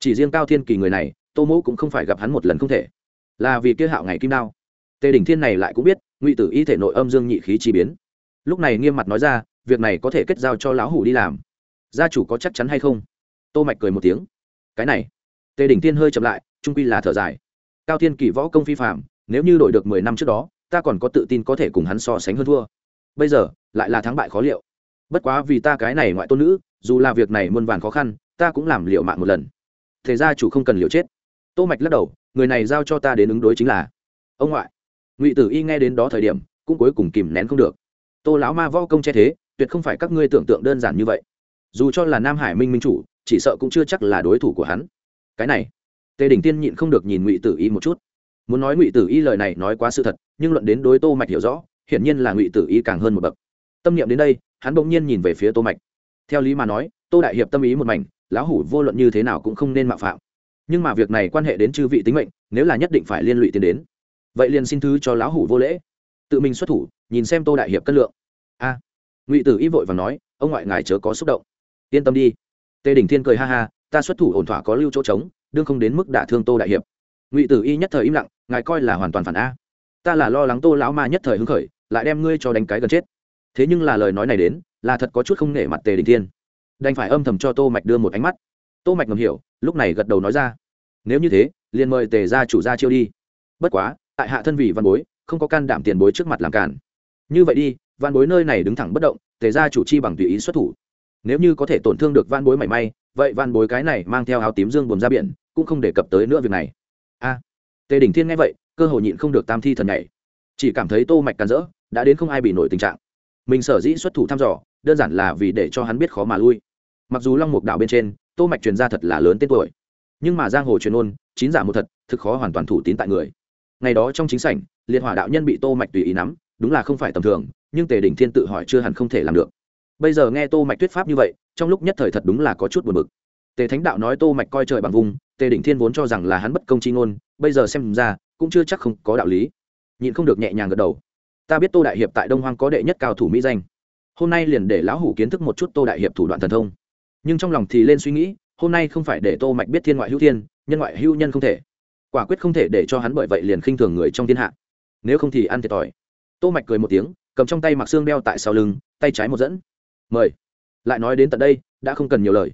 chỉ riêng cao thiên kỳ người này, tô mẫu cũng không phải gặp hắn một lần không thể. Là vì kia hạo ngày kim đao. Tề đỉnh thiên này lại cũng biết, ngụy tử y thể nội âm dương nhị khí chi biến. Lúc này nghiêm mặt nói ra, việc này có thể kết giao cho lão hủ đi làm. Gia chủ có chắc chắn hay không? Tô mạch cười một tiếng. Cái này. Tề đỉnh thiên hơi chậm lại, trung quy là thở dài. Cao thiên kỳ võ công phi phạm nếu như đổi được mười năm trước đó, ta còn có tự tin có thể cùng hắn so sánh hơn thua. Bây giờ, lại là thắng bại khó liệu. Bất quá vì ta cái này ngoại tôn nữ, dù là việc này muôn vàn khó khăn, ta cũng làm liệu mạng một lần thế gia chủ không cần liều chết. Tô mạch lắc đầu, người này giao cho ta đến ứng đối chính là. Ông ngoại, ngụy tử y nghe đến đó thời điểm, cũng cuối cùng kìm nén không được. Tô lão ma võ công che thế, tuyệt không phải các ngươi tưởng tượng đơn giản như vậy. Dù cho là nam hải minh minh chủ, chỉ sợ cũng chưa chắc là đối thủ của hắn. Cái này, tề đỉnh tiên nhịn không được nhìn ngụy tử y một chút. Muốn nói ngụy tử y lời này nói quá sự thật, nhưng luận đến đối tô mạch hiểu rõ, hiển nhiên là ngụy tử y càng hơn một bậc. Tâm niệm đến đây, hắn bỗng nhiên nhìn về phía tô mạch. Theo lý mà nói, tô đại hiệp tâm ý một mảnh lão hủ vô luận như thế nào cũng không nên mạo phạm. Nhưng mà việc này quan hệ đến chư vị tính mệnh, nếu là nhất định phải liên lụy tiến đến. Vậy liền xin thứ cho lão hủ vô lễ. Tự mình xuất thủ, nhìn xem tô đại hiệp cân lượng. A. Ngụy tử y vội và nói, ông ngoại ngài chớ có xúc động. Yên tâm đi. Tề đỉnh thiên cười ha ha, ta xuất thủ ổn thỏa có lưu chỗ trống, đương không đến mức đả thương tô đại hiệp. Ngụy tử y nhất thời im lặng, ngài coi là hoàn toàn phản a. Ta là lo lắng tô lão ma nhất thời hứng khởi, lại đem ngươi cho đánh cái gần chết. Thế nhưng là lời nói này đến, là thật có chút không nể mặt tề đình thiên đành phải âm thầm cho tô mạch đưa một ánh mắt. Tô mạch ngầm hiểu, lúc này gật đầu nói ra. Nếu như thế, liền mời tề gia chủ gia chiêu đi. Bất quá, tại hạ thân vị văn bối, không có can đảm tiền bối trước mặt làm cản. Như vậy đi, văn bối nơi này đứng thẳng bất động, tề gia chủ chi bằng tùy ý xuất thủ. Nếu như có thể tổn thương được văn bối mảy may, vậy văn bối cái này mang theo áo tím dương buồn ra biển, cũng không đề cập tới nữa việc này. A. À, tề đỉnh thiên nghe vậy, cơ hội nhịn không được tam thi thần nhảy. Chỉ cảm thấy tô mạch càn rỡ, đã đến không ai bị nổi tình trạng. Mình sở dĩ xuất thủ thăm dò, đơn giản là vì để cho hắn biết khó mà lui mặc dù long mục đảo bên trên, tô mạch truyền ra thật là lớn tên tuổi, nhưng mà giang hồ truyền ôn chín giả một thật, thực khó hoàn toàn thủ tín tại người. Ngày đó trong chính sảnh liệt hỏa đạo nhân bị tô mạch tùy ý nắm, đúng là không phải tầm thường, nhưng tề đỉnh thiên tự hỏi chưa hẳn không thể làm được. Bây giờ nghe tô mạch thuyết pháp như vậy, trong lúc nhất thời thật đúng là có chút buồn bực. Tề thánh đạo nói tô mạch coi trời bằng vùng, tề đỉnh thiên vốn cho rằng là hắn bất công chi ngôn, bây giờ xem ra, cũng chưa chắc không có đạo lý. Nhịn không được nhẹ nhàng gật đầu. Ta biết tô đại hiệp tại đông hoang có đệ nhất cao thủ mỹ danh. Hôm nay liền để lão hủ kiến thức một chút tô đại hiệp thủ đoạn thần thông nhưng trong lòng thì lên suy nghĩ, hôm nay không phải để tô mạch biết thiên ngoại hữu thiên, nhân ngoại hữu nhân không thể. Quả quyết không thể để cho hắn bởi vậy liền khinh thường người trong thiên hạ. Nếu không thì ăn thiệt thòi. Tô mạch cười một tiếng, cầm trong tay mặc xương đeo tại sau lưng, tay trái một dẫn. Mời. Lại nói đến tận đây, đã không cần nhiều lời.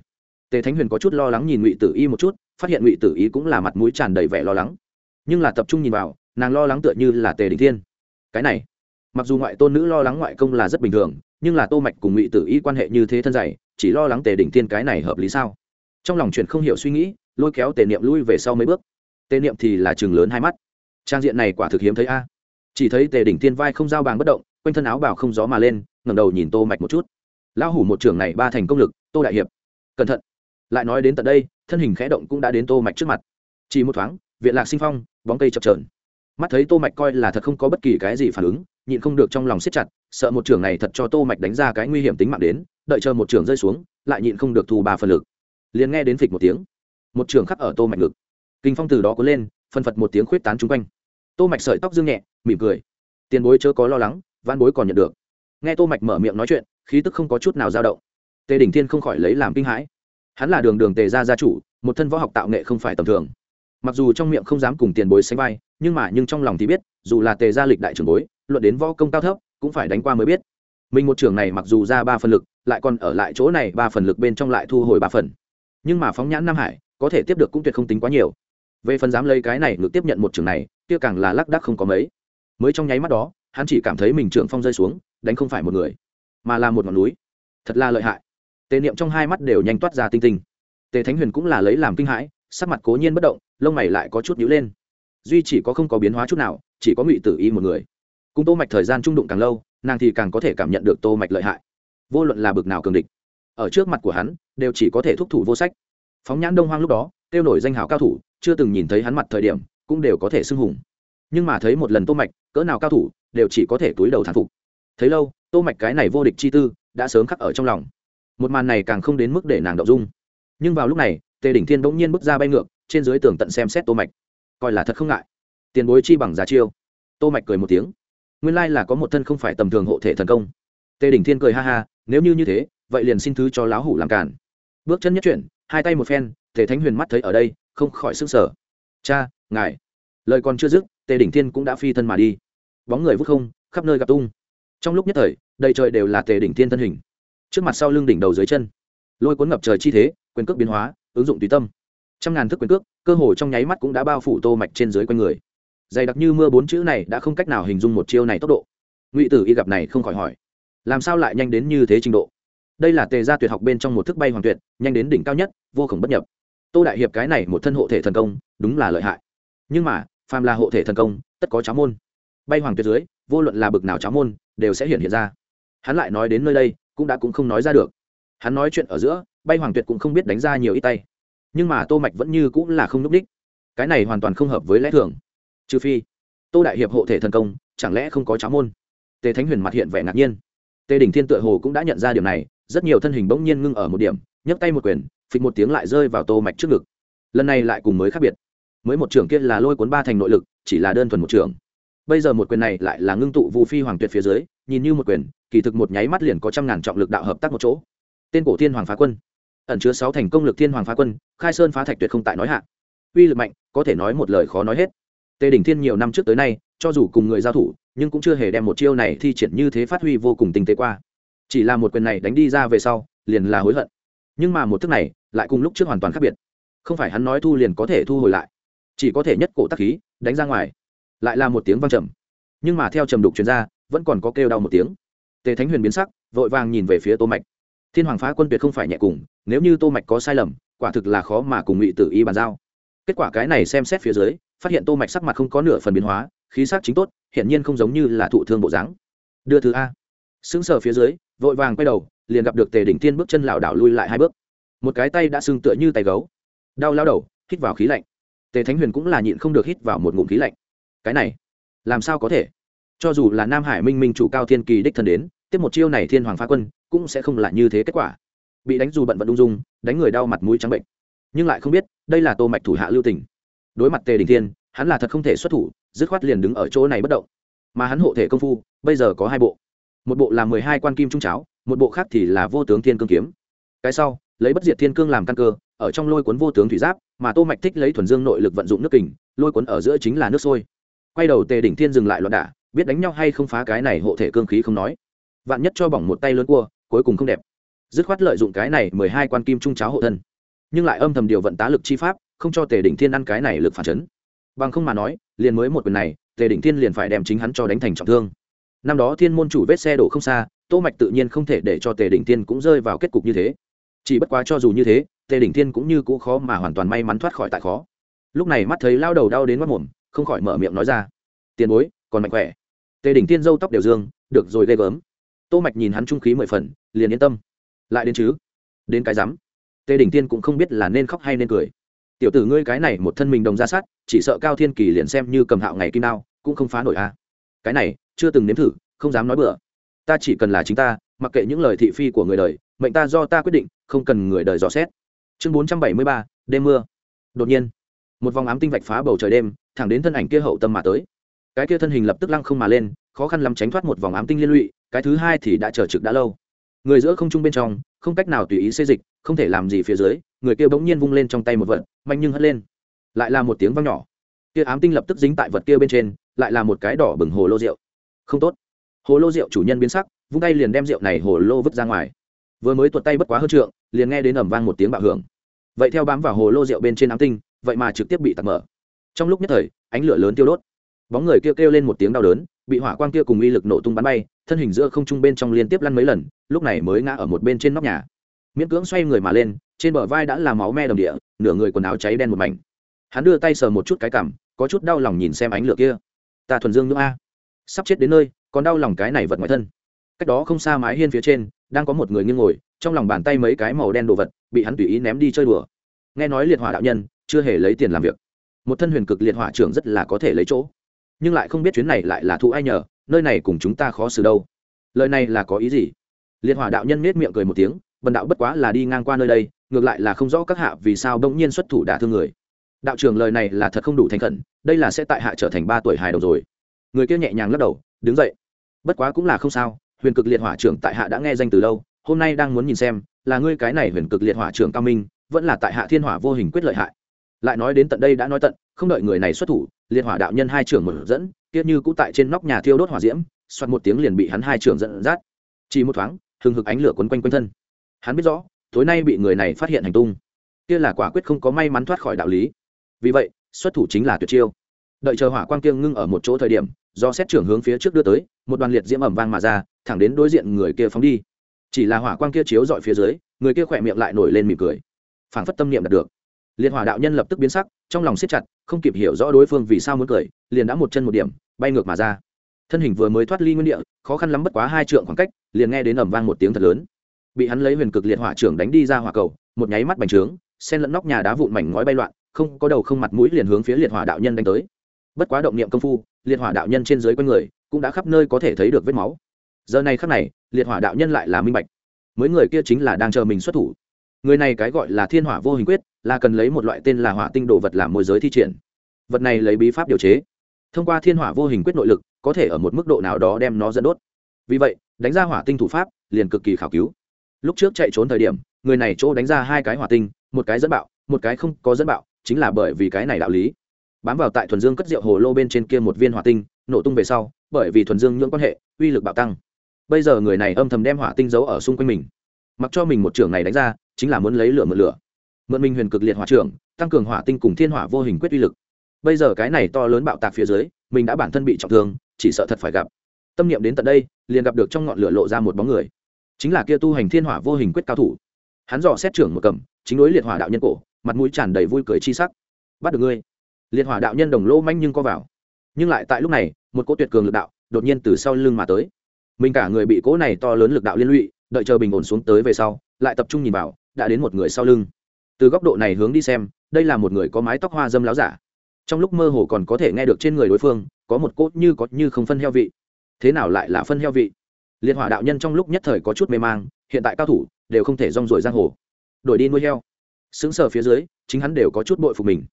Tề thánh huyền có chút lo lắng nhìn ngụy tử y một chút, phát hiện ngụy tử y cũng là mặt mũi tràn đầy vẻ lo lắng. Nhưng là tập trung nhìn vào, nàng lo lắng tựa như là tề đình thiên. Cái này, mặc dù ngoại tôn nữ lo lắng ngoại công là rất bình thường nhưng là tô mạch cùng ngụy tử y quan hệ như thế thân dày chỉ lo lắng tề đỉnh thiên cái này hợp lý sao? Trong lòng chuyện không hiểu suy nghĩ, lôi kéo tề niệm lui về sau mấy bước. Tề niệm thì là chừng lớn hai mắt. Trang diện này quả thực hiếm thấy a. Chỉ thấy tề đỉnh thiên vai không giao bàng bất động, quanh thân áo bào không gió mà lên, ngẩng đầu nhìn tô mạch một chút. Lão hủ một trưởng này ba thành công lực, tô đại hiệp. Cẩn thận. Lại nói đến tận đây, thân hình khẽ động cũng đã đến tô mạch trước mặt. Chỉ một thoáng, viện lạc sinh phong, bóng cây chập chờn. Mắt thấy tô mạch coi là thật không có bất kỳ cái gì phản ứng, nhịn không được trong lòng siết chặt sợ một trường này thật cho tô mạch đánh ra cái nguy hiểm tính mạng đến, đợi chờ một trường rơi xuống, lại nhịn không được thu ba phần lực. Liền nghe đến phịch một tiếng, một trường khắc ở tô mạch ngực. Kinh phong từ đó cuốn lên, phân phật một tiếng khuyết tán chung quanh. Tô mạch sợi tóc dương nhẹ, mỉm cười. Tiền bối chớ có lo lắng văn bối còn nhận được. Nghe tô mạch mở miệng nói chuyện, khí tức không có chút nào dao động. Tề đỉnh thiên không khỏi lấy làm kinh hãi. Hắn là đường đường tề gia gia chủ, một thân võ học tạo nghệ không phải tầm thường. Mặc dù trong miệng không dám cùng tiền bối sánh vai, nhưng mà nhưng trong lòng thì biết, dù là tề gia lịch đại trưởng bối, luận đến võ công cao thấp cũng phải đánh qua mới biết. Mình một trường này mặc dù ra ba phần lực, lại còn ở lại chỗ này ba phần lực bên trong lại thu hồi ba phần. Nhưng mà phóng nhãn nam hải, có thể tiếp được cũng tuyệt không tính quá nhiều. Về phần dám lấy cái này ngược tiếp nhận một trường này, kia càng là lác đác không có mấy. Mới trong nháy mắt đó, hắn chỉ cảm thấy mình trưởng phong rơi xuống, đánh không phải một người, mà là một ngọn núi. Thật là lợi hại. Tề niệm trong hai mắt đều nhanh toát ra tinh tinh. Tề thánh huyền cũng là lấy làm kinh hãi, sắc mặt cố nhiên bất động, lông mày lại có chút nhíu lên. Duy chỉ có không có biến hóa chút nào, chỉ có ngụy tử y một người cùng tô mạch thời gian trung đụng càng lâu, nàng thì càng có thể cảm nhận được tô mạch lợi hại. Vô luận là bực nào cường địch, ở trước mặt của hắn, đều chỉ có thể thúc thủ vô sách. Phóng nhãn đông hoang lúc đó tiêu nổi danh hào cao thủ, chưa từng nhìn thấy hắn mặt thời điểm, cũng đều có thể xưng hùng. Nhưng mà thấy một lần tô mạch, cỡ nào cao thủ, đều chỉ có thể túi đầu thán phục. Thấy lâu, tô mạch cái này vô địch chi tư, đã sớm khắc ở trong lòng. Một màn này càng không đến mức để nàng động dung. Nhưng vào lúc này, tề đỉnh thiên bỗng nhiên bước ra bay ngược, trên dưới tường tận xem xét tô mạch. Coi là thật không ngại. Tiền bối chi bằng giá chiêu. Tô mạch cười một tiếng nguyên lai là có một thân không phải tầm thường hộ thể thần công. Tề đỉnh thiên cười ha ha, nếu như như thế, vậy liền xin thứ cho lão hủ làm cản. Bước chân nhất chuyển, hai tay một phen, tề thánh huyền mắt thấy ở đây, không khỏi sức sở cha, ngài. Lời còn chưa dứt, tề đỉnh thiên cũng đã phi thân mà đi. Bóng người vút không, khắp nơi gặp tung. Trong lúc nhất thời, đầy trời đều là tề đỉnh thiên thân hình. Trước mặt sau lưng đỉnh đầu dưới chân, lôi cuốn ngập trời chi thế, quyền cước biến hóa, ứng dụng tùy tâm. Trăm ngàn thức quyền cước, cơ hồ trong nháy mắt cũng đã bao phủ tô mạch trên dưới quanh người dày đặc như mưa bốn chữ này đã không cách nào hình dung một chiêu này tốc độ. Ngụy tử y gặp này không khỏi hỏi, làm sao lại nhanh đến như thế trình độ? Đây là tề gia tuyệt học bên trong một thức bay hoàng tuyệt, nhanh đến đỉnh cao nhất, vô khổng bất nhập. Tô đại hiệp cái này một thân hộ thể thần công, đúng là lợi hại. Nhưng mà, phàm là hộ thể thần công, tất có cháo môn. Bay hoàng tuyệt dưới, vô luận là bực nào cháo môn, đều sẽ hiện hiện ra. Hắn lại nói đến nơi đây, cũng đã cũng không nói ra được. Hắn nói chuyện ở giữa, bay hoàng tuyệt cũng không biết đánh ra nhiều ít tay. Nhưng mà tô mạch vẫn như cũng là không núp đích cái này hoàn toàn không hợp với lẽ thường trừ phi, tô đại hiệp hộ thể thần công, chẳng lẽ không có cháo môn? Tề thánh huyền mặt hiện vẻ ngạc nhiên. Tề đỉnh thiên tựa hồ cũng đã nhận ra điều này, rất nhiều thân hình bỗng nhiên ngưng ở một điểm, nhấc tay một quyền, phịch một tiếng lại rơi vào tô mạch trước ngực. Lần này lại cùng mới khác biệt. Mới một trưởng kia là lôi cuốn ba thành nội lực, chỉ là đơn thuần một trưởng. Bây giờ một quyền này lại là ngưng tụ vu phi hoàng tuyệt phía dưới, nhìn như một quyền, kỳ thực một nháy mắt liền có trăm ngàn trọng lực đạo hợp tác một chỗ. Tên cổ thiên hoàng phá quân. Ẩn chứa sáu thành công lực thiên hoàng phá quân, khai sơn phá thạch tuyệt không tại nói hạ. Uy lực mạnh, có thể nói một lời khó nói hết tề đỉnh thiên nhiều năm trước tới nay, cho dù cùng người giao thủ, nhưng cũng chưa hề đem một chiêu này thi triển như thế phát huy vô cùng tinh tế qua. Chỉ là một quyền này đánh đi ra về sau, liền là hối hận. Nhưng mà một thức này, lại cùng lúc trước hoàn toàn khác biệt. Không phải hắn nói thu liền có thể thu hồi lại, chỉ có thể nhất cổ tắc khí, đánh ra ngoài. Lại là một tiếng vang trầm. Nhưng mà theo trầm đục chuyên gia vẫn còn có kêu đau một tiếng. Tề thánh huyền biến sắc, vội vàng nhìn về phía tô mạch. Thiên hoàng phá quân tuyệt không phải nhẹ cùng, nếu như tô mạch có sai lầm, quả thực là khó mà cùng ngụy tử y bàn giao. Kết quả cái này xem xét phía dưới phát hiện tô mạch sắc mặt không có nửa phần biến hóa, khí sắc chính tốt hiện nhiên không giống như là thụ thương bộ dáng. Đưa thứ a. Sững sờ phía dưới, vội vàng quay đầu, liền gặp được tề đỉnh thiên bước chân lảo đảo lui lại hai bước. Một cái tay đã sưng tựa như tay gấu. Đau lao đầu, hít vào khí lạnh. Tề thánh huyền cũng là nhịn không được hít vào một ngụm khí lạnh. Cái này, làm sao có thể? Cho dù là nam hải minh minh chủ cao thiên kỳ đích thân đến, tiếp một chiêu này thiên hoàng phá quân, cũng sẽ không là như thế kết quả. Bị đánh dù bận vận ung dung, đánh người đau mặt mũi trắng bệnh. Nhưng lại không biết, đây là tô mạch thủ hạ lưu tình đối mặt tề đình thiên, hắn là thật không thể xuất thủ, dứt khoát liền đứng ở chỗ này bất động. Mà hắn hộ thể công phu, bây giờ có hai bộ. Một bộ là mười hai quan kim trung cháo, một bộ khác thì là vô tướng thiên cương kiếm. Cái sau, lấy bất diệt thiên cương làm căn cơ, ở trong lôi cuốn vô tướng thủy giáp, mà tô mạch thích lấy thuần dương nội lực vận dụng nước kình, lôi cuốn ở giữa chính là nước sôi. Quay đầu tề đỉnh thiên dừng lại loạn đả, biết đánh nhau hay không phá cái này hộ thể cương khí không nói. Vạn nhất cho bỏng một tay lớn cua, cuối cùng không đẹp. Dứt khoát lợi dụng cái này mười hai quan kim trung cháo hộ thân. Nhưng lại âm thầm điều vận tá lực chi pháp không cho tề đỉnh thiên ăn cái này lực phản chấn. Bằng không mà nói, liền mới một quyền này, tề đỉnh thiên liền phải đem chính hắn cho đánh thành trọng thương. Năm đó thiên môn chủ vết xe đổ không xa, tô mạch tự nhiên không thể để cho tề đỉnh thiên cũng rơi vào kết cục như thế. Chỉ bất quá cho dù như thế, tề đỉnh thiên cũng như cũ khó mà hoàn toàn may mắn thoát khỏi tại khó. Lúc này mắt thấy lao đầu đau đến mắt mồm, không khỏi mở miệng nói ra. Tiền bối, còn mạnh khỏe. Tề đỉnh thiên râu tóc đều dương, được rồi ghê gớm. Tô mạch nhìn hắn trung khí mười phần, liền yên tâm. Lại đến chứ? Đến cái rắm? Tề đỉnh thiên cũng không biết là nên khóc hay nên cười tiểu tử ngươi cái này một thân mình đồng ra sát, chỉ sợ cao thiên kỳ liền xem như cầm hạo ngày kim đao, cũng không phá nổi a. Cái này, chưa từng nếm thử, không dám nói bừa. Ta chỉ cần là chính ta, mặc kệ những lời thị phi của người đời, mệnh ta do ta quyết định, không cần người đời dò xét. Chương bốn trăm bảy mươi ba, đêm mưa. Đột nhiên, một vòng ám tinh vạch phá bầu trời đêm, thẳng đến thân ảnh kia hậu tâm mà tới. Cái kia thân hình lập tức lăng không mà lên, khó khăn lắm tránh thoát một vòng ám tinh liên lụy, cái thứ hai thì đã chờ trực đã lâu. Người giữa không trung bên trong, không cách nào tùy ý xê dịch, không thể làm gì phía dưới, người kia bỗng nhiên vung lên trong tay một vật manh nhưng hất lên. Lại là một tiếng vang nhỏ. Kia ám tinh lập tức dính tại vật kia bên trên, lại là một cái đỏ bừng hồ lô rượu. Không tốt. Hồ lô rượu chủ nhân biến sắc, vung tay liền đem rượu này hồ lô vứt ra ngoài. Vừa mới tuột tay bất quá hơn trượng, liền nghe đến ẩm vang một tiếng bạo hưởng. Vậy theo bám vào hồ lô rượu bên trên ám tinh, vậy mà trực tiếp bị tạt mở. Trong lúc nhất thời, ánh lửa lớn tiêu đốt. Bóng người kia kêu lên một tiếng đau đớn, bị hỏa quang kia cùng uy lực nổ tung bắn bay, thân hình giữa không trung bên trong liên tiếp lăn mấy lần, lúc này mới ngã ở một bên trên nóc nhà. Miễn cưỡng xoay người mà lên trên bờ vai đã là máu me đồng địa, nửa người quần áo cháy đen một mảnh. Hắn đưa tay sờ một chút cái cảm có chút đau lòng nhìn xem ánh lửa kia. Ta thuần dương nữa a. Sắp chết đến nơi, còn đau lòng cái này vật ngoài thân. Cách đó không xa mái hiên phía trên, đang có một người nghiêng ngồi, trong lòng bàn tay mấy cái màu đen đồ vật, bị hắn tùy ý ném đi chơi đùa. Nghe nói liệt hỏa đạo nhân, chưa hề lấy tiền làm việc. Một thân huyền cực liệt hỏa trưởng rất là có thể lấy chỗ. Nhưng lại không biết chuyến này lại là thụ ai nhờ, nơi này cùng chúng ta khó xử đâu. Lời này là có ý gì? Liệt hỏa đạo nhân nết miệng cười một tiếng, bần đạo bất quá là đi ngang qua nơi đây ngược lại là không rõ các hạ vì sao bỗng nhiên xuất thủ đả thương người. Đạo trưởng lời này là thật không đủ thành khẩn, đây là sẽ tại hạ trở thành ba tuổi hài đồng rồi. Người kia nhẹ nhàng lắc đầu, đứng dậy. Bất quá cũng là không sao, huyền cực liệt hỏa trưởng tại hạ đã nghe danh từ lâu, hôm nay đang muốn nhìn xem, là ngươi cái này huyền cực liệt hỏa trưởng cao minh, vẫn là tại hạ thiên hỏa vô hình quyết lợi hại. Lại nói đến tận đây đã nói tận, không đợi người này xuất thủ, liệt hỏa đạo nhân hai trưởng mở dẫn, kia như cũ tại trên nóc nhà thiêu đốt hỏa diễm xoát một tiếng liền bị hắn hai trưởng dẫn dắt. Chỉ một thoáng, hừng hực ánh lửa quấn quanh quanh thân. Hắn biết rõ tối nay bị người này phát hiện hành tung. Kia là quả quyết không có may mắn thoát khỏi đạo lý. Vì vậy, xuất thủ chính là tuyệt chiêu. Đợi chờ hỏa quang kiêng ngưng ở một chỗ thời điểm, do xét trưởng hướng phía trước đưa tới, một đoàn liệt diễm ẩm vang mà ra, thẳng đến đối diện người kia phóng đi. Chỉ là hỏa quang kia chiếu dọi phía dưới, người kia khỏe miệng lại nổi lên mỉm cười. Phảng phất tâm niệm đạt được. Liệt hỏa đạo nhân lập tức biến sắc, trong lòng siết chặt, không kịp hiểu rõ đối phương vì sao muốn cười, liền đã một chân một điểm, bay ngược mà ra. Thân hình vừa mới thoát ly nguyên địa, khó khăn lắm bất quá hai trượng khoảng cách, liền nghe đến ẩm vang một tiếng thật lớn bị hắn lấy huyền cực liệt hỏa trưởng đánh đi ra hỏa cầu, một nháy mắt bành trướng, sen lẫn nóc nhà đá vụn mảnh ngói bay loạn, không có đầu không mặt mũi liền hướng phía liệt hỏa đạo nhân đánh tới. Bất quá động niệm công phu, liệt hỏa đạo nhân trên dưới quanh người cũng đã khắp nơi có thể thấy được vết máu. Giờ này khắc này, liệt hỏa đạo nhân lại là minh bạch. Mấy người kia chính là đang chờ mình xuất thủ. Người này cái gọi là thiên hỏa vô hình quyết, là cần lấy một loại tên là hỏa tinh đồ vật làm môi giới thi triển. Vật này lấy bí pháp điều chế. Thông qua thiên hỏa vô hình quyết nội lực, có thể ở một mức độ nào đó đem nó dẫn đốt. Vì vậy, đánh ra hỏa tinh thủ pháp liền cực kỳ khảo cứu lúc trước chạy trốn thời điểm, người này chỗ đánh ra hai cái hỏa tinh, một cái dẫn bạo, một cái không có dẫn bạo, chính là bởi vì cái này đạo lý. Bám vào tại thuần dương cất rượu hồ lô bên trên kia một viên hỏa tinh, nổ tung về sau, bởi vì thuần dương nhưỡng quan hệ, uy lực bạo tăng. Bây giờ người này âm thầm đem hỏa tinh giấu ở xung quanh mình. Mặc cho mình một trưởng này đánh ra, chính là muốn lấy lửa mượn lửa. Mượn mình huyền cực liệt hỏa trưởng, tăng cường hỏa tinh cùng thiên hỏa vô hình quyết uy lực. Bây giờ cái này to lớn bạo tạc phía dưới, mình đã bản thân bị trọng thương, chỉ sợ thật phải gặp. Tâm niệm đến tận đây, liền gặp được trong ngọn lửa lộ ra một bóng người chính là kia tu hành thiên hỏa vô hình quyết cao thủ. Hắn dò xét trưởng một cầm, chính đối liệt hỏa đạo nhân cổ, mặt mũi tràn đầy vui cười chi sắc. Bắt được ngươi. Liệt hỏa đạo nhân đồng lỗ manh nhưng co vào. Nhưng lại tại lúc này, một cỗ tuyệt cường lực đạo đột nhiên từ sau lưng mà tới. Mình cả người bị cỗ này to lớn lực đạo liên lụy, đợi chờ bình ổn xuống tới về sau, lại tập trung nhìn vào, đã đến một người sau lưng. Từ góc độ này hướng đi xem, đây là một người có mái tóc hoa dâm láo giả. Trong lúc mơ hồ còn có thể nghe được trên người đối phương, có một cốt như có như không phân heo vị. Thế nào lại là phân heo vị? Liệt hỏa đạo nhân trong lúc nhất thời có chút mê mang, hiện tại cao thủ đều không thể rong ruổi giang hồ. Đổi đi nuôi heo. Xứng sờ phía dưới, chính hắn đều có chút bội phục mình.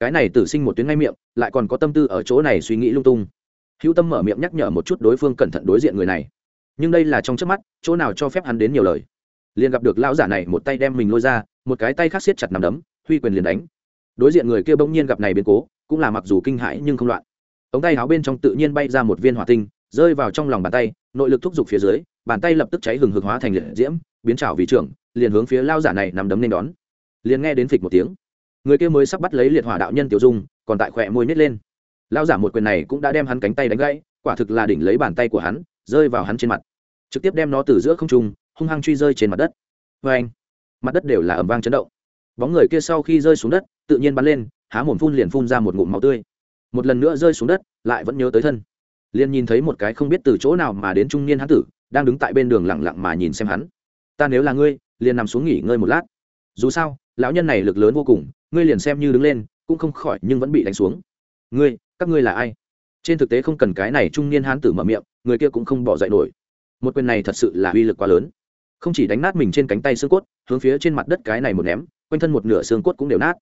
Cái này tử sinh một tuyến ngay miệng, lại còn có tâm tư ở chỗ này suy nghĩ lung tung. Hữu tâm mở miệng nhắc nhở một chút đối phương cẩn thận đối diện người này. Nhưng đây là trong trước mắt, chỗ nào cho phép hắn đến nhiều lời. Liền gặp được lão giả này một tay đem mình lôi ra, một cái tay khác siết chặt nằm đấm, huy quyền liền đánh. Đối diện người kia bỗng nhiên gặp này biến cố, cũng là mặc dù kinh hãi nhưng không loạn. Ống tay áo bên trong tự nhiên bay ra một viên hỏa tinh rơi vào trong lòng bàn tay, nội lực thúc giục phía dưới, bàn tay lập tức cháy hừng hực hóa thành liệt diễm, biến trào vì trưởng, liền hướng phía lao giả này nằm đấm nên đón. Liền nghe đến phịch một tiếng. Người kia mới sắp bắt lấy liệt hỏa đạo nhân tiểu dung, còn tại khỏe môi nít lên. Lao giả một quyền này cũng đã đem hắn cánh tay đánh gãy, quả thực là đỉnh lấy bàn tay của hắn, rơi vào hắn trên mặt. Trực tiếp đem nó từ giữa không trung, hung hăng truy rơi trên mặt đất. Vê anh, mặt đất đều là ẩm vang chấn động. Bóng người kia sau khi rơi xuống đất, tự nhiên bắn lên, há mồm phun liền phun ra một ngụm máu tươi. Một lần nữa rơi xuống đất, lại vẫn nhớ tới thân liền nhìn thấy một cái không biết từ chỗ nào mà đến trung niên hán tử, đang đứng tại bên đường lặng lặng mà nhìn xem hắn. Ta nếu là ngươi, liền nằm xuống nghỉ ngơi một lát. Dù sao, lão nhân này lực lớn vô cùng, ngươi liền xem như đứng lên, cũng không khỏi nhưng vẫn bị đánh xuống. Ngươi, các ngươi là ai? Trên thực tế không cần cái này trung niên hán tử mở miệng, người kia cũng không bỏ dậy nổi. Một quyền này thật sự là uy lực quá lớn. Không chỉ đánh nát mình trên cánh tay xương cốt, hướng phía trên mặt đất cái này một ném, quanh thân một nửa xương cốt cũng đều nát.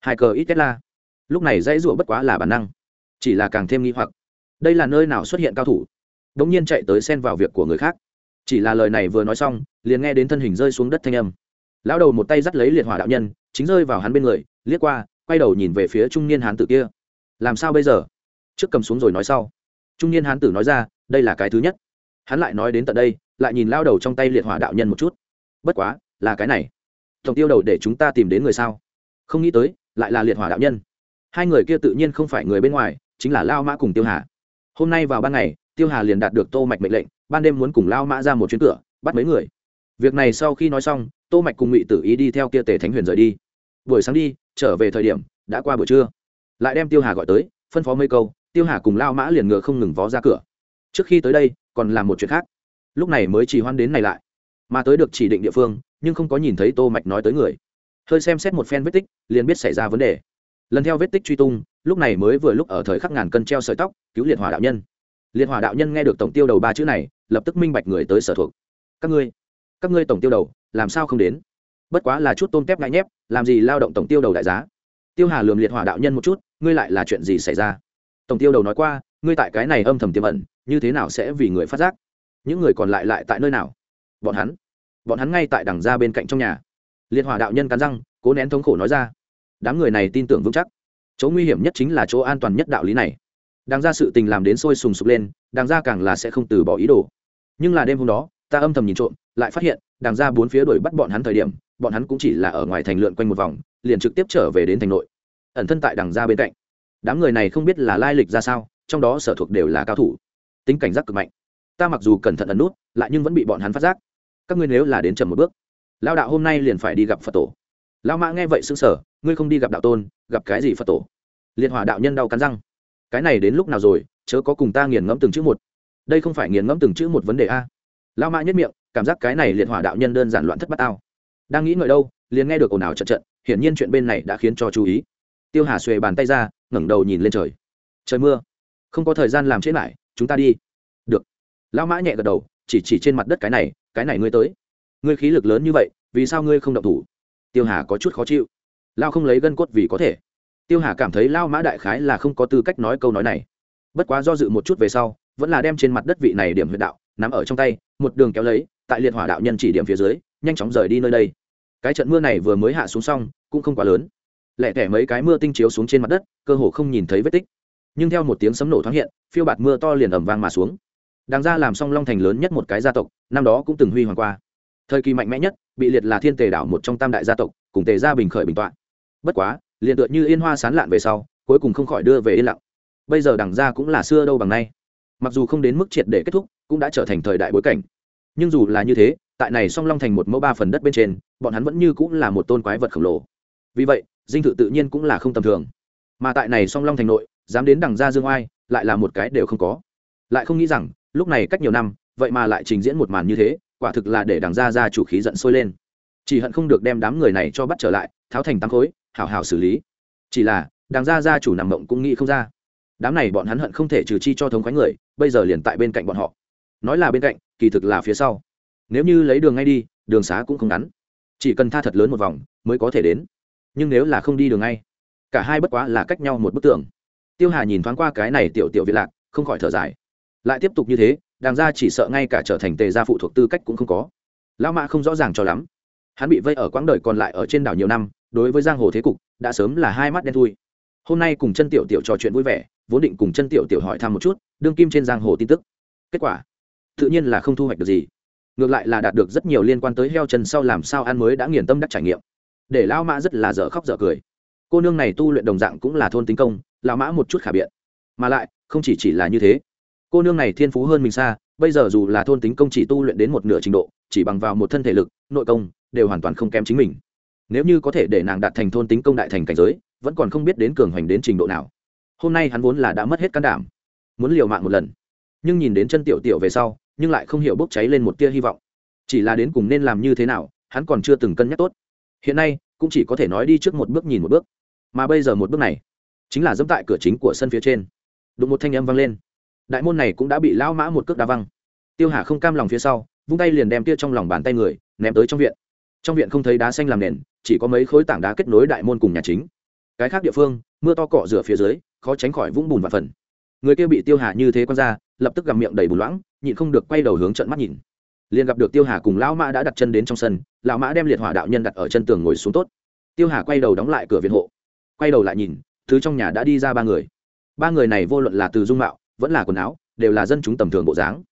Hai cờ ít la lúc này dãy rụa bất quá là bản năng. Chỉ là càng thêm nghi hoặc đây là nơi nào xuất hiện cao thủ? Đ ỗ n g nhiên chạy tới xen vào việc của người khác. Chỉ là lời này vừa nói xong, liền nghe đến thân hình rơi xuống đất thanh âm. Lão đầu một tay dắt lấy liệt hỏa đạo nhân, chính rơi vào hắn bên người, liếc qua, quay đầu nhìn về phía trung niên hán tử kia. Làm sao bây giờ? Trước cầm xuống rồi nói sau. Trung niên hán tử nói ra, đây là cái thứ nhất. Hắn lại nói đến tận đây, lại nhìn lao đầu trong tay liệt hỏa đạo nhân một chút. Bất quá, là cái này. Tổng tiêu đầu để chúng ta tìm đến người sao? Không nghĩ tới, lại là liệt hỏa đạo nhân. Hai người kia tự nhiên không phải người bên ngoài, chính là lao mã cùng tiêu hà hôm nay vào ban ngày, tiêu hà liền đạt được tô mạch mệnh lệnh, ban đêm muốn cùng lao mã ra một chuyến cửa, bắt mấy người. Việc này sau khi nói xong, tô mạch cùng ngụy tử ý đi theo kia tề thánh huyền rời đi. Buổi sáng đi, trở về thời điểm, đã qua buổi trưa. Lại đem tiêu hà gọi tới, phân phó mấy câu, tiêu hà cùng lao mã liền ngựa không ngừng vó ra cửa. Trước khi tới đây, còn làm một chuyện khác. Lúc này mới chỉ hoan đến này lại. Mà tới được chỉ định địa phương, nhưng không có nhìn thấy tô mạch nói tới người. Hơi xem xét một phen vết tích, liền biết xảy ra vấn đề lần theo vết tích truy tung, lúc này mới vừa lúc ở thời khắc ngàn cân treo sợi tóc, cứu liệt hỏa đạo nhân. Liệt hỏa đạo nhân nghe được tổng tiêu đầu ba chữ này, lập tức minh bạch người tới sở thuộc. Các ngươi các ngươi tổng tiêu đầu, làm sao không đến? Bất quá là chút tôm tép ngại nhép, làm gì lao động tổng tiêu đầu đại giá? Tiêu hà lườm liệt hỏa đạo nhân một chút, ngươi lại là chuyện gì xảy ra? Tổng tiêu đầu nói qua, ngươi tại cái này âm thầm tiềm ẩn, như thế nào sẽ vì người phát giác? Những người còn lại lại tại nơi nào? Bọn hắn bọn hắn ngay tại đằng ra bên cạnh trong nhà. Liệt hỏa đạo nhân cắn răng, cố nén thống khổ nói ra đám người này tin tưởng vững chắc. Chỗ nguy hiểm nhất chính là chỗ an toàn nhất đạo lý này. Đang ra sự tình làm đến sôi sùng sục lên đang ra càng là sẽ không từ bỏ ý đồ. Nhưng là đêm hôm đó, ta âm thầm nhìn trộm, lại phát hiện đàng ra bốn phía đuổi bắt bọn hắn thời điểm, bọn hắn cũng chỉ là ở ngoài thành lượn quanh một vòng, liền trực tiếp trở về đến thành nội. Ẩn thân tại đằng ra bên cạnh. Đám người này không biết là lai lịch ra sao, trong đó sở thuộc đều là cao thủ. Tính cảnh giác cực mạnh. Ta mặc dù cẩn thận ẩn nút, lại nhưng vẫn bị bọn hắn phát giác. Các ngươi nếu là đến chậm một bước lao đạo hôm nay liền phải đi gặp phật tổ. Lão mã nghe vậy sững sở ngươi không đi gặp đạo tôn, gặp cái gì phật tổ? Liệt hỏa đạo nhân đau cắn răng. Cái này đến lúc nào rồi, chớ có cùng ta nghiền ngẫm từng chữ một. Đây không phải nghiền ngẫm từng chữ một vấn đề a. Lão mã nhất miệng, cảm giác cái này liệt hỏa đạo nhân đơn giản loạn thất bát ao. đang nghĩ ngợi đâu, liền nghe được ồn ào chật trận hiển nhiên chuyện bên này đã khiến cho chú ý. Tiêu hà xuề bàn tay ra, ngẩng đầu nhìn lên trời. Trời mưa. Không có thời gian làm chết lại, chúng ta đi. Được. Lão mã nhẹ gật đầu, chỉ chỉ trên mặt đất cái này cái này ngươi tới. Ngươi khí lực lớn như vậy, vì sao ngươi không động thủ? Tiêu hà có chút khó chịu. Lao không lấy gân cốt vì có thể. Tiêu hà cảm thấy lao mã đại khái là không có tư cách nói câu nói này. Bất quá do dự một chút về sau, vẫn là đem trên mặt đất vị này điểm huyện đạo nằm ở trong tay, một đường kéo lấy, tại liệt hỏa đạo nhân chỉ điểm phía dưới, nhanh chóng rời đi nơi đây. Cái trận mưa này vừa mới hạ xuống xong, cũng không quá lớn. Lẹ tẻ mấy cái mưa tinh chiếu xuống trên mặt đất, cơ hồ không nhìn thấy vết tích. Nhưng theo một tiếng sấm nổ thoáng hiện, phiêu bạt mưa to liền ẩm vang mà xuống. Đàng ra làm xong long thành lớn nhất một cái gia tộc, năm đó cũng từng huy hoàng qua thời kỳ mạnh mẽ nhất, bị liệt là thiên tề đảo một trong tam đại gia tộc, cùng tề gia bình khởi bình t bất quá, liền tựa như yên hoa sán lạn về sau, cuối cùng không khỏi đưa về yên lặng. Bây giờ đằng ra cũng là xưa đâu bằng nay. Mặc dù không đến mức triệt để kết thúc, cũng đã trở thành thời đại bối cảnh. Nhưng dù là như thế, tại này song long thành một mẫu ba phần đất bên trên, bọn hắn vẫn như cũng là một tôn quái vật khổng lồ. Vì vậy, dinh thự tự nhiên cũng là không tầm thường. Mà tại này song long thành nội, dám đến đằng ra dương oai, lại là một cái đều không có. Lại không nghĩ rằng, lúc này cách nhiều năm, vậy mà lại trình diễn một màn như thế quả thực là để đằng ra ra chủ khí giận sôi lên. Chỉ hận không được đem đám người này cho bắt trở lại, tháo thành tám khối, hảo hảo xử lý. Chỉ là, đằng ra ra chủ nằm mộng cũng nghĩ không ra. Đám này bọn hắn hận không thể trừ chi cho thống khoái người, bây giờ liền tại bên cạnh bọn họ. Nói là bên cạnh, kỳ thực là phía sau. Nếu như lấy đường ngay đi, đường xá cũng không ngắn. Chỉ cần tha thật lớn một vòng, mới có thể đến. Nhưng nếu là không đi đường ngay, cả hai bất quá là cách nhau một bức tường. Tiêu hà nhìn thoáng qua cái này tiểu tiểu việt lạc, không khỏi thở dài. Lại tiếp tục như thế đàng ra chỉ sợ ngay cả trở thành tề gia phụ thuộc tư cách cũng không có. Lão mã không rõ ràng cho lắm. Hắn bị vây ở quãng đời còn lại ở trên đảo nhiều năm, đối với giang hồ thế cục, đã sớm là hai mắt đen thui. Hôm nay cùng chân tiểu tiểu trò chuyện vui vẻ, vốn định cùng chân tiểu tiểu hỏi thăm một chút, đương kim trên giang hồ tin tức. Kết quả, tự nhiên là không thu hoạch được gì. Ngược lại là đạt được rất nhiều liên quan tới heo chân sau làm sao ăn mới đã nghiền tâm đắc trải nghiệm. Để lão mã rất là dở khóc dở cười. Cô nương này tu luyện đồng dạng cũng là thôn tính công, lão mã một chút khả biện. Mà lại, không chỉ chỉ là như thế cô nương này thiên phú hơn mình xa, bây giờ dù là thôn tính công chỉ tu luyện đến một nửa trình độ, chỉ bằng vào một thân thể lực, nội công, đều hoàn toàn không kém chính mình. Nếu như có thể để nàng đạt thành thôn tính công đại thành cảnh giới, vẫn còn không biết đến cường hoành đến trình độ nào. Hôm nay hắn vốn là đã mất hết can đảm, muốn liều mạng một lần. Nhưng nhìn đến chân tiểu tiểu về sau, nhưng lại không hiểu bốc cháy lên một tia hy vọng. Chỉ là đến cùng nên làm như thế nào, hắn còn chưa từng cân nhắc tốt. Hiện nay, cũng chỉ có thể nói đi trước một bước nhìn một bước. Mà bây giờ một bước này, chính là dẫm tại cửa chính của sân phía trên. Đụng một thanh âm vang lên đại môn này cũng đã bị lão mã một cước đá văng. Tiêu hà không cam lòng phía sau, vung tay liền đem tia trong lòng bàn tay người ném tới trong viện. Trong viện không thấy đá xanh làm nền, chỉ có mấy khối tảng đá kết nối đại môn cùng nhà chính. Cái khác địa phương, mưa to cọ rửa phía dưới, khó tránh khỏi vũng bùn và phần. Người kia bị tiêu hà như thế q ra, lập tức gặm miệng đầy bùn loãng, nhịn không được quay đầu hướng trận mắt nhìn. Liền gặp được tiêu hà cùng lão mã đã đặt chân đến trong sân, lão mã đem liệt hỏa đạo nhân đặt ở chân tường ngồi xuống tốt. Tiêu hà quay đầu đóng lại cửa viện hộ, quay đầu lại nhìn, thứ trong nhà đã đi ra ba người. Ba người này vô luận là từ dung mạo vẫn là quần áo, đều là dân chúng tầm thường bộ dáng.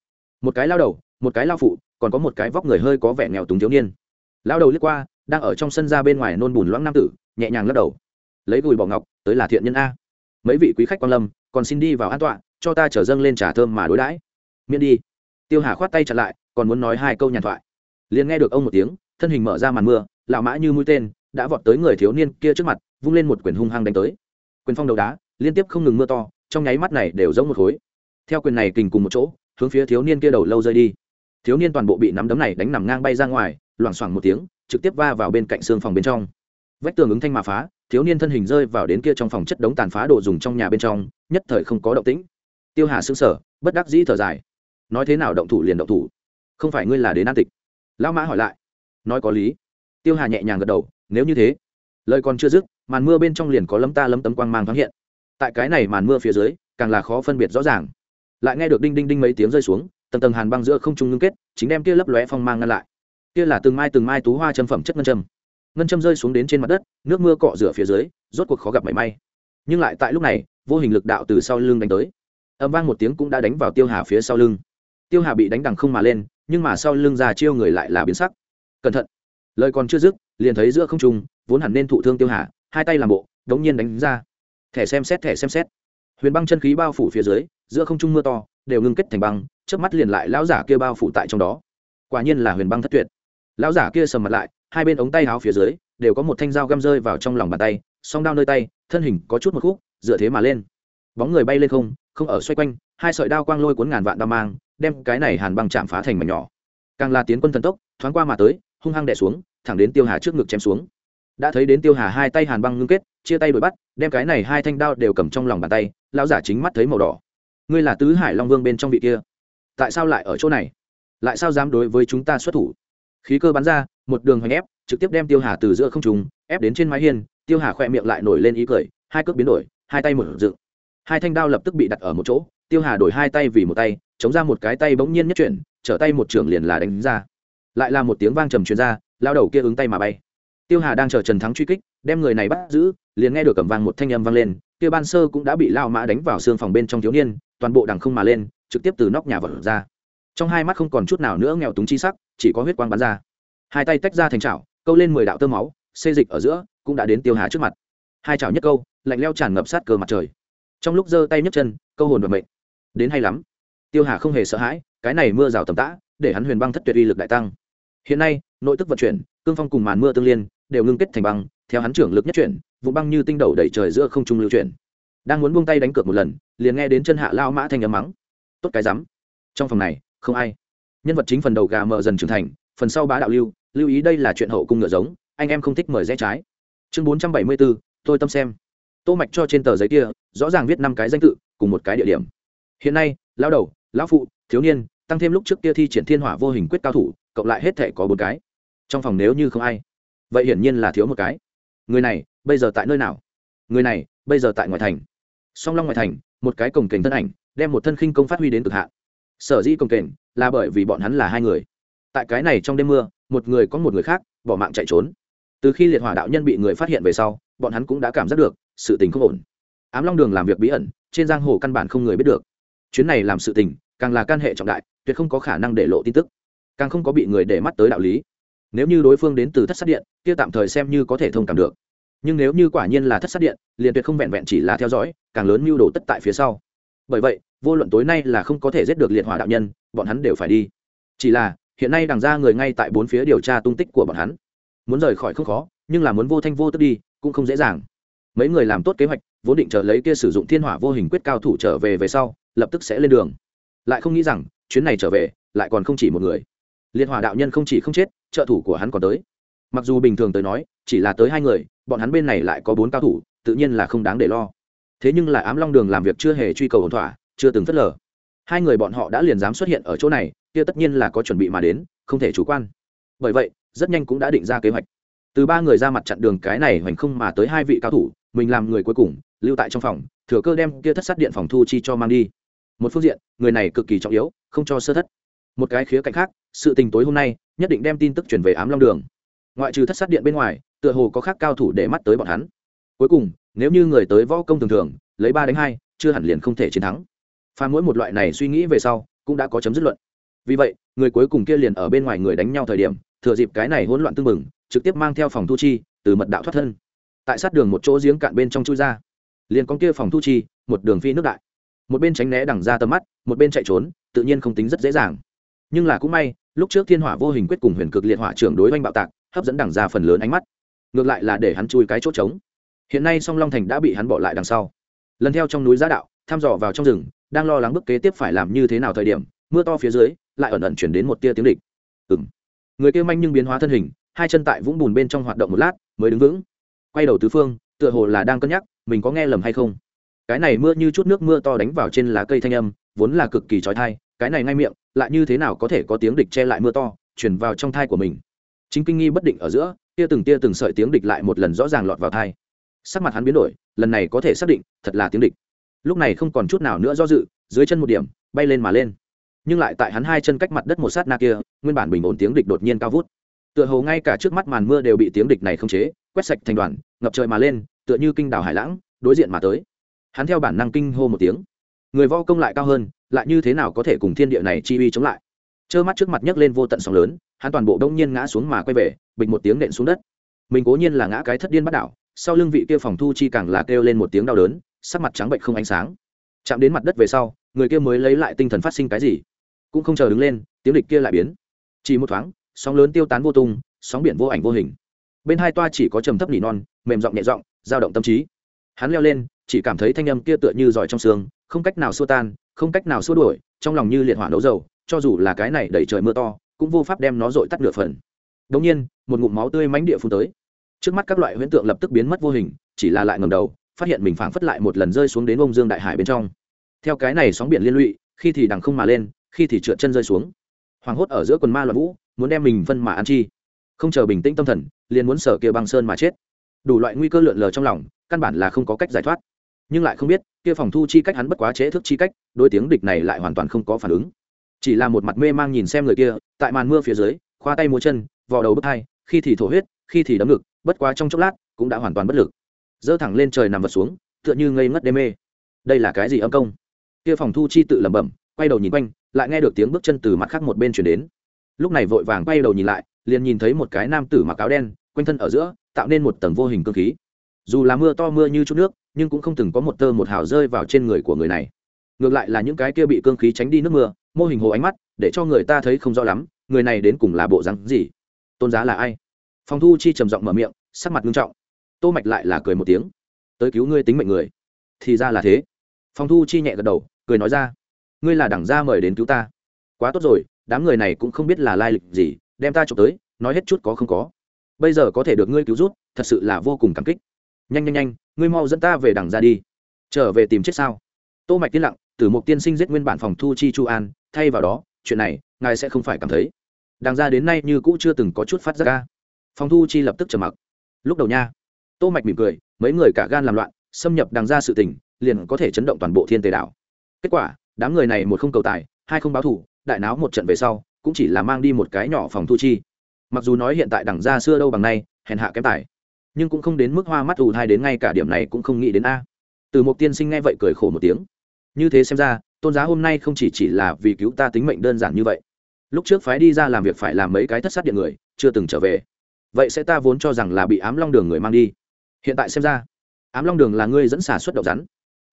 Một cái lao đầu, một cái lao phụ, còn có một cái vóc người hơi có vẻ nghèo túng thiếu niên. Lao đầu liếc qua, đang ở trong sân ra bên ngoài nôn bùn loãng nam tử, nhẹ nhàng lắc đầu. Lấy gùi bỏ ngọc, tới là thiện nhân a. Mấy vị quý khách quan lâm, còn xin đi vào an tọa, cho ta trở dâng lên trà thơm mà đối đãi. Miễn đi. Tiêu hà khoát tay chặt lại, còn muốn nói hai câu nhàn thoại. Liền nghe được ông một tiếng, thân hình mở ra màn mưa, lão mã như mũi tên, đã vọt tới người thiếu niên kia trước mặt, vung lên một quyền hung hăng đánh tới. Quyền phong đầu đá, liên tiếp không ngừng mưa to trong nháy mắt này đều giống một khối. Theo quyền này kình cùng một chỗ, hướng phía thiếu niên kia đầu lâu rơi đi. Thiếu niên toàn bộ bị nắm đấm này đánh nằm ngang bay ra ngoài, loảng xoảng một tiếng, trực tiếp va vào bên cạnh xương phòng bên trong. Vách tường ứng thanh mà phá, thiếu niên thân hình rơi vào đến kia trong phòng chất đống tàn phá đồ dùng trong nhà bên trong, nhất thời không có động tĩnh. Tiêu hà xứng sở bất đắc dĩ thở dài. Nói thế nào động thủ liền động thủ. Không phải ngươi là đến an tịch. Lão mã hỏi lại. Nói có lý. Tiêu hà nhẹ nhàng gật đầu, nếu như thế, lời còn chưa dứt, màn mưa bên trong liền có lấm ta lấm tấm quang mang thoáng hiện tại cái này màn mưa phía dưới, càng là khó phân biệt rõ ràng. Lại nghe được đinh đinh đinh mấy tiếng rơi xuống, tầng tầng hàn băng giữa không trung ngưng kết, chính đem kia lấp lóe phong mang ngăn lại. Kia là từng mai từng mai tú hoa chân phẩm chất ngân châm. Ngân châm rơi xuống đến trên mặt đất, nước mưa cọ rửa phía dưới, rốt cuộc khó gặp mảy may. Nhưng lại tại lúc này, vô hình lực đạo từ sau lưng đánh tới. Âm vang một tiếng cũng đã đánh vào tiêu hà phía sau lưng. Tiêu hà bị đánh đằng không mà lên, nhưng mà sau lưng già chiêu người lại là biến sắc. Cẩn thận. Lời còn chưa dứt, liền thấy giữa không trung, vốn hẳn nên thụ thương tiêu hà, hai tay làm bộ, đống nhiên đánh ra thẻ xem xét, thẻ xem xét. Huyền băng chân khí bao phủ phía dưới, giữa không trung mưa to, đều ngưng kết thành băng trước mắt liền lại lão giả kia bao phủ tại trong đó. Quả nhiên là huyền băng thất tuyệt. Lão giả kia sầm mặt lại, hai bên ống tay háo phía dưới, đều có một thanh dao găm rơi vào trong lòng bàn tay, song đao nơi tay, thân hình có chút một khúc, dựa thế mà lên. Bóng người bay lên không không ở xoay quanh, hai sợi đao quang lôi cuốn ngàn vạn đao mang, đem cái này hàn băng chạm phá thành mảnh nhỏ. Càng là tiến quân thần tốc, thoáng qua mà tới, hung hăng đè xuống, thẳng đến tiêu hà trước ngực chém xuống. Đã thấy đến tiêu hà hai tay hàn băng ngưng kết chia tay đuổi bắt, đem cái này hai thanh đao đều cầm trong lòng bàn tay, lão giả chính mắt thấy màu đỏ. Ngươi là tứ hải long vương bên trong vị kia. Tại sao lại ở chỗ này? Lại sao dám đối với chúng ta xuất thủ? Khí cơ bắn ra, một đường hoành ép, trực tiếp đem tiêu hà từ giữa không trùng ép đến trên mái hiên, tiêu hà khỏe miệng lại nổi lên ý cười, hai cước biến đổi, hai tay một dựng. Hai thanh đao lập tức bị đặt ở một chỗ, tiêu hà đổi hai tay vì một tay, chống ra một cái tay bỗng nhiên nhất chuyển, trở tay một trưởng liền là đánh ra. Lại là một tiếng vang trầm truyền ra lao đầu kia ứng tay mà bay tiêu hà đang chờ trần thắng truy kích, đem người này bắt giữ, liền nghe được cầm vang một thanh âm vang lên, kia ban sơ cũng đã bị lao mã đánh vào xương phòng bên trong thiếu niên, toàn bộ đằng không mà lên, trực tiếp từ nóc nhà vật ra. Trong hai mắt không còn chút nào nữa nghèo túng chi sắc, chỉ có huyết quang bắn ra. Hai tay tách ra thành chảo, câu lên mười đạo tơ máu, xê dịch ở giữa, cũng đã đến tiêu hà trước mặt. Hai chảo nhất câu, lạnh leo tràn ngập sát cờ mặt trời. Trong lúc giơ tay nhấc chân, câu hồn vận mệnh. Đến hay lắm. Tiêu hà không hề sợ hãi, cái này mưa rào tầm tã, để hắn huyền băng thất tuyệt uy lực đại tăng. Hiện nay, nội tức vận chuyển, cương phong cùng màn mưa tương liên đều ngưng kết thành băng, theo hắn trưởng lực nhất chuyển, vụ băng như tinh đầu đẩy trời giữa không trung lưu chuyển. Đang muốn buông tay đánh cược một lần, liền nghe đến chân hạ lao mã thanh ấm mắng. Tốt cái rắm. Trong phòng này, không ai. Nhân vật chính phần đầu gà mờ dần trưởng thành, phần sau bá đạo lưu lưu ý đây là chuyện hậu cung ngựa giống, anh em không thích mời rẽ trái. Chương bốn trăm bảy mươi bốn tôi tâm xem. Tô mạch cho trên tờ giấy kia, rõ ràng viết năm cái danh tự, cùng một cái địa điểm. Hiện nay lao đầu, lão phụ, thiếu niên, tăng thêm lúc trước kia thi triển thiên hỏa vô hình quyết cao thủ, cộng lại hết thể có bốn cái. Trong phòng nếu như không ai vậy hiển nhiên là thiếu một cái. Người này, bây giờ tại nơi nào? Người này, bây giờ tại ngoại thành. Song long ngoại thành, một cái cổng kềnh thân ảnh, đem một thân khinh công phát huy đến cực hạn. Sở dĩ cổng kềnh, là bởi vì bọn hắn là hai người. Tại cái này trong đêm mưa, một người có một người khác, bỏ mạng chạy trốn. Từ khi liệt hỏa đạo nhân bị người phát hiện về sau, bọn hắn cũng đã cảm giác được, sự tình không ổn. Ám long đường làm việc bí ẩn, trên giang hồ căn bản không người biết được. Chuyến này làm sự tình, càng là can hệ trọng đại, tuyệt không có khả năng để lộ tin tức. Càng không có bị người để mắt tới đạo lý nếu như đối phương đến từ thất sát điện, kia tạm thời xem như có thể thông cảm được. Nhưng nếu như quả nhiên là thất sát điện, liền tuyệt không vẹn vẹn chỉ là theo dõi, càng lớn mưu đồ tất tại phía sau. Bởi vậy, vô luận tối nay là không có thể giết được liệt hỏa đạo nhân, bọn hắn đều phải đi. Chỉ là, hiện nay đằng ra người ngay tại bốn phía điều tra tung tích của bọn hắn. Muốn rời khỏi không khó, nhưng là muốn vô thanh vô tức đi, cũng không dễ dàng. Mấy người làm tốt kế hoạch, vốn định chờ lấy kia sử dụng thiên hỏa vô hình quyết cao thủ trở về về sau, lập tức sẽ lên đường. Lại không nghĩ rằng, chuyến này trở về, lại còn không chỉ một người liệt hỏa đạo nhân không chỉ không chết, trợ thủ của hắn còn tới. Mặc dù bình thường tới nói, chỉ là tới hai người, bọn hắn bên này lại có bốn cao thủ, tự nhiên là không đáng để lo. Thế nhưng là ám long đường làm việc chưa hề truy cầu ổn thỏa, chưa từng phớt lờ. Hai người bọn họ đã liền dám xuất hiện ở chỗ này, kia tất nhiên là có chuẩn bị mà đến, không thể chủ quan. Bởi vậy, rất nhanh cũng đã định ra kế hoạch. Từ ba người ra mặt chặn đường cái này hoành không mà tới hai vị cao thủ, mình làm người cuối cùng, lưu tại trong phòng, thừa cơ đem kia thất sát điện phòng thu chi cho mang đi. Một phương diện, người này cực kỳ trọng yếu, không cho sơ thất. Một cái khía cạnh khác sự tình tối hôm nay, nhất định đem tin tức chuyển về ám long đường. Ngoại trừ thất sát điện bên ngoài, tựa hồ có khác cao thủ để mắt tới bọn hắn. Cuối cùng, nếu như người tới võ công thường thường, lấy ba đánh hai, chưa hẳn liền không thể chiến thắng. Pha mỗi một loại này suy nghĩ về sau, cũng đã có chấm dứt luận. Vì vậy, người cuối cùng kia liền ở bên ngoài người đánh nhau thời điểm, thừa dịp cái này hỗn loạn tương mừng trực tiếp mang theo phòng thu chi, từ mật đạo thoát thân. Tại sát đường một chỗ giếng cạn bên trong chui ra. Liền con kia phòng thu chi, một đường phi nước đại. Một bên tránh né đằng ra tầm mắt, một bên chạy trốn, tự nhiên không tính rất dễ dàng nhưng là cũng may, lúc trước thiên hỏa vô hình quyết cùng huyền cực liệt hỏa trưởng đối oanh bạo tạc, hấp dẫn đằng ra phần lớn ánh mắt. Ngược lại là để hắn chui cái chỗ trống. Hiện nay song long thành đã bị hắn bỏ lại đằng sau. Lần theo trong núi giá đạo, thăm dò vào trong rừng, đang lo lắng bước kế tiếp phải làm như thế nào thời điểm, mưa to phía dưới, lại ẩn ẩn chuyển đến một tia tiếng địch. Ừng người kêu manh nhưng biến hóa thân hình, hai chân tại vũng bùn bên trong hoạt động một lát, mới đứng vững. Quay đầu tứ phương, tựa hồ là đang cân nhắc, mình có nghe lầm hay không. Cái này mưa như chút nước mưa to đánh vào trên lá cây thanh âm, vốn là cực kỳ trói thai cái này ngay miệng, lại như thế nào có thể có tiếng địch che lại mưa to chuyển vào trong thai của mình. Chính kinh nghi bất định ở giữa, tia từng tia từng sợi tiếng địch lại một lần rõ ràng lọt vào thai. Sắc mặt hắn biến đổi, lần này có thể xác định, thật là tiếng địch. Lúc này không còn chút nào nữa do dự, dưới chân một điểm, bay lên mà lên. Nhưng lại tại hắn hai chân cách mặt đất một sát na kia, nguyên bản bình ổn tiếng địch đột nhiên cao vút. Tựa hồ ngay cả trước mắt màn mưa đều bị tiếng địch này không chế, quét sạch thành đoàn, ngập trời mà lên, tựa như kinh đảo hải lãng, đối diện mà tới. Hắn theo bản năng kinh hô một tiếng người vo công lại cao hơn, lại như thế nào có thể cùng thiên địa này chi uy chống lại? Trơ mắt trước mặt nhấc lên vô tận sóng lớn, hắn toàn bộ đông nhiên ngã xuống mà quay về, bịch một tiếng nện xuống đất. Mình cố nhiên là ngã cái thất điên bắt đảo, sau lưng vị kia phòng thu chi càng là kêu lên một tiếng đau đớn, sắc mặt trắng bệnh không ánh sáng. Chạm đến mặt đất về sau, người kia mới lấy lại tinh thần phát sinh cái gì? Cũng không chờ đứng lên, tiếng địch kia lại biến. Chỉ một thoáng, sóng lớn tiêu tán vô tung, sóng biển vô ảnh vô hình. Bên hai toa chỉ có trầm thấp nỉ non, mềm giọng nhẹ giọng, dao động tâm trí. Hắn leo lên, chỉ cảm thấy thanh âm kia tựa như giỏi trong xương không cách nào xua tan, không cách nào xua đuổi, trong lòng như liệt hỏa nấu dầu, cho dù là cái này đẩy trời mưa to, cũng vô pháp đem nó dội tắt nửa phần. Đống nhiên, một ngụm máu tươi mánh địa phun tới. Trước mắt các loại huyễn tượng lập tức biến mất vô hình, chỉ là lại ngầm đầu, phát hiện mình phảng phất lại một lần rơi xuống đến ông dương đại hải bên trong. Theo cái này sóng biển liên lụy, khi thì đằng không mà lên, khi thì trượt chân rơi xuống. Hoàng hốt ở giữa quần ma loạn vũ, muốn đem mình phân mà ăn chi. Không chờ bình tĩnh tâm thần, liền muốn sở kia băng sơn mà chết. Đủ loại nguy cơ lượn lờ trong lòng, căn bản là không có cách giải thoát nhưng lại không biết, kia phòng thu chi cách hắn bất quá chế thức chi cách đôi tiếng địch này lại hoàn toàn không có phản ứng. Chỉ là một mặt mê mang nhìn xem người kia, tại màn mưa phía dưới, khoa tay múa chân, vò đầu bức hai, khi thì thổ huyết, khi thì đấm ngực, bất quá trong chốc lát, cũng đã hoàn toàn bất lực. Giơ thẳng lên trời nằm vật xuống, tựa như ngây ngất đê mê. Đây là cái gì âm công? Kia phòng thu chi tự lẩm bẩm, quay đầu nhìn quanh, lại nghe được tiếng bước chân từ mặt khác một bên chuyển đến. Lúc này vội vàng quay đầu nhìn lại, liền nhìn thấy một cái nam tử mặc áo đen, quanh thân ở giữa, tạo nên một tầng vô hình cơ khí. Dù là mưa to mưa như chút nước nhưng cũng không từng có một tơ một hào rơi vào trên người của người này. Ngược lại là những cái kia bị cương khí tránh đi nước mưa, mô hình hồ ánh mắt, để cho người ta thấy không rõ lắm, người này đến cùng là bộ rắn gì? Tôn giá là ai? Phòng thu chi trầm giọng mở miệng, sắc mặt nghiêm trọng. Tô mạch lại là cười một tiếng. Tới cứu ngươi tính mệnh người. Thì ra là thế. Phòng thu chi nhẹ gật đầu, cười nói ra. Ngươi là đẳng gia mời đến cứu ta. Quá tốt rồi, đám người này cũng không biết là lai lịch gì, đem ta chụp tới, nói hết chút có không có. Bây giờ có thể được ngươi cứu rút thật sự là vô cùng cảm kích nhanh nhanh nhanh, ngươi mau dẫn ta về đằng ra đi. Trở về tìm chết sao? Tô mạch tiên lặng từ Mục tiên sinh giết nguyên bản phòng thu chi chu an, thay vào đó, chuyện này, ngài sẽ không phải cảm thấy. Đằng ra đến nay như cũ chưa từng có chút phát ra. Ca phòng thu chi lập tức trầm mặc. Lúc đầu nha, tô mạch mỉm cười, mấy người cả gan làm loạn, xâm nhập đằng ra sự tình, liền có thể chấn động toàn bộ thiên tề đảo. Kết quả, đám người này một không cầu tài, hai không báo thủ, đại náo một trận về sau, cũng chỉ là mang đi một cái nhỏ phòng thu chi. Mặc dù nói hiện tại đằng ra xưa đâu bằng nay, hèn hạ kém tài nhưng cũng không đến mức hoa mắt ù thai đến ngay cả điểm này cũng không nghĩ đến a. Từ một tiên sinh nghe vậy cười khổ một tiếng. Như thế xem ra, tôn giá hôm nay không chỉ chỉ là vì cứu ta tính mệnh đơn giản như vậy. Lúc trước phái đi ra làm việc phải làm mấy cái thất sát điện người, chưa từng trở về. Vậy sẽ ta vốn cho rằng là bị ám long đường người mang đi. Hiện tại xem ra, ám long đường là ngươi dẫn xả xuất độc rắn,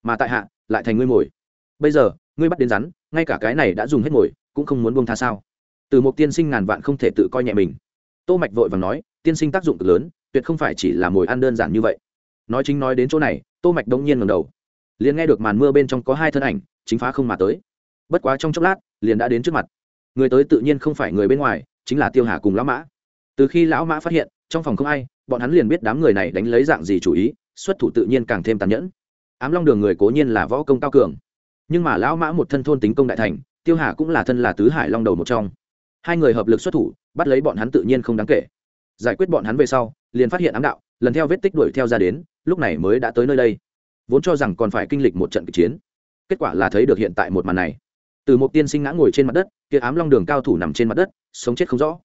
mà tại hạ, lại thành ngươi mồi. Bây giờ, ngươi bắt đến rắn, ngay cả cái này đã dùng hết mồi, cũng không muốn buông tha sao? Từ một tiên sinh ngàn vạn không thể tự coi nhẹ mình. Tô mạch vội vàng nói, tiên sinh tác dụng cực lớn tuyệt không phải chỉ là mồi ăn đơn giản như vậy. Nói chính nói đến chỗ này, tô mạch đông nhiên ngẩng đầu. Liền nghe được màn mưa bên trong có hai thân ảnh, chính phá không mà tới. Bất quá trong chốc lát, liền đã đến trước mặt. Người tới tự nhiên không phải người bên ngoài, chính là tiêu hà cùng lão mã. Từ khi lão mã phát hiện, trong phòng không ai, bọn hắn liền biết đám người này đánh lấy dạng gì chủ ý, xuất thủ tự nhiên càng thêm tàn nhẫn. Ám long đường người cố nhiên là võ công cao cường. Nhưng mà lão mã một thân thôn tính công đại thành, tiêu hà cũng là thân là tứ hải long đầu một trong. Hai người hợp lực xuất thủ, bắt lấy bọn hắn tự nhiên không đáng kể giải quyết bọn hắn về sau, liền phát hiện ám đạo, lần theo vết tích đuổi theo ra đến, lúc này mới đã tới nơi đây. Vốn cho rằng còn phải kinh lịch một trận kịch chiến, kết quả là thấy được hiện tại một màn này. Từ một tiên sinh ngã ngồi trên mặt đất, kia ám long đường cao thủ nằm trên mặt đất, sống chết không rõ.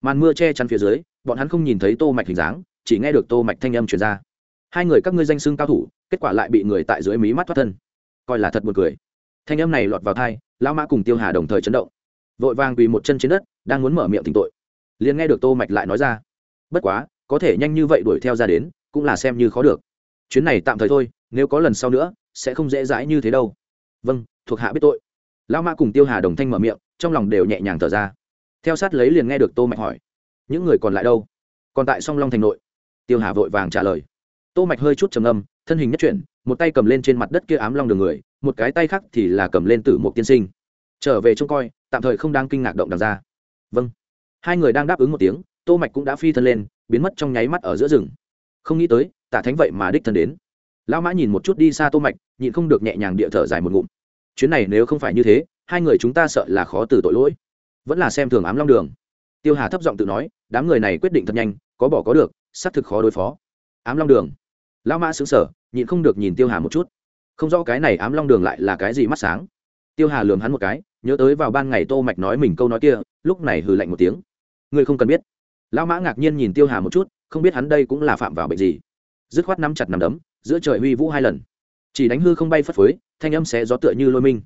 Màn mưa che chắn phía dưới, bọn hắn không nhìn thấy tô mạch hình dáng, chỉ nghe được tô mạch thanh âm truyền ra. Hai người các ngươi danh xưng cao thủ, kết quả lại bị người tại dưới mí mắt thoát thân. Coi là thật buồn cười. Thanh âm này lọt vào tai, lão mã cùng tiêu hà đồng thời chấn động. Vội vàng quỳ một chân trên đất, đang muốn mở miệng thỉnh tội. Liền nghe được tô mạch lại nói ra bất quá, có thể nhanh như vậy đuổi theo ra đến, cũng là xem như khó được. Chuyến này tạm thời thôi, nếu có lần sau nữa, sẽ không dễ dãi như thế đâu. Vâng thuộc hạ biết tội. Lão mã cùng tiêu hà đồng thanh mở miệng, trong lòng đều nhẹ nhàng thở ra. Theo sát lấy liền nghe được tô mạch hỏi, những người còn lại đâu? Còn tại song long thành nội. Tiêu hà vội vàng trả lời. Tô mạch hơi chút trầm âm thân hình nhất chuyển, một tay cầm lên trên mặt đất kia ám long đường người, một cái tay khác thì là cầm lên tử một tiên sinh. Trở về trông coi, tạm thời không đang kinh ngạc động đằng ra. Vâng. Hai người đang đáp ứng một tiếng tô mạch cũng đã phi thân lên biến mất trong nháy mắt ở giữa rừng. Không nghĩ tới tả thánh vậy mà đích thân đến. Lão mã nhìn một chút đi xa tô mạch nhịn không được nhẹ nhàng địa thở dài một ngụm. Chuyến này nếu không phải như thế hai người chúng ta sợ là khó từ tội lỗi. Vẫn là xem thường ám long đường. Tiêu hà thấp giọng tự nói đám người này quyết định thật nhanh có bỏ có được xác thực khó đối phó. Ám long đường. Lão mã sững sờ, nhịn không được nhìn tiêu hà một chút. Không rõ cái này ám long đường lại là cái gì mắt sáng. Tiêu hà lườm hắn một cái nhớ tới vào ban ngày tô mạch nói mình câu nói kia lúc này hừ lạnh một tiếng. Ngươi không cần biết lão mã ngạc nhiên nhìn tiêu hà một chút, không biết hắn đây cũng là phạm vào bệnh gì. Dứt khoát nắm chặt nằm đấm, giữa trời huy vũ hai lần. Chỉ đánh hư không bay phất phới, thanh âm sẽ gió tựa như lôi minh.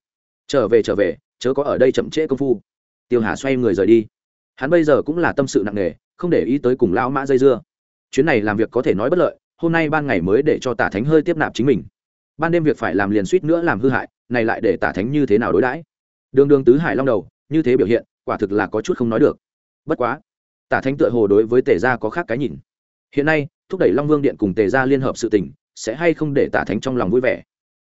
Trở về trở về, chớ có ở đây chậm trễ công phu. Tiêu hà xoay người rời đi. Hắn bây giờ cũng là tâm sự nặng nề, không để ý tới cùng lão mã dây dưa. Chuyến này làm việc có thể nói bất lợi, hôm nay ban ngày mới để cho tả thánh hơi tiếp nạp chính mình. Ban đêm việc phải làm liền suýt nữa làm hư hại, này lại để tả thánh như thế nào đối đãi? Đường đường tứ hải long đầu, như thế biểu hiện, quả thực là có chút không nói được. Bất quá tả thánh tựa hồ đối với tề gia có khác cái nhìn. Hiện nay, thúc đẩy long vương điện cùng tề gia liên hợp sự tình, sẽ hay không để tả thánh trong lòng vui vẻ?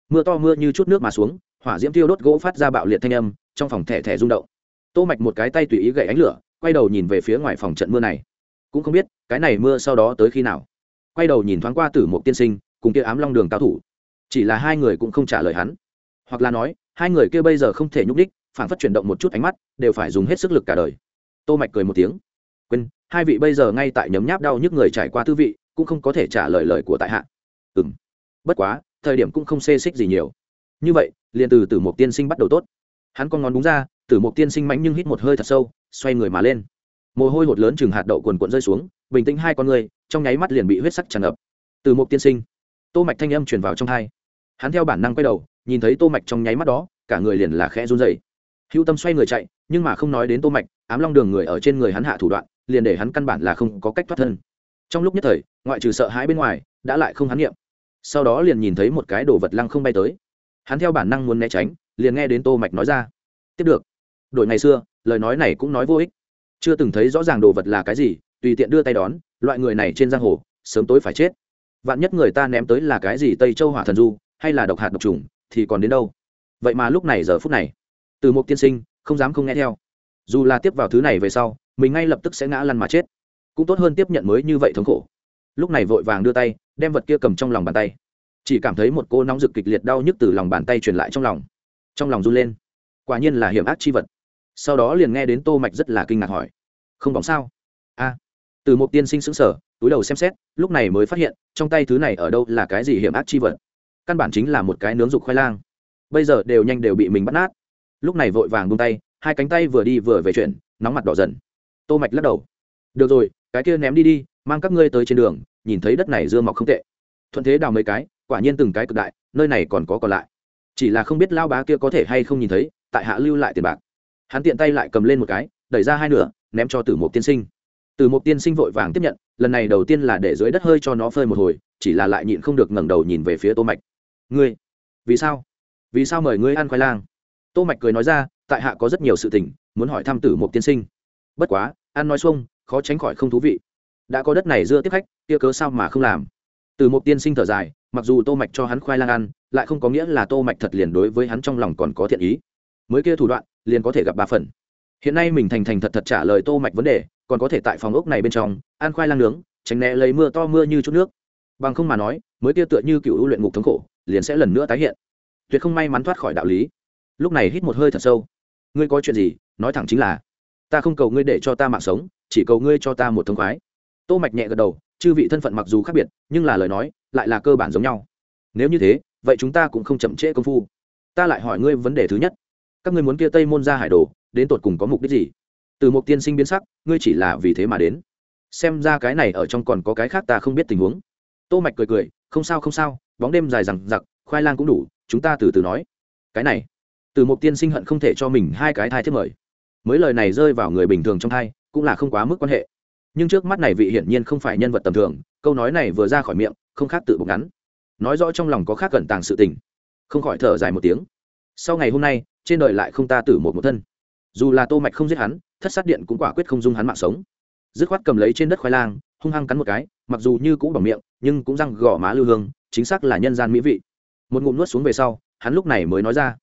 Mưa to mưa như chút nước mà xuống, hỏa diễm tiêu đốt gỗ phát ra bạo liệt thanh âm, trong phòng thẻ thẻ rung động. Tô mạch một cái tay tùy ý gậy ánh lửa, quay đầu nhìn về phía ngoài phòng trận mưa này. Cũng không biết, cái này mưa sau đó tới khi nào. Quay đầu nhìn thoáng qua tử một tiên sinh, cùng kia ám long đường cao thủ. Chỉ là hai người cũng không trả lời hắn. Hoặc là nói, hai người kia bây giờ không thể nhúc đích phản phất chuyển động một chút ánh mắt, đều phải dùng hết sức lực cả đời. Tô mạch cười một tiếng quên, hai vị bây giờ ngay tại nhấm nháp đau nhức người trải qua tư vị, cũng không có thể trả lời lời của tại hạ. Ừm. Bất quá, thời điểm cũng không xê xích gì nhiều. Như vậy, liền từ tử một tiên sinh bắt đầu tốt. Hắn con ngón đúng ra, tử một tiên sinh mánh nhưng hít một hơi thật sâu, xoay người mà lên. Mồ hôi hột lớn chừng hạt đậu quần cuộn rơi xuống, bình tĩnh hai con người, trong nháy mắt liền bị huyết sắc tràn ngập. Từ một tiên sinh. Tô mạch thanh âm truyền vào trong hai. Hắn theo bản năng quay đầu, nhìn thấy tô mạch trong nháy mắt đó, cả người liền là khẽ run rẩy. Hữu tâm xoay người chạy, nhưng mà không nói đến tô mạch, ám long đường người ở trên người hắn hạ thủ đoạn liền để hắn căn bản là không có cách thoát thân. Trong lúc nhất thời, ngoại trừ sợ hãi bên ngoài, đã lại không hắn nghiệm sau đó liền nhìn thấy một cái đồ vật lăng không bay tới. Hắn theo bản năng muốn né tránh, liền nghe đến tô mạch nói ra. Tiếp được. Đội ngày xưa, lời nói này cũng nói vô ích. Chưa từng thấy rõ ràng đồ vật là cái gì, tùy tiện đưa tay đón, loại người này trên giang hồ, sớm tối phải chết. Vạn nhất người ta ném tới là cái gì tây châu hỏa thần du, hay là độc hạt độc trùng, thì còn đến đâu? Vậy mà lúc này, giờ phút này, từ một tiên sinh không dám không nghe theo. Dù là tiếp vào thứ này về sau mình ngay lập tức sẽ ngã lăn mà chết. Cũng tốt hơn tiếp nhận mới như vậy thống khổ. Lúc này vội vàng đưa tay, đem vật kia cầm trong lòng bàn tay. Chỉ cảm thấy một cô nóng rực kịch liệt đau nhức từ lòng bàn tay truyền lại trong lòng. Trong lòng run lên. Quả nhiên là hiểm ác chi vật. Sau đó liền nghe đến tô mạch rất là kinh ngạc hỏi, không bóng sao? A. Từ một tiên sinh sững sờ, túi đầu xem xét, lúc này mới phát hiện, trong tay thứ này ở đâu là cái gì hiểm ác chi vật. Căn bản chính là một cái nướng dục khoai lang. Bây giờ đều nhanh đều bị mình bắt nát. Lúc này vội vàng buông tay, hai cánh tay vừa đi vừa về chuyển nóng mặt đỏ dần tô mạch lắc đầu. Được rồi, cái kia ném đi đi, mang các ngươi tới trên đường, nhìn thấy đất này dưa mọc không tệ. Thuận thế đào mấy cái, quả nhiên từng cái cực đại, nơi này còn có còn lại. Chỉ là không biết lao bá kia có thể hay không nhìn thấy, tại hạ lưu lại tiền bạc. Hắn tiện tay lại cầm lên một cái, đẩy ra hai nửa, ném cho tử mục tiên sinh. Tử mục tiên sinh vội vàng tiếp nhận, lần này đầu tiên là để dưới đất hơi cho nó phơi một hồi, chỉ là lại nhịn không được ngẩng đầu nhìn về phía tô mạch. Ngươi, vì sao? Vì sao mời ngươi ăn khoai lang? Tô mạch cười nói ra, tại hạ có rất nhiều sự tình, muốn hỏi thăm tử mục tiên sinh. Bất quá ăn nói xuông, khó tránh khỏi không thú vị. Đã có đất này dưa tiếp khách, kia cớ sao mà không làm? Từ một tiên sinh thở dài, mặc dù tô mạch cho hắn khoai lang ăn, lại không có nghĩa là tô mạch thật liền đối với hắn trong lòng còn có thiện ý. Mới kia thủ đoạn, liền có thể gặp ba phần. Hiện nay mình thành thành thật thật trả lời tô mạch vấn đề, còn có thể tại phòng ốc này bên trong, ăn khoai lang nướng, tránh né lấy mưa to mưa như chút nước. Bằng không mà nói, mới kia tựa như cựu ưu luyện ngục thống khổ, liền sẽ lần nữa tái hiện. Tuyệt không may mắn thoát khỏi đạo lý. Lúc này hít một hơi thật sâu. Ngươi có chuyện gì, nói thẳng chính là ta không cầu ngươi để cho ta mạng sống, chỉ cầu ngươi cho ta một thông khoái. Tô mạch nhẹ gật đầu, chư vị thân phận mặc dù khác biệt, nhưng là lời nói, lại là cơ bản giống nhau. Nếu như thế, vậy chúng ta cũng không chậm trễ công phu. Ta lại hỏi ngươi vấn đề thứ nhất. Các ngươi muốn kia tây môn ra hải đồ, đến tột cùng có mục đích gì? Từ một tiên sinh biến sắc, ngươi chỉ là vì thế mà đến. Xem ra cái này ở trong còn có cái khác ta không biết tình huống. Tô mạch cười cười, không sao không sao, bóng đêm dài rằng giặc khoai lang cũng đủ, chúng ta từ từ nói. Cái này, từ một tiên sinh hận không thể cho mình hai cái thai thiết mời mới lời này rơi vào người bình thường trong thai, cũng là không quá mức quan hệ. Nhưng trước mắt này vị hiển nhiên không phải nhân vật tầm thường, câu nói này vừa ra khỏi miệng, không khác tự bục ngắn. Nói rõ trong lòng có khác cẩn tàng sự tình. Không khỏi thở dài một tiếng. Sau ngày hôm nay, trên đời lại không ta tử một một thân. Dù là tô mạch không giết hắn, thất sát điện cũng quả quyết không dung hắn mạng sống. Dứt khoát cầm lấy trên đất khoai lang, hung hăng cắn một cái, mặc dù như cũ bằng miệng, nhưng cũng răng gò má lưu hương, chính xác là nhân gian mỹ vị. Một ngụm nuốt xuống về sau, hắn lúc này mới nói ra.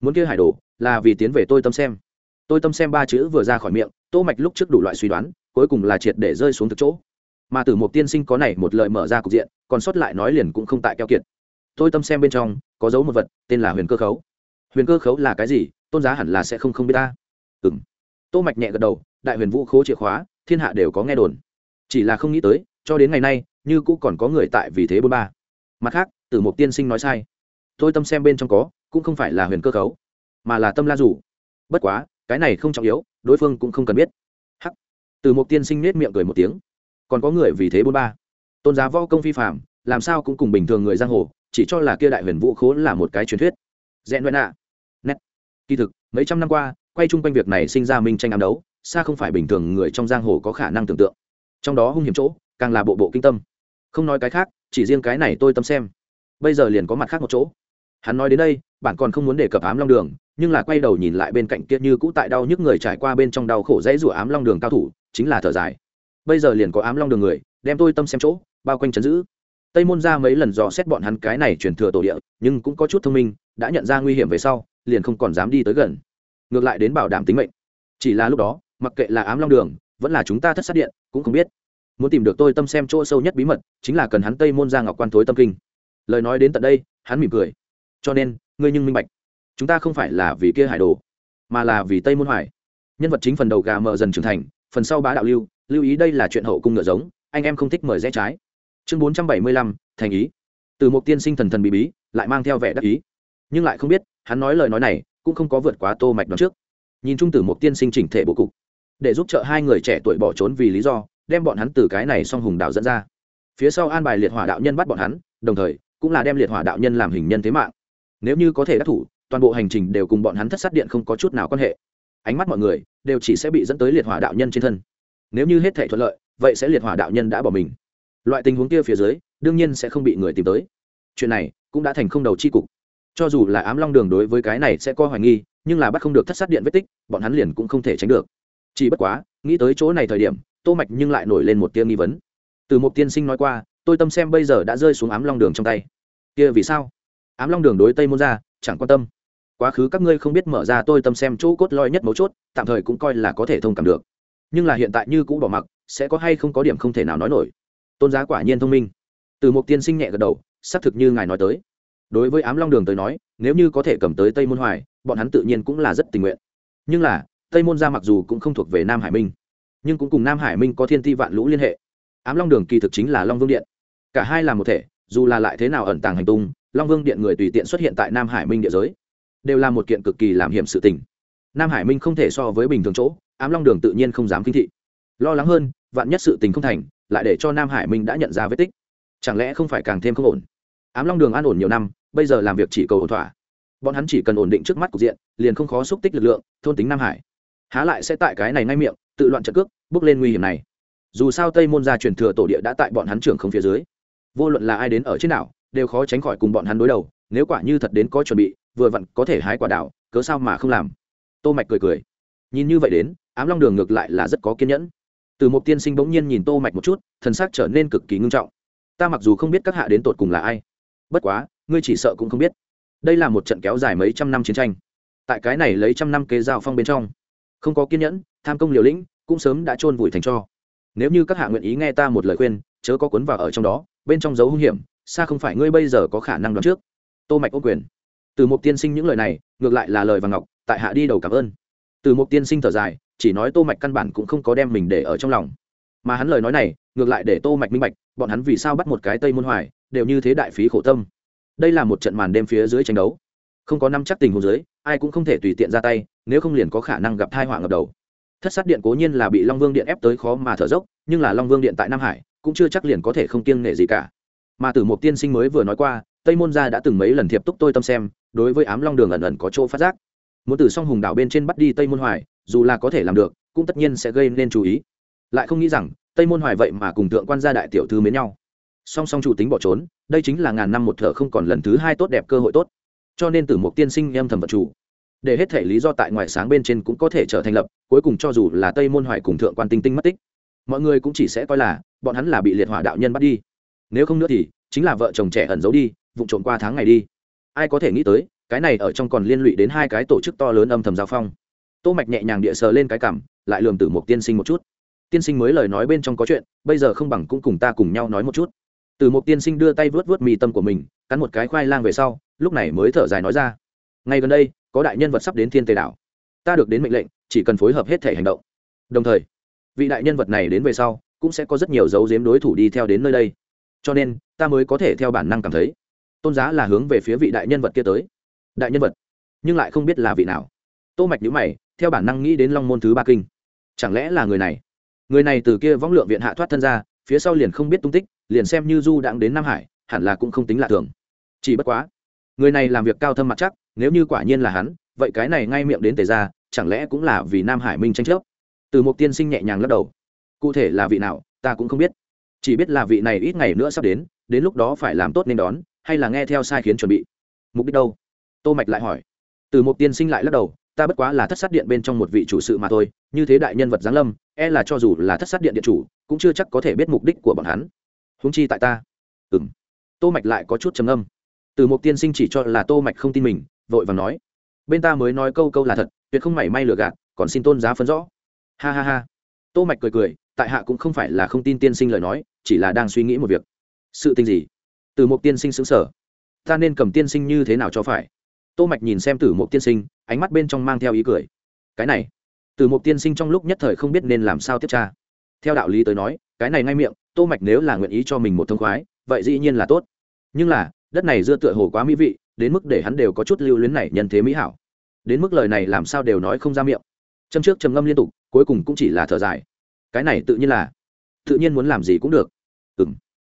Muốn kia hải đồ, là vì tiến về tôi tâm xem tôi tâm xem ba chữ vừa ra khỏi miệng, tô mạch lúc trước đủ loại suy đoán, cuối cùng là triệt để rơi xuống thực chỗ. Mà tử một tiên sinh có này một lời mở ra cục diện, còn sót lại nói liền cũng không tại keo kiệt. Tôi tâm xem bên trong, có dấu một vật, tên là huyền cơ khấu. Huyền cơ khấu là cái gì? Tôn giá hẳn là sẽ không không biết ta. Ừ tô mạch nhẹ gật đầu, đại huyền vũ khố chìa khóa, thiên hạ đều có nghe đồn. Chỉ là không nghĩ tới, cho đến ngày nay, như cũng còn có người tại vì thế bôn ba. Mặt khác, tử một tiên sinh nói sai. Tôi tâm xem bên trong có, cũng không phải là huyền cơ khấu, mà là tâm la rủ bất quá cái này không trọng yếu, đối phương cũng không cần biết. Hắc. Từ một tiên sinh nết miệng cười một tiếng. Còn có người vì thế bốn ba. Tôn giá võ công phi phạm làm sao cũng cùng bình thường người giang hồ, chỉ cho là kia đại huyền vũ khố là một cái truyền thuyết. Rẽ nói ạ. Nét. Kỳ thực, mấy trăm năm qua, quay chung quanh việc này sinh ra minh tranh ám đấu, xa không phải bình thường người trong giang hồ có khả năng tưởng tượng. Trong đó hung hiểm chỗ, càng là bộ bộ kinh tâm. Không nói cái khác, chỉ riêng cái này tôi tâm xem. Bây giờ liền có mặt khác một chỗ hắn nói đến đây bạn còn không muốn đề cập ám long đường, nhưng là quay đầu nhìn lại bên cạnh kia như cũ tại đau nhức người trải qua bên trong đau khổ dãy rủa ám long đường cao thủ, chính là thở dài. Bây giờ liền có ám long đường người, đem tôi tâm xem chỗ, bao quanh chấn giữ. Tây môn ra mấy lần dò xét bọn hắn cái này truyền thừa tổ địa, nhưng cũng có chút thông minh, đã nhận ra nguy hiểm về sau, liền không còn dám đi tới gần. Ngược lại đến bảo đảm tính mệnh. Chỉ là lúc đó, mặc kệ là ám long đường, vẫn là chúng ta thất sát điện, cũng không biết. Muốn tìm được tôi tâm xem chỗ sâu nhất bí mật, chính là cần hắn tây môn ra ngọc quan thối tâm kinh. Lời nói đến tận đây, hắn mỉm cười cho nên, ngươi nhưng minh bạch. Chúng ta không phải là vì kia hải đồ, mà là vì tây môn hoài. Nhân vật chính phần đầu gà mờ dần trưởng thành, phần sau bá đạo lưu lưu ý đây là chuyện hậu cung ngựa giống, anh em không thích mời rẽ trái. Chương bốn trăm bảy mươi lăm, thành ý. Từ một tiên sinh thần thần bí bí, lại mang theo vẻ đắc ý. Nhưng lại không biết, hắn nói lời nói này, cũng không có vượt quá tô mạch đoạn trước. Nhìn trung từ một tiên sinh chỉnh thể bộ cục, để giúp trợ hai người trẻ tuổi bỏ trốn vì lý do, đem bọn hắn từ cái này song hùng đạo dẫn ra. Phía sau an bài liệt hỏa đạo nhân bắt bọn hắn, đồng thời, cũng là đem liệt hỏa đạo nhân làm hình nhân thế mạng nếu như có thể đắc thủ, toàn bộ hành trình đều cùng bọn hắn thất sát điện không có chút nào quan hệ. Ánh mắt mọi người đều chỉ sẽ bị dẫn tới liệt hỏa đạo nhân trên thân. Nếu như hết thể thuận lợi, vậy sẽ liệt hỏa đạo nhân đã bỏ mình. Loại tình huống kia phía dưới, đương nhiên sẽ không bị người tìm tới. Chuyện này cũng đã thành không đầu chi cục. Cho dù là ám long đường đối với cái này sẽ có hoài nghi, nhưng là bắt không được thất sát điện vết tích, bọn hắn liền cũng không thể tránh được. Chỉ bất quá, nghĩ tới chỗ này thời điểm, tô mạch nhưng lại nổi lên một tia nghi vấn. Từ một tiên sinh nói qua, tôi tâm xem bây giờ đã rơi xuống ám long đường trong tay. Kia vì sao? Ám long đường đối tây môn ra, chẳng quan tâm. Quá khứ các ngươi không biết mở ra tôi tâm xem chỗ cốt lõi nhất mấu chốt, tạm thời cũng coi là có thể thông cảm được. Nhưng là hiện tại như cũ bỏ mặc, sẽ có hay không có điểm không thể nào nói nổi. Tôn giá quả nhiên thông minh. Từ một tiên sinh nhẹ gật đầu, xác thực như ngài nói tới. Đối với ám long đường tới nói, nếu như có thể cầm tới tây môn hoài, bọn hắn tự nhiên cũng là rất tình nguyện. Nhưng là, tây môn ra mặc dù cũng không thuộc về nam hải minh, nhưng cũng cùng nam hải minh có thiên ti vạn lũ liên hệ. Ám long đường kỳ thực chính là long vương điện. Cả hai là một thể, dù là lại thế nào ẩn tàng hành tung long vương điện người tùy tiện xuất hiện tại nam hải minh địa giới, đều là một kiện cực kỳ làm hiểm sự tình. Nam hải minh không thể so với bình thường chỗ, ám long đường tự nhiên không dám kinh thị. Lo lắng hơn, vạn nhất sự tình không thành, lại để cho nam hải minh đã nhận ra vết tích. Chẳng lẽ không phải càng thêm không ổn? Ám long đường an ổn nhiều năm, bây giờ làm việc chỉ cầu ổn thỏa. Bọn hắn chỉ cần ổn định trước mắt cục diện, liền không khó xúc tích lực lượng, thôn tính nam hải. Há lại sẽ tại cái này ngay miệng, tự loạn trận cước, bước lên nguy hiểm này. Dù sao tây môn gia truyền thừa tổ địa đã tại bọn hắn trưởng không phía dưới. Vô luận là ai đến ở trên đảo đều khó tránh khỏi cùng bọn hắn đối đầu, nếu quả như thật đến có chuẩn bị, vừa vặn có thể hái quả đảo, cớ sao mà không làm? Tô mạch cười cười. Nhìn như vậy đến, ám long đường ngược lại là rất có kiên nhẫn. Từ một tiên sinh bỗng nhiên nhìn tô mạch một chút, thần sắc trở nên cực kỳ ngưng trọng. Ta mặc dù không biết các hạ đến tột cùng là ai, bất quá, ngươi chỉ sợ cũng không biết. Đây là một trận kéo dài mấy trăm năm chiến tranh. Tại cái này lấy trăm năm kế giao phong bên trong, không có kiên nhẫn, tham công liều lĩnh, cũng sớm đã chôn vùi thành cho. Nếu như các hạ nguyện ý nghe ta một lời khuyên, chớ có cuốn vào ở trong đó, bên trong dấu hung hiểm xa không phải ngươi bây giờ có khả năng đoán trước. Tô mạch ô quyền. Từ một tiên sinh những lời này, ngược lại là lời vàng ngọc, tại hạ đi đầu cảm ơn. Từ một tiên sinh thở dài, chỉ nói tô mạch căn bản cũng không có đem mình để ở trong lòng. Mà hắn lời nói này, ngược lại để tô mạch minh bạch, bọn hắn vì sao bắt một cái tây môn hoài, đều như thế đại phí khổ tâm. Đây là một trận màn đêm phía dưới tranh đấu. Không có năm chắc tình huống dưới, ai cũng không thể tùy tiện ra tay, nếu không liền có khả năng gặp tai họa ngập đầu. Thất sát điện cố nhiên là bị long vương điện ép tới khó mà thở dốc, nhưng là long vương điện tại nam hải, cũng chưa chắc liền có thể không kiêng nể gì cả mà từ mục tiên sinh mới vừa nói qua, tây môn gia đã từng mấy lần thiệp túc tôi tâm xem, đối với ám long đường ẩn ẩn có chỗ phát giác. Muốn từ song hùng đảo bên trên bắt đi tây môn hoài, dù là có thể làm được, cũng tất nhiên sẽ gây nên chú ý. Lại không nghĩ rằng, tây môn hoài vậy mà cùng thượng quan gia đại tiểu thư mến nhau. Song song chủ tính bỏ trốn, đây chính là ngàn năm một thở không còn lần thứ hai tốt đẹp cơ hội tốt. Cho nên từ mục tiên sinh em thầm vật chủ. Để hết thể lý do tại ngoại sáng bên trên cũng có thể trở thành lập, cuối cùng cho dù là tây môn hoài cùng thượng quan tinh tinh mất tích, mọi người cũng chỉ sẽ coi là, bọn hắn là bị liệt hỏa đạo nhân bắt đi nếu không nữa thì chính là vợ chồng trẻ ẩn giấu đi vụ trộm qua tháng ngày đi. Ai có thể nghĩ tới, cái này ở trong còn liên lụy đến hai cái tổ chức to lớn âm thầm giao phong. Tô mạch nhẹ nhàng địa sờ lên cái cảm lại lườm từ mục tiên sinh một chút. Tiên sinh mới lời nói bên trong có chuyện, bây giờ không bằng cũng cùng ta cùng nhau nói một chút. Từ mục tiên sinh đưa tay vớt vớt mì tâm của mình, cắn một cái khoai lang về sau, lúc này mới thở dài nói ra. Ngay gần đây, có đại nhân vật sắp đến thiên tề đảo. Ta được đến mệnh lệnh, chỉ cần phối hợp hết thể hành động. Đồng thời, vị đại nhân vật này đến về sau, cũng sẽ có rất nhiều dấu giếm đối thủ đi theo đến nơi đây cho nên ta mới có thể theo bản năng cảm thấy tôn giá là hướng về phía vị đại nhân vật kia tới đại nhân vật nhưng lại không biết là vị nào tô mạch nhíu mày, theo bản năng nghĩ đến long môn thứ ba kinh. Chẳng lẽ là người này? Người này từ kia võng lượng viện hạ thoát thân ra, phía sau liền không biết tung tích, liền xem như du đãng đến nam hải, hẳn là cũng không tính lạ thường. Chỉ bất quá, người này làm việc cao thâm mặt chắc, nếu như quả nhiên là hắn, vậy cái này ngay miệng đến tề ra, chẳng lẽ cũng là vì nam hải minh tranh chấp? Từ một tiên sinh nhẹ nhàng lắc đầu. Cụ thể là vị nào, ta cũng không biết chỉ biết là vị này ít ngày nữa sắp đến đến lúc đó phải làm tốt nên đón, hay là nghe theo sai khiến chuẩn bị. Mục đích đâu? Tô mạch lại hỏi. Từ một tiên sinh lại lắc đầu, ta bất quá là thất sát điện bên trong một vị chủ sự mà thôi, như thế đại nhân vật giáng lâm e là cho dù là thất sát điện điện chủ, cũng chưa chắc có thể biết mục đích của bọn hắn. Huống chi tại ta. Ừm. Tô mạch lại có chút trầm âm từ một tiên sinh chỉ cho là tô mạch không tin mình, vội vàng nói. Bên ta mới nói câu câu là thật, tuyệt không mảy may lừa gạt, còn xin tôn giá phân rõ. Ha ha ha. Tô mạch cười cười, tại hạ cũng không phải là không tin tiên sinh lời nói chỉ là đang suy nghĩ một việc. Sự tình gì? Từ một tiên sinh xứng sở ta nên cầm tiên sinh như thế nào cho phải? Tô mạch nhìn xem tử một tiên sinh, ánh mắt bên trong mang theo ý cười. Cái này, tử một tiên sinh trong lúc nhất thời không biết nên làm sao tiếp tra. Theo đạo lý tới nói, cái này ngay miệng, tô mạch nếu là nguyện ý cho mình một thông khoái, vậy dĩ nhiên là tốt. Nhưng là, đất này dưa tựa hồ quá mỹ vị, đến mức để hắn đều có chút lưu luyến này nhân thế mỹ hảo. Đến mức lời này làm sao đều nói không ra miệng. Châm trước trầm ngâm liên tục, cuối cùng cũng chỉ là thở dài. Cái này tự nhiên là, tự nhiên muốn làm gì cũng được ừm.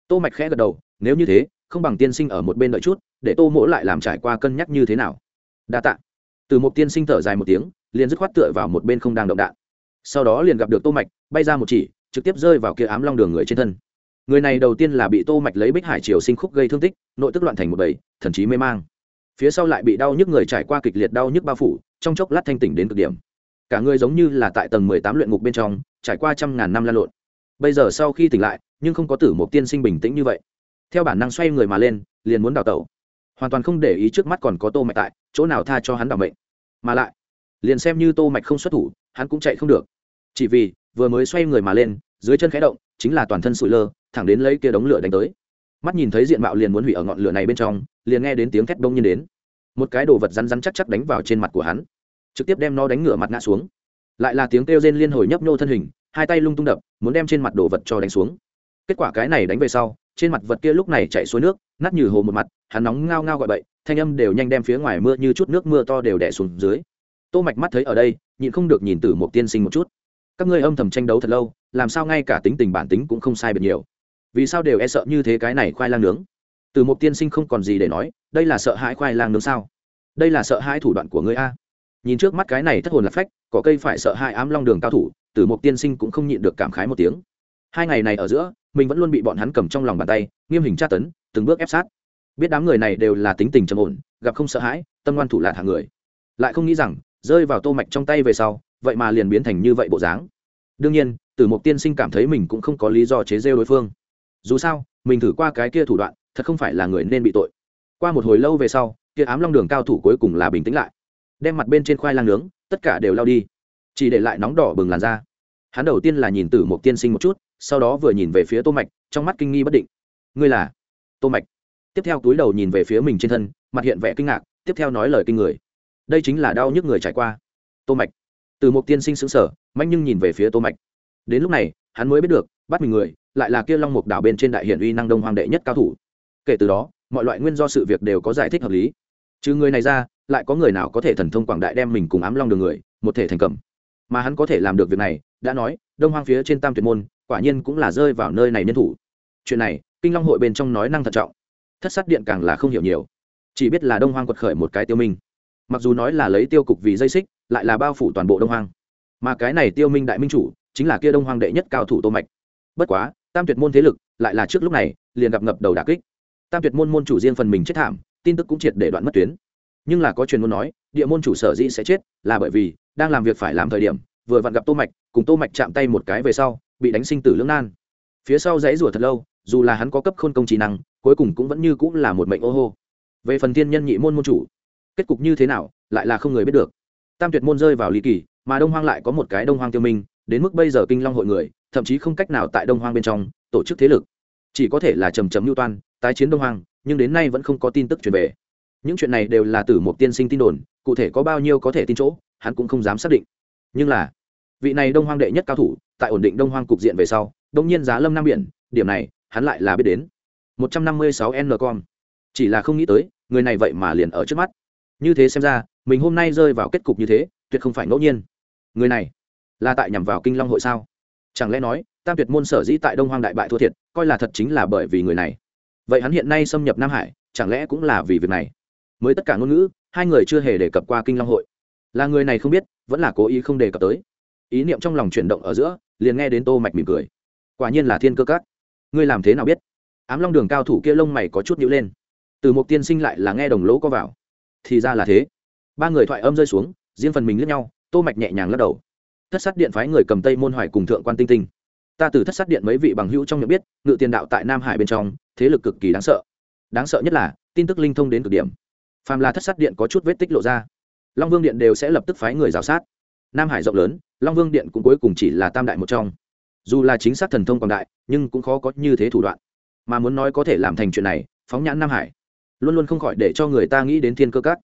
Tô mạch khẽ gật đầu, nếu như thế, không bằng tiên sinh ở một bên đợi chút, để tô mỗ lại làm trải qua cân nhắc như thế nào. Đa tạ. Từ một tiên sinh thở dài một tiếng, liền dứt khoát tựa vào một bên không đang động đạn. Sau đó liền gặp được tô mạch, bay ra một chỉ, trực tiếp rơi vào kia ám long đường người trên thân. Người này đầu tiên là bị tô mạch lấy bích hải triều sinh khúc gây thương tích, nội tức loạn thành một bầy, thần chí mê mang. Phía sau lại bị đau nhức người trải qua kịch liệt đau nhức bao phủ, trong chốc lát thanh tỉnh đến cực điểm. Cả người giống như là tại tầng mười tám luyện ngục bên trong, trải qua trăm ngàn năm lan lộn bây giờ sau khi tỉnh lại, nhưng không có tử một tiên sinh bình tĩnh như vậy. Theo bản năng xoay người mà lên, liền muốn đào tẩu. Hoàn toàn không để ý trước mắt còn có tô mạch tại, chỗ nào tha cho hắn đảm mệnh. Mà lại, liền xem như tô mạch không xuất thủ, hắn cũng chạy không được. Chỉ vì, vừa mới xoay người mà lên, dưới chân khẽ động, chính là toàn thân sụi lơ, thẳng đến lấy kia đống lửa đánh tới. Mắt nhìn thấy diện mạo liền muốn hủy ở ngọn lửa này bên trong, liền nghe đến tiếng thét bông nhiên đến. Một cái đồ vật rắn rắn chắc chắc đánh vào trên mặt của hắn, trực tiếp đem nó đánh ngửa mặt ngã xuống. Lại là tiếng kêu rên liên hồi nhấp nhô thân hình hai tay lung tung đập, muốn đem trên mặt đồ vật cho đánh xuống. Kết quả cái này đánh về sau, trên mặt vật kia lúc này chạy xuống nước, nát như hồ một mặt, hắn nóng ngao ngao gọi bậy, thanh âm đều nhanh đem phía ngoài mưa như chút nước mưa to đều đẻ xuống dưới. Tô mạch mắt thấy ở đây, nhịn không được nhìn từ một tiên sinh một chút. Các ngươi âm thầm tranh đấu thật lâu, làm sao ngay cả tính tình bản tính cũng không sai biệt nhiều? Vì sao đều e sợ như thế cái này khoai lang nướng? Từ một tiên sinh không còn gì để nói, đây là sợ hãi khoai lang nướng sao? Đây là sợ hãi thủ đoạn của ngươi a. Nhìn trước mắt cái này thất hồn lạc phách, có cây phải sợ hãi ám long đường cao thủ tử mục tiên sinh cũng không nhịn được cảm khái một tiếng. Hai ngày này ở giữa, mình vẫn luôn bị bọn hắn cầm trong lòng bàn tay, nghiêm hình tra tấn, từng bước ép sát. Biết đám người này đều là tính tình trầm ổn, gặp không sợ hãi, tâm ngoan thủ lạc hàng người. Lại không nghĩ rằng, rơi vào tô mạch trong tay về sau, vậy mà liền biến thành như vậy bộ dáng. Đương nhiên, tử mục tiên sinh cảm thấy mình cũng không có lý do chế rêu đối phương. Dù sao, mình thử qua cái kia thủ đoạn, thật không phải là người nên bị tội. Qua một hồi lâu về sau, kia ám long đường cao thủ cuối cùng là bình tĩnh lại. Đem mặt bên trên khoai lang nướng, tất cả đều lao đi. Chỉ để lại nóng đỏ bừng làn da hắn đầu tiên là nhìn từ một tiên sinh một chút, sau đó vừa nhìn về phía tô mạch, trong mắt kinh nghi bất định. Ngươi là? Tô mạch. Tiếp theo túi đầu nhìn về phía mình trên thân, mặt hiện vẻ kinh ngạc, tiếp theo nói lời kinh người. Đây chính là đau nhức người trải qua. Tô mạch. Từ một tiên sinh sững sờ mạnh nhưng nhìn về phía tô mạch. Đến lúc này, hắn mới biết được, bắt mình người, lại là kia long mục đảo bên trên đại hiển uy năng đông hoàng đệ nhất cao thủ. Kể từ đó, mọi loại nguyên do sự việc đều có giải thích hợp lý. Trừ người này ra, lại có người nào có thể thần thông quảng đại đem mình cùng ám long đường người, một thể thành cầm. Mà hắn có thể làm được việc này đã nói, đông hoang phía trên tam tuyệt môn, quả nhiên cũng là rơi vào nơi này nhân thủ. Chuyện này, kinh long hội bên trong nói năng thận trọng. Thất sát điện càng là không hiểu nhiều. Chỉ biết là đông hoang quật khởi một cái tiêu minh. Mặc dù nói là lấy tiêu cục vì dây xích, lại là bao phủ toàn bộ đông hoang. Mà cái này tiêu minh đại minh chủ, chính là kia đông hoang đệ nhất cao thủ tô mạch. Bất quá, tam tuyệt môn thế lực, lại là trước lúc này, liền gặp ngập đầu đả kích. Tam tuyệt môn môn chủ riêng phần mình chết thảm, tin tức cũng triệt để đoạn mất tuyến. Nhưng là có truyền muốn nói, địa môn chủ sở dĩ sẽ chết, là bởi vì, đang làm việc phải làm thời điểm, vừa vặn gặp tô mạch cùng tô mạch chạm tay một cái về sau, bị đánh sinh tử lưỡng nan. Phía sau dãy rủa thật lâu, dù là hắn có cấp khôn công trí năng, cuối cùng cũng vẫn như cũng là một mệnh ô hô. Về phần thiên nhân nhị môn môn chủ, kết cục như thế nào, lại là không người biết được. Tam tuyệt môn rơi vào lý kỳ, mà đông hoang lại có một cái đông hoang tiêu minh, đến mức bây giờ kinh long hội người, thậm chí không cách nào tại đông hoang bên trong tổ chức thế lực. Chỉ có thể là trầm trầm lưu toan, tái chiến đông hoang, nhưng đến nay vẫn không có tin tức truyền về. Những chuyện này đều là từ một tiên sinh tin đồn, cụ thể có bao nhiêu có thể tin chỗ, hắn cũng không dám xác định. Nhưng là vị này đông hoang đệ nhất cao thủ, tại ổn định đông hoang cục diện về sau, đông nhiên giá lâm nam biển, điểm này, hắn lại là biết đến. 156 n com. Chỉ là không nghĩ tới, người này vậy mà liền ở trước mắt. Như thế xem ra, mình hôm nay rơi vào kết cục như thế, tuyệt không phải ngẫu nhiên. Người này, là tại nhằm vào kinh long hội sao? Chẳng lẽ nói, tam tuyệt môn sở dĩ tại đông hoang đại bại thua thiệt, coi là thật chính là bởi vì người này. Vậy hắn hiện nay xâm nhập nam hải, chẳng lẽ cũng là vì việc này? Mới tất cả ngôn ngữ, hai người chưa hề đề cập qua kinh long hội. Là người này không biết, vẫn là cố ý không đề cập tới ý niệm trong lòng chuyển động ở giữa, liền nghe đến tô mạch mỉm cười. Quả nhiên là thiên cơ các. Ngươi làm thế nào biết? Ám long đường cao thủ kia lông mày có chút nhíu lên. Từ một tiên sinh lại là nghe đồng lỗ có vào. Thì ra là thế. Ba người thoại âm rơi xuống, riêng phần mình lướt nhau, tô mạch nhẹ nhàng lắc đầu. Thất sát điện phái người cầm tây môn hoài cùng thượng quan tinh tinh. Ta từ thất sát điện mấy vị bằng hữu trong nhận biết, ngự tiền đạo tại nam hải bên trong, thế lực cực kỳ đáng sợ. Đáng sợ nhất là, tin tức linh thông đến cực điểm. Phàm là thất sát điện có chút vết tích lộ ra, long vương điện đều sẽ lập tức phái người rào sát nam hải rộng lớn, long vương điện cũng cuối cùng chỉ là tam đại một trong. Dù là chính xác thần thông quảng đại, nhưng cũng khó có như thế thủ đoạn. Mà muốn nói có thể làm thành chuyện này, phóng nhãn nam hải, luôn luôn không khỏi để cho người ta nghĩ đến thiên cơ cát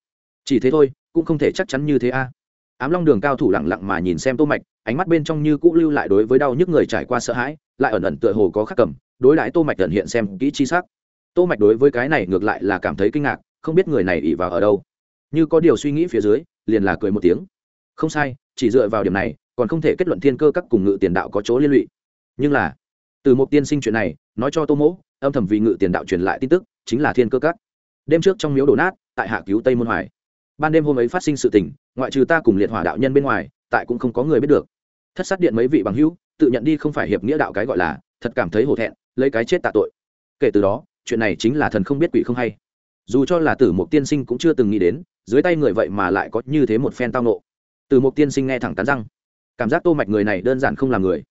chỉ thế thôi, cũng không thể chắc chắn như thế a. Ám long đường cao thủ lặng lặng mà nhìn xem tô mạch, ánh mắt bên trong như cũ lưu lại đối với đau nhức người trải qua sợ hãi, lại ẩn ẩn tựa hồ có khắc cầm, đối đãi tô mạch ẩn hiện xem kỹ chi sắc. Tô mạch đối với cái này ngược lại là cảm thấy kinh ngạc, không biết người này ỉ vào ở đâu. Như có điều suy nghĩ phía dưới, liền là cười một tiếng không sai, chỉ dựa vào điểm này, còn không thể kết luận thiên cơ các cùng ngự tiền đạo có chỗ liên lụy. Nhưng là, từ một tiên sinh chuyện này, nói cho tô mỗ, âm thầm vì ngự tiền đạo truyền lại tin tức, chính là thiên cơ các. Đêm trước trong miếu đổ nát, tại hạ cứu tây môn hoài. Ban đêm hôm ấy phát sinh sự tình, ngoại trừ ta cùng liệt hỏa đạo nhân bên ngoài, tại cũng không có người biết được. Thất sát điện mấy vị bằng hữu, tự nhận đi không phải hiệp nghĩa đạo cái gọi là, thật cảm thấy hổ thẹn, lấy cái chết tạ tội. Kể từ đó, chuyện này chính là thần không biết quỷ không hay. Dù cho là tử mục tiên sinh cũng chưa từng nghĩ đến, dưới tay người vậy mà lại có như thế một phen tao nộ. Từ mục tiên sinh nghe thẳng cắn răng cảm giác tô mạch người này đơn giản không làm người.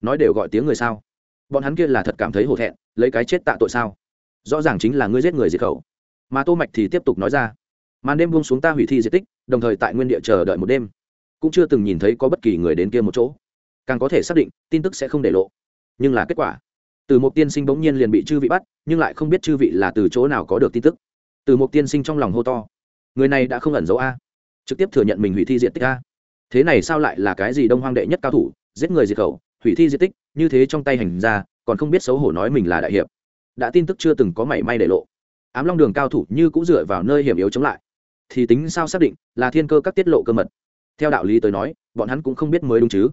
Nói đều gọi tiếng người sao? Bọn hắn kia là thật cảm thấy hổ thẹn, lấy cái chết tạ tội sao? Rõ ràng chính là ngươi giết người diệt khẩu. Mà tô mạch thì tiếp tục nói ra, màn đêm buông xuống ta hủy thi di tích, đồng thời tại nguyên địa chờ đợi một đêm. Cũng chưa từng nhìn thấy có bất kỳ người đến kia một chỗ. Càng có thể xác định, tin tức sẽ không để lộ. Nhưng là kết quả. Từ một tiên sinh bỗng nhiên liền bị chư vị bắt, nhưng lại không biết chư vị là từ chỗ nào có được tin tức. Từ một tiên sinh trong lòng hô to, người này đã không ẩn giấu a trực tiếp thừa nhận mình hủy thi diện tích a. Thế này sao lại là cái gì đông hoang đệ nhất cao thủ, giết người diệt khẩu, hủy thi diện tích, như thế trong tay hành ra còn không biết xấu hổ nói mình là đại hiệp. Đã tin tức chưa từng có mảy may để lộ. Ám long đường cao thủ như cũng dựa vào nơi hiểm yếu chống lại. Thì tính sao xác định, là thiên cơ các tiết lộ cơ mật. Theo đạo lý tới nói, bọn hắn cũng không biết mới đúng chứ.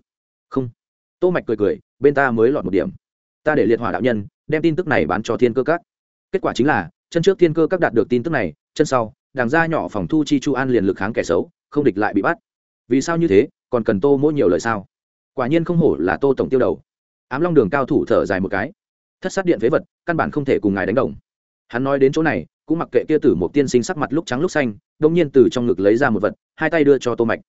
Không. Tô mạch cười cười, bên ta mới lọt một điểm. Ta để liệt hỏa đạo nhân, đem tin tức này bán cho thiên cơ các. Kết quả chính là, chân trước thiên cơ các đạt được tin tức này, chân sau đàng gia nhỏ phòng thu chi chu an liền lực kháng kẻ xấu, không địch lại bị bắt. Vì sao như thế? Còn cần tô mỗi nhiều lời sao? Quả nhiên không hổ là tô tổng tiêu đầu. Ám long đường cao thủ thở dài một cái. Thất sát điện phế vật, căn bản không thể cùng ngài đánh đồng. Hắn nói đến chỗ này, cũng mặc kệ kia tử một tiên sinh sắc mặt lúc trắng lúc xanh đông nhiên từ trong ngực lấy ra một vật, hai tay đưa cho tô mạch.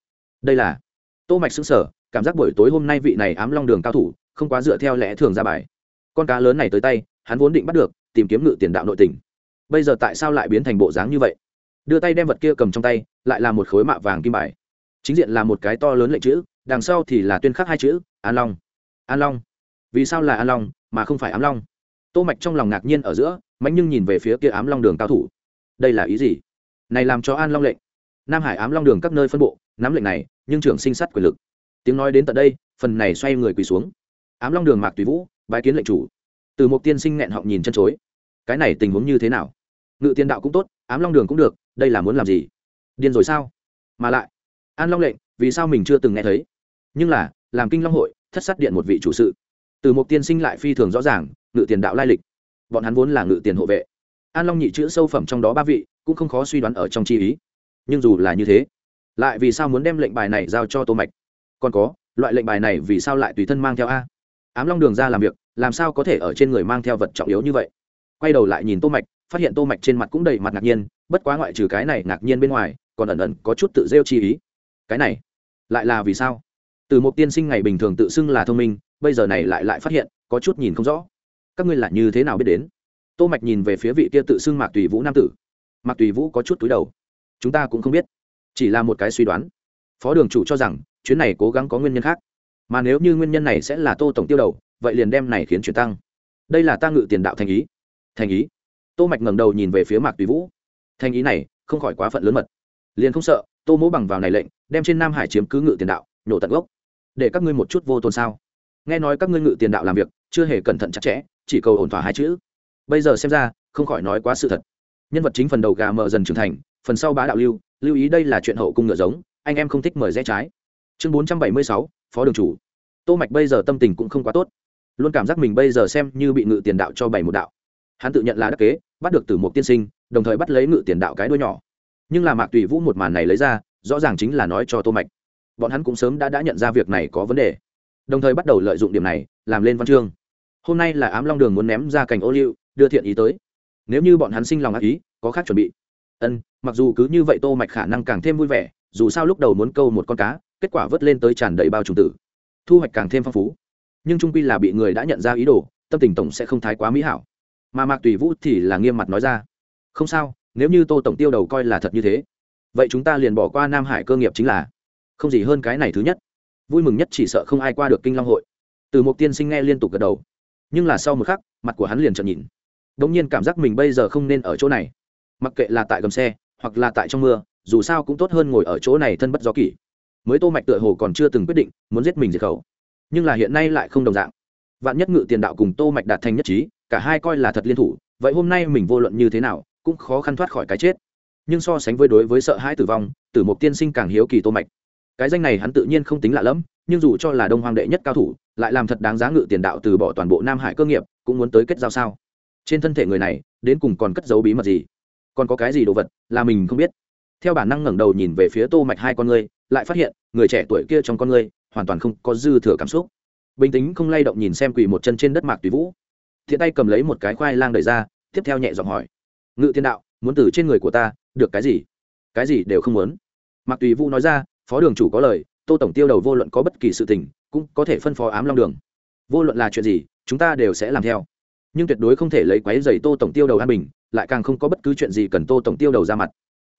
Đây là tô mạch sững sờ, cảm giác buổi tối hôm nay vị này ám long đường cao thủ, không quá dựa theo lẽ thường ra bài. Con cá lớn này tới tay, hắn vốn định bắt được, tìm kiếm ngự tiền đạo nội tình. Bây giờ tại sao lại biến thành bộ dáng như vậy? Đưa tay đem vật kia cầm trong tay, lại là một khối mạ vàng kim bài. Chính diện là một cái to lớn lệnh chữ, đằng sau thì là tuyên khắc hai chữ, an long. An long. Vì sao là an long, mà không phải ám long? Tô mạch trong lòng ngạc nhiên ở giữa mạnh nhưng nhìn về phía kia ám long đường cao thủ. Đây là ý gì? Này làm cho an long lệnh. Nam hải ám long đường các nơi phân bộ, nắm lệnh này, nhưng trưởng sinh sát quyền lực. Tiếng nói đến tận đây, phần này xoay người quỳ xuống. Ám long đường mạc tùy vũ, bái kiến lệnh chủ. Từ một tiên sinh nghẹn họng nhìn chân chối. Cái này tình huống như thế nào? Ngự tiên đạo cũng tốt ám long đường cũng được, đây là muốn làm gì? Điên rồi sao? Mà lại, an long lệnh, vì sao mình chưa từng nghe thấy? Nhưng là, làm kinh long hội, thất sát điện một vị chủ sự. Từ một tiên sinh lại phi thường rõ ràng, ngự tiền đạo lai lịch. Bọn hắn vốn là ngự tiền hộ vệ. An long nhị chữ sâu phẩm trong đó ba vị, cũng không khó suy đoán ở trong chi ý. Nhưng dù là như thế, lại vì sao muốn đem lệnh bài này giao cho tô mạch? Còn có, loại lệnh bài này vì sao lại tùy thân mang theo a? Ám long đường ra làm việc, làm sao có thể ở trên người mang theo vật trọng yếu như vậy? Quay đầu lại nhìn tô mạch phát hiện tô mạch trên mặt cũng đầy mặt ngạc nhiên, bất quá ngoại trừ cái này ngạc nhiên bên ngoài, còn ẩn ẩn có chút tự rêu chi ý. Cái này, lại là vì sao? Từ một tiên sinh ngày bình thường tự xưng là thông minh, bây giờ này lại lại phát hiện, có chút nhìn không rõ. Các ngươi là như thế nào biết đến? Tô mạch nhìn về phía vị kia tự xưng mạc tùy vũ nam tử. Mạc tùy vũ có chút túi đầu. Chúng ta cũng không biết. Chỉ là một cái suy đoán. Phó đường chủ cho rằng, chuyến này cố gắng có nguyên nhân khác. Mà nếu như nguyên nhân này sẽ là tô tổng tiêu đầu, vậy liền đem này khiến chuyển tăng. Đây là ta ngự tiền đạo thành ý. Thành ý tô mạch ngẩng đầu nhìn về phía mạc tùy vũ. Thành ý này, không khỏi quá phận lớn mật. Liền không sợ, tô mỗ bằng vào này lệnh, đem trên nam hải chiếm cứ ngự tiền đạo, nhổ tận gốc. Để các ngươi một chút vô tôn sao? Nghe nói các ngươi ngự tiền đạo làm việc, chưa hề cẩn thận chặt chẽ, chỉ cầu ổn thỏa hai chữ. Bây giờ xem ra, không khỏi nói quá sự thật. Nhân vật chính phần đầu gà mở dần trưởng thành, phần sau bá đạo lưu lưu ý đây là chuyện hậu cung ngựa giống, anh em không thích mời rẽ trái. Chương bốn trăm bảy mươi sáu, phó đường chủ. Tô mạch bây giờ tâm tình cũng không quá tốt. Luôn cảm giác mình bây giờ xem như bị ngự tiền đạo cho bảy một đạo hắn tự nhận là đắc kế, bắt được từ một tiên sinh, đồng thời bắt lấy ngự tiền đạo cái đuôi nhỏ. Nhưng là mạc tùy vũ một màn này lấy ra, rõ ràng chính là nói cho tô mạch. Bọn hắn cũng sớm đã đã nhận ra việc này có vấn đề. Đồng thời bắt đầu lợi dụng điểm này, làm lên văn chương. Hôm nay là ám long đường muốn ném ra cành ô liu, đưa thiện ý tới. Nếu như bọn hắn sinh lòng ác ý, có khác chuẩn bị. Ân, mặc dù cứ như vậy tô mạch khả năng càng thêm vui vẻ, dù sao lúc đầu muốn câu một con cá, kết quả vớt lên tới tràn đầy bao trùng tử. Thu hoạch càng thêm phong phú. Nhưng trung quy là bị người đã nhận ra ý đồ, tâm tình tổng sẽ không thái quá mỹ hảo mà mạc tùy vũ thì là nghiêm mặt nói ra, không sao, nếu như tô tổng tiêu đầu coi là thật như thế, vậy chúng ta liền bỏ qua nam hải cơ nghiệp chính là, không gì hơn cái này thứ nhất. Vui mừng nhất chỉ sợ không ai qua được kinh long hội. Từ một tiên sinh nghe liên tục gật đầu. Nhưng là sau một khắc, mặt của hắn liền trợn nhìn. Đ ỗ n g nhiên cảm giác mình bây giờ không nên ở chỗ này. Mặc kệ là tại gầm xe, hoặc là tại trong mưa, dù sao cũng tốt hơn ngồi ở chỗ này thân bất gió kỷ. Mới tô mạch tựa hồ còn chưa từng quyết định, muốn giết mình diệt khẩu. Nhưng là hiện nay lại không đồng dạng. Vạn nhất ngự tiền đạo cùng tô mạch đạt thành nhất trí cả hai coi là thật liên thủ, vậy hôm nay mình vô luận như thế nào cũng khó khăn thoát khỏi cái chết. Nhưng so sánh với đối với sợ hãi tử vong, tử mục tiên sinh càng hiếu kỳ tô mạch. Cái danh này hắn tự nhiên không tính lạ lẫm, nhưng dù cho là đông hoàng đệ nhất cao thủ, lại làm thật đáng giá ngự tiền đạo từ bỏ toàn bộ nam hải cơ nghiệp, cũng muốn tới kết giao sao? Trên thân thể người này, đến cùng còn cất giấu bí mật gì? Còn có cái gì đồ vật là mình không biết? Theo bản năng ngẩng đầu nhìn về phía tô mạch hai con ngươi, lại phát hiện, người trẻ tuổi kia trong con ngươi hoàn toàn không có dư thừa cảm xúc. Bình tĩnh không lay động nhìn xem quỳ một chân trên đất mạc tùy vũ thiện tay cầm lấy một cái khoai lang đẩy ra, tiếp theo nhẹ giọng hỏi. Ngự thiên đạo, muốn từ trên người của ta, được cái gì? Cái gì đều không muốn. Mạc tùy vũ nói ra, phó đường chủ có lời, tô tổng tiêu đầu vô luận có bất kỳ sự tình, cũng có thể phân phó ám long đường. Vô luận là chuyện gì, chúng ta đều sẽ làm theo. Nhưng tuyệt đối không thể lấy quái dày tô tổng tiêu đầu an bình, lại càng không có bất cứ chuyện gì cần tô tổng tiêu đầu ra mặt.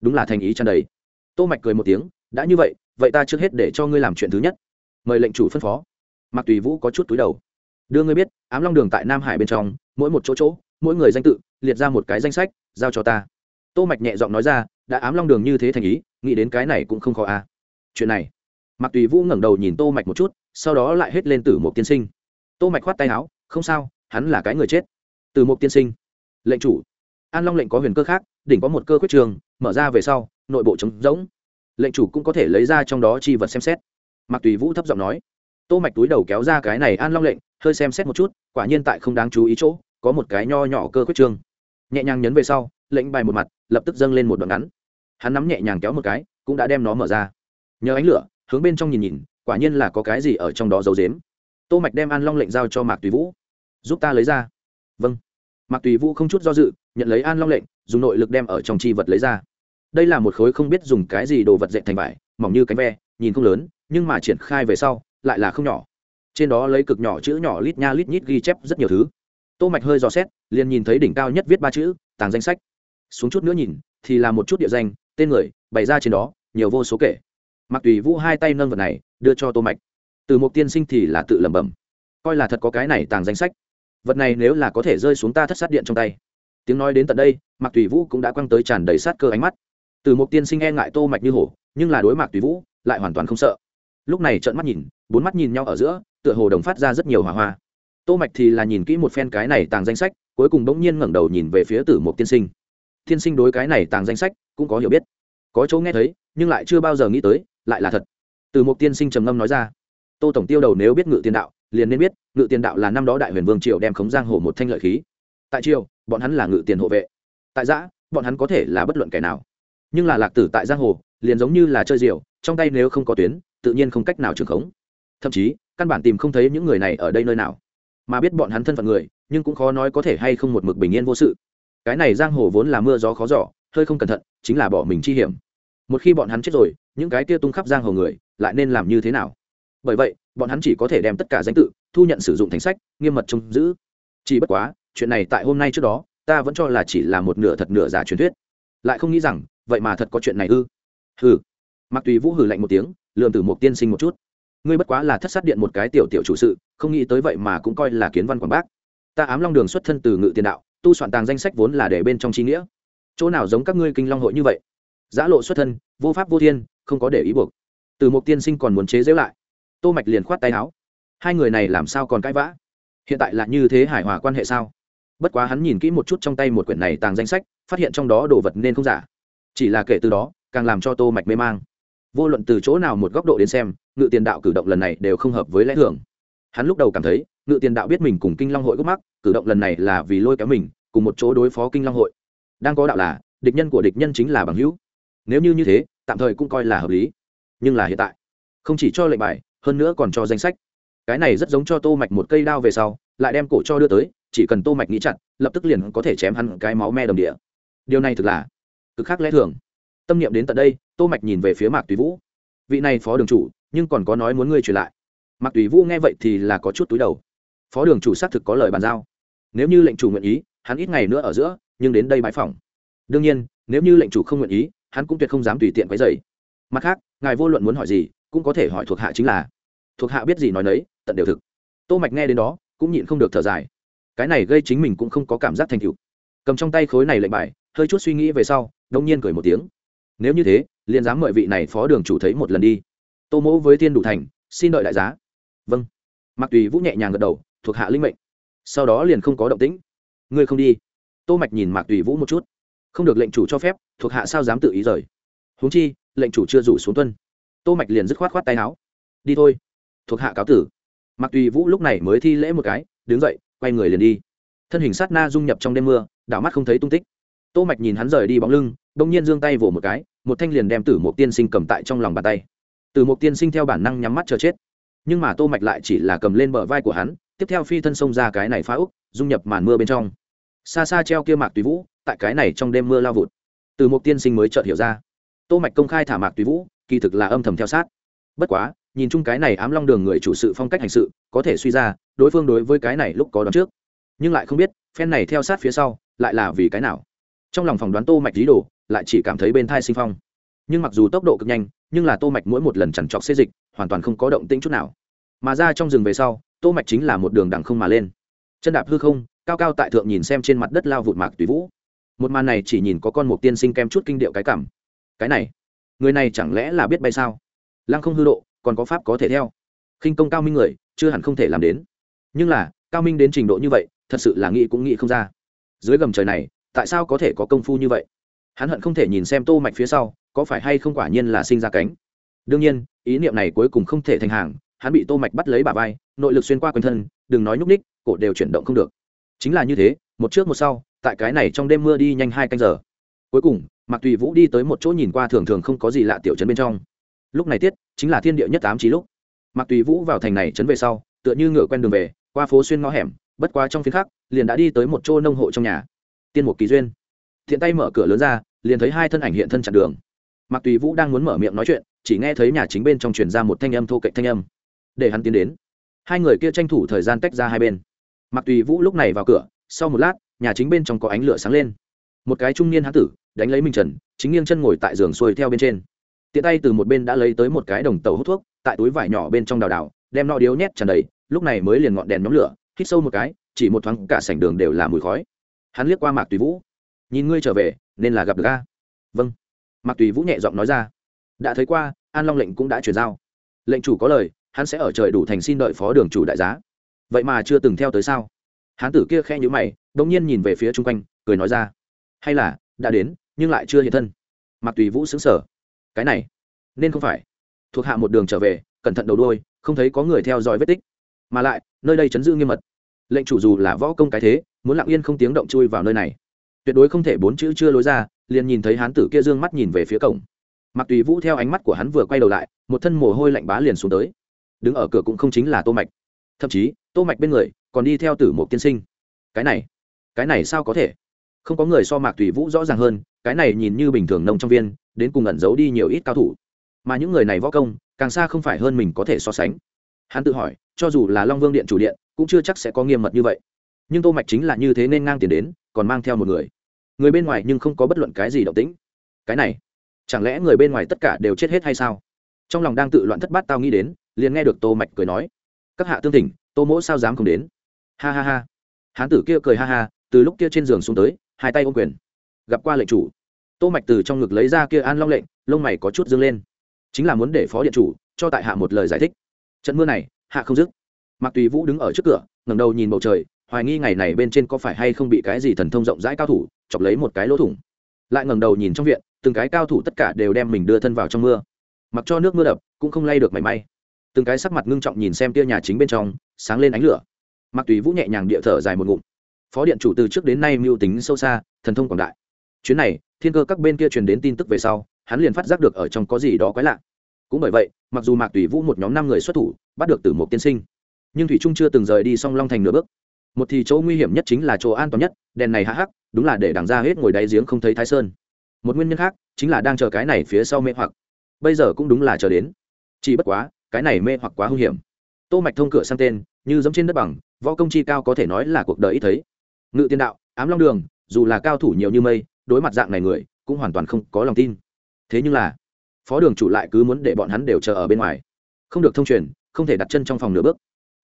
Đúng là thành ý chăn đầy. Tô mạch cười một tiếng, đã như vậy vậy ta trước hết để cho ngươi làm chuyện thứ nhất. Mời lệnh chủ phân phó. Mặc tùy vũ có chút túi đầu đưa ngươi biết, ám long đường tại nam hải bên trong, mỗi một chỗ chỗ, mỗi người danh tự, liệt ra một cái danh sách, giao cho ta. Tô mạch nhẹ giọng nói ra, đã ám long đường như thế thành ý, nghĩ đến cái này cũng không khó à. Chuyện này mặc tùy vũ ngẩng đầu nhìn tô mạch một chút, sau đó lại hết lên tử một tiên sinh. Tô mạch khoát tay áo, không sao, hắn là cái người chết. Từ một tiên sinh, lệnh chủ. An long lệnh có huyền cơ khác, đỉnh có một cơ quyết trường, mở ra về sau, nội bộ trống rỗng. Lệnh chủ cũng có thể lấy ra trong đó chi vật xem xét. Mặc tùy vũ thấp giọng nói tô mạch túi đầu kéo ra cái này an long lệnh, hơi xem xét một chút, quả nhiên tại không đáng chú ý chỗ, có một cái nho nhỏ cơ quyết trường nhẹ nhàng nhấn về sau, lệnh bài một mặt, lập tức dâng lên một đoạn ngắn. Hắn nắm nhẹ nhàng kéo một cái, cũng đã đem nó mở ra. Nhờ ánh lửa, hướng bên trong nhìn nhìn, quả nhiên là có cái gì ở trong đó giấu dếm tô mạch đem an long lệnh giao cho mạc tùy vũ. Giúp ta lấy ra. Vâng. Mạc tùy vũ không chút do dự, nhận lấy an long lệnh, dùng nội lực đem ở trong chi vật lấy ra. Đây là một khối không biết dùng cái gì đồ vật dệt thành vải, mỏng như cánh ve, nhìn không lớn, nhưng mà triển khai về sau lại là không nhỏ. Trên đó lấy cực nhỏ chữ nhỏ lít nha lít nhít ghi chép rất nhiều thứ. Tô mạch hơi dò xét, liền nhìn thấy đỉnh cao nhất viết ba chữ, tàng danh sách. Xuống chút nữa nhìn, thì là một chút địa danh, tên người, bày ra trên đó, nhiều vô số kể. Mặc tùy vũ hai tay nâng vật này, đưa cho tô mạch. Từ một tiên sinh thì là tự lẩm bẩm. Coi là thật có cái này tàng danh sách. Vật này nếu là có thể rơi xuống ta thất sát điện trong tay. Tiếng nói đến tận đây mặc tùy vũ cũng đã quăng tới tràn đầy sát cơ ánh mắt. Từ một tiên sinh e ngại tô mạch như hổ, nhưng là đối mặt tùy vũ lại hoàn toàn không sợ. Lúc này trợn mắt nhìn bốn mắt nhìn nhau ở giữa, tựa hồ đồng phát ra rất nhiều hỏa hoa. Tô mạch thì là nhìn kỹ một phen cái này tàng danh sách, cuối cùng bỗng nhiên ngẩng đầu nhìn về phía tử mục tiên sinh. Tiên sinh đối cái này tàng danh sách cũng có hiểu biết. Có chỗ nghe thấy, nhưng lại chưa bao giờ nghĩ tới, lại là thật. Từ mục tiên sinh trầm ngâm nói ra. Tô tổng tiêu đầu nếu biết ngự tiền đạo, liền nên biết, ngự tiền đạo là năm đó đại huyền vương triều đem khống giang hồ một thanh lợi khí. Tại triều, bọn hắn là ngự tiền hộ vệ. Tại giã, bọn hắn có thể là bất luận kẻ nào. Nhưng là lạc tử tại giang hồ, liền giống như là chơi diều, trong tay nếu không có tuyến, tự nhiên không cách nào trường khống thậm chí, căn bản tìm không thấy những người này ở đây nơi nào. Mà biết bọn hắn thân phận người, nhưng cũng khó nói có thể hay không một mực bình yên vô sự. Cái này giang hồ vốn là mưa gió khó giỏ hơi không cẩn thận, chính là bỏ mình chi hiểm. Một khi bọn hắn chết rồi, những cái kia tung khắp giang hồ người, lại nên làm như thế nào? Bởi vậy, bọn hắn chỉ có thể đem tất cả danh tự, thu nhận sử dụng thành sách, nghiêm mật trông giữ. Chỉ bất quá, chuyện này tại hôm nay trước đó, ta vẫn cho là chỉ là một nửa thật nửa giả truyền thuyết. Lại không nghĩ rằng, vậy mà thật có chuyện này ư? Hừ. Mặc tùy vũ hừ lạnh một tiếng lượm từ một tiên sinh một chút ngươi bất quá là thất sát điện một cái tiểu tiểu chủ sự, không nghĩ tới vậy mà cũng coi là kiến văn quảng bác. Ta ám long đường xuất thân từ ngự tiền đạo, tu soạn tàng danh sách vốn là để bên trong trí nghĩa. Chỗ nào giống các ngươi kinh long hội như vậy? Giã lộ xuất thân, vô pháp vô thiên, không có để ý buộc. Từ một tiên sinh còn muốn chế giễu lại. Tô mạch liền khoát tay áo. Hai người này làm sao còn cãi vã? Hiện tại là như thế hài hòa quan hệ sao? Bất quá hắn nhìn kỹ một chút trong tay một quyển này tàng danh sách, phát hiện trong đó đồ vật nên không giả. Chỉ là kể từ đó, càng làm cho tô mạch mê mang. Vô luận từ chỗ nào một góc độ đến xem ngự tiền đạo cử động lần này đều không hợp với lẽ thường. Hắn lúc đầu cảm thấy, ngự tiền đạo biết mình cùng kinh long hội gốc mắc, cử động lần này là vì lôi kéo mình, cùng một chỗ đối phó kinh long hội. Đang có đạo là, địch nhân của địch nhân chính là bằng hữu. Nếu như như thế, tạm thời cũng coi là hợp lý. Nhưng là hiện tại, không chỉ cho lệnh bài, hơn nữa còn cho danh sách. Cái này rất giống cho tô mạch một cây đao về sau, lại đem cổ cho đưa tới, chỉ cần tô mạch nghĩ chặt, lập tức liền có thể chém hắn cái máu me đồng địa. Điều này thực là cực khác lẽ thường. Tâm niệm đến tận đây, tô mạch nhìn về phía mạc tùy vũ. Vị này phó đường chủ nhưng còn có nói muốn ngươi truyền lại. Mặc tùy vũ nghe vậy thì là có chút túi đầu. Phó đường chủ xác thực có lời bàn giao. Nếu như lệnh chủ nguyện ý, hắn ít ngày nữa ở giữa, nhưng đến đây bãi phòng đương nhiên, nếu như lệnh chủ không nguyện ý, hắn cũng tuyệt không dám tùy tiện quấy rầy. Mặt khác, ngài vô luận muốn hỏi gì, cũng có thể hỏi thuộc hạ chính là. Thuộc hạ biết gì nói nấy, tận đều thực. Tô mạch nghe đến đó, cũng nhịn không được thở dài. Cái này gây chính mình cũng không có cảm giác thành tựu. Cầm trong tay khối này lệnh bài, hơi chút suy nghĩ về sau đông nhiên cười một tiếng. Nếu như thế, liền dám mời vị này phó đường chủ thấy một lần đi tô mỗ với tiên đủ thành, xin đợi đại giá. Vâng. Mặc tùy vũ nhẹ nhàng gật đầu, thuộc hạ linh mệnh. Sau đó liền không có động tĩnh. Ngươi không đi. Tô mạch nhìn mạc tùy vũ một chút. Không được lệnh chủ cho phép, thuộc hạ sao dám tự ý rời? Huống chi, lệnh chủ chưa rủ xuống tuân. Tô mạch liền dứt khoát khoát tay áo. Đi thôi. Thuộc hạ cáo tử. Mạc tùy vũ lúc này mới thi lễ một cái, đứng dậy, quay người liền đi. Thân hình sát na dung nhập trong đêm mưa, đảo mắt không thấy tung tích. Tô mạch nhìn hắn rời đi bóng lưng đông nhiên giương tay vỗ một cái, một thanh liền đem tử một tiên sinh cầm tại trong lòng bàn tay. Từ một tiên sinh theo bản năng nhắm mắt chờ chết. Nhưng mà tô mạch lại chỉ là cầm lên bờ vai của hắn, tiếp theo phi thân xông ra cái này phá úc, dung nhập màn mưa bên trong. Xa xa treo kia mạc tùy vũ, tại cái này trong đêm mưa lao vụt. Từ một tiên sinh mới chợt hiểu ra. Tô mạch công khai thả mạc tùy vũ, kỳ thực là âm thầm theo sát. Bất quá, nhìn chung cái này ám long đường người chủ sự phong cách hành sự, có thể suy ra, đối phương đối với cái này lúc có đoán trước. Nhưng lại không biết, phen này theo sát phía sau, lại là vì cái nào? Trong lòng phòng đoán tô mạch lý đồ, lại chỉ cảm thấy bên thai sinh phong. Nhưng mặc dù tốc độ cực nhanh nhưng là tô mạch mỗi một lần chằn trọc xê dịch, hoàn toàn không có động tĩnh chút nào. Mà ra trong rừng về sau, tô mạch chính là một đường đằng không mà lên. Chân đạp hư không, cao cao tại thượng nhìn xem trên mặt đất lao vụt mạc tùy vũ. Một màn này chỉ nhìn có con một tiên sinh kem chút kinh điệu cái cảm. Cái này, người này chẳng lẽ là biết bay sao? Lăng không hư độ, còn có pháp có thể theo. Khinh công cao minh người, chưa hẳn không thể làm đến. Nhưng là, cao minh đến trình độ như vậy, thật sự là nghĩ cũng nghĩ không ra. Dưới gầm trời này, tại sao có thể có công phu như vậy? Hắn hận không thể nhìn xem tô mạch phía sau, có phải hay không quả nhiên là sinh ra cánh? Đương nhiên, ý niệm này cuối cùng không thể thành hàng, hắn bị tô mạch bắt lấy bả vai, nội lực xuyên qua quanh thân, đừng nói nhúc ních cổ đều chuyển động không được. Chính là như thế, một trước một sau, tại cái này trong đêm mưa đi nhanh hai canh giờ. Cuối cùng, mạc tùy vũ đi tới một chỗ nhìn qua thường thường không có gì lạ tiểu trấn bên trong. Lúc này tiết, chính là thiên địa nhất tám trí lúc. Mạc tùy vũ vào thành này trấn về sau, tựa như ngựa quen đường về, qua phố xuyên ngõ hẻm, bất quá trong phía khác, liền đã đi tới một chỗ nông hộ trong nhà. Tiên một kỳ duyên thiện tay mở cửa lớn ra, liền thấy hai thân ảnh hiện thân chặn đường. Mạc tùy vũ đang muốn mở miệng nói chuyện, chỉ nghe thấy nhà chính bên trong truyền ra một thanh âm thô cạnh thanh âm. Để hắn tiến đến. Hai người kia tranh thủ thời gian tách ra hai bên. Mạc tùy vũ lúc này vào cửa, sau một lát, nhà chính bên trong có ánh lửa sáng lên. Một cái trung niên hán tử, đánh lấy minh trần, chính nghiêng chân ngồi tại giường xuôi theo bên trên. Tiện tay từ một bên đã lấy tới một cái đồng tàu hút thuốc, tại túi vải nhỏ bên trong đào đào, đem no điếu nhét tràn đầy, lúc này mới liền ngọn đèn nhóm lửa, hít sâu một cái, chỉ một thoáng cả sảnh đường đều là mùi khói. Hắn liếc qua mạc tùy vũ nhìn ngươi trở về, nên là gặp được a. Vâng. Mạc tùy vũ nhẹ giọng nói ra. Đã thấy qua, an long lệnh cũng đã chuyển giao. Lệnh chủ có lời, hắn sẽ ở trời đủ thành xin đợi phó đường chủ đại giá. Vậy mà chưa từng theo tới sao? Hán tử kia khe nhữ mày đ ỗ n g nhiên nhìn về phía chung quanh, cười nói ra. Hay là, đã đến, nhưng lại chưa hiện thân. Mặc tùy vũ xứng sở cái này, nên không phải. Thuộc hạ một đường trở về, cẩn thận đầu đôi không thấy có người theo dõi vết tích. Mà lại, nơi đây chấn giữ nghiêm mật. Lệnh chủ dù là võ công cái thế, muốn lặng yên không tiếng động chui vào nơi này tuyệt đối không thể bốn chữ chưa lối ra, liền nhìn thấy hán tử kia d ư ơ n g mắt nhìn về phía cổng. Mặc tùy vũ theo ánh mắt của hắn vừa quay đầu lại, một thân mồ hôi lạnh bá liền xuống tới. Đứng ở cửa cũng không chính là tô mạch. Thậm chí, tô mạch bên người còn đi theo tử một tiên sinh. Cái này cái này sao có thể? Không có người so mạc tùy vũ rõ ràng hơn, cái này nhìn như bình thường nông trong viên, đến cùng ẩn giấu đi nhiều ít cao thủ. Mà những người này võ công, càng xa không phải hơn mình có thể so sánh. Hắn tự hỏi, cho dù là long vương điện chủ điện, cũng chưa chắc sẽ có nghiêm mật như vậy. Nhưng tô mạch chính là như thế nên ngang tiền đến còn mang theo một người. Người bên ngoài nhưng không có bất luận cái gì động tĩnh. Cái này, chẳng lẽ người bên ngoài tất cả đều chết hết hay sao? Trong lòng đang tự loạn thất bát tao nghĩ đến, liền nghe được tô mạch cười nói, các hạ tương thỉnh, tô mỗ sao dám không đến? Ha ha ha. Hán tử kia cười ha ha, từ lúc kia trên giường xuống tới, hai tay ôm quyền. Gặp qua lệnh chủ. Tô mạch từ trong ngực lấy ra kia an long lệnh, lông mày có chút dương lên. Chính là muốn để phó điện chủ, cho tại hạ một lời giải thích. Trận mưa này, hạ không dứt. Mặc tùy vũ đứng ở trước cửa, ngẩng đầu nhìn bầu trời hoài nghi ngày này bên trên có phải hay không bị cái gì thần thông rộng rãi cao thủ, chọc lấy một cái lỗ thủng. Lại ngẩng đầu nhìn trong viện, từng cái cao thủ tất cả đều đem mình đưa thân vào trong mưa. Mặc cho nước mưa đập, cũng không lay được mảy may. Từng cái sắc mặt ngưng trọng nhìn xem tia nhà chính bên trong, sáng lên ánh lửa. Mặc tùy vũ nhẹ nhàng địa thở dài một ngụm. Phó điện chủ từ trước đến nay mưu tính sâu xa, thần thông quảng đại. Chuyến này, thiên cơ các bên kia truyền đến tin tức về sau, hắn liền phát giác được ở trong có gì đó quái lạ. Cũng bởi vậy, mặc dù mạc tùy vũ một nhóm năm người xuất thủ, bắt được từ một tiên sinh. Nhưng thủy trung chưa từng rời đi song long thành nửa bước một thì chỗ nguy hiểm nhất chính là chỗ an toàn nhất, đèn này hạ hắc, đúng là để đằng ra hết ngồi đáy giếng không thấy thái sơn. Một nguyên nhân khác chính là đang chờ cái này phía sau mê hoặc. Bây giờ cũng đúng là chờ đến. Chỉ bất quá, cái này mê hoặc quá hung hiểm. Tô mạch thông cửa sang tên, như giống trên đất bằng, võ công chi cao có thể nói là cuộc đời ít thấy. Ngự tiên đạo, ám long đường, dù là cao thủ nhiều như mây, đối mặt dạng này người, cũng hoàn toàn không có lòng tin. Thế nhưng là, phó đường chủ lại cứ muốn để bọn hắn đều chờ ở bên ngoài. Không được thông truyền, không thể đặt chân trong phòng nửa bước.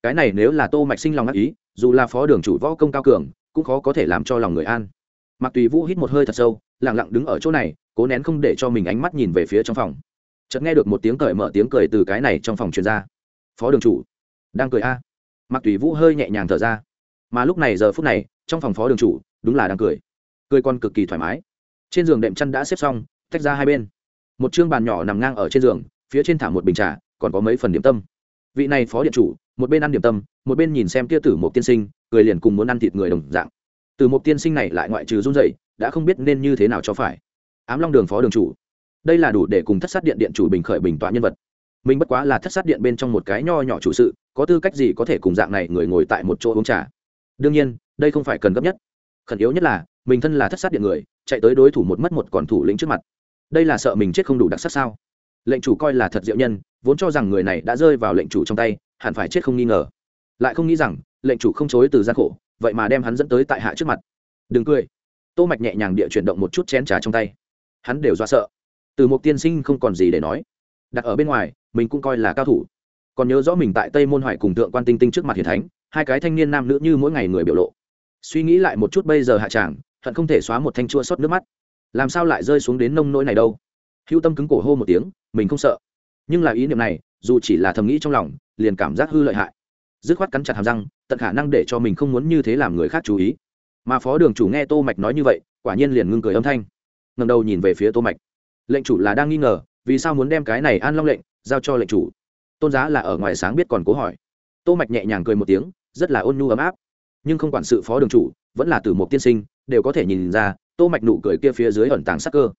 Cái này nếu là tô mạch sinh lòng ác ý dù là phó đường chủ võ công cao cường, cũng khó có thể làm cho lòng người an. Mặc tùy vũ hít một hơi thật sâu, lặng lặng đứng ở chỗ này, cố nén không để cho mình ánh mắt nhìn về phía trong phòng. Chợt nghe được một tiếng cởi mở tiếng cười từ cái này trong phòng truyền ra. Phó đường chủ, đang cười a? À. mặc tùy vũ hơi nhẹ nhàng thở ra. Mà lúc này giờ phút này, trong phòng phó đường chủ, đúng là đang cười. Cười còn cực kỳ thoải mái. Trên giường đệm chăn đã xếp xong, tách ra hai bên. Một chương bàn nhỏ nằm ngang ở trên giường, phía trên thả một bình trà, còn có mấy phần điểm tâm. Vị này phó điện chủ một bên ăn điểm tâm, một bên nhìn xem kia tử một tiên sinh, cười liền cùng muốn ăn thịt người đồng dạng. Từ một tiên sinh này lại ngoại trừ run dậy đã không biết nên như thế nào cho phải. Ám long đường phó đường chủ. Đây là đủ để cùng thất sát điện điện chủ bình khởi bình tọa nhân vật. Mình bất quá là thất sát điện bên trong một cái nho nhỏ chủ sự, có tư cách gì có thể cùng dạng này người ngồi tại một chỗ uống trà? Đương nhiên, đây không phải cần gấp nhất. Khẩn yếu nhất là, mình thân là thất sát điện người, chạy tới đối thủ một mất một còn thủ lĩnh trước mặt. Đây là sợ mình chết không đủ đặc sắc sao? Lệnh chủ coi là thật diệu nhân, vốn cho rằng người này đã rơi vào lệnh chủ trong tay hẳn phải chết không nghi ngờ. Lại không nghĩ rằng, lệnh chủ không chối từ gian khổ, vậy mà đem hắn dẫn tới tại hạ trước mặt. Đừng cười. Tô mạch nhẹ nhàng địa chuyển động một chút chén trà trong tay. Hắn đều do sợ. Từ một tiên sinh không còn gì để nói. Đặt ở bên ngoài, mình cũng coi là cao thủ. Còn nhớ rõ mình tại tây môn hoài cùng tượng quan tinh tinh trước mặt hiền thánh, hai cái thanh niên nam nữ như mỗi ngày người biểu lộ. Suy nghĩ lại một chút bây giờ hạ tràng, hận không thể xóa một thanh chua xót nước mắt. Làm sao lại rơi xuống đến nông nỗi này đâu? Hữu tâm cứng cổ hô một tiếng, mình không sợ. Nhưng là ý niệm này, dù chỉ là thầm nghĩ trong lòng liền cảm giác hư lợi hại. Dứt khoát cắn chặt hàm răng, tận khả năng để cho mình không muốn như thế làm người khác chú ý. Mà phó đường chủ nghe tô mạch nói như vậy, quả nhiên liền ngưng cười âm thanh. Ngẩng đầu nhìn về phía tô mạch. Lệnh chủ là đang nghi ngờ, vì sao muốn đem cái này an long lệnh giao cho lệnh chủ? Tôn giá là ở ngoài sáng biết còn cố hỏi. Tô mạch nhẹ nhàng cười một tiếng, rất là ôn nhu ấm áp. Nhưng không quản sự phó đường chủ, vẫn là từ một tiên sinh, đều có thể nhìn ra, tô mạch nụ cười kia phía dưới ẩn tàng sắc cơ.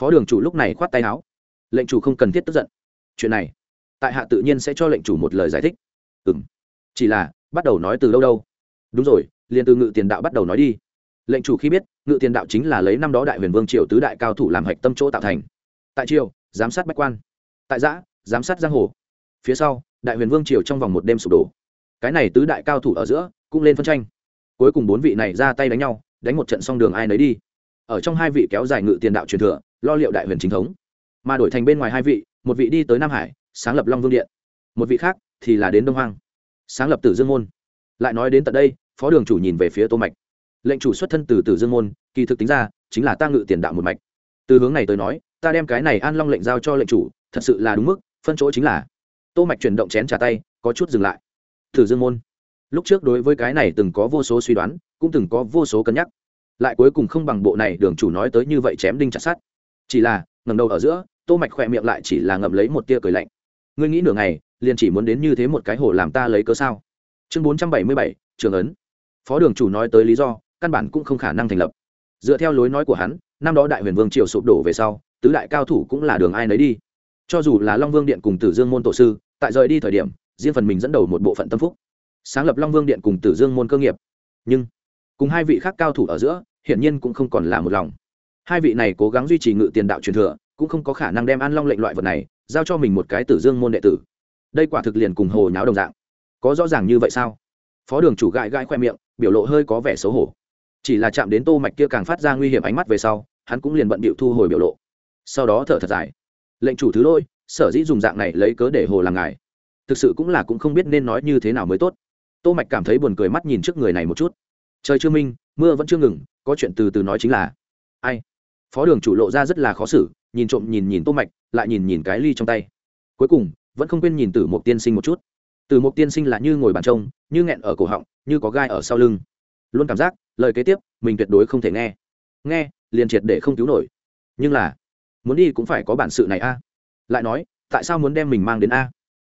Phó đường chủ lúc này khoát tay áo. Lệnh chủ không cần thiết tức giận. Chuyện này tại hạ tự nhiên sẽ cho lệnh chủ một lời giải thích. Ừ m chỉ là, bắt đầu nói từ đâu đâu? Đúng rồi, liền từ ngự tiền đạo bắt đầu nói đi. Lệnh chủ khi biết, ngự tiền đạo chính là lấy năm đó đại huyền vương triều tứ đại cao thủ làm hạch tâm chỗ tạo thành. Tại triều, giám sát bách quan. Tại giã, giám sát giang hồ. Phía sau, đại huyền vương triều trong vòng một đêm sụp đổ. Cái này tứ đại cao thủ ở giữa, cũng lên phân tranh. Cuối cùng bốn vị này ra tay đánh nhau, đánh một trận xong đường ai nấy đi. Ở trong hai vị kéo dài ngự tiền đạo truyền thừa, lo liệu đại huyền chính thống. Mà đổi thành bên ngoài hai vị, một vị đi tới nam hải sáng lập long vương điện. Một vị khác thì là đến đông hoang, sáng lập tử dương môn. Lại nói đến tận đây, phó đường chủ nhìn về phía tô mạch. Lệnh chủ xuất thân từ tử dương môn, kỳ thực tính ra chính là ta ngự tiền đạo một mạch. Từ hướng này tới nói, ta đem cái này an long lệnh giao cho lệnh chủ, thật sự là đúng mức, phân chỗ chính là. Tô mạch chuyển động chén trà tay, có chút dừng lại. Tử dương môn. Lúc trước đối với cái này từng có vô số suy đoán, cũng từng có vô số cân nhắc. Lại cuối cùng không bằng bộ này đường chủ nói tới như vậy chém đinh chặt sát chỉ là ngầm đầu ở giữa, tô mạch khỏe miệng lại chỉ là ngậm lấy một tia cười lạnh ngươi nghĩ nửa ngày liền chỉ muốn đến như thế một cái hồ làm ta lấy cớ sao? Chương 477, trường ấn. Phó đường chủ nói tới lý do căn bản cũng không khả năng thành lập. Dựa theo lối nói của hắn năm đó đại huyền vương triều sụp đổ về sau tứ đại cao thủ cũng là đường ai nấy đi. Cho dù là long vương điện cùng tử dương môn tổ sư tại rời đi thời điểm riêng phần mình dẫn đầu một bộ phận tâm phúc. Sáng lập long vương điện cùng tử dương môn cơ nghiệp. Nhưng cùng hai vị khác cao thủ ở giữa hiển nhiên cũng không còn là một lòng. Hai vị này cố gắng duy trì ngự tiền đạo truyền thừa cũng không có khả năng đem an long lệnh loại vật này giao cho mình một cái tử dương môn đệ tử. Đây quả thực liền cùng hồ nháo đồng dạng. Có rõ ràng như vậy sao? Phó đường chủ gãi gãi khoe miệng, biểu lộ hơi có vẻ xấu hổ. Chỉ là chạm đến tô mạch kia càng phát ra nguy hiểm ánh mắt về sau, hắn cũng liền bận bịu thu hồi biểu lộ. Sau đó thở thật dài. Lệnh chủ thứ lỗi, sở dĩ dùng dạng này lấy cớ để hồ làm ngài. Thực sự cũng là cũng không biết nên nói như thế nào mới tốt. Tô mạch cảm thấy buồn cười mắt nhìn trước người này một chút. Trời chưa minh, mưa vẫn chưa ngừng, có chuyện từ từ nói chính là. Ai? Phó đường chủ lộ ra rất là khó xử nhìn trộm nhìn nhìn tô mạch, lại nhìn nhìn cái ly trong tay. Cuối cùng, vẫn không quên nhìn từ một tiên sinh một chút. Từ một tiên sinh là như ngồi bàn trông, như nghẹn ở cổ họng, như có gai ở sau lưng. Luôn cảm giác, lời kế tiếp, mình tuyệt đối không thể nghe. Nghe, liền triệt để không cứu nổi. Nhưng là, muốn đi cũng phải có bản sự này a. Lại nói, tại sao muốn đem mình mang đến a?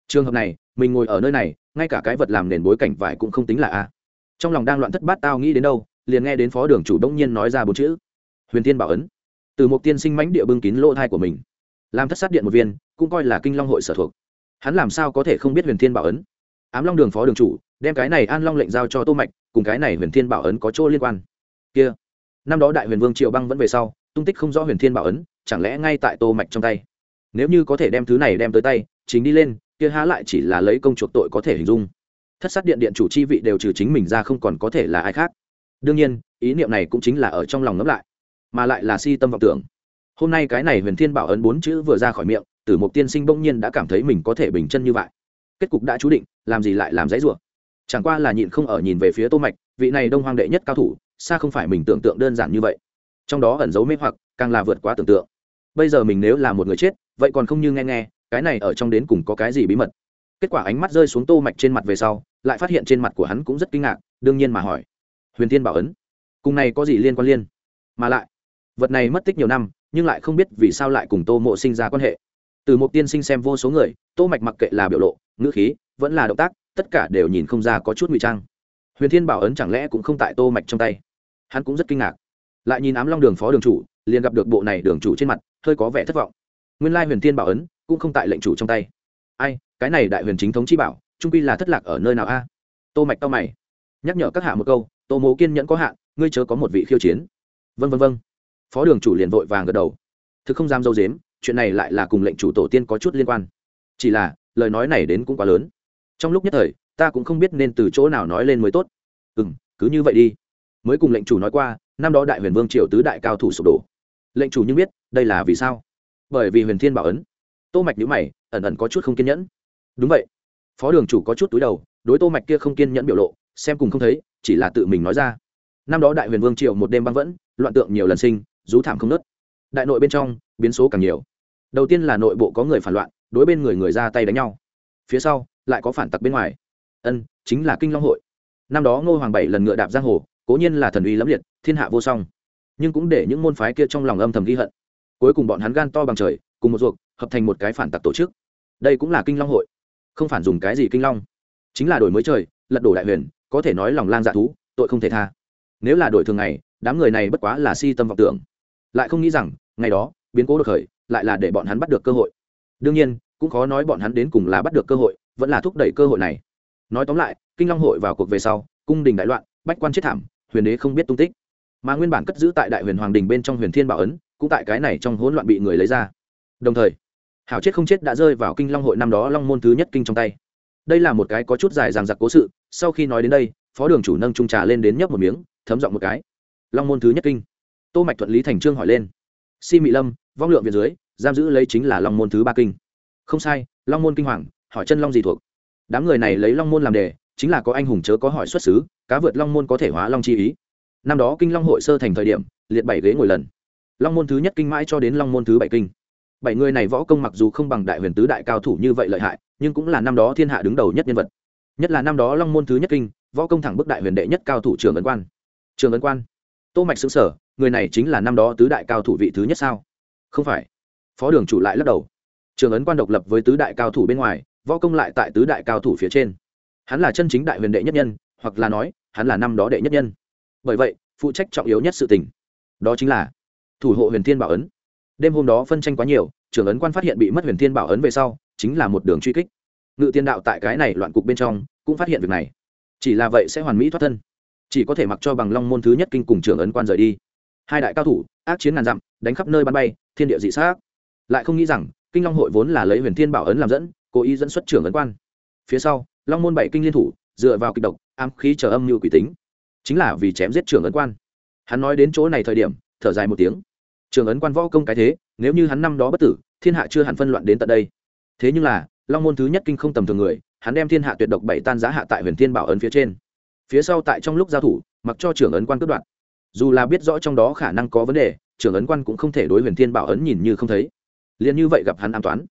Trường hợp này, mình ngồi ở nơi này, ngay cả cái vật làm nền bối cảnh vải cũng không tính là a. Trong lòng đang loạn thất bát tao nghĩ đến đâu, liền nghe đến phó đường chủ đông nhiên nói ra bốn chữ. Huyền thiên bảo ấn từ một tiên sinh mãnh địa bưng kín lỗ thai của mình, làm thất sát điện một viên, cũng coi là kinh long hội sở thuộc. Hắn làm sao có thể không biết huyền thiên bảo ấn? Ám long đường phó đường chủ, đem cái này an long lệnh giao cho tô mạch, cùng cái này huyền thiên bảo ấn có chỗ liên quan. Kia, năm đó đại huyền vương triệu băng vẫn về sau, tung tích không rõ huyền thiên bảo ấn, chẳng lẽ ngay tại tô mạch trong tay? Nếu như có thể đem thứ này đem tới tay, chính đi lên, kia há lại chỉ là lấy công chuộc tội có thể hình dung. Thất sát điện điện chủ chi vị đều trừ chính mình ra không còn có thể là ai khác. Đương nhiên, ý niệm này cũng chính là ở trong lòng ngẫm lại mà lại là si tâm vọng tưởng. Hôm nay cái này huyền thiên bảo ấn bốn chữ vừa ra khỏi miệng, tử mục tiên sinh bỗng nhiên đã cảm thấy mình có thể bình chân như vậy. Kết cục đã chú định, làm gì lại làm dãy rủa? Chẳng qua là nhịn không ở nhìn về phía tô mạch, vị này đông hoang đệ nhất cao thủ, xa không phải mình tưởng tượng đơn giản như vậy. Trong đó ẩn giấu mê hoặc, càng là vượt quá tưởng tượng. Bây giờ mình nếu là một người chết, vậy còn không như nghe nghe, cái này ở trong đến cùng có cái gì bí mật? Kết quả ánh mắt rơi xuống tô mạch trên mặt về sau, lại phát hiện trên mặt của hắn cũng rất kinh ngạc, đương nhiên mà hỏi. Huyền thiên bảo ấn, cùng này có gì liên quan liên? Mà lại vật này mất tích nhiều năm, nhưng lại không biết vì sao lại cùng tô mộ sinh ra quan hệ. Từ một tiên sinh xem vô số người, tô mạch mặc kệ là biểu lộ, ngữ khí, vẫn là động tác, tất cả đều nhìn không ra có chút ngụy trang. Huyền thiên bảo ấn chẳng lẽ cũng không tại tô mạch trong tay? Hắn cũng rất kinh ngạc. Lại nhìn ám long đường phó đường chủ, liền gặp được bộ này đường chủ trên mặt, hơi có vẻ thất vọng. Nguyên lai huyền thiên bảo ấn cũng không tại lệnh chủ trong tay. Ai, cái này đại huyền chính thống chi bảo, trung quy là thất lạc ở nơi nào a? Tô mạch tao mày, nhắc nhở các hạ một câu, tô mố kiên nhẫn có hạn, ngươi chớ có một vị khiêu chiến. Vân vân vân phó đường chủ liền vội vàng gật đầu. Thực không dám dâu dếm, chuyện này lại là cùng lệnh chủ tổ tiên có chút liên quan. Chỉ là, lời nói này đến cũng quá lớn. Trong lúc nhất thời, ta cũng không biết nên từ chỗ nào nói lên mới tốt. Ừ m cứ như vậy đi. Mới cùng lệnh chủ nói qua, năm đó đại huyền vương triều tứ đại cao thủ sụp đổ. Lệnh chủ nhưng biết, đây là vì sao? Bởi vì huyền thiên bảo ấn. Tô mạch nhữ mày, ẩn ẩn có chút không kiên nhẫn. Đúng vậy. Phó đường chủ có chút túi đầu, đối tô mạch kia không kiên nhẫn biểu lộ, xem cùng không thấy, chỉ là tự mình nói ra. Năm đó đại huyền vương triều một đêm băng vẫn, loạn tượng nhiều lần sinh rú thảm không nớt. Đại nội bên trong, biến số càng nhiều. Đầu tiên là nội bộ có người phản loạn, đối bên người người ra tay đánh nhau. Phía sau, lại có phản tặc bên ngoài. Ân, chính là kinh long hội. Năm đó ngô hoàng bảy lần ngựa đạp giang hồ, cố nhiên là thần uy lẫm liệt, thiên hạ vô song. Nhưng cũng để những môn phái kia trong lòng âm thầm ghi hận. Cuối cùng bọn hắn gan to bằng trời, cùng một ruột, hợp thành một cái phản tặc tổ chức. Đây cũng là kinh long hội. Không phản dùng cái gì kinh long. Chính là đổi mới trời, lật đổ đại huyền, có thể nói lòng lang dạ thú, tội không thể tha. Nếu là đổi thường ngày, đám người này bất quá là si tâm vọng tưởng lại không nghĩ rằng, ngày đó, biến cố được khởi, lại là để bọn hắn bắt được cơ hội. Đương nhiên, cũng khó nói bọn hắn đến cùng là bắt được cơ hội, vẫn là thúc đẩy cơ hội này. Nói tóm lại, kinh long hội vào cuộc về sau, cung đình đại loạn, bách quan chết thảm, huyền đế không biết tung tích. Mà nguyên bản cất giữ tại đại huyền hoàng đình bên trong huyền thiên bảo ấn, cũng tại cái này trong hỗn loạn bị người lấy ra. Đồng thời, hảo chết không chết đã rơi vào kinh long hội năm đó long môn thứ nhất kinh trong tay. Đây là một cái có chút dài ràng giặc cố sự, sau khi nói đến đây, phó đường chủ nâng trung trà lên đến nhấp một miếng, thấm giọng một cái. Long môn thứ nhất kinh tô mạch thuận lý thành trương hỏi lên. Si mị lâm, vong lượng viện dưới, giam giữ lấy chính là long môn thứ ba kinh. Không sai, long môn kinh hoàng, hỏi chân long gì thuộc? Đám người này lấy long môn làm đề, chính là có anh hùng chớ có hỏi xuất xứ, cá vượt long môn có thể hóa long chi ý. Năm đó kinh long hội sơ thành thời điểm, liệt bảy ghế ngồi lần. Long môn thứ nhất kinh mãi cho đến long môn thứ bảy kinh. Bảy người này võ công mặc dù không bằng đại huyền tứ đại cao thủ như vậy lợi hại, nhưng cũng là năm đó thiên hạ đứng đầu nhất nhân vật. Nhất là năm đó long môn thứ nhất kinh, võ công thẳng bức đại huyền đệ nhất cao thủ trường ấn quan. Trường ấn quan. Tô mạch xứng sở người này chính là năm đó tứ đại cao thủ vị thứ nhất sao? Không phải. Phó đường chủ lại lắc đầu. Trường ấn quan độc lập với tứ đại cao thủ bên ngoài, võ công lại tại tứ đại cao thủ phía trên. Hắn là chân chính đại huyền đệ nhất nhân, hoặc là nói, hắn là năm đó đệ nhất nhân. Bởi vậy, phụ trách trọng yếu nhất sự tình, đó chính là thủ hộ huyền thiên bảo ấn. Đêm hôm đó phân tranh quá nhiều trưởng ấn quan phát hiện bị mất huyền thiên bảo ấn về sau, chính là một đường truy kích. Ngự tiên đạo tại cái này loạn cục bên trong, cũng phát hiện việc này. Chỉ là vậy sẽ hoàn mỹ thoát thân. Chỉ có thể mặc cho bằng long môn thứ nhất kinh cùng trưởng ấn quan rời đi hai đại cao thủ, ác chiến ngàn dặm, đánh khắp nơi bắn bay, thiên địa dị xác lại không nghĩ rằng, kinh long hội vốn là lấy huyền thiên bảo ấn làm dẫn, cố ý dẫn xuất trưởng ấn quan. Phía sau, long môn bảy kinh liên thủ, dựa vào kịch độc, ám khí chờ âm mưu quỷ tính. Chính là vì chém giết trưởng ấn quan. Hắn nói đến chỗ này thời điểm, thở dài một tiếng. Trưởng ấn quan võ công cái thế, nếu như hắn năm đó bất tử, thiên hạ chưa hẳn phân loạn đến tận đây. Thế nhưng là, long môn thứ nhất kinh không tầm thường người, hắn đem thiên hạ tuyệt độc bảy tan giá hạ tại huyền thiên bảo ấn phía trên. Phía sau tại trong lúc giao thủ, mặc cho trưởng ấn quan cướp đoạt dù là biết rõ trong đó khả năng có vấn đề, trưởng ấn quan cũng không thể đối huyền thiên bảo ấn nhìn như không thấy. Liền như vậy gặp hắn an toán.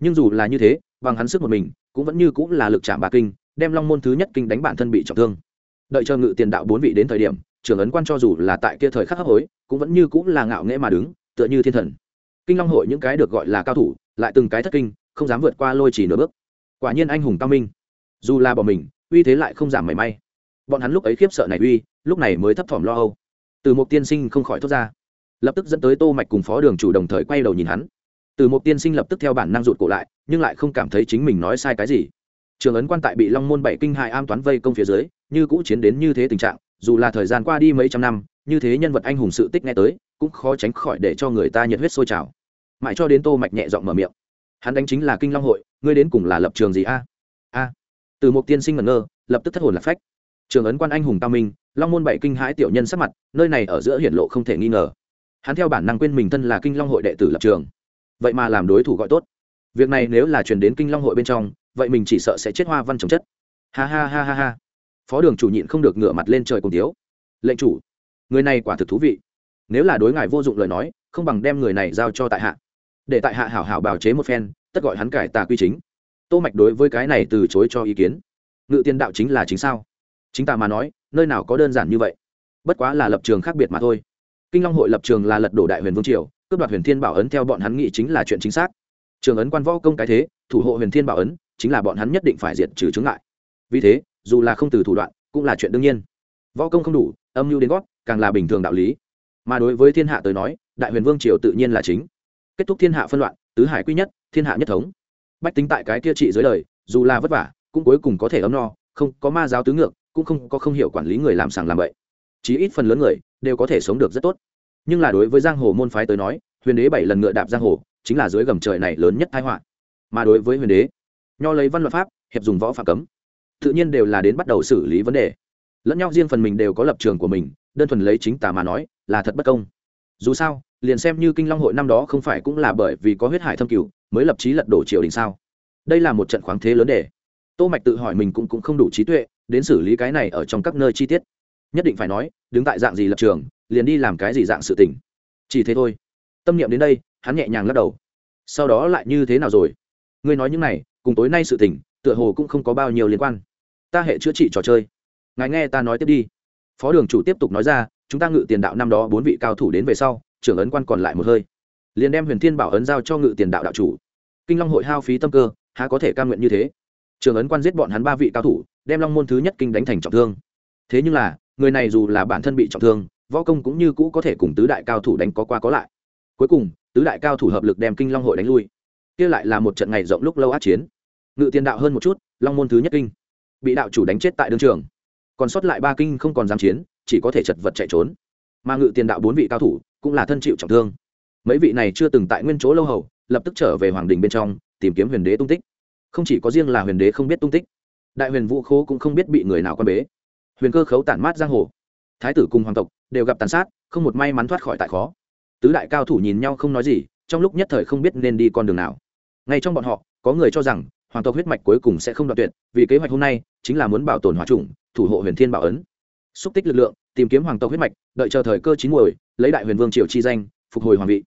Nhưng dù là như thế, bằng hắn sức một mình, cũng vẫn như cũng là lực chạm bà kinh, đem long môn thứ nhất kinh đánh bản thân bị trọng thương. Đợi cho ngự tiền đạo bốn vị đến thời điểm, trưởng ấn quan cho dù là tại kia thời khắc hấp hối, cũng vẫn như cũng là ngạo nghễ mà đứng, tựa như thiên thần. Kinh long hội những cái được gọi là cao thủ, lại từng cái thất kinh, không dám vượt qua lôi chỉ nửa bước. Quả nhiên anh hùng cao minh. Dù là bỏ mình, uy thế lại không giảm mảy may. Bọn hắn lúc ấy khiếp sợ này uy, lúc này mới thấp thỏm lo âu từ một tiên sinh không khỏi thốt ra. Lập tức dẫn tới tô mạch cùng phó đường chủ đồng thời quay đầu nhìn hắn. Từ một tiên sinh lập tức theo bản năng rụt cổ lại, nhưng lại không cảm thấy chính mình nói sai cái gì. Trường ấn quan tại bị long môn bảy kinh hại am toán vây công phía dưới, như cũ chiến đến như thế tình trạng, dù là thời gian qua đi mấy trăm năm, như thế nhân vật anh hùng sự tích nghe tới, cũng khó tránh khỏi để cho người ta nhiệt huyết sôi trào. Mãi cho đến tô mạch nhẹ giọng mở miệng. Hắn đánh chính là kinh long hội, ngươi đến cùng là lập trường gì a? A. Từ một tiên sinh ngẩn ngơ, lập tức thất hồn lạc phách. Trường ấn quan anh hùng cao minh long môn bảy kinh hãi tiểu nhân sắc mặt, nơi này ở giữa hiển lộ không thể nghi ngờ. Hắn theo bản năng quên mình thân là kinh long hội đệ tử lập trường. Vậy mà làm đối thủ gọi tốt. Việc này nếu là truyền đến kinh long hội bên trong, vậy mình chỉ sợ sẽ chết hoa văn trồng chất. Ha ha ha ha ha. Phó đường chủ nhịn không được ngửa mặt lên trời cùng tiếu. Lệnh chủ, người này quả thực thú vị. Nếu là đối ngài vô dụng lời nói, không bằng đem người này giao cho tại hạ. Để tại hạ hảo hảo bào chế một phen, tất gọi hắn cải tà quy chính. Tô mạch đối với cái này từ chối cho ý kiến. Ngự tiên đạo chính là chính sao? Chính ta mà nói nơi nào có đơn giản như vậy? Bất quá là lập trường khác biệt mà thôi. Kinh long hội lập trường là lật đổ đại huyền vương triều, cướp đoạt huyền thiên bảo ấn theo bọn hắn nghĩ chính là chuyện chính xác. Trường ấn quan võ công cái thế, thủ hộ huyền thiên bảo ấn, chính là bọn hắn nhất định phải diệt trừ chứng lại vì thế, dù là không từ thủ đoạn, cũng là chuyện đương nhiên. Võ công không đủ, âm mưu đến gót, càng là bình thường đạo lý. Mà đối với thiên hạ tới nói, đại huyền vương triều tự nhiên là chính. Kết thúc thiên hạ phân loạn, tứ hải quy nhất, thiên hạ nhất thống. Bách tính tại cái kia trị dưới đời, dù là vất vả, cũng cuối cùng có thể ấm no, không có ma giáo tứ ngược cũng không có không hiểu quản lý người làm sàng làm bậy. Chí ít phần lớn người đều có thể sống được rất tốt. Nhưng là đối với giang hồ môn phái tới nói, huyền đế bảy lần ngựa đạp giang hồ chính là dưới gầm trời này lớn nhất thái họa. Mà đối với huyền đế, nho lấy văn luật pháp, hiệp dùng võ phạm cấm, tự nhiên đều là đến bắt đầu xử lý vấn đề. Lẫn nhau riêng phần mình đều có lập trường của mình, đơn thuần lấy chính tà mà nói, là thật bất công. Dù sao, liền xem như kinh long hội năm đó không phải cũng là bởi vì có huyết hải thâm cửu, mới lập trí lật đổ triều đình sao? Đây là một trận khoáng thế lớn để tô mạch tự hỏi mình cũng cũng không đủ trí tuệ đến xử lý cái này ở trong các nơi chi tiết. Nhất định phải nói, đứng tại dạng gì lập trường, liền đi làm cái gì dạng sự tình. Chỉ thế thôi. Tâm niệm đến đây, hắn nhẹ nhàng lắc đầu. Sau đó lại như thế nào rồi? Ngươi nói những này, cùng tối nay sự tình, tựa hồ cũng không có bao nhiêu liên quan. Ta hệ chữa trị trò chơi. Ngài nghe ta nói tiếp đi. Phó đường chủ tiếp tục nói ra, chúng ta ngự tiền đạo năm đó bốn vị cao thủ đến về sau, trưởng ấn quan còn lại một hơi. Liền đem huyền thiên bảo ấn giao cho ngự tiền đạo đạo chủ. Kinh long hội hao phí tâm cơ, há có thể cam nguyện như thế? Trường ấn quan giết bọn hắn ba vị cao thủ, đem long môn thứ nhất kinh đánh thành trọng thương. Thế nhưng là, người này dù là bản thân bị trọng thương, võ công cũng như cũ có thể cùng tứ đại cao thủ đánh có qua có lại. Cuối cùng, tứ đại cao thủ hợp lực đem kinh long hội đánh lui. Kia lại là một trận ngày rộng lúc lâu át chiến. Ngự tiền đạo hơn một chút, long môn thứ nhất kinh. Bị đạo chủ đánh chết tại đương trường. Còn sót lại ba kinh không còn dám chiến, chỉ có thể chật vật chạy trốn. Mà ngự tiền đạo bốn vị cao thủ cũng là thân chịu trọng thương. Mấy vị này chưa từng tại nguyên chỗ lâu hầu, lập tức trở về hoàng đình bên trong, tìm kiếm huyền đế tung tích không chỉ có riêng là huyền đế không biết tung tích, đại huyền vũ khố cũng không biết bị người nào quan bế. Huyền cơ khấu tản mát giang hồ, thái tử cùng hoàng tộc đều gặp tàn sát, không một may mắn thoát khỏi tại khó. Tứ đại cao thủ nhìn nhau không nói gì, trong lúc nhất thời không biết nên đi con đường nào. Ngay trong bọn họ, có người cho rằng hoàng tộc huyết mạch cuối cùng sẽ không đoạt tuyệt, vì kế hoạch hôm nay chính là muốn bảo tồn hòa trùng thủ hộ huyền thiên bảo ấn. Xúc tích lực lượng, tìm kiếm hoàng tộc huyết mạch, đợi chờ thời cơ chín muồi, lấy đại huyền vương triều chi danh, phục hồi hoàng vị.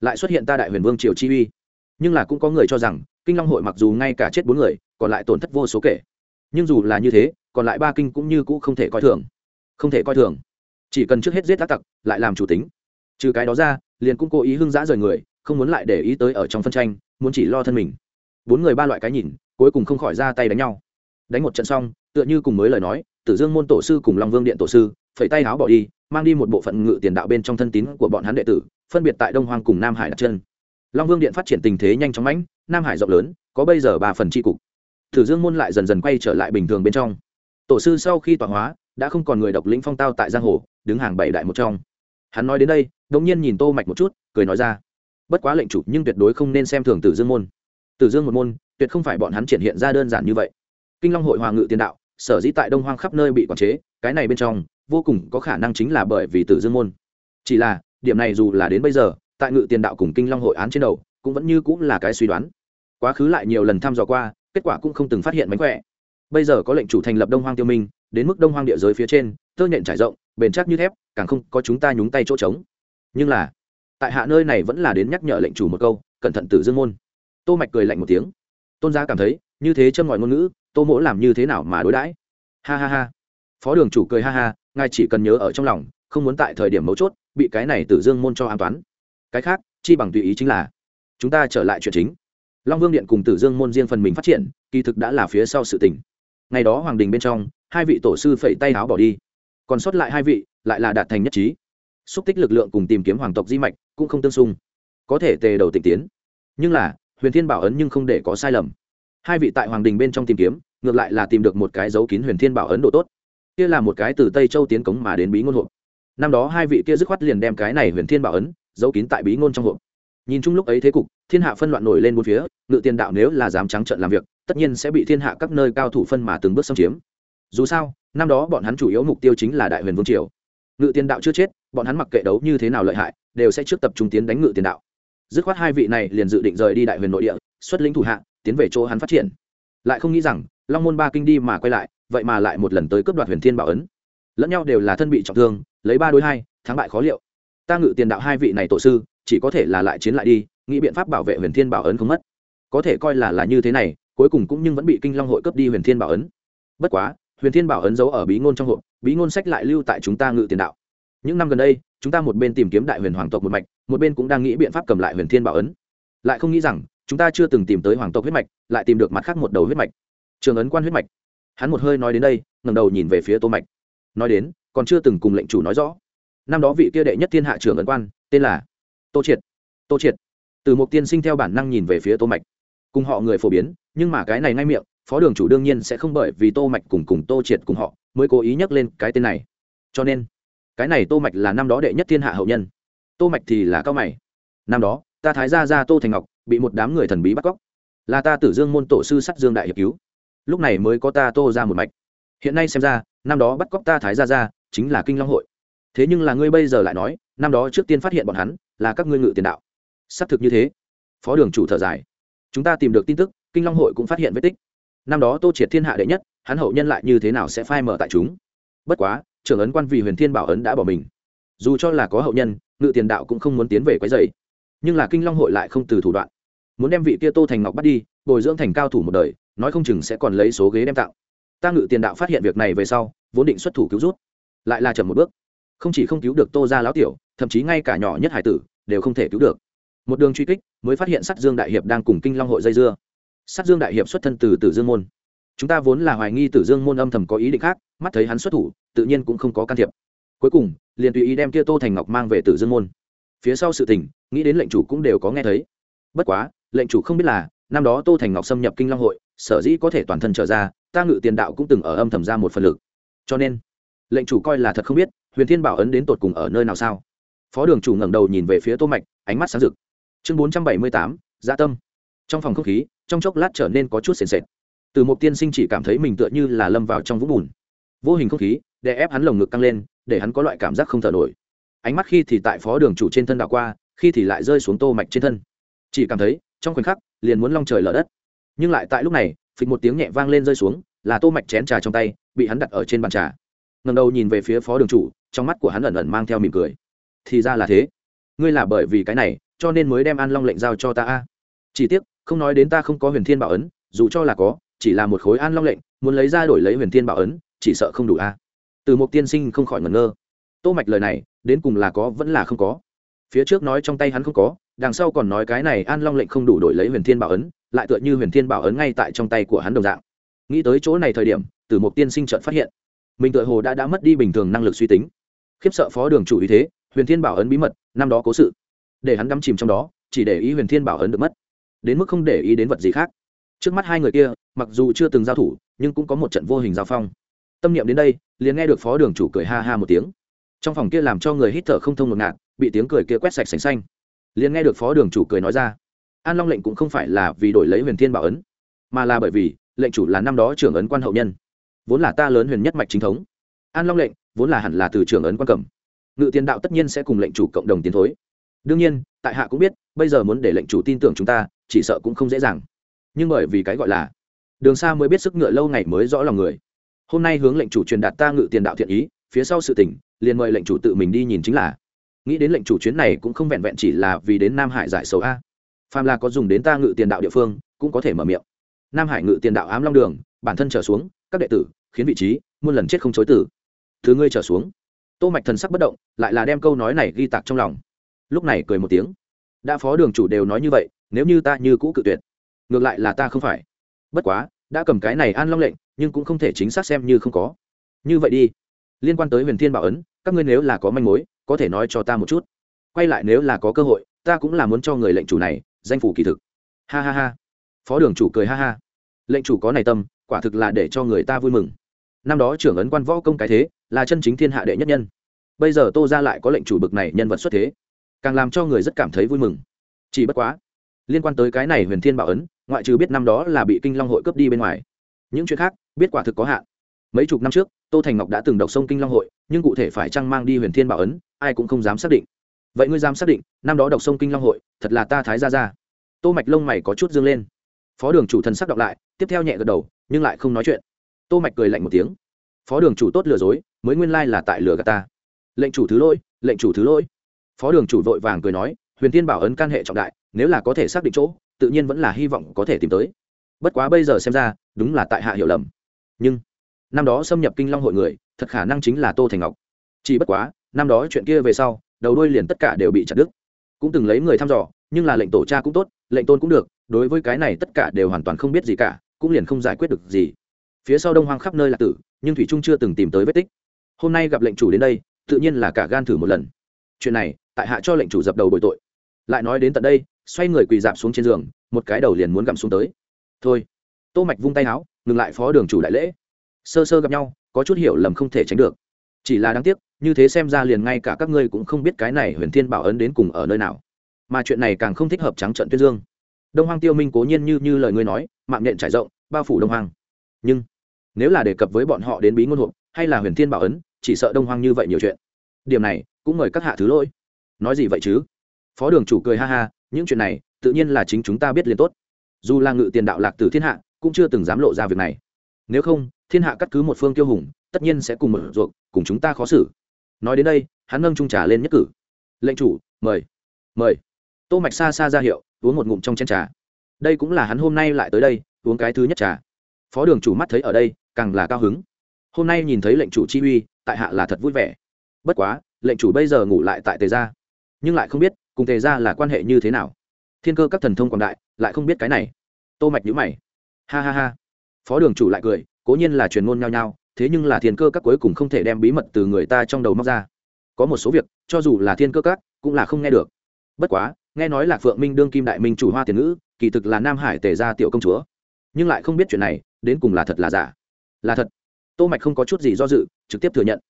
Lại xuất hiện ta đại huyền vương triều chi uy. Nhưng là cũng có người cho rằng kinh long hội mặc dù ngay cả chết bốn người, còn lại tổn thất vô số kể. Nhưng dù là như thế, còn lại ba kinh cũng như cũ không thể coi thường. Không thể coi thường. Chỉ cần trước hết giết tác tặc, lại làm chủ tính. Trừ cái đó ra, liền cũng cố ý hưng giã rời người, không muốn lại để ý tới ở trong phân tranh, muốn chỉ lo thân mình. Bốn người ba loại cái nhìn, cuối cùng không khỏi ra tay đánh nhau. Đánh một trận xong, tựa như cùng mới lời nói, tử dương môn tổ sư cùng long vương điện tổ sư, phẩy tay áo bỏ đi, mang đi một bộ phận ngự tiền đạo bên trong thân tín của bọn hắn đệ tử, phân biệt tại đông hoang cùng nam hải đặt chân long vương điện phát triển tình thế nhanh chóng mãnh, nam hải rộng lớn, có bây giờ ba phần tri cục. Thử dương môn lại dần dần quay trở lại bình thường bên trong. Tổ sư sau khi tọa hóa, đã không còn người độc lĩnh phong tao tại giang hồ, đứng hàng bảy đại một trong. Hắn nói đến đây đ ỗ n g nhiên nhìn tô mạch một chút, cười nói ra. Bất quá lệnh chủ nhưng tuyệt đối không nên xem thường tử dương môn. Tử dương một môn, tuyệt không phải bọn hắn triển hiện ra đơn giản như vậy. Kinh long hội hòa ngự tiền đạo, sở dĩ tại đông hoang khắp nơi bị quản chế, cái này bên trong, vô cùng có khả năng chính là bởi vì tử dương môn. Chỉ là, điểm này dù là đến bây giờ tại ngự tiền đạo cùng kinh long hội án trên đầu, cũng vẫn như cũng là cái suy đoán. Quá khứ lại nhiều lần thăm dò qua, kết quả cũng không từng phát hiện mánh khỏe. Bây giờ có lệnh chủ thành lập đông hoang tiêu minh, đến mức đông hoang địa giới phía trên, tơ nhện trải rộng, bền chắc như thép, càng không có chúng ta nhúng tay chỗ trống. Nhưng là, tại hạ nơi này vẫn là đến nhắc nhở lệnh chủ một câu, cẩn thận tử dương môn. Tô mạch cười lạnh một tiếng. Tôn gia cảm thấy, như thế châm ngòi ngôn ngữ, tô mỗ làm như thế nào mà đối đãi? Ha ha ha. Phó đường chủ cười ha ha, ngài chỉ cần nhớ ở trong lòng, không muốn tại thời điểm mấu chốt, bị cái này tử dương môn cho an toán cái khác, chi bằng tùy ý chính là, chúng ta trở lại chuyện chính. Long vương điện cùng tử dương môn riêng phần mình phát triển, kỳ thực đã là phía sau sự tình. Ngày đó hoàng đình bên trong, hai vị tổ sư phẩy tay áo bỏ đi. Còn sót lại hai vị, lại là đạt thành nhất trí. Xúc tích lực lượng cùng tìm kiếm hoàng tộc di mạch cũng không tương xung. Có thể tề đầu tịnh tiến. Nhưng là, huyền thiên bảo ấn nhưng không để có sai lầm. Hai vị tại hoàng đình bên trong tìm kiếm, ngược lại là tìm được một cái dấu kín huyền thiên bảo ấn độ tốt. Kia là một cái từ tây châu tiến cống mà đến bí ngôn hộ. Năm đó hai vị kia dứt khoát liền đem cái này huyền thiên bảo ấn giấu kín tại bí ngôn trong hộp. Nhìn chung lúc ấy thế cục, thiên hạ phân loạn nổi lên bốn phía, ngự tiền đạo nếu là dám trắng trợn làm việc, tất nhiên sẽ bị thiên hạ các nơi cao thủ phân mà từng bước xâm chiếm. Dù sao, năm đó bọn hắn chủ yếu mục tiêu chính là đại huyền vương triều. Ngự tiền đạo chưa chết, bọn hắn mặc kệ đấu như thế nào lợi hại, đều sẽ trước tập trung tiến đánh ngự tiền đạo. Dứt khoát hai vị này liền dự định rời đi đại huyền nội địa, xuất lĩnh thủ hạ, tiến về chỗ hắn phát triển. Lại không nghĩ rằng, long môn ba kinh đi mà quay lại, vậy mà lại một lần tới cướp đoạt huyền thiên bảo ấn. Lẫn nhau đều là thân bị trọng thương, lấy ba đối hai, thắng bại khó liệu ta ngự tiền đạo hai vị này tổ sư, chỉ có thể là lại chiến lại đi, nghĩ biện pháp bảo vệ huyền thiên bảo ấn không mất. Có thể coi là là như thế này, cuối cùng cũng nhưng vẫn bị kinh long hội cướp đi huyền thiên bảo ấn. Bất quá, huyền thiên bảo ấn giấu ở bí ngôn trong hộp, bí ngôn sách lại lưu tại chúng ta ngự tiền đạo. Những năm gần đây, chúng ta một bên tìm kiếm đại huyền hoàng tộc một mạch, một bên cũng đang nghĩ biện pháp cầm lại huyền thiên bảo ấn. Lại không nghĩ rằng, chúng ta chưa từng tìm tới hoàng tộc huyết mạch, lại tìm được mặt khác một đầu huyết mạch. Trường ấn quan huyết mạch. Hắn một hơi nói đến đây ngầm đầu nhìn về phía tô mạch. Nói đến, còn chưa từng cùng lệnh chủ nói rõ năm đó vị kia đệ nhất thiên hạ trưởng ấn quan, tên là tô triệt. Tô triệt. Từ một tiên sinh theo bản năng nhìn về phía tô mạch. Cùng họ người phổ biến, nhưng mà cái này ngay miệng, phó đường chủ đương nhiên sẽ không bởi vì tô mạch cùng cùng tô triệt cùng họ mới cố ý nhắc lên cái tên này. Cho nên, cái này tô mạch là năm đó đệ nhất thiên hạ hậu nhân. Tô mạch thì là cao mày. Năm đó, ta thái gia gia tô thành ngọc bị một đám người thần bí bắt cóc. Là ta tử dương môn tổ sư sắt dương đại hiệp cứu. Lúc này mới có ta tô ra một mạch. Hiện nay xem ra, năm đó bắt cóc ta thái gia gia chính là kinh long hội thế nhưng là ngươi bây giờ lại nói, năm đó trước tiên phát hiện bọn hắn, là các ngươi ngự tiền đạo. Xác thực như thế. Phó đường chủ thở dài. Chúng ta tìm được tin tức, kinh long hội cũng phát hiện vết tích. Năm đó tô triệt thiên hạ đệ nhất, hắn hậu nhân lại như thế nào sẽ phai mở tại chúng? Bất quá, trưởng ấn quan vì huyền thiên bảo ấn đã bỏ mình. Dù cho là có hậu nhân, ngự tiền đạo cũng không muốn tiến về quấy dày nhưng là kinh long hội lại không từ thủ đoạn. Muốn đem vị kia tô thành ngọc bắt đi, bồi dưỡng thành cao thủ một đời, nói không chừng sẽ còn lấy số ghế đem tạo ta ngự tiền đạo phát hiện việc này về sau, vốn định xuất thủ cứu rút. Lại là chậm một bước không chỉ không cứu được tô ra lão tiểu, thậm chí ngay cả nhỏ nhất hải tử đều không thể cứu được. Một đường truy kích mới phát hiện sắt dương đại hiệp đang cùng kinh long hội dây dưa. Sắt dương đại hiệp xuất thân từ tử dương môn. Chúng ta vốn là hoài nghi tử dương môn âm thầm có ý định khác, mắt thấy hắn xuất thủ, tự nhiên cũng không có can thiệp. Cuối cùng, liền tùy ý đem kia tô thành ngọc mang về tử dương môn. Phía sau sự tình, nghĩ đến lệnh chủ cũng đều có nghe thấy. Bất quá, lệnh chủ không biết là, năm đó tô thành ngọc xâm nhập kinh long hội, sở dĩ có thể toàn thân trở ra, ta ngự tiền đạo cũng từng ở âm thầm ra một phần lực. Cho nên, lệnh chủ coi là thật không biết huyền thiên bảo ấn đến tột cùng ở nơi nào sao? Phó đường chủ ngẩng đầu nhìn về phía tô mạch, ánh mắt sáng rực. Chương bốn trăm bảy mươi tám dạ tâm. Trong phòng không khí, trong chốc lát trở nên có chút sền sệt. Từ một tiên sinh chỉ cảm thấy mình tựa như là lâm vào trong vũng bùn. Vô hình không khí để ép hắn lồng ngực căng lên, để hắn có loại cảm giác không thở nổi. Ánh mắt khi thì tại phó đường chủ trên thân đảo qua, khi thì lại rơi xuống tô mạch trên thân. Chỉ cảm thấy, trong khoảnh khắc, liền muốn long trời lở đất. Nhưng lại tại lúc này, phịch một tiếng nhẹ vang lên rơi xuống, là tô mạch chén trà trong tay, bị hắn đặt ở trên bàn trà ngẩng đầu nhìn về phía phó đường chủ, trong mắt của hắn ẩn ẩn mang theo mỉm cười. Thì ra là thế. Ngươi là bởi vì cái này, cho nên mới đem an long lệnh giao cho ta a. Chỉ tiếc, không nói đến ta không có huyền thiên bảo ấn, dù cho là có, chỉ là một khối an long lệnh, muốn lấy ra đổi lấy huyền thiên bảo ấn, chỉ sợ không đủ a. Từ một tiên sinh không khỏi ngẩn ngơ. Tô mạch lời này, đến cùng là có vẫn là không có. Phía trước nói trong tay hắn không có, đằng sau còn nói cái này an long lệnh không đủ đổi lấy huyền thiên bảo ấn, lại tựa như huyền thiên bảo ấn ngay tại trong tay của hắn đồng dạng. Nghĩ tới chỗ này thời điểm, từ một tiên sinh chợt phát hiện mình tựa hồ đã đã mất đi bình thường năng lực suy tính. Khiếp sợ phó đường chủ ý thế, huyền thiên bảo ấn bí mật, năm đó cố sự. Để hắn đắm chìm trong đó, chỉ để ý huyền thiên bảo ấn được mất. Đến mức không để ý đến vật gì khác. Trước mắt hai người kia, mặc dù chưa từng giao thủ, nhưng cũng có một trận vô hình giao phong. Tâm niệm đến đây, liền nghe được phó đường chủ cười ha ha một tiếng. Trong phòng kia làm cho người hít thở không thông ngột ngạt, bị tiếng cười kia quét sạch sành xanh. Liền nghe được phó đường chủ cười nói ra, an long lệnh cũng không phải là vì đổi lấy huyền thiên bảo ấn, mà là bởi vì lệnh chủ là năm đó trưởng ấn quan hậu nhân vốn là ta lớn huyền nhất mạch chính thống. An long lệnh, vốn là hẳn là từ trưởng ấn quan cầm. Ngự tiền đạo tất nhiên sẽ cùng lệnh chủ cộng đồng tiến thối. Đương nhiên, tại hạ cũng biết, bây giờ muốn để lệnh chủ tin tưởng chúng ta, chỉ sợ cũng không dễ dàng. Nhưng bởi vì cái gọi là đường xa mới biết sức ngựa lâu ngày mới rõ lòng người. Hôm nay hướng lệnh chủ truyền đạt ta ngự tiền đạo thiện ý, phía sau sự tỉnh liền mời lệnh chủ tự mình đi nhìn chính là. Nghĩ đến lệnh chủ chuyến này cũng không vẹn vẹn chỉ là vì đến nam hải giải sầu a. Phàm là có dùng đến ta ngự tiền đạo địa phương, cũng có thể mở miệng. Nam hải ngự tiền đạo ám long đường, bản thân trở xuống các đệ tử, khiến vị trí muôn lần chết không chối tử thứ ngươi trở xuống. Tô mạch thần sắc bất động, lại là đem câu nói này ghi tạc trong lòng. Lúc này cười một tiếng. Đã phó đường chủ đều nói như vậy, nếu như ta như cũ cự tuyệt, ngược lại là ta không phải. Bất quá, đã cầm cái này an long lệnh, nhưng cũng không thể chính xác xem như không có. Như vậy đi. Liên quan tới huyền thiên bảo ấn, các ngươi nếu là có manh mối, có thể nói cho ta một chút. Quay lại nếu là có cơ hội, ta cũng là muốn cho người lệnh chủ này danh phủ kỳ thực. Ha ha ha. Phó đường chủ cười ha ha. Lệnh chủ có này tâm quả thực là để cho người ta vui mừng. Năm đó trưởng ấn quan võ công cái thế, là chân chính thiên hạ đệ nhất nhân. Bây giờ tô ra lại có lệnh chủ bực này nhân vật xuất thế, càng làm cho người rất cảm thấy vui mừng. Chỉ bất quá, liên quan tới cái này huyền thiên bảo ấn, ngoại trừ biết năm đó là bị kinh long hội cướp đi bên ngoài, những chuyện khác, biết quả thực có hạn. Mấy chục năm trước, tô thành ngọc đã từng đọc sông kinh long hội, nhưng cụ thể phải chăng mang đi huyền thiên bảo ấn, ai cũng không dám xác định. Vậy ngươi dám xác định, năm đó đọc sông kinh long hội, thật là ta thái ra ra tô mạch lông mày có chút dương lên. Phó đường chủ thần sắc đọc lại tiếp theo nhẹ gật đầu, nhưng lại không nói chuyện. Tô mạch cười lạnh một tiếng. Phó đường chủ tốt lừa dối, mới nguyên lai là tại lừa gạt ta. Lệnh chủ thứ lỗi, lệnh chủ thứ lỗi. Phó đường chủ vội vàng cười nói, huyền thiên bảo ấn can hệ trọng đại, nếu là có thể xác định chỗ, tự nhiên vẫn là hy vọng có thể tìm tới. Bất quá bây giờ xem ra, đúng là tại hạ hiểu lầm. Nhưng, năm đó xâm nhập kinh long hội người, thật khả năng chính là tô thành ngọc. Chỉ bất quá, năm đó chuyện kia về sau, đầu đuôi liền tất cả đều bị chặt đứt. Cũng từng lấy người thăm dò, nhưng là lệnh tổ cha cũng tốt, lệnh tôn cũng được, đối với cái này tất cả đều hoàn toàn không biết gì cả cũng liền không giải quyết được gì. Phía sau đông hoang khắp nơi là tử, nhưng thủy trung chưa từng tìm tới vết tích. Hôm nay gặp lệnh chủ đến đây, tự nhiên là cả gan thử một lần. Chuyện này, tại hạ cho lệnh chủ dập đầu bồi tội. Lại nói đến tận đây, xoay người quỳ dạp xuống trên giường, một cái đầu liền muốn gặm xuống tới. Thôi. Tô mạch vung tay áo, ngừng lại phó đường chủ đại lễ. Sơ sơ gặp nhau, có chút hiểu lầm không thể tránh được. Chỉ là đáng tiếc, như thế xem ra liền ngay cả các ngươi cũng không biết cái này huyền thiên bảo ấn đến cùng ở nơi nào. Mà chuyện này càng không thích hợp trắng trận tuyên dương đông hoang tiêu minh cố nhiên như như lời ngươi nói, mạng nhện trải rộng, bao phủ đông hoang. Nhưng, nếu là đề cập với bọn họ đến bí ngôn hộp, hay là huyền thiên bảo ấn, chỉ sợ đông hoang như vậy nhiều chuyện. Điểm này, cũng mời các hạ thứ lỗi. Nói gì vậy chứ? Phó đường chủ cười ha ha, những chuyện này, tự nhiên là chính chúng ta biết liền tốt. Dù là ngự tiền đạo lạc từ thiên hạ, cũng chưa từng dám lộ ra việc này. Nếu không, thiên hạ cắt cứ một phương kiêu hùng, tất nhiên sẽ cùng một ruột cùng chúng ta khó xử. Nói đến đây, hắn nâng trung trà lên nhất cử. Lệnh chủ, mời. Mời. Tô mạch xa xa ra hiệu uống một ngụm trong chén trà. Đây cũng là hắn hôm nay lại tới đây, uống cái thứ nhất trà. Phó đường chủ mắt thấy ở đây, càng là cao hứng. Hôm nay nhìn thấy lệnh chủ chi uy, tại hạ là thật vui vẻ. Bất quá, lệnh chủ bây giờ ngủ lại tại tề gia. Nhưng lại không biết, cùng tề gia là quan hệ như thế nào. Thiên cơ các thần thông quảng đại, lại không biết cái này. Tô mạch nhíu mày. Ha ha ha. Phó đường chủ lại cười, cố nhiên là truyền ngôn nhau nhau, thế nhưng là thiên cơ các cuối cùng không thể đem bí mật từ người ta trong đầu móc ra. Có một số việc, cho dù là thiên cơ các, cũng là không nghe được. Bất quá nghe nói là phượng minh đương kim đại minh chủ hoa tiền ngữ, kỳ thực là nam hải tề gia tiểu công chúa. Nhưng lại không biết chuyện này, đến cùng là thật là giả? Là thật. Tô mạch không có chút gì do dự, trực tiếp thừa nhận.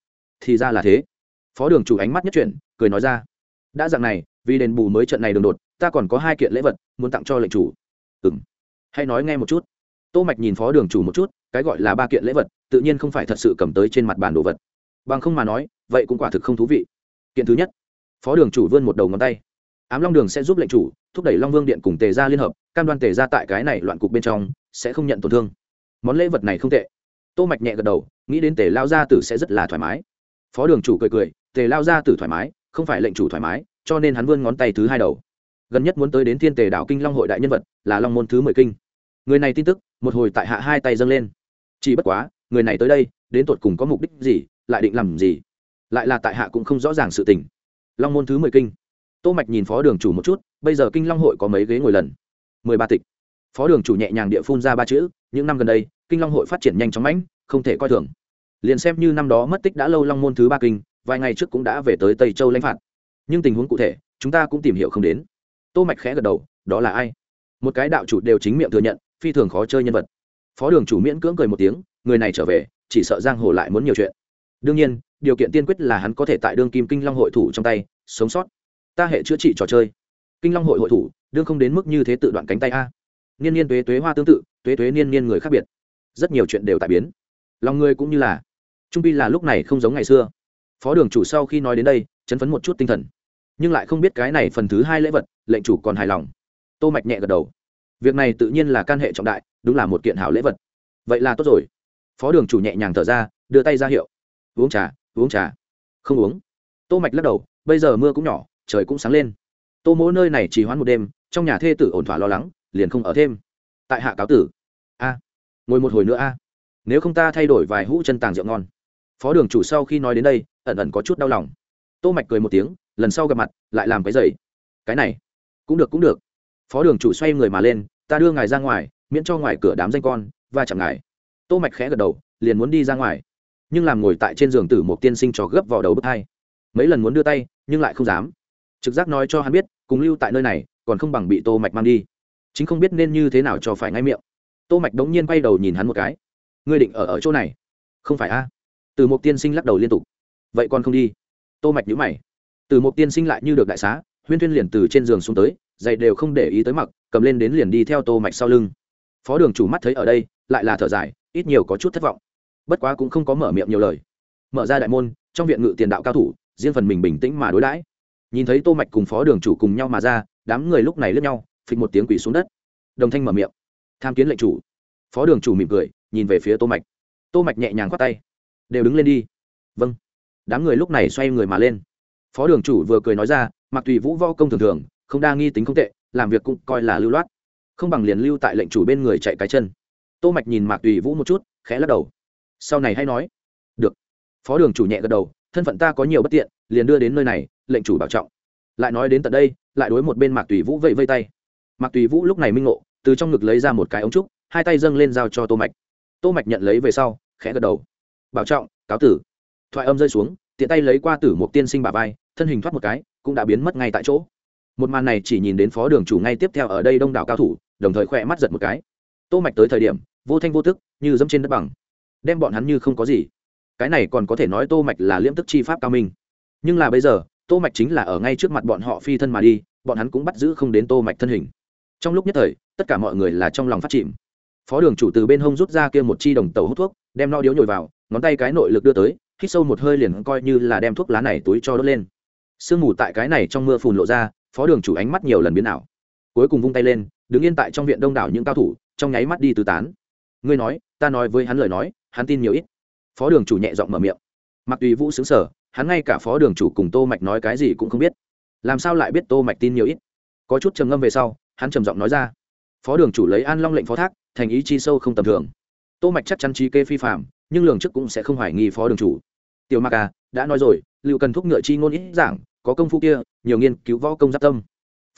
Thì ra là thế. Phó đường chủ ánh mắt nhất chuyển, cười nói ra. Đã dạng này, vì đền bù mới trận này đường đột, ta còn có hai kiện lễ vật, muốn tặng cho lệnh chủ. Ừm. Hay nói nghe một chút. Tô mạch nhìn phó đường chủ một chút, cái gọi là ba kiện lễ vật, tự nhiên không phải thật sự cầm tới trên mặt bàn đồ vật. Bằng không mà nói, vậy cũng quả thực không thú vị. Kiện thứ nhất. Phó đường chủ vươn một đầu ngón tay ám long đường sẽ giúp lệnh chủ, thúc đẩy long vương điện cùng tề gia liên hợp, cam đoan tề gia tại cái này loạn cục bên trong sẽ không nhận tổn thương. Món lễ vật này không tệ. Tô mạch nhẹ gật đầu, nghĩ đến tề lao gia tử sẽ rất là thoải mái. Phó đường chủ cười cười, tề lao gia tử thoải mái, không phải lệnh chủ thoải mái, cho nên hắn vươn ngón tay thứ hai đầu. Gần nhất muốn tới đến thiên tề đạo kinh long hội đại nhân vật là long môn thứ mười kinh. Người này tin tức, một hồi tại hạ hai tay dâng lên. Chỉ bất quá, người này tới đây, đến tột cùng có mục đích gì, lại định làm gì? Lại là tại hạ cũng không rõ ràng sự tình. Long môn thứ mười kinh tô mạch nhìn phó đường chủ một chút, bây giờ kinh long hội có mấy ghế ngồi lần? Mười ba tịch. Phó đường chủ nhẹ nhàng địa phun ra ba chữ, những năm gần đây, kinh long hội phát triển nhanh chóng mãnh, không thể coi thường. Liền xem như năm đó mất tích đã lâu long môn thứ ba kinh, vài ngày trước cũng đã về tới tây châu lãnh phạt. Nhưng tình huống cụ thể, chúng ta cũng tìm hiểu không đến. Tô mạch khẽ gật đầu, đó là ai? Một cái đạo chủ đều chính miệng thừa nhận, phi thường khó chơi nhân vật. Phó đường chủ miễn cưỡng cười một tiếng, người này trở về, chỉ sợ giang hồ lại muốn nhiều chuyện. Đương nhiên, điều kiện tiên quyết là hắn có thể tại đương kim kinh long hội thủ trong tay, sống sót ta hệ chữa trị trò chơi. Kinh long hội hội thủ, đương không đến mức như thế tự đoạn cánh tay a. Niên niên tuế tuế hoa tương tự, tuế tuế niên niên người khác biệt. Rất nhiều chuyện đều tại biến. Lòng người cũng như là. Trung pi là lúc này không giống ngày xưa. Phó đường chủ sau khi nói đến đây, chấn phấn một chút tinh thần. Nhưng lại không biết cái này phần thứ hai lễ vật, lệnh chủ còn hài lòng. Tô mạch nhẹ gật đầu. Việc này tự nhiên là can hệ trọng đại, đúng là một kiện hảo lễ vật. Vậy là tốt rồi. Phó đường chủ nhẹ nhàng thở ra, đưa tay ra hiệu. Uống trà uống trà. Không uống. Tô mạch lắc đầu, bây giờ mưa cũng nhỏ trời cũng sáng lên. Tô mỗ nơi này chỉ hoãn một đêm, trong nhà thê tử ổn thỏa lo lắng, liền không ở thêm. Tại hạ cáo tử. A, ngồi một hồi nữa a. Nếu không ta thay đổi vài hũ chân tàng rượu ngon. Phó đường chủ sau khi nói đến đây, ẩn ẩn có chút đau lòng. Tô mạch cười một tiếng, lần sau gặp mặt, lại làm cái giày. Cái này, cũng được cũng được. Phó đường chủ xoay người mà lên, ta đưa ngài ra ngoài, miễn cho ngoài cửa đám danh con và chẳng ngài. Tô mạch khẽ gật đầu, liền muốn đi ra ngoài. Nhưng làm ngồi tại trên giường tử một tiên sinh trò gấp vào đầu bức hai. Mấy lần muốn đưa tay, nhưng lại không dám trực giác nói cho hắn biết, cùng lưu tại nơi này, còn không bằng bị tô mạch mang đi. Chính không biết nên như thế nào cho phải ngay miệng. Tô mạch đống nhiên quay đầu nhìn hắn một cái. Ngươi định ở ở chỗ này? Không phải a? Từ một tiên sinh lắc đầu liên tục. Vậy còn không đi? Tô mạch nhíu mày. Từ một tiên sinh lại như được đại xá, huyên thuyên liền từ trên giường xuống tới, giày đều không để ý tới mặc, cầm lên đến liền đi theo tô mạch sau lưng. Phó đường chủ mắt thấy ở đây, lại là thở dài, ít nhiều có chút thất vọng. Bất quá cũng không có mở miệng nhiều lời. Mở ra đại môn, trong viện ngự tiền đạo cao thủ, riêng phần mình bình tĩnh mà đối đãi nhìn thấy tô mạch cùng phó đường chủ cùng nhau mà ra, đám người lúc này lướt nhau, phịch một tiếng quỳ xuống đất. Đồng thanh mở miệng. Tham kiến lệnh chủ. Phó đường chủ mỉm cười, nhìn về phía tô mạch. Tô mạch nhẹ nhàng khoát tay. Đều đứng lên đi. Vâng. Đám người lúc này xoay người mà lên. Phó đường chủ vừa cười nói ra, mặc tùy vũ võ công thường thường, không đa nghi tính không tệ, làm việc cũng coi là lưu loát. Không bằng liền lưu tại lệnh chủ bên người chạy cái chân. Tô mạch nhìn mạc tùy vũ một chút, khẽ lắc đầu. Sau này hay nói. Được. Phó đường chủ nhẹ gật đầu, thân phận ta có nhiều bất tiện, liền đưa đến nơi này lệnh chủ bảo trọng. Lại nói đến tận đây, lại đối một bên mạc tùy vũ vẫy vây tay. Mạc tùy vũ lúc này minh ngộ, từ trong ngực lấy ra một cái ống trúc, hai tay dâng lên giao cho tô mạch. Tô mạch nhận lấy về sau, khẽ gật đầu. Bảo trọng, cáo tử. Thoại âm rơi xuống, tiện tay lấy qua tử một tiên sinh bà vai, thân hình thoát một cái, cũng đã biến mất ngay tại chỗ. Một màn này chỉ nhìn đến phó đường chủ ngay tiếp theo ở đây đông đảo cao thủ, đồng thời khỏe mắt giật một cái. Tô mạch tới thời điểm, vô thanh vô tức, như dẫm trên đất bằng. Đem bọn hắn như không có gì. Cái này còn có thể nói tô mạch là liễm tức chi pháp cao minh. Nhưng là bây giờ tô mạch chính là ở ngay trước mặt bọn họ phi thân mà đi, bọn hắn cũng bắt giữ không đến tô mạch thân hình. Trong lúc nhất thời, tất cả mọi người là trong lòng phát chìm. Phó đường chủ từ bên hông rút ra kia một chi đồng tàu hút thuốc, đem no điếu nhồi vào, ngón tay cái nội lực đưa tới, hít sâu một hơi liền coi như là đem thuốc lá này túi cho đốt lên. Sương mù tại cái này trong mưa phùn lộ ra, phó đường chủ ánh mắt nhiều lần biến ảo. Cuối cùng vung tay lên, đứng yên tại trong viện đông đảo những cao thủ, trong nháy mắt đi tứ tán. Ngươi nói, ta nói với hắn lời nói, hắn tin nhiều ít. Phó đường chủ nhẹ giọng mở miệng. Mặc tùy vũ xứng sở hắn ngay cả phó đường chủ cùng tô mạch nói cái gì cũng không biết. Làm sao lại biết tô mạch tin nhiều ít? Có chút trầm ngâm về sau, hắn trầm giọng nói ra. Phó đường chủ lấy an long lệnh phó thác, thành ý chi sâu không tầm thường. Tô mạch chắc chắn trí kê phi phạm nhưng lường trước cũng sẽ không hoài nghi phó đường chủ. Tiểu mạc à đã nói rồi, lưu cần thúc ngựa chi ngôn ít giảng, có công phu kia, nhiều nghiên cứu võ công giáp tâm.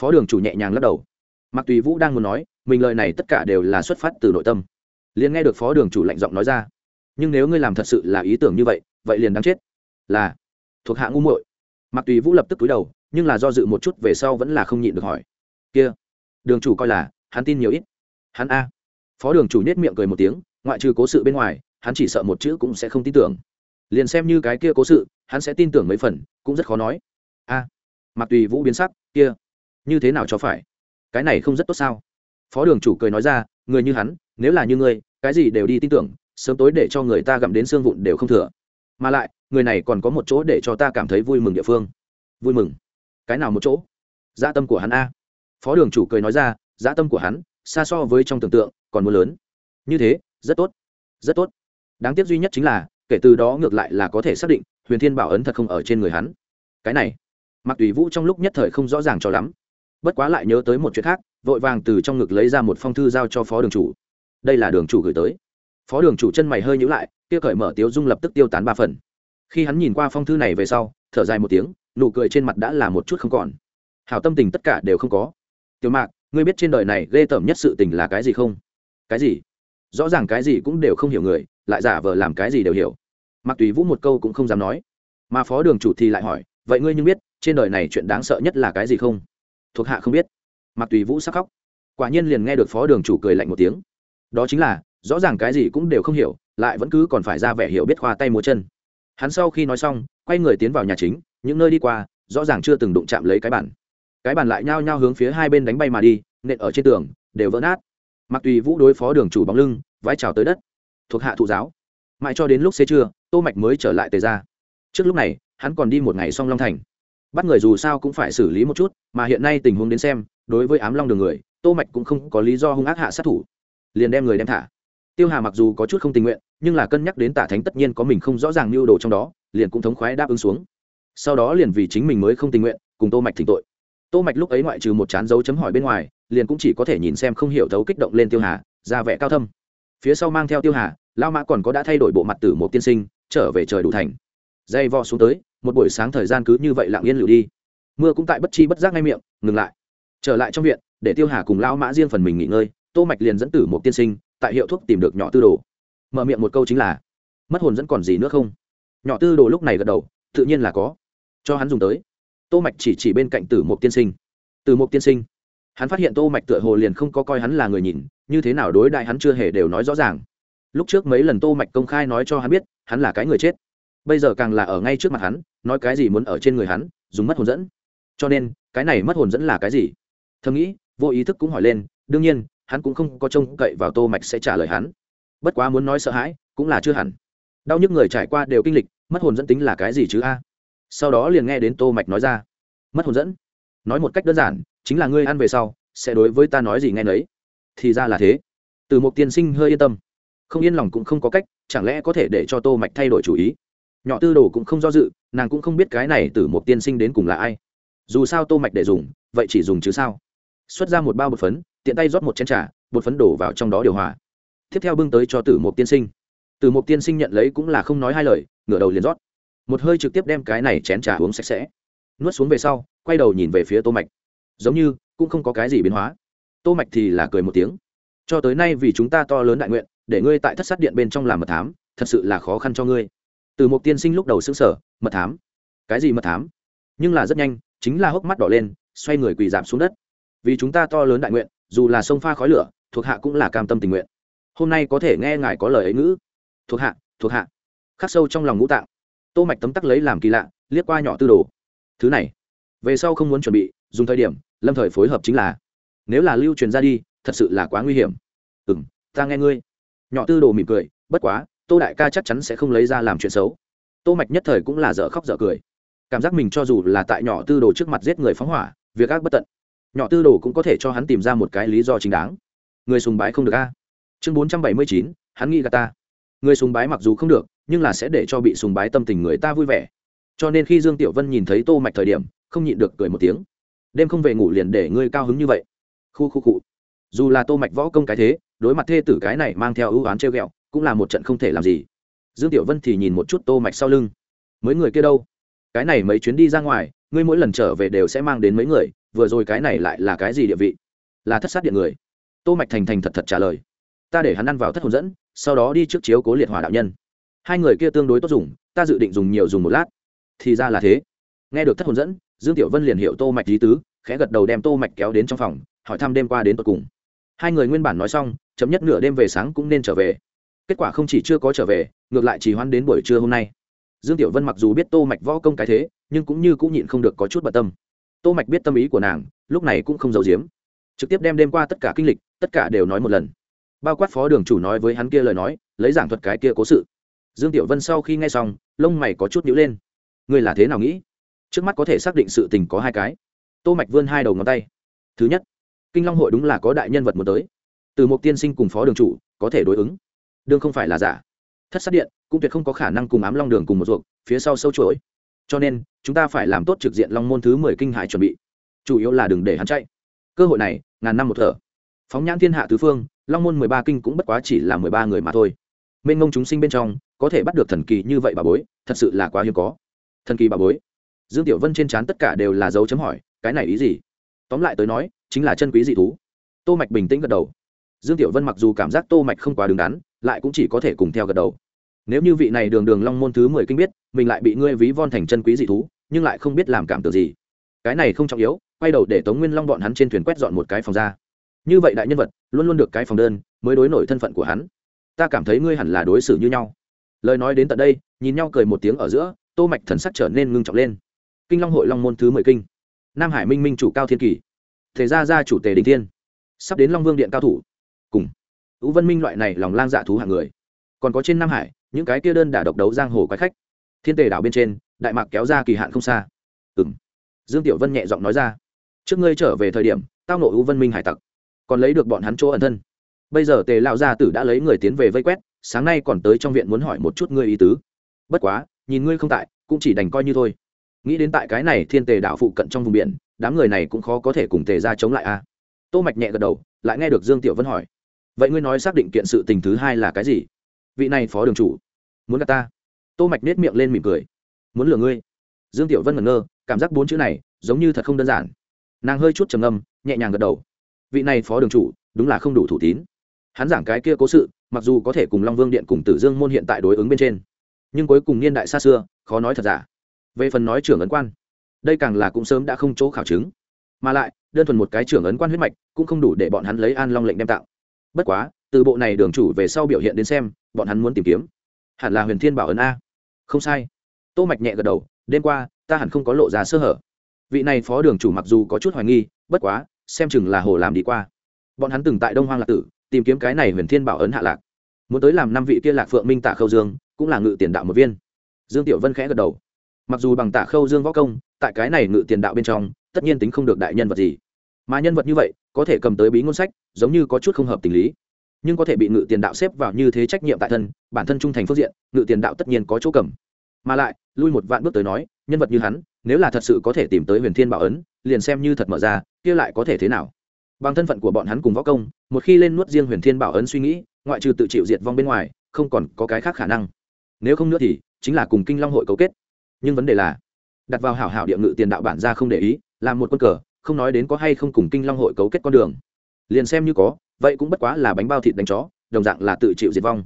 Phó đường chủ nhẹ nhàng lắc đầu. Mặc tùy vũ đang muốn nói, mình lời này tất cả đều là xuất phát từ nội tâm. Liền nghe được phó đường chủ lạnh giọng nói ra. Nhưng nếu ngươi làm thật sự là ý tưởng như vậy vậy liền đáng chết. Là thuộc hạ ngu muội. Mặc tùy vũ lập tức túi đầu, nhưng là do dự một chút về sau vẫn là không nhịn được hỏi. Kia, đường chủ coi là, hắn tin nhiều ít. Hắn a. Phó đường chủ nết miệng cười một tiếng, ngoại trừ cố sự bên ngoài, hắn chỉ sợ một chữ cũng sẽ không tin tưởng. Liền xem như cái kia cố sự, hắn sẽ tin tưởng mấy phần, cũng rất khó nói. A. Mặc tùy vũ biến sắc, kia, như thế nào cho phải? Cái này không rất tốt sao? Phó đường chủ cười nói ra, người như hắn, nếu là như ngươi, cái gì đều đi tin tưởng, sớm tối để cho người ta gặm đến xương vụn đều không thừa mà lại, người này còn có một chỗ để cho ta cảm thấy vui mừng địa phương. Vui mừng? Cái nào một chỗ? Dã dạ tâm của hắn a. Phó đường chủ cười nói ra, dã dạ tâm của hắn, xa so với trong tưởng tượng, còn muốn lớn. Như thế, rất tốt. Rất tốt. Đáng tiếc duy nhất chính là, kể từ đó ngược lại là có thể xác định, huyền thiên bảo ấn thật không ở trên người hắn. Cái này mặc tùy vũ trong lúc nhất thời không rõ ràng cho lắm. Bất quá lại nhớ tới một chuyện khác, vội vàng từ trong ngực lấy ra một phong thư giao cho phó đường chủ. Đây là đường chủ gửi tới. Phó đường chủ chân mày hơi nhữ lại kia cởi mở tiếu dung lập tức tiêu tán ba phần. Khi hắn nhìn qua phong thư này về sau, thở dài một tiếng, nụ cười trên mặt đã là một chút không còn. Hảo tâm tình tất cả đều không có. Tiểu mạc, ngươi biết trên đời này ghê tởm nhất sự tình là cái gì không? Cái gì? Rõ ràng cái gì cũng đều không hiểu người, lại giả vờ làm cái gì đều hiểu. Mặc tùy vũ một câu cũng không dám nói. Mà phó đường chủ thì lại hỏi, vậy ngươi nhưng biết trên đời này chuyện đáng sợ nhất là cái gì không? Thuộc hạ không biết. Mặc tùy vũ sắc khóc. Quả nhiên liền nghe được phó đường chủ cười lạnh một tiếng. Đó chính là, rõ ràng cái gì cũng đều không hiểu lại vẫn cứ còn phải ra vẻ hiểu biết khoa tay múa chân. Hắn sau khi nói xong, quay người tiến vào nhà chính, những nơi đi qua, rõ ràng chưa từng đụng chạm lấy cái bản cái bàn lại nhao nhao hướng phía hai bên đánh bay mà đi, nện ở trên tường, đều vỡ nát. Mặc tùy vũ đối phó đường chủ bóng lưng vẫy trào tới đất. Thuộc hạ thụ giáo. Mãi cho đến lúc xế trưa, tô mạch mới trở lại tề ra trước lúc này, hắn còn đi một ngày xong long thành. Bắt người dù sao cũng phải xử lý một chút, mà hiện nay tình huống đến xem, đối với ám long đường người, tô mạch cũng không có lý do hung ác hạ sát thủ. Liền đem người đem thả tiêu hà mặc dù có chút không tình nguyện, nhưng là cân nhắc đến tả thánh tất nhiên có mình không rõ ràng mưu đồ trong đó, liền cũng thống khoái đáp ứng xuống. Sau đó liền vì chính mình mới không tình nguyện, cùng tô mạch thỉnh tội. Tô mạch lúc ấy ngoại trừ một chán dấu chấm hỏi bên ngoài, liền cũng chỉ có thể nhìn xem không hiểu thấu kích động lên tiêu hà, ra vẻ cao thâm. Phía sau mang theo tiêu hà, lao mã còn có đã thay đổi bộ mặt tử một tiên sinh, trở về trời đủ thành. Dây vo xuống tới, một buổi sáng thời gian cứ như vậy lặng yên lựu đi. Mưa cũng tại bất chi bất giác ngay miệng, ngừng lại. Trở lại trong viện, để tiêu hà cùng lao mã riêng phần mình nghỉ ngơi, tô mạch liền dẫn tử một tiên sinh tại hiệu thuốc tìm được nhỏ tư đồ. Mở miệng một câu chính là, mất hồn dẫn còn gì nữa không? Nhỏ tư đồ lúc này gật đầu, tự nhiên là có. Cho hắn dùng tới. Tô mạch chỉ chỉ bên cạnh tử mục tiên sinh. Tử mục tiên sinh. Hắn phát hiện tô mạch tựa hồ liền không có coi hắn là người nhìn, như thế nào đối đại hắn chưa hề đều nói rõ ràng. Lúc trước mấy lần tô mạch công khai nói cho hắn biết, hắn là cái người chết. Bây giờ càng là ở ngay trước mặt hắn, nói cái gì muốn ở trên người hắn, dùng mất hồn dẫn. Cho nên, cái này mất hồn dẫn là cái gì? Thầm nghĩ, vô ý thức cũng hỏi lên, đương nhiên hắn cũng không có trông cậy vào tô mạch sẽ trả lời hắn. Bất quá muốn nói sợ hãi, cũng là chưa hẳn. Đau nhức người trải qua đều kinh lịch, mất hồn dẫn tính là cái gì chứ a? Sau đó liền nghe đến tô mạch nói ra. Mất hồn dẫn? Nói một cách đơn giản, chính là ngươi ăn về sau, sẽ đối với ta nói gì nghe nấy. Thì ra là thế. Từ một tiên sinh hơi yên tâm. Không yên lòng cũng không có cách, chẳng lẽ có thể để cho tô mạch thay đổi chủ ý? Nhỏ tư đồ cũng không do dự, nàng cũng không biết cái này từ một tiên sinh đến cùng là ai. Dù sao tô mạch để dùng, vậy chỉ dùng chứ sao? Xuất ra một bao bột phấn tiện tay rót một chén trà, bột phấn đổ vào trong đó điều hòa. Tiếp theo bưng tới cho tử mục tiên sinh. Tử mục tiên sinh nhận lấy cũng là không nói hai lời, ngửa đầu liền rót. Một hơi trực tiếp đem cái này chén trà uống sạch sẽ. Nuốt xuống về sau, quay đầu nhìn về phía tô mạch. Giống như, cũng không có cái gì biến hóa. Tô mạch thì là cười một tiếng. Cho tới nay vì chúng ta to lớn đại nguyện, để ngươi tại thất sát điện bên trong làm mật thám, thật sự là khó khăn cho ngươi. Từ một tiên sinh lúc đầu sững sờ, mật thám? Cái gì mật thám? Nhưng là rất nhanh, chính là hốc mắt đỏ lên, xoay người quỳ giảm xuống đất. Vì chúng ta to lớn đại nguyện dù là sông pha khói lửa, thuộc hạ cũng là cam tâm tình nguyện. Hôm nay có thể nghe ngài có lời ấy ngữ. Thuộc hạ thuộc hạ. Khắc sâu trong lòng ngũ tạng. Tô mạch tấm tắc lấy làm kỳ lạ, liếc qua nhỏ tư đồ. Thứ này, về sau không muốn chuẩn bị, dùng thời điểm, lâm thời phối hợp chính là. Nếu là lưu truyền ra đi, thật sự là quá nguy hiểm. Ừ m ta nghe ngươi. Nhỏ tư đồ mỉm cười, bất quá, tô đại ca chắc chắn sẽ không lấy ra làm chuyện xấu. Tô mạch nhất thời cũng là dở khóc dở cười. Cảm giác mình cho dù là tại nhỏ tư đồ trước mặt giết người phóng hỏa, việc ác bất tận nhỏ tư đồ cũng có thể cho hắn tìm ra một cái lý do chính đáng. Người sùng bái không được a. Chương bốn trăm bảy mươi chín, hắn nghĩ gà ta. Người sùng bái mặc dù không được, nhưng là sẽ để cho bị sùng bái tâm tình người ta vui vẻ. Cho nên khi dương tiểu vân nhìn thấy tô mạch thời điểm, không nhịn được cười một tiếng. Đêm không về ngủ liền để ngươi cao hứng như vậy. Khu khu cụ dù là tô mạch võ công cái thế, đối mặt thê tử cái này mang theo ưu oán treo ghẹo, cũng là một trận không thể làm gì. Dương tiểu vân thì nhìn một chút tô mạch sau lưng. Mấy người kia đâu? Cái này mấy chuyến đi ra ngoài, ngươi mỗi lần trở về đều sẽ mang đến mấy người vừa rồi cái này lại là cái gì địa vị? Là thất sát điện người. Tô mạch thành thành thật thật trả lời. Ta để hắn ăn vào thất hồn dẫn, sau đó đi trước chiếu cố liệt hỏa đạo nhân. Hai người kia tương đối tốt dùng, ta dự định dùng nhiều dùng một lát. Thì ra là thế. Nghe được thất hồn dẫn, dương tiểu vân liền hiểu tô mạch lý tứ, khẽ gật đầu đem tô mạch kéo đến trong phòng, hỏi thăm đêm qua đến tận cùng. Hai người nguyên bản nói xong chấm nhất nửa đêm về sáng cũng nên trở về. Kết quả không chỉ chưa có trở về, ngược lại chỉ hoan đến buổi trưa hôm nay. Dương tiểu vân mặc dù biết tô mạch võ công cái thế, nhưng cũng như cũng nhịn không được có chút bận tâm tô mạch biết tâm ý của nàng, lúc này cũng không giấu giếm. Trực tiếp đem đêm qua tất cả kinh lịch, tất cả đều nói một lần. Bao quát phó đường chủ nói với hắn kia lời nói, lấy giảng thuật cái kia cố sự. Dương tiểu vân sau khi nghe xong, lông mày có chút nhíu lên. Ngươi là thế nào nghĩ? Trước mắt có thể xác định sự tình có hai cái. Tô mạch vươn hai đầu ngón tay. Thứ nhất, kinh long hội đúng là có đại nhân vật muốn tới. Từ một tiên sinh cùng phó đường chủ, có thể đối ứng. Đương không phải là giả. Thất sát điện, cũng tuyệt không có khả năng cùng ám long đường cùng một ruộng phía sau sâu chuỗi cho nên, chúng ta phải làm tốt trực diện long môn thứ mười kinh hải chuẩn bị. Chủ yếu là đừng để hắn chạy. Cơ hội này, ngàn năm một thở. Phóng nhãn thiên hạ tứ phương, long môn mười ba kinh cũng bất quá chỉ là mười ba người mà thôi. Mênh ngông chúng sinh bên trong, có thể bắt được thần kỳ như vậy bà bối, thật sự là quá hiếm có. Thần kỳ bà bối. Dương tiểu vân trên trán tất cả đều là dấu chấm hỏi, cái này ý gì? Tóm lại tới nói, chính là chân quý dị thú. Tô mạch bình tĩnh gật đầu. Dương tiểu vân mặc dù cảm giác tô mạch không quá đứng đắn, lại cũng chỉ có thể cùng theo gật đầu nếu như vị này đường đường long môn thứ mười kinh biết, mình lại bị ngươi ví von thành chân quý dị thú, nhưng lại không biết làm cảm tưởng gì. Cái này không trọng yếu, quay đầu để tống nguyên long bọn hắn trên thuyền quét dọn một cái phòng ra. Như vậy đại nhân vật, luôn luôn được cái phòng đơn, mới đối nổi thân phận của hắn. Ta cảm thấy ngươi hẳn là đối xử như nhau. Lời nói đến tận đây, nhìn nhau cười một tiếng ở giữa, tô mạch thần sắc trở nên ngưng trọng lên. Kinh long hội long môn thứ mười kinh. Nam hải minh minh chủ cao thiên kỳ. Thể gia gia chủ tề đình thiên. Sắp đến long vương điện cao thủ. Cùng. Ú vân minh loại này lòng lang dạ thú hạng người. Còn có trên nam hải những cái kia đơn đả độc đấu giang hồ quái khách. Thiên tề đảo bên trên, đại mạc kéo ra kỳ hạn không xa. Ừ m dương tiểu vân nhẹ giọng nói ra, trước ngươi trở về thời điểm, tao nội ưu vân minh hải tặc, còn lấy được bọn hắn chỗ ẩn thân. Bây giờ tề lão gia tử đã lấy người tiến về vây quét, sáng nay còn tới trong viện muốn hỏi một chút ngươi ý tứ. Bất quá, nhìn ngươi không tại, cũng chỉ đành coi như thôi. Nghĩ đến tại cái này thiên tề đảo phụ cận trong vùng biển, đám người này cũng khó có thể cùng tề ra chống lại a. Tô mạch nhẹ gật đầu, lại nghe được dương tiểu vân hỏi, vậy ngươi nói xác định kiện sự tình thứ hai là cái gì? Vị này phó đường chủ, muốn gặp ta? Tô mạch nết miệng lên mỉm cười. Muốn lừa ngươi? Dương tiểu vân ngẩn ngơ, cảm giác bốn chữ này giống như thật không đơn giản. Nàng hơi chút trầm ngâm, nhẹ nhàng gật đầu. Vị này phó đường chủ, đúng là không đủ thủ tín. Hắn giảng cái kia cố sự, mặc dù có thể cùng long vương điện cùng tử dương môn hiện tại đối ứng bên trên, nhưng cuối cùng niên đại xa xưa, khó nói thật giả. Về phần nói trưởng ấn quan, đây càng là cũng sớm đã không chỗ khảo chứng. Mà lại, đơn thuần một cái trưởng ấn quan huyết mạch cũng không đủ để bọn hắn lấy an long lệnh đem tạo. Bất quá từ bộ này đường chủ về sau biểu hiện đến xem, bọn hắn muốn tìm kiếm. Hẳn là huyền thiên bảo ấn a. Không sai. Tô mạch nhẹ gật đầu, đêm qua, ta hẳn không có lộ ra sơ hở. Vị này phó đường chủ mặc dù có chút hoài nghi, bất quá, xem chừng là hồ làm đi qua. Bọn hắn từng tại đông hoang lạc tử, tìm kiếm cái này huyền thiên bảo ấn hạ lạc. Muốn tới làm năm vị kia lạc phượng minh tạ khâu dương, cũng là ngự tiền đạo một viên. Dương tiểu vân khẽ gật đầu. Mặc dù bằng tạ khâu dương võ công, tại cái này ngự tiền đạo bên trong, tất nhiên tính không được đại nhân vật gì. Mà nhân vật như vậy, có thể cầm tới bí ngôn sách, giống như có chút không hợp tình lý nhưng có thể bị ngự tiền đạo xếp vào như thế trách nhiệm tại thân, bản thân trung thành phương diện, ngự tiền đạo tất nhiên có chỗ cầm. Mà lại, lui một vạn bước tới nói, nhân vật như hắn, nếu là thật sự có thể tìm tới huyền thiên bảo ấn, liền xem như thật mở ra, kia lại có thể thế nào? Bằng thân phận của bọn hắn cùng võ công, một khi lên nuốt riêng huyền thiên bảo ấn suy nghĩ, ngoại trừ tự chịu diệt vong bên ngoài, không còn có cái khác khả năng. Nếu không nữa thì, chính là cùng kinh long hội cấu kết. Nhưng vấn đề là, đặt vào hảo hảo địa ngự tiền đạo bản ra không để ý, làm một quân cờ, không nói đến có hay không cùng kinh long hội cấu kết con đường. Liền xem như có vậy cũng bất quá là bánh bao thịt đánh chó, đồng dạng là tự chịu diệt vong.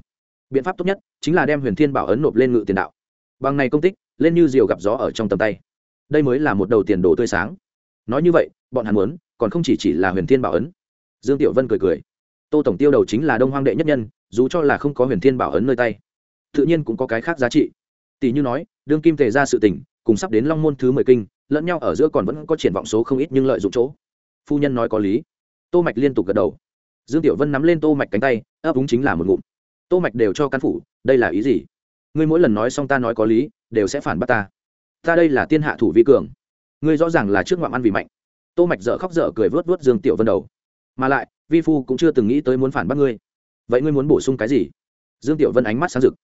Biện pháp tốt nhất chính là đem huyền thiên bảo ấn nộp lên ngự tiền đạo. Bằng này công tích, lên như diều gặp gió ở trong tầm tay. Đây mới là một đầu tiền đồ tươi sáng. Nói như vậy, bọn hắn muốn, còn không chỉ chỉ là huyền thiên bảo ấn. Dương tiểu vân cười cười. Tô tổng tiêu đầu chính là đông hoang đệ nhất nhân, dù cho là không có huyền thiên bảo ấn nơi tay, tự nhiên cũng có cái khác giá trị. Tỷ như nói, đương kim tề ra sự tỉnh cùng sắp đến long môn thứ mười kinh, lẫn nhau ở giữa còn vẫn có triển vọng số không ít nhưng lợi dụng chỗ. Phu nhân nói có lý. Tô mạch liên tục gật đầu dương tiểu vân nắm lên tô mạch cánh tay, ấp đúng chính là một ngụm. Tô mạch đều cho căn phủ, đây là ý gì? Ngươi mỗi lần nói xong ta nói có lý, đều sẽ phản bắt ta. Ta đây là tiên hạ thủ vi cường. Ngươi rõ ràng là trước ngoạm ăn vì mạnh. Tô mạch dở khóc dở cười vớt vớt dương tiểu vân đầu. Mà lại, vi phu cũng chưa từng nghĩ tới muốn phản bắt ngươi. Vậy ngươi muốn bổ sung cái gì? Dương tiểu vân ánh mắt sáng rực.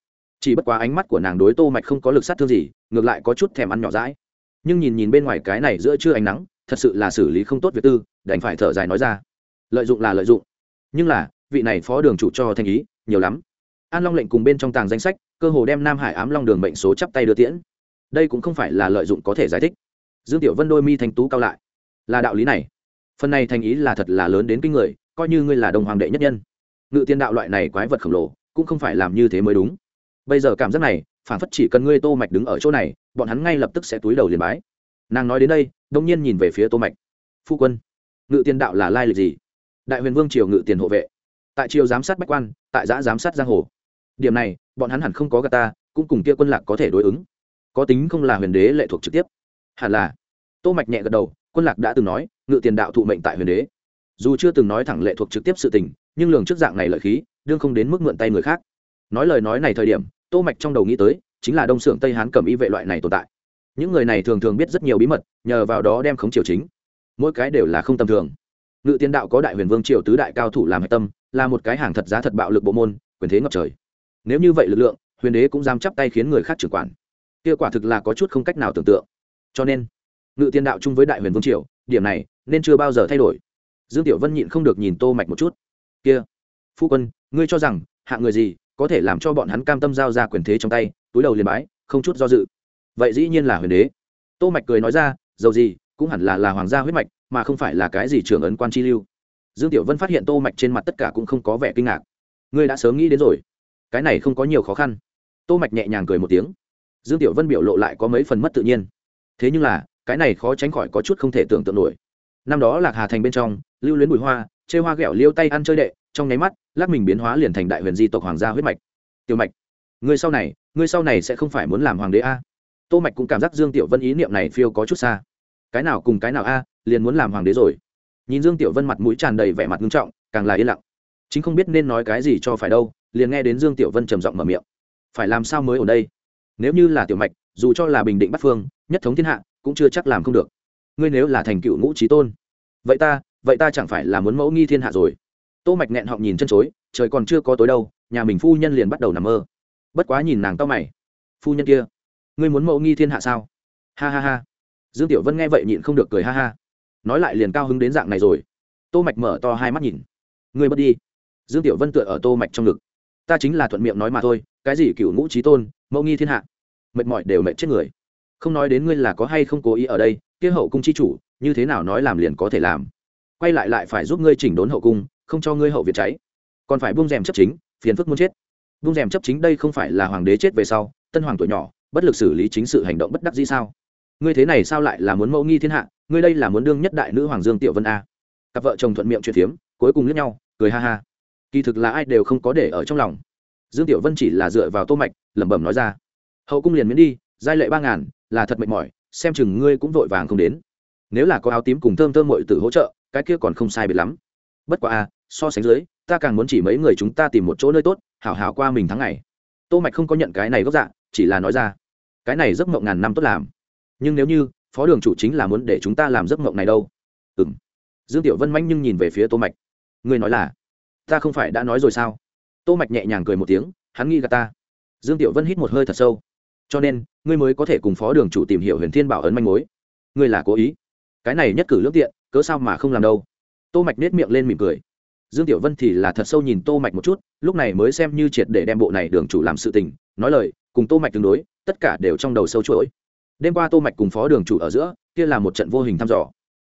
Chỉ bất quá ánh mắt của nàng đối tô mạch không có lực sát thương gì, ngược lại có chút thèm ăn nhỏ dãi. Nhưng nhìn nhìn bên ngoài cái này giữa trưa ánh nắng, thật sự là xử lý không tốt việc tư, đành phải thở dài nói ra. Lợi dụng là lợi dụng nhưng là, vị này phó đường chủ cho thành ý, nhiều lắm. An long lệnh cùng bên trong tàng danh sách, cơ hồ đem nam hải ám long đường mệnh số chắp tay đưa tiễn. Đây cũng không phải là lợi dụng có thể giải thích. Dương tiểu vân đôi mi thành tú cao lại. Là đạo lý này. Phần này thành ý là thật là lớn đến kinh người, coi như ngươi là đồng hoàng đệ nhất nhân. Ngự tiên đạo loại này quái vật khổng lồ, cũng không phải làm như thế mới đúng. Bây giờ cảm giác này, phản phất chỉ cần ngươi tô mạch đứng ở chỗ này, bọn hắn ngay lập tức sẽ túi đầu liền bái. Nàng nói đến đây, đông nhiên nhìn về phía tô mạch. Phu quân, ngự tiên đạo là lai lịch gì? Đại huyền vương triều ngự tiền hộ vệ. Tại triều giám sát bách quan, tại giã giám sát giang hồ. Điểm này, bọn hắn hẳn không có gà ta, cũng cùng kia quân lạc có thể đối ứng. Có tính không là huyền đế lệ thuộc trực tiếp. Hẳn là. Tô mạch nhẹ gật đầu, quân lạc đã từng nói, ngự tiền đạo thụ mệnh tại huyền đế. Dù chưa từng nói thẳng lệ thuộc trực tiếp sự tình, nhưng lường trước dạng này lợi khí, đương không đến mức mượn tay người khác. Nói lời nói này thời điểm, tô mạch trong đầu nghĩ tới, chính là đông Sưởng tây hán cầm y vệ loại này tồn tại. Những người này thường thường biết rất nhiều bí mật, nhờ vào đó đem khống triều chính. Mỗi cái đều là không tầm thường ngự tiên đạo có đại huyền vương triều tứ đại cao thủ làm hạch tâm, là một cái hàng thật giá thật bạo lực bộ môn, quyền thế ngập trời. Nếu như vậy lực lượng, huyền đế cũng dám chắp tay khiến người khác trưởng quản. Kia quả thực là có chút không cách nào tưởng tượng. Cho nên, ngự tiên đạo chung với đại huyền vương triều, điểm này nên chưa bao giờ thay đổi. Dương tiểu vân nhịn không được nhìn tô mạch một chút. Kia, phu quân, ngươi cho rằng hạng người gì có thể làm cho bọn hắn cam tâm giao ra quyền thế trong tay, túi đầu liền bái, không chút do dự. Vậy dĩ nhiên là huyền đế. Tô mạch cười nói ra, dầu gì, cũng hẳn là là hoàng gia huyết mạch mà không phải là cái gì trưởng ấn quan chi lưu. Dương tiểu vân phát hiện tô mạch trên mặt tất cả cũng không có vẻ kinh ngạc. Ngươi đã sớm nghĩ đến rồi. Cái này không có nhiều khó khăn. Tô mạch nhẹ nhàng cười một tiếng. Dương tiểu vân biểu lộ lại có mấy phần mất tự nhiên. Thế nhưng là, cái này khó tránh khỏi có chút không thể tưởng tượng nổi. Năm đó lạc hà thành bên trong, lưu luyến bùi hoa, chê hoa ghẹo liêu tay ăn chơi đệ, trong nháy mắt, lắc mình biến hóa liền thành đại huyền di tộc hoàng gia huyết mạch. Tiểu mạch, ngươi sau này, ngươi sau này sẽ không phải muốn làm hoàng đế a. Tô mạch cũng cảm giác dương tiểu vân ý niệm này phiêu có chút xa cái nào cùng cái nào a, liền muốn làm hoàng đế rồi. Nhìn dương tiểu vân mặt mũi tràn đầy vẻ mặt nghiêm trọng, càng là yên lặng. Chính không biết nên nói cái gì cho phải đâu, liền nghe đến dương tiểu vân trầm giọng mở miệng. Phải làm sao mới ở đây? Nếu như là tiểu mạch, dù cho là bình định bắt phương, nhất thống thiên hạ, cũng chưa chắc làm không được. Ngươi nếu là thành cựu ngũ trí tôn, vậy ta vậy ta chẳng phải là muốn mẫu nghi thiên hạ rồi? Tô mạch nghẹn họng nhìn chân chối, trời còn chưa có tối đâu, nhà mình phu nhân liền bắt đầu nằm mơ. Bất quá nhìn nàng to mày. Phu nhân kia, ngươi muốn mẫu nghi thiên hạ sao? Ha ha ha dương tiểu vân nghe vậy nhịn không được cười ha ha. Nói lại liền cao hứng đến dạng này rồi. Tô mạch mở to hai mắt nhìn. Ngươi mất đi. Dương tiểu vân tựa ở tô mạch trong ngực. Ta chính là thuận miệng nói mà thôi, cái gì cựu ngũ trí tôn, mẫu nghi thiên hạ. Mệt mỏi đều mệt chết người. Không nói đến ngươi là có hay không cố ý ở đây, kia hậu cung chi chủ, như thế nào nói làm liền có thể làm. Quay lại lại phải giúp ngươi chỉnh đốn hậu cung, không cho ngươi hậu việt cháy. Còn phải buông rèm chấp chính, phiền phức muốn chết. Buông rèm chấp chính đây không phải là hoàng đế chết về sau, tân hoàng tuổi nhỏ, bất lực xử lý chính sự hành động bất đắc dĩ sao? Ngươi thế này sao lại là muốn mẫu nghi thiên hạ, ngươi đây là muốn đương nhất đại nữ hoàng dương tiểu vân a. Cặp vợ chồng thuận miệng chuyện phiếm, cuối cùng lướt nhau, cười ha ha. Kỳ thực là ai đều không có để ở trong lòng. Dương tiểu vân chỉ là dựa vào tô mạch, lẩm bẩm nói ra. Hậu cung liền miễn đi, giai lệ ba ngàn, là thật mệt mỏi, xem chừng ngươi cũng vội vàng không đến. Nếu là có áo tím cùng thơm thơm muội tử hỗ trợ, cái kia còn không sai biệt lắm. Bất quá a, so sánh dưới, ta càng muốn chỉ mấy người chúng ta tìm một chỗ nơi tốt, hảo hảo qua mình tháng ngày. Tô mạch không có nhận cái này gốc dạ chỉ là nói ra. Cái này giấc mộng ngàn năm tốt làm nhưng nếu như phó đường chủ chính là muốn để chúng ta làm giấc mộng này đâu? Ừ m dương tiểu vân manh nhưng nhìn về phía tô mạch. Ngươi nói là, ta không phải đã nói rồi sao? Tô mạch nhẹ nhàng cười một tiếng, hắn nghi gạt ta. Dương tiểu vân hít một hơi thật sâu. Cho nên, ngươi mới có thể cùng phó đường chủ tìm hiểu huyền thiên bảo ấn manh mối. Ngươi là cố ý. Cái này nhất cử lương tiện, cớ sao mà không làm đâu? Tô mạch nết miệng lên mỉm cười. Dương tiểu vân thì là thật sâu nhìn tô mạch một chút, lúc này mới xem như triệt để đem bộ này đường chủ làm sự tình, nói lời, cùng tô mạch tương đối, tất cả đều trong đầu sâu chuỗi đêm qua tô mạch cùng phó đường chủ ở giữa, kia là một trận vô hình thăm dò.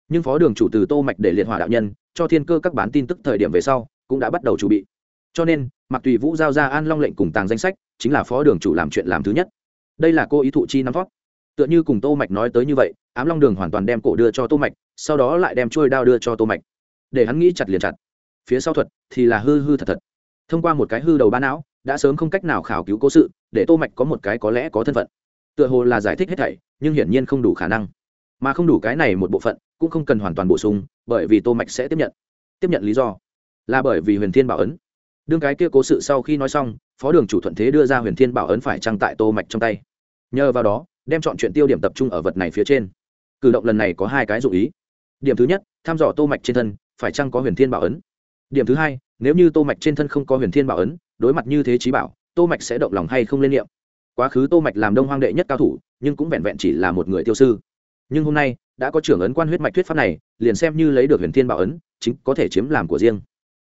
Nhưng phó đường chủ từ tô mạch để liệt hỏa đạo nhân, cho thiên cơ các bán tin tức thời điểm về sau, cũng đã bắt đầu chuẩn bị. Cho nên mặc tùy vũ giao ra an long lệnh cùng tàng danh sách, chính là phó đường chủ làm chuyện làm thứ nhất. Đây là cô ý thụ chi nắm vót tựa như cùng tô mạch nói tới như vậy, ám long đường hoàn toàn đem cổ đưa cho tô mạch, sau đó lại đem chuôi đao đưa cho tô mạch. Để hắn nghĩ chặt liền chặt. Phía sau thuật thì là hư hư thật thật. Thông qua một cái hư đầu ba não, đã sớm không cách nào khảo cứu cố sự, để tô mạch có một cái có lẽ có thân phận tựa hồ là giải thích hết thảy, nhưng hiển nhiên không đủ khả năng. Mà không đủ cái này một bộ phận, cũng không cần hoàn toàn bổ sung, bởi vì tô mạch sẽ tiếp nhận. Tiếp nhận lý do là bởi vì huyền thiên bảo ấn. Đương cái kia cố sự sau khi nói xong, phó đường chủ thuận thế đưa ra huyền thiên bảo ấn phải trang tại tô mạch trong tay. Nhờ vào đó, đem chọn chuyện tiêu điểm tập trung ở vật này phía trên. Cử động lần này có hai cái dụng ý. Điểm thứ nhất thăm dò tô mạch trên thân, phải chăng có huyền thiên bảo ấn? Điểm thứ hai, nếu như tô mạch trên thân không có huyền thiên bảo ấn, đối mặt như thế trí bảo, tô mạch sẽ động lòng hay không lên niệm? Quá khứ tô mạch làm đông hoang đệ nhất cao thủ, nhưng cũng vẹn vẹn chỉ là một người tiêu sư. Nhưng hôm nay, đã có trưởng ấn quan huyết mạch thuyết pháp này, liền xem như lấy được huyền thiên bảo ấn, chính có thể chiếm làm của riêng.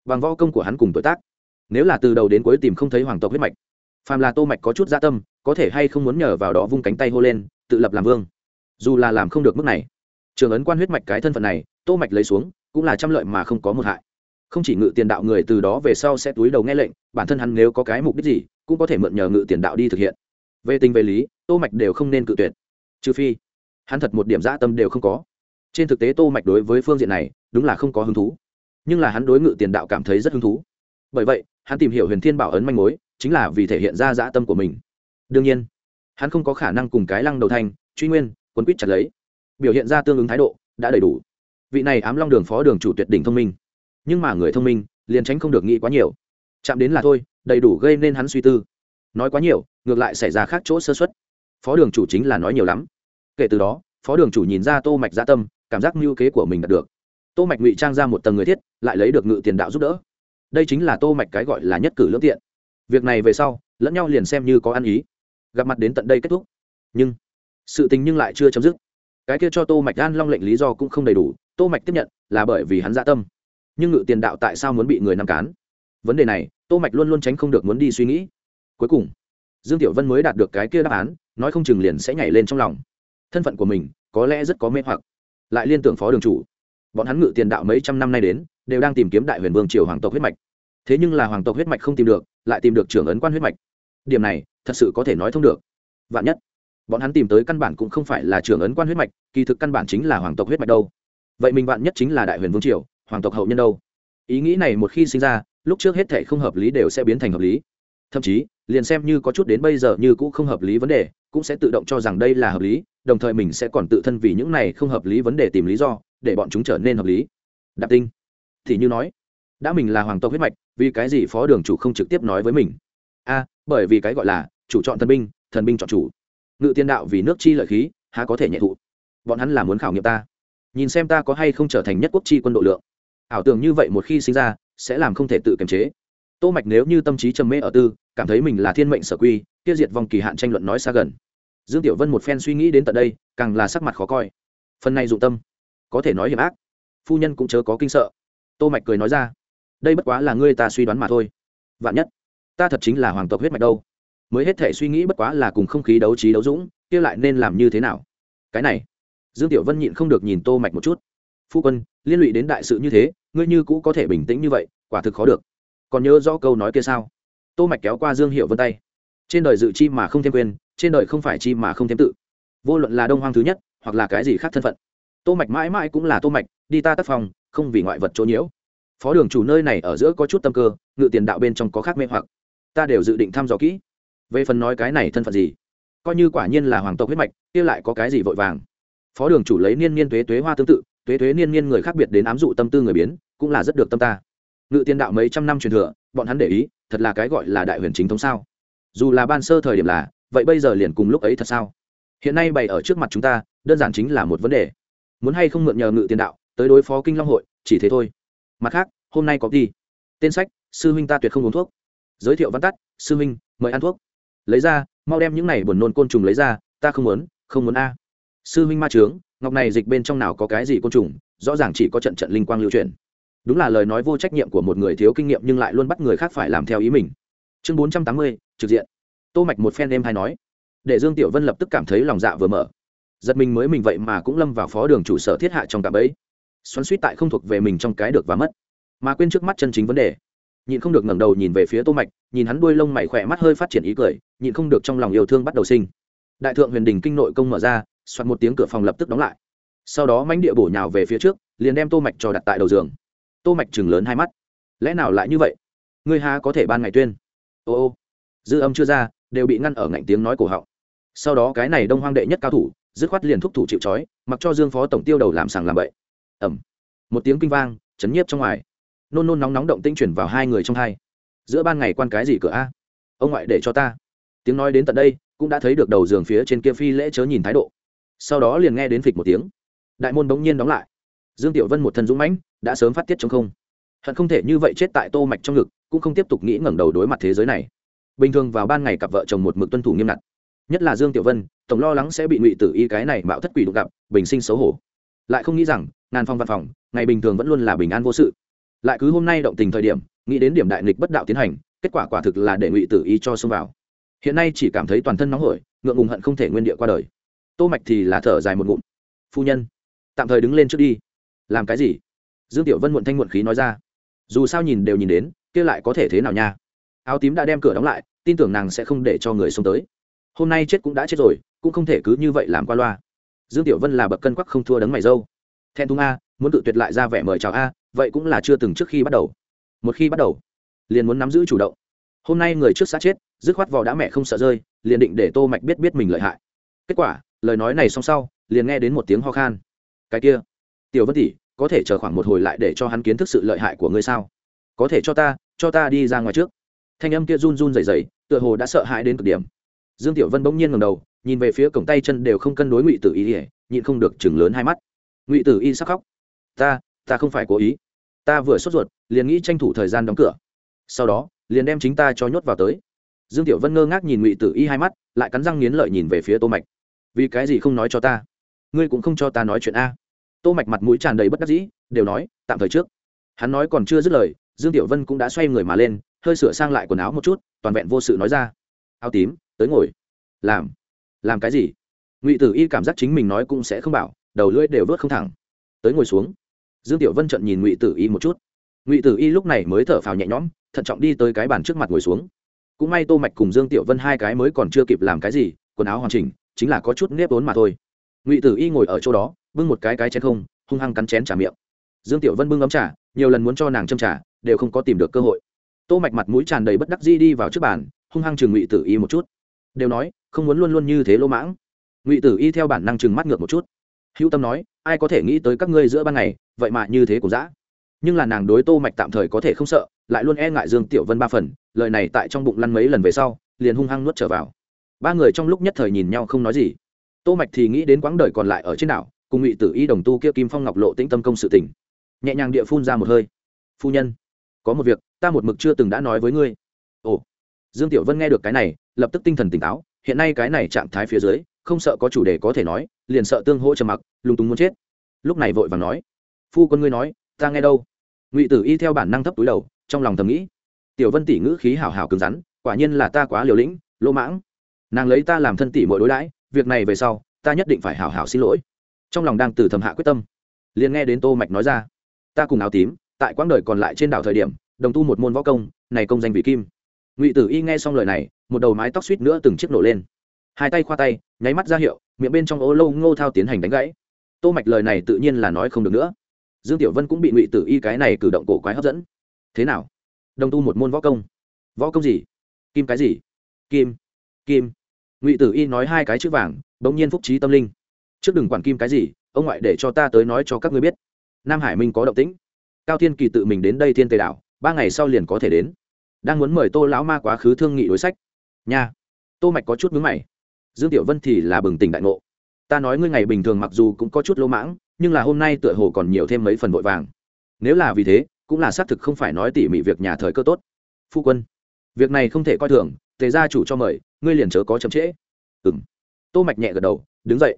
Bằng võ công của hắn cùng tuổi tác, nếu là từ đầu đến cuối tìm không thấy hoàng tộc huyết mạch, phàm là tô mạch có chút dạ tâm, có thể hay không muốn nhờ vào đó vung cánh tay hô lên, tự lập làm vương. Dù là làm không được mức này trường ấn quan huyết mạch cái thân phận này, tô mạch lấy xuống, cũng là trăm lợi mà không có một hại. Không chỉ ngự tiền đạo người từ đó về sau sẽ túi đầu nghe lệnh, bản thân hắn nếu có cái mục đích gì, cũng có thể mượn nhờ ngự tiền đạo đi thực hiện về tình về lý, tô mạch đều không nên cự tuyệt. Trừ phi, hắn thật một điểm dã tâm đều không có. Trên thực tế tô mạch đối với phương diện này, đúng là không có hứng thú. Nhưng là hắn đối ngự tiền đạo cảm thấy rất hứng thú. Bởi vậy, hắn tìm hiểu huyền thiên bảo ấn manh mối, chính là vì thể hiện ra dã tâm của mình. Đương nhiên, hắn không có khả năng cùng cái lăng đầu thanh truy nguyên quân quýt chặt lấy. Biểu hiện ra tương ứng thái độ, đã đầy đủ. Vị này ám long đường phó đường chủ tuyệt đỉnh thông minh. Nhưng mà người thông minh, liền tránh không được nghĩ quá nhiều. Chạm đến là thôi, đầy đủ gây nên hắn suy tư. Nói quá nhiều ngược lại xảy ra khác chỗ sơ xuất. Phó đường chủ chính là nói nhiều lắm. Kể từ đó, phó đường chủ nhìn ra tô mạch dạ tâm, cảm giác mưu kế của mình đạt được. Tô mạch ngụy trang ra một tầng người thiết, lại lấy được ngự tiền đạo giúp đỡ. Đây chính là tô mạch cái gọi là nhất cử lưỡng tiện. Việc này về sau, lẫn nhau liền xem như có ăn ý. Gặp mặt đến tận đây kết thúc. Nhưng, sự tình nhưng lại chưa chấm dứt. Cái kia cho tô mạch an long lệnh lý do cũng không đầy đủ, tô mạch tiếp nhận là bởi vì hắn dạ tâm. Nhưng ngự tiền đạo tại sao muốn bị người nằm cán? Vấn đề này, tô mạch luôn luôn tránh không được muốn đi suy nghĩ. Cuối cùng dương tiểu vân mới đạt được cái kia đáp án, nói không chừng liền sẽ nhảy lên trong lòng. Thân phận của mình, có lẽ rất có mê hoặc. Lại liên tưởng phó đường chủ. Bọn hắn ngự tiền đạo mấy trăm năm nay đến, đều đang tìm kiếm đại huyền vương triều hoàng tộc huyết mạch. Thế nhưng là hoàng tộc huyết mạch không tìm được, lại tìm được trưởng ấn quan huyết mạch. Điểm này, thật sự có thể nói thông được. Vạn nhất, bọn hắn tìm tới căn bản cũng không phải là trưởng ấn quan huyết mạch, kỳ thực căn bản chính là hoàng tộc huyết mạch đâu. Vậy mình vạn nhất chính là đại huyền vương triều, hoàng tộc hậu nhân đâu? Ý nghĩ này một khi sinh ra, lúc trước hết thể không hợp lý đều sẽ biến thành hợp lý. Thậm chí liền xem như có chút đến bây giờ như cũ không hợp lý vấn đề, cũng sẽ tự động cho rằng đây là hợp lý, đồng thời mình sẽ còn tự thân vì những này không hợp lý vấn đề tìm lý do, để bọn chúng trở nên hợp lý. Đạp tinh. Thì như nói, đã mình là hoàng tộc huyết mạch, vì cái gì phó đường chủ không trực tiếp nói với mình? A, bởi vì cái gọi là chủ chọn thần binh thần binh chọn chủ. Ngự tiên đạo vì nước chi lợi khí, há có thể nhẹ thụ? Bọn hắn là muốn khảo nghiệm ta. Nhìn xem ta có hay không trở thành nhất quốc chi quân độ lượng. Ảo tưởng như vậy một khi sinh ra, sẽ làm không thể tự kiềm chế tô mạch nếu như tâm trí trầm mê ở tư, cảm thấy mình là thiên mệnh sở quy, tiêu diệt vòng kỳ hạn tranh luận nói xa gần. Dương tiểu vân một phen suy nghĩ đến tận đây, càng là sắc mặt khó coi. Phần này dụng tâm, có thể nói hiểm ác. Phu nhân cũng chớ có kinh sợ. Tô mạch cười nói ra, đây bất quá là ngươi ta suy đoán mà thôi. Vạn nhất, ta thật chính là hoàng tộc huyết mạch đâu. Mới hết thể suy nghĩ bất quá là cùng không khí đấu trí đấu dũng, kia lại nên làm như thế nào? Cái này, dương tiểu vân nhịn không được nhìn tô mạch một chút. Phu quân, liên lụy đến đại sự như thế, ngươi như cũ có thể bình tĩnh như vậy, quả thực khó được còn nhớ rõ câu nói kia sao? Tô mạch kéo qua dương hiệu vân tay. Trên đời dự chi mà không thêm quyền, trên đời không phải chi mà không thêm tự. Vô luận là đông hoang thứ nhất, hoặc là cái gì khác thân phận. Tô mạch mãi mãi cũng là tô mạch, đi ta tác phòng, không vì ngoại vật chỗ nhiễu. Phó đường chủ nơi này ở giữa có chút tâm cơ, ngự tiền đạo bên trong có khác mê hoặc. Ta đều dự định thăm dò kỹ. Về phần nói cái này thân phận gì, coi như quả nhiên là hoàng tộc huyết mạch, kia lại có cái gì vội vàng. Phó đường chủ lấy niên niên tuế tuế hoa tương tự, tuế tuế niên niên người khác biệt đến ám dụ tâm tư người biến, cũng là rất được tâm ta ngự Tiên đạo mấy trăm năm truyền thừa, bọn hắn để ý, thật là cái gọi là đại huyền chính thống sao? Dù là ban sơ thời điểm là, vậy bây giờ liền cùng lúc ấy thật sao? Hiện nay bày ở trước mặt chúng ta, đơn giản chính là một vấn đề. Muốn hay không mượn nhờ ngự tiền đạo, tới đối phó kinh long hội, chỉ thế thôi. Mặt khác, hôm nay có đi tên sách, sư huynh ta tuyệt không uống thuốc. Giới thiệu văn tắt, sư huynh, mời ăn thuốc. Lấy ra, mau đem những này buồn nôn côn trùng lấy ra, ta không muốn không muốn a. Sư huynh ma trướng, ngọc này dịch bên trong nào có cái gì côn trùng, rõ ràng chỉ có trận trận linh quang lưu truyền đúng là lời nói vô trách nhiệm của một người thiếu kinh nghiệm nhưng lại luôn bắt người khác phải làm theo ý mình. Chương bốn trăm tám mươi, trực diện. Tô mạch một phen em hay nói. Để dương tiểu vân lập tức cảm thấy lòng dạ vừa mở. Giật mình mới mình vậy mà cũng lâm vào phó đường chủ sở thiết hạ trong cả bẫy. xoắn suýt tại không thuộc về mình trong cái được và mất. Mà quên trước mắt chân chính vấn đề. Nhịn không được ngẩng đầu nhìn về phía tô mạch, nhìn hắn đuôi lông mày khỏe mắt hơi phát triển ý cười, nhịn không được trong lòng yêu thương bắt đầu sinh. Đại thượng huyền đình kinh nội công mở ra xoắn một tiếng cửa phòng lập tức đóng lại. Sau đó mánh địa bổ nhào về phía trước, liền đem tô mạch cho đặt tại đầu giường tô mạch chừng lớn hai mắt. Lẽ nào lại như vậy? Ngươi há có thể ban ngày tuyên? Ô ô. Dư âm chưa ra, đều bị ngăn ở ngạnh tiếng nói cổ họng. Sau đó cái này đông hoang đệ nhất cao thủ, dứt khoát liền thúc thủ chịu trói, mặc cho dương phó tổng tiêu đầu làm sàng làm bậy. Ẩm một tiếng kinh vang, chấn nhiếp trong ngoài. Nôn nôn nóng nóng động tinh chuyển vào hai người trong hai. Giữa ban ngày quan cái gì cửa a? Ông ngoại để cho ta. Tiếng nói đến tận đây, cũng đã thấy được đầu giường phía trên kia phi lễ chớ nhìn thái độ. Sau đó liền nghe đến phịch một tiếng. Đại môn bỗng nhiên đóng lại dương tiểu vân một thân dũng mãnh, đã sớm phát tiết trong không. Hận không thể như vậy chết tại tô mạch trong ngực, cũng không tiếp tục nghĩ ngẩng đầu đối mặt thế giới này. Bình thường vào ban ngày cặp vợ chồng một mực tuân thủ nghiêm ngặt. Nhất là dương tiểu vân, tổng lo lắng sẽ bị ngụy tử y cái này mạo thất quỷ đụng gặp, bình sinh xấu hổ. Lại không nghĩ rằng, ngàn phong văn phòng, ngày bình thường vẫn luôn là bình an vô sự. Lại cứ hôm nay động tình thời điểm, nghĩ đến điểm đại nghịch bất đạo tiến hành, kết quả quả thực là để ngụy tử y cho xông vào. Hiện nay chỉ cảm thấy toàn thân nóng hổi, ngượng ngùng hận không thể nguyên địa qua đời. Tô mạch thì là thở dài một ngụm. Phu nhân, tạm thời đứng lên trước đi làm cái gì? Dương tiểu vân muộn thanh muộn khí nói ra. Dù sao nhìn đều nhìn đến, kia lại có thể thế nào nha? Áo tím đã đem cửa đóng lại, tin tưởng nàng sẽ không để cho người xông tới. Hôm nay chết cũng đã chết rồi, cũng không thể cứ như vậy làm qua loa. Dương tiểu vân là bậc cân quắc không thua đấng mày dâu. Thẹn thùng a, muốn tự tuyệt lại ra vẻ mời chào a, vậy cũng là chưa từng trước khi bắt đầu. Một khi bắt đầu, liền muốn nắm giữ chủ động. Hôm nay người trước xã chết, dứt khoát vò đã mẹ không sợ rơi, liền định để tô mạch biết biết mình lợi hại. Kết quả, lời nói này xong sau, liền nghe đến một tiếng ho khan. Cái kia tiểu vân tỷ, có thể chờ khoảng một hồi lại để cho hắn kiến thức sự lợi hại của ngươi sao? Có thể cho ta cho ta đi ra ngoài trước. Thanh âm kia run run rẩy rẩy, tựa hồ đã sợ hãi đến cực điểm. Dương tiểu vân bỗng nhiên ngẩng đầu, nhìn về phía cổng tay chân đều không cân đối ngụy tử y ỉa nhịn không được chừng lớn hai mắt. Ngụy tử y sắc khóc. Ta ta không phải cố ý. Ta vừa sốt ruột, liền nghĩ tranh thủ thời gian đóng cửa. Sau đó, liền đem chính ta cho nhốt vào tới. Dương tiểu vân ngơ ngác nhìn ngụy tử y hai mắt, lại cắn răng nghiến lợi nhìn về phía tô mạch. Vì cái gì không nói cho ta? Ngươi cũng không cho ta nói chuyện a tô mạch mặt mũi tràn đầy bất đắc dĩ, đều nói, tạm thời trước. Hắn nói còn chưa dứt lời, dương tiểu vân cũng đã xoay người mà lên, hơi sửa sang lại quần áo một chút, toàn vẹn vô sự nói ra, áo tím, tới ngồi. Làm. Làm cái gì? Ngụy tử y cảm giác chính mình nói cũng sẽ không bảo, đầu lưỡi đều vớt không thẳng. Tới ngồi xuống. Dương tiểu vân trận nhìn ngụy tử y một chút. Ngụy tử y lúc này mới thở phào nhẹ nhõm, thận trọng đi tới cái bàn trước mặt ngồi xuống. Cũng may tô mạch cùng dương tiểu vân hai cái mới còn chưa kịp làm cái gì, quần áo hoàn chỉnh, chính là có chút nếp vốn mà thôi. Ngụy tử y ngồi ở chỗ đó bưng một cái cái chén không, hung hăng cắn chén trả miệng. Dương tiểu vân bưng ấm trà, nhiều lần muốn cho nàng châm trà, đều không có tìm được cơ hội. Tô mạch mặt mũi tràn đầy bất đắc dĩ đi vào trước bàn, hung hăng chừng ngụy tử y một chút. Đều nói, không muốn luôn luôn như thế lỗ mãng. Ngụy tử y theo bản năng chừng mắt ngược một chút. Hữu tâm nói, ai có thể nghĩ tới các ngươi giữa ban ngày, vậy mà như thế cũng dã. Nhưng là nàng đối tô mạch tạm thời có thể không sợ, lại luôn e ngại dương tiểu vân ba phần, lời này tại trong bụng lăn mấy lần về sau, liền hung hăng nuốt trở vào. Ba người trong lúc nhất thời nhìn nhau không nói gì. Tô mạch thì nghĩ đến quãng đời còn lại ở trên đảo cùng ngụy tử y đồng tu kia kim phong ngọc lộ tĩnh tâm công sự tỉnh nhẹ nhàng địa phun ra một hơi. Phu nhân, có một việc, ta một mực chưa từng đã nói với ngươi. Ồ, dương tiểu vân nghe được cái này, lập tức tinh thần tỉnh táo. Hiện nay cái này trạng thái phía dưới, không sợ có chủ đề có thể nói, liền sợ tương hỗ trầm mặc lung túng muốn chết. Lúc này vội vàng nói, phu quân ngươi nói, ta nghe đâu? Ngụy tử y theo bản năng thấp túi đầu, trong lòng thầm nghĩ. Tiểu vân tỷ ngữ khí hào hào cứng rắn, quả nhiên là ta quá liều lĩnh, lỗ mãng. Nàng lấy ta làm thân tỷ mọi đối đãi, việc này về sau, ta nhất định phải hào hào xin lỗi trong lòng đang từ thầm hạ quyết tâm. Liền nghe đến tô mạch nói ra, ta cùng áo tím, tại quãng đời còn lại trên đảo thời điểm, đồng tu một môn võ công, này công danh vị kim. Ngụy tử y nghe xong lời này, một đầu mái tóc suýt nữa từng chiếc nổ lên. Hai tay khoa tay, nháy mắt ra hiệu, miệng bên trong ô lâu ngô thao tiến hành đánh gãy. Tô mạch lời này tự nhiên là nói không được nữa. Dương tiểu vân cũng bị ngụy tử y cái này cử động cổ quái hấp dẫn. Thế nào? Đồng tu một môn võ công? Võ công gì? Kim cái gì? Kim kim. Ngụy tử y nói hai cái chữ vàng, bỗng nhiên phúc trí tâm linh trước đừng quản kim cái gì, ông ngoại để cho ta tới nói cho các ngươi biết. Nam hải minh có động tĩnh. Cao thiên kỳ tự mình đến đây thiên tề đảo, ba ngày sau liền có thể đến. Đang muốn mời tô lão ma quá khứ thương nghị đối sách. Nha. Tô mạch có chút mướn mày. Dương tiểu vân thì là bừng tỉnh đại ngộ. Ta nói ngươi ngày bình thường mặc dù cũng có chút lỗ mãng, nhưng là hôm nay tựa hồ còn nhiều thêm mấy phần vội vàng. Nếu là vì thế, cũng là xác thực không phải nói tỉ mỉ việc nhà thời cơ tốt. Phu quân, việc này không thể coi thường, tề gia chủ cho mời, ngươi liền chớ có chậm trễ. Ừm. Tô mạch nhẹ gật đầu, đứng dậy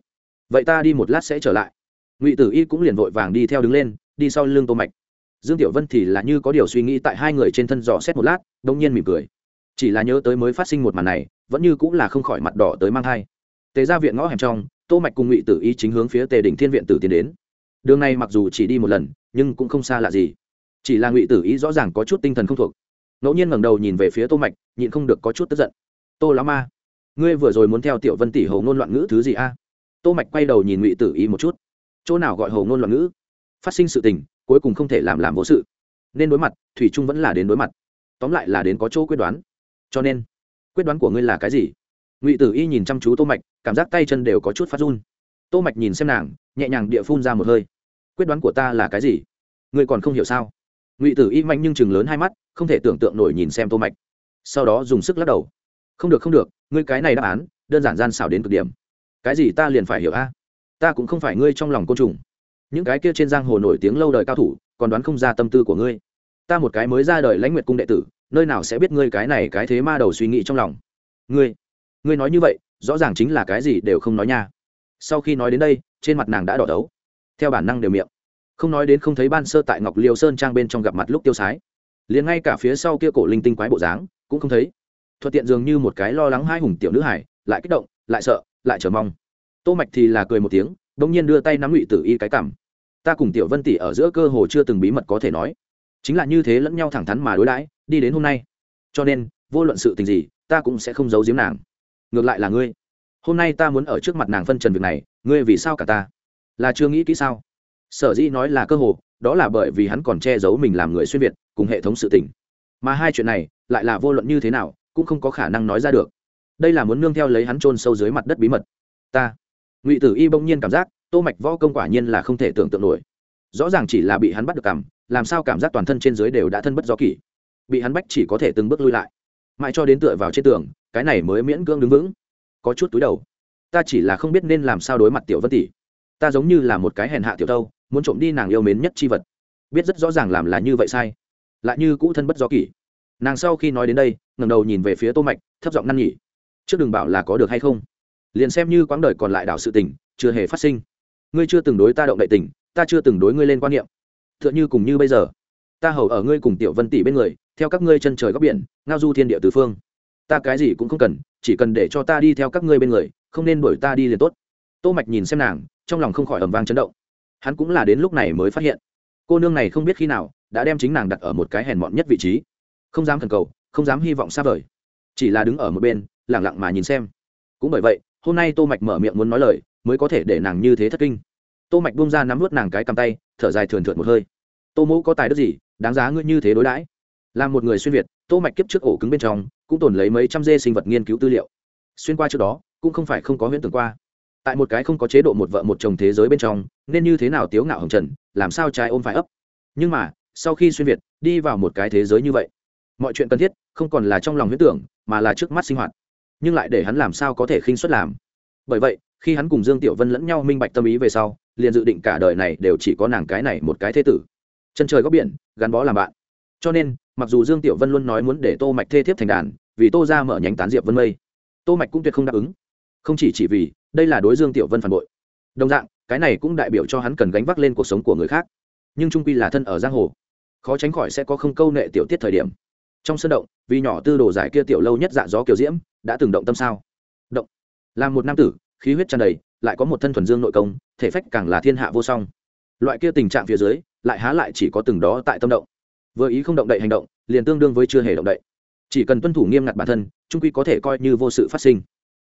vậy ta đi một lát sẽ trở lại. Ngụy tử y cũng liền vội vàng đi theo đứng lên, đi sau lưng tô mạch. Dương tiểu vân thì là như có điều suy nghĩ tại hai người trên thân dò xét một lát đông nhiên mỉm cười. Chỉ là nhớ tới mới phát sinh một màn này, vẫn như cũng là không khỏi mặt đỏ tới mang thai. Tề ra viện ngõ hẻm trong, tô mạch cùng ngụy tử y chính hướng phía tề đỉnh thiên viện tử tiến đến. Đường này mặc dù chỉ đi một lần, nhưng cũng không xa lạ gì. Chỉ là ngụy tử y rõ ràng có chút tinh thần không thuộc. Ngẫu nhiên ngẩng đầu nhìn về phía tô mạch, nhịn không được có chút tức giận. Tô lão ma, ngươi vừa rồi muốn theo tiểu vân tỷ hầu ngôn loạn ngữ thứ gì a? Tô mạch quay đầu nhìn ngụy tử y một chút. Chỗ nào gọi hồ ngôn loạn ngữ? Phát sinh sự tình, cuối cùng không thể làm làm vô sự. Nên đối mặt, thủy trung vẫn là đến đối mặt. Tóm lại là đến có chỗ quyết đoán. Cho nên, quyết đoán của ngươi là cái gì? Ngụy tử y nhìn chăm chú tô mạch, cảm giác tay chân đều có chút phát run. Tô mạch nhìn xem nàng, nhẹ nhàng địa phun ra một hơi. Quyết đoán của ta là cái gì? Ngươi còn không hiểu sao? Ngụy tử y mạnh nhưng chừng lớn hai mắt, không thể tưởng tượng nổi nhìn xem tô mạch. Sau đó dùng sức lắc đầu. Không được không được, ngươi cái này đáp án, đơn giản gian xảo đến cực điểm cái gì ta liền phải hiểu a? Ta cũng không phải ngươi trong lòng côn trùng. Những cái kia trên giang hồ nổi tiếng lâu đời cao thủ, còn đoán không ra tâm tư của ngươi. Ta một cái mới ra đời lãnh nguyệt cung đệ tử, nơi nào sẽ biết ngươi cái này cái thế ma đầu suy nghĩ trong lòng? Ngươi ngươi nói như vậy, rõ ràng chính là cái gì đều không nói nha. Sau khi nói đến đây, trên mặt nàng đã đỏ đấu theo bản năng đều miệng. Không nói đến không thấy ban sơ tại ngọc liêu sơn trang bên trong gặp mặt lúc tiêu sái. Liền ngay cả phía sau kia cổ linh tinh quái bộ dáng, cũng không thấy. Thuận tiện dường như một cái lo lắng hai hùng tiểu nữ hải lại kích động, lại sợ lại chờ mong. Tô mạch thì là cười một tiếng đông nhiên đưa tay nắm ngụy tử y cái cảm ta cùng tiểu vân tỷ ở giữa cơ hồ chưa từng bí mật có thể nói. Chính là như thế lẫn nhau thẳng thắn mà đối đãi, đi đến hôm nay. Cho nên, vô luận sự tình gì, ta cũng sẽ không giấu giếm nàng. Ngược lại là ngươi. Hôm nay ta muốn ở trước mặt nàng phân trần việc này, ngươi vì sao cả ta? Là chưa nghĩ kỹ sao? Sở dĩ nói là cơ hồ, đó là bởi vì hắn còn che giấu mình làm người xuyên việt, cùng hệ thống sự tình. Mà hai chuyện này, lại là vô luận như thế nào, cũng không có khả năng nói ra được đây là muốn nương theo lấy hắn chôn sâu dưới mặt đất bí mật. Ta, ngụy tử y bỗng nhiên cảm giác, tô mạch võ công quả nhiên là không thể tưởng tượng nổi. Rõ ràng chỉ là bị hắn bắt được cảm, làm sao cảm giác toàn thân trên dưới đều đã thân bất do kỷ. Bị hắn bách chỉ có thể từng bước lui lại. Mãi cho đến tựa vào trên tường, cái này mới miễn cưỡng đứng vững. Có chút túi đầu. Ta chỉ là không biết nên làm sao đối mặt tiểu vân tỷ. Ta giống như là một cái hèn hạ tiểu thâu, muốn trộm đi nàng yêu mến nhất chi vật. Biết rất rõ ràng làm là như vậy sai, lại như cũ thân bất do kỷ. Nàng sau khi nói đến đây, ngẩng đầu nhìn về phía tô mạch, thấp giọng năn nhỉ trước đừng bảo là có được hay không. Liền xem như quãng đời còn lại đảo sự tình, chưa hề phát sinh. Ngươi chưa từng đối ta động đại tình, ta chưa từng đối ngươi lên quan niệm. Tựa như cùng như bây giờ. Ta hầu ở ngươi cùng tiểu vân tỷ bên người, theo các ngươi chân trời góc biển, ngao du thiên địa tứ phương. Ta cái gì cũng không cần, chỉ cần để cho ta đi theo các ngươi bên người, không nên đuổi ta đi liền tốt. Tô mạch nhìn xem nàng, trong lòng không khỏi ầm vang chấn động. Hắn cũng là đến lúc này mới phát hiện. Cô nương này không biết khi nào, đã đem chính nàng đặt ở một cái hèn mọn nhất vị trí. Không dám thần cầu, không dám hy vọng xa vời. Chỉ là đứng ở một bên lặng lặng mà nhìn xem. Cũng bởi vậy, hôm nay tô mạch mở miệng muốn nói lời, mới có thể để nàng như thế thất kinh. Tô mạch buông ra nắm vút nàng cái cầm tay, thở dài thườn thượt một hơi. Tô mẫu có tài đức gì, đáng giá ngươi như thế đối đãi? Là một người xuyên việt, tô mạch kiếp trước ổ cứng bên trong, cũng tồn lấy mấy trăm dê sinh vật nghiên cứu tư liệu. Xuyên qua trước đó, cũng không phải không có huyễn tưởng qua. Tại một cái không có chế độ một vợ một chồng thế giới bên trong, nên như thế nào tiếu ngạo hồng trần, làm sao trái ôm phải ấp? Nhưng mà, sau khi xuyên việt, đi vào một cái thế giới như vậy, mọi chuyện cần thiết, không còn là trong lòng huyễn tưởng, mà là trước mắt sinh hoạt nhưng lại để hắn làm sao có thể khinh suất làm. Bởi vậy, khi hắn cùng dương tiểu vân lẫn nhau minh bạch tâm ý về sau, liền dự định cả đời này đều chỉ có nàng cái này một cái thế tử. Chân trời góc biển, gắn bó làm bạn. Cho nên, mặc dù dương tiểu vân luôn nói muốn để tô mạch thê thiếp thành đàn, vì tô ra mở nhánh tán diệp vân mây, tô mạch cũng tuyệt không đáp ứng. Không chỉ chỉ vì, đây là đối dương tiểu vân phản bội. Đồng dạng, cái này cũng đại biểu cho hắn cần gánh vác lên cuộc sống của người khác. Nhưng trung quy là thân ở giang hồ, khó tránh khỏi sẽ có không câu nệ tiểu tiết thời điểm trong sân động, vì nhỏ tư đồ giải kia tiểu lâu nhất dạ gió kiều diễm, đã từng động tâm sao? Động. Làm một nam tử, khí huyết tràn đầy, lại có một thân thuần dương nội công, thể phách càng là thiên hạ vô song. Loại kia tình trạng phía dưới, lại há lại chỉ có từng đó tại tâm động. Vừa ý không động đậy hành động, liền tương đương với chưa hề động đậy. Chỉ cần tuân thủ nghiêm ngặt bản thân, trung quy có thể coi như vô sự phát sinh.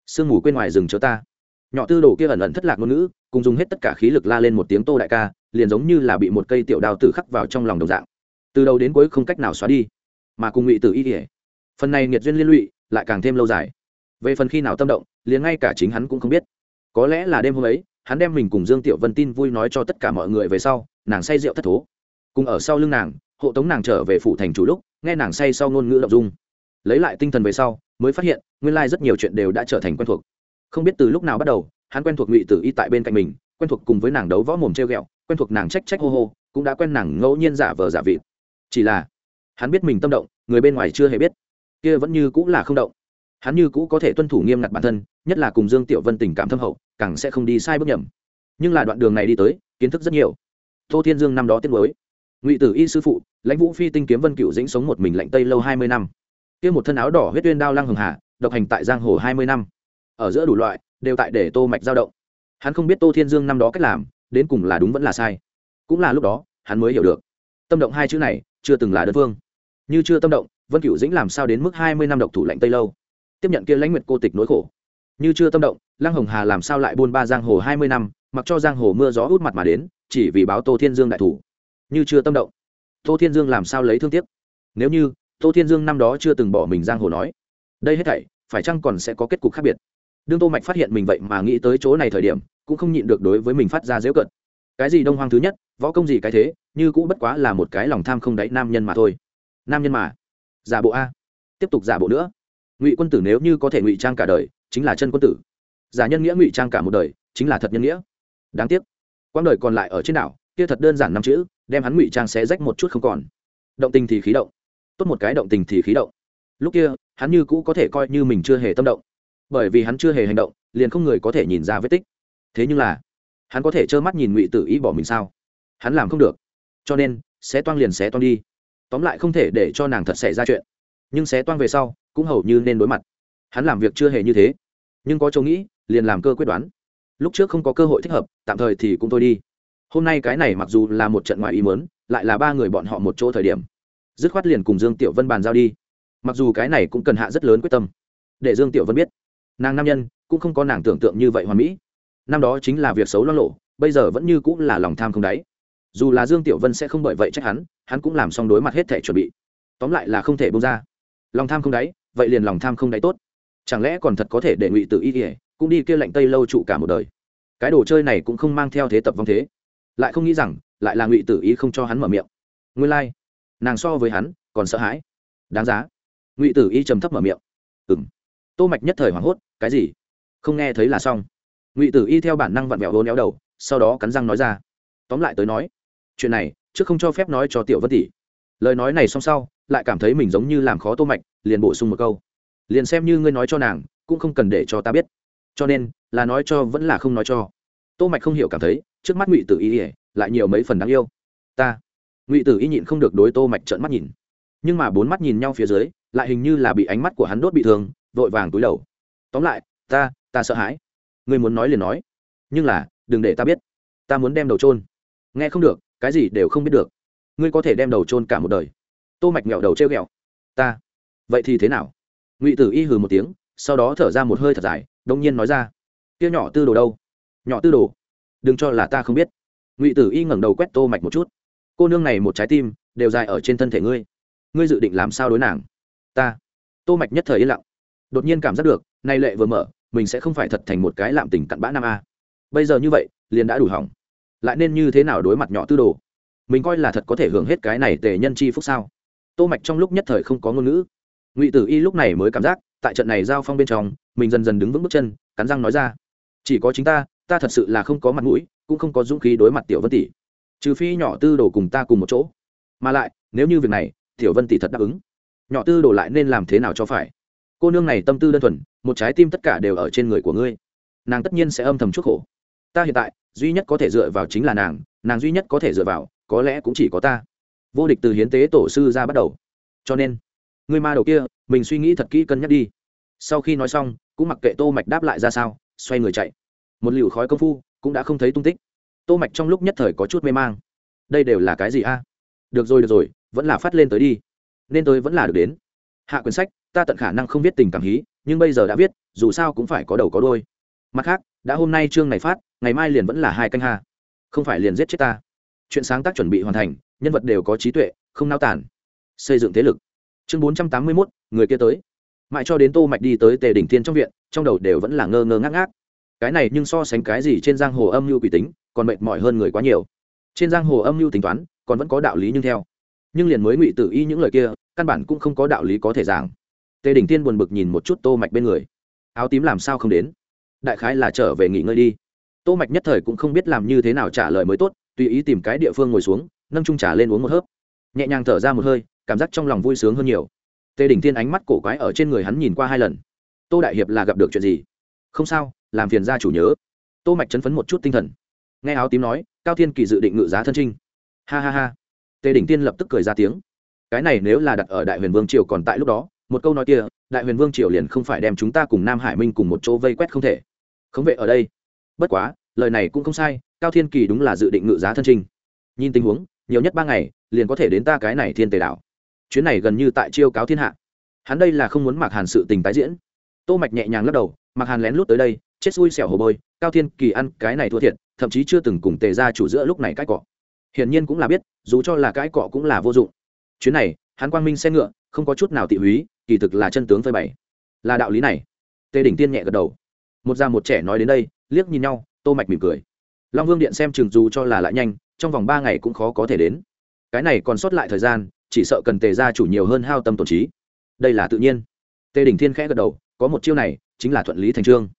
Sương mù quên ngoài rừng chớ ta. Nhỏ tư đồ kia ẩn ẩn thất lạc ngôn ngữ, cùng dùng hết tất cả khí lực la lên một tiếng tô đại ca, liền giống như là bị một cây tiểu đào tử khắc vào trong lòng đồng dạng. Từ đầu đến cuối không cách nào xóa đi mà cùng ngụy tử y kỉa phần này nghiệt duyên liên lụy, lại càng thêm lâu dài. Về phần khi nào tâm động, liền ngay cả chính hắn cũng không biết. Có lẽ là đêm hôm ấy, hắn đem mình cùng dương tiểu vân tin vui nói cho tất cả mọi người về sau, nàng say rượu thất thố. Cùng ở sau lưng nàng, hộ tống nàng trở về phủ thành chủ lúc, nghe nàng say sau ngôn ngữ đ dung. Lấy lại tinh thần về sau, mới phát hiện, nguyên lai rất nhiều chuyện đều đã trở thành quen thuộc. Không biết từ lúc nào bắt đầu, hắn quen thuộc ngụy tử y tại bên cạnh mình, quen thuộc cùng với nàng đấu võ mồm treo g ẹ o quen thuộc nàng trách trách hô hô, cũng đã quen nàng ngẫu nhiên giả vờ giả vịt. Chỉ là hắn biết mình tâm động, người bên ngoài chưa hề biết. Kia vẫn như cũng là không động. Hắn như cũ có thể tuân thủ nghiêm ngặt bản thân, nhất là cùng dương tiểu vân tình cảm thâm hậu, càng sẽ không đi sai bước nhầm. Nhưng là đoạn đường này đi tới, kiến thức rất nhiều. Tô thiên dương năm đó tiết mới ngụy tử y sư phụ, lãnh vũ phi tinh kiếm vân cựu dĩnh sống một mình lạnh tây lâu hai mươi năm. Kia một thân áo đỏ huyết tuyên đao lăng hường hà độc hành tại giang hồ hai mươi năm. Ở giữa đủ loại, đều tại để tô mạch dao động. Hắn không biết tô thiên dương năm đó cách làm, đến cùng là đúng vẫn là sai. Cũng là lúc đó, hắn mới hiểu được. Tâm động hai chữ này, chưa từng là đơn phương như chưa tâm động, vân cửu dĩnh làm sao đến mức hai mươi năm độc thủ lạnh tây lâu? Tiếp nhận kia lãnh nguyệt cô tịch nỗi khổ. Như chưa tâm động, lăng hồng hà làm sao lại buôn ba giang hồ hai mươi năm, mặc cho giang hồ mưa gió út mặt mà đến, chỉ vì báo tô thiên dương đại thủ. Như chưa tâm động, tô thiên dương làm sao lấy thương tiếc? Nếu như tô thiên dương năm đó chưa từng bỏ mình giang hồ nói, đây hết thảy, phải chăng còn sẽ có kết cục khác biệt? Đương tô mạch phát hiện mình vậy mà nghĩ tới chỗ này thời điểm, cũng không nhịn được đối với mình phát ra dễ cận cái gì đông hoang thứ nhất, võ công gì cái thế, như cũng bất quá là một cái lòng tham không đáy nam nhân mà thôi nam nhân mà. Giả bộ a. Tiếp tục giả bộ nữa. Ngụy quân tử nếu như có thể ngụy trang cả đời, chính là chân quân tử. Giả nhân nghĩa ngụy trang cả một đời, chính là thật nhân nghĩa. Đáng tiếc. Quãng đời còn lại ở trên đảo, kia thật đơn giản năm chữ, đem hắn ngụy trang xé rách một chút không còn. Động tình thì khí động. Tốt một cái động tình thì khí động. Lúc kia, hắn như cũ có thể coi như mình chưa hề tâm động. Bởi vì hắn chưa hề hành động, liền không người có thể nhìn ra vết tích. Thế nhưng là, hắn có thể trơ mắt nhìn ngụy tử ý bỏ mình sao? Hắn làm không được. Cho nên sẽ toang liền sẽ toang đi tóm lại không thể để cho nàng thật xảy ra chuyện. Nhưng sẽ toang về sau, cũng hầu như nên đối mặt. Hắn làm việc chưa hề như thế. Nhưng có chỗ nghĩ, liền làm cơ quyết đoán. Lúc trước không có cơ hội thích hợp, tạm thời thì cũng thôi đi. Hôm nay cái này mặc dù là một trận ngoài ý mớn lại là ba người bọn họ một chỗ thời điểm. Dứt khoát liền cùng dương tiểu vân bàn giao đi. Mặc dù cái này cũng cần hạ rất lớn quyết tâm. Để dương tiểu vân biết, nàng nam nhân cũng không có nàng tưởng tượng như vậy hoàn mỹ. Năm đó chính là việc xấu lo lộ, bây giờ vẫn như cũng là lòng tham không đáy dù là dương tiểu vân sẽ không bởi vậy trách hắn hắn cũng làm xong đối mặt hết thể chuẩn bị. Tóm lại là không thể bông ra. Lòng tham không đáy, vậy liền lòng tham không đáy tốt. Chẳng lẽ còn thật có thể để ngụy tự y ỉa cũng đi kia lạnh tây lâu trụ cả một đời? Cái đồ chơi này cũng không mang theo thế tập vong thế. Lại không nghĩ rằng, lại là ngụy tử ý không cho hắn mở miệng. Nguyên lai、like. nàng so với hắn còn sợ hãi. Đáng giá. Ngụy tử y trầm thấp mở miệng. Ừng tô mạch nhất thời hoảng hốt, cái gì? Không nghe thấy là xong. Ngụy tử y theo bản năng vặn vẹo hố néo đầu, sau đó cắn răng nói ra. Tóm lại tới nói chuyện này, trước không cho phép nói cho tiểu vân tỷ. Lời nói này xong sau, lại cảm thấy mình giống như làm khó tô mạch, liền bổ sung một câu. Liền xem như ngươi nói cho nàng, cũng không cần để cho ta biết. Cho nên, là nói cho vẫn là không nói cho. Tô mạch không hiểu cảm thấy, trước mắt ngụy tử y lại nhiều mấy phần đáng yêu. Ta, ngụy tử y nhịn không được đối tô mạch trợn mắt nhìn. Nhưng mà bốn mắt nhìn nhau phía dưới, lại hình như là bị ánh mắt của hắn đốt bị thương, vội vàng túi đầu. Tóm lại, ta ta sợ hãi. Ngươi muốn nói liền nói. Nhưng là, đừng để ta biết. Ta muốn đem đầu trôn nghe không được cái gì đều không biết được. Ngươi có thể đem đầu trôn cả một đời. Tô mạch nghẹo đầu treo ghẹo. Ta. Vậy thì thế nào? Ngụy tử y hừ một tiếng, sau đó thở ra một hơi thật dài, đông nhiên nói ra. Kia nhỏ tư đồ đâu? Nhỏ tư đồ. Đừng cho là ta không biết. Ngụy tử y ngẩng đầu quét tô mạch một chút. Cô nương này một trái tim đều dài ở trên thân thể ngươi. Ngươi dự định làm sao đối nàng? Ta. Tô mạch nhất thời yên lặng. Đột nhiên cảm giác được, nay lệ vừa mở, mình sẽ không phải thật thành một cái lạm tình cặn bã nam a. Bây giờ như vậy, liền đã đủ hỏng lại nên như thế nào đối mặt nhỏ tư đồ? Mình coi là thật có thể hưởng hết cái này tề nhân chi phúc sao? Tô mạch trong lúc nhất thời không có ngôn ngữ. Ngụy tử y lúc này mới cảm giác, tại trận này giao phong bên trong, mình dần dần đứng vững bước chân, cắn răng nói ra. Chỉ có chính ta ta thật sự là không có mặt mũi, cũng không có dũng khí đối mặt tiểu vân tỷ. Trừ phi nhỏ tư đồ cùng ta cùng một chỗ. Mà lại, nếu như việc này, tiểu vân tỷ thật đáp ứng. Nhỏ tư đồ lại nên làm thế nào cho phải? Cô nương này tâm tư đơn thuần, một trái tim tất cả đều ở trên người của ngươi. Nàng tất nhiên sẽ âm thầm chuốc khổ. Ta hiện tại duy nhất có thể dựa vào chính là nàng nàng duy nhất có thể dựa vào, có lẽ cũng chỉ có ta. Vô địch từ hiến tế tổ sư ra bắt đầu. Cho nên, người ma đầu kia, mình suy nghĩ thật kỹ cân nhắc đi. Sau khi nói xong, cũng mặc kệ tô mạch đáp lại ra sao, xoay người chạy. Một liều khói công phu, cũng đã không thấy tung tích. Tô mạch trong lúc nhất thời có chút mê mang. Đây đều là cái gì a? Được rồi được rồi, vẫn là phát lên tới đi. Nên tôi vẫn là được đến. Hạ quyển sách, ta tận khả năng không viết tình cảm hí, nhưng bây giờ đã viết, dù sao cũng phải có đầu có đôi mặt khác, đã hôm nay chương này phát ngày mai liền vẫn là hai canh ha. Không phải liền giết chết ta. Chuyện sáng tác chuẩn bị hoàn thành, nhân vật đều có trí tuệ, không nao tản xây dựng thế lực. Chương bốn trăm tám mươi mốt, người kia tới. Mãi cho đến tô mạch đi tới tề đỉnh thiên trong viện, trong đầu đều vẫn là ngơ ngơ ngác ngác. Cái này nhưng so sánh cái gì trên giang hồ âm mưu quỷ tính, còn mệt mỏi hơn người quá nhiều. Trên giang hồ âm mưu tính toán, còn vẫn có đạo lý nhưng theo. Nhưng liền mới ngụy tự y những lời kia, căn bản cũng không có đạo lý có thể giảng. Tề đỉnh tiên buồn bực nhìn một chút tô mạch bên người. Áo tím làm sao không đến? Đại khái là trở về nghỉ ngơi đi tô mạch nhất thời cũng không biết làm như thế nào trả lời mới tốt, tùy ý tìm cái địa phương ngồi xuống, nâng chung trà lên uống một hớp. Nhẹ nhàng thở ra một hơi, cảm giác trong lòng vui sướng hơn nhiều. Tề đỉnh Thiên ánh mắt cổ quái ở trên người hắn nhìn qua hai lần. Tô đại hiệp là gặp được chuyện gì? Không sao, làm phiền gia chủ nhớ. Tô mạch chấn phấn một chút tinh thần. Nghe áo tím nói, cao thiên kỳ dự định ngự giá thân trinh. Ha ha ha. Tề đỉnh tiên lập tức cười ra tiếng. Cái này nếu là đặt ở đại huyền vương triều còn tại lúc đó, một câu nói kia, đại huyền vương triều liền không phải đem chúng ta cùng nam hải minh cùng một chỗ vây quét không thể. Không vệ ở đây bất quá lời này cũng không sai cao thiên kỳ đúng là dự định ngự giá thân trinh nhìn tình huống nhiều nhất ba ngày liền có thể đến ta cái này thiên tề đảo. Chuyến này gần như tại chiêu cáo thiên hạ. Hắn đây là không muốn mặc hàn sự tình tái diễn. Tô mạch nhẹ nhàng lắc đầu mặc hàn lén lút tới đây chết xui xẻo hồ bơi, cao thiên kỳ ăn cái này thua thiệt thậm chí chưa từng cùng tề ra chủ giữa lúc này cãi cọ. Hiển nhiên cũng là biết dù cho là cãi cọ cũng là vô dụng. Chuyến này hắn quang minh xe ngựa không có chút nào tị húy kỳ thực là chân tướng phơi bày. Là đạo lý này. Tề đỉnh tiên nhẹ gật đầu một già một trẻ nói đến đây, liếc nhìn nhau, tô mạch mỉm cười. Long vương điện xem chừng dù cho là lại nhanh, trong vòng ba ngày cũng khó có thể đến. Cái này còn sót lại thời gian, chỉ sợ cần tề gia chủ nhiều hơn hao tâm tổn trí. Đây là tự nhiên. Tề đỉnh thiên khẽ gật đầu, có một chiêu này, chính là thuận lý thành trương.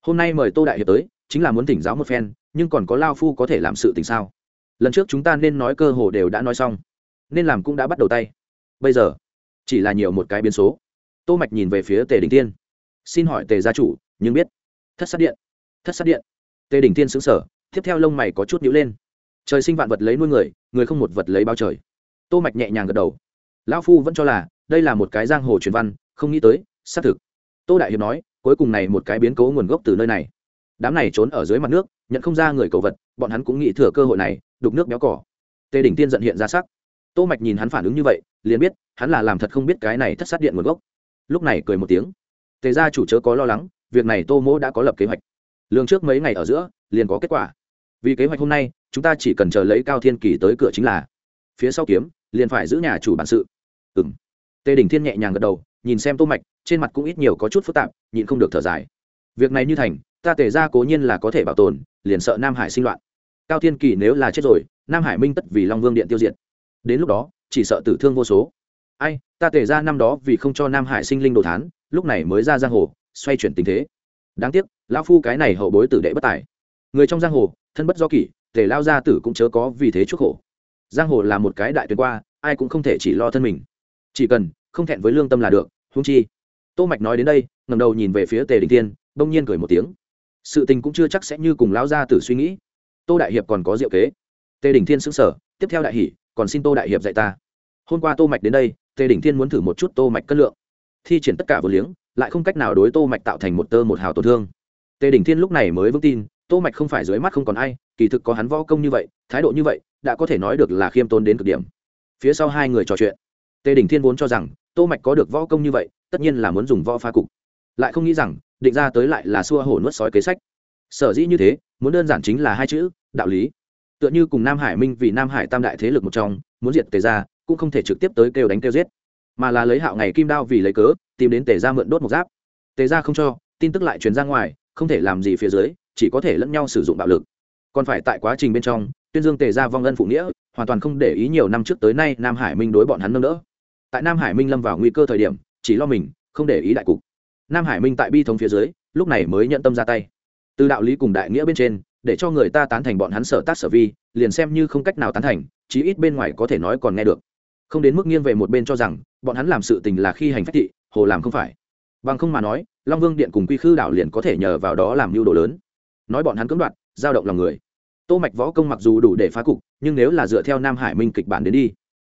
Hôm nay mời tô đại hiệp tới, chính là muốn tỉnh giáo một phen, nhưng còn có lao phu có thể làm sự tình sao? Lần trước chúng ta nên nói cơ hồ đều đã nói xong, nên làm cũng đã bắt đầu tay. Bây giờ, chỉ là nhiều một cái biến số. Tô mạch nhìn về phía tề đình tiên xin hỏi tề gia chủ, nhưng biết thất sát điện. Thất sát điện. Tề đình tiên xứng sở tiếp theo lông mày có chút nhữ lên. Trời sinh vạn vật lấy nuôi người người không một vật lấy bao trời. Tô mạch nhẹ nhàng gật đầu. Lão phu vẫn cho là, đây là một cái giang hồ truyền văn, không nghĩ tới, xác thực. Tô đại hiệp nói, cuối cùng này một cái biến cố nguồn gốc từ nơi này. Đám này trốn ở dưới mặt nước, nhận không ra người cầu vật, bọn hắn cũng nghĩ thừa cơ hội này, đục nước béo cỏ. Tề đỉnh tiên giận hiện ra sắc. Tô mạch nhìn hắn phản ứng như vậy, liền biết, hắn là làm thật không biết cái này thất sát điện nguồn gốc. Lúc này cười một tiếng. Tề gia chủ chớ có lo lắng việc này tô mỗ đã có lập kế hoạch. Lương trước mấy ngày ở giữa, liền có kết quả. Vì kế hoạch hôm nay, chúng ta chỉ cần chờ lấy cao thiên kỳ tới cửa chính là. Phía sau kiếm, liền phải giữ nhà chủ bản sự. Ừm. Tề Đình thiên nhẹ nhàng gật đầu, nhìn xem tô mạch, trên mặt cũng ít nhiều có chút phức tạp, nhịn không được thở dài. Việc này như thành, ta tề ra cố nhiên là có thể bảo tồn, liền sợ nam hải sinh loạn. Cao thiên kỳ nếu là chết rồi, nam hải minh tất vì long vương điện tiêu diệt. Đến lúc đó, chỉ sợ tử thương vô số. Ai, ta tề ra năm đó vì không cho nam hải sinh linh đồ thán, lúc này mới ra giang hồ xoay chuyển tình thế. Đáng tiếc lão phu cái này hậu bối tử đệ bất tài. Người trong giang hồ thân bất do kỷ tề lao gia tử cũng chớ có vì thế chuốc khổ. Giang hồ là một cái đại tuyến qua ai cũng không thể chỉ lo thân mình. Chỉ cần không thẹn với lương tâm là được húng chi. Tô mạch nói đến đây ngẩng đầu nhìn về phía tề đình tiên bỗng nhiên cười một tiếng. Sự tình cũng chưa chắc sẽ như cùng lão gia tử suy nghĩ. Tô đại hiệp còn có diệu kế. Tề đình thiên sững sở, tiếp theo đại hỉ còn xin tô đại hiệp dạy ta. Hôm qua tô mạch đến đây tề đình thiên muốn thử một chút tô mạch cân lượng. Thi triển tất cả vừa liếng lại không cách nào đối tô mạch tạo thành một tơ một hào tổn thương. Tề Đỉnh thiên lúc này mới vững tin, tô mạch không phải dưới mắt không còn ai, kỳ thực có hắn võ công như vậy, thái độ như vậy, đã có thể nói được là khiêm tốn đến cực điểm. Phía sau hai người trò chuyện, tề Đỉnh thiên vốn cho rằng, tô mạch có được võ công như vậy, tất nhiên là muốn dùng võ pha cục. Lại không nghĩ rằng, định ra tới lại là xua hổ nuốt sói kế sách. Sở dĩ như thế, muốn đơn giản chính là hai chữ, đạo lý. Tựa như cùng nam hải minh vì nam hải tam đại thế lực một trong, muốn diệt tề ra cũng không thể trực tiếp tới kêu đánh kêu giết mà là lấy hạo ngày kim đao vì lấy cớ, tìm đến tề ra mượn đốt một giáp. Tề ra không cho, tin tức lại truyền ra ngoài, không thể làm gì phía dưới, chỉ có thể lẫn nhau sử dụng bạo lực. Còn phải tại quá trình bên trong, tuyên dương tề ra vong ân phụ nghĩa, hoàn toàn không để ý nhiều năm trước tới nay nam hải minh đối bọn hắn nâng đỡ. Tại nam hải minh lâm vào nguy cơ thời điểm, chỉ lo mình, không để ý đại cục. Nam hải minh tại bi thống phía dưới, lúc này mới nhận tâm ra tay. Từ đạo lý cùng đại nghĩa bên trên, để cho người ta tán thành bọn hắn sở tác sở vi, liền xem như không cách nào tán thành, chí ít bên ngoài có thể nói còn nghe được không đến mức nghiêng về một bên cho rằng, bọn hắn làm sự tình là khi hành phách thị, hồ làm không phải. Bằng không mà nói, long vương điện cùng quy khư đảo liền có thể nhờ vào đó làm mưu đồ lớn. Nói bọn hắn cưỡng đoạt, giao động lòng người. Tô mạch võ công mặc dù đủ để phá cục, nhưng nếu là dựa theo nam hải minh kịch bản đến đi,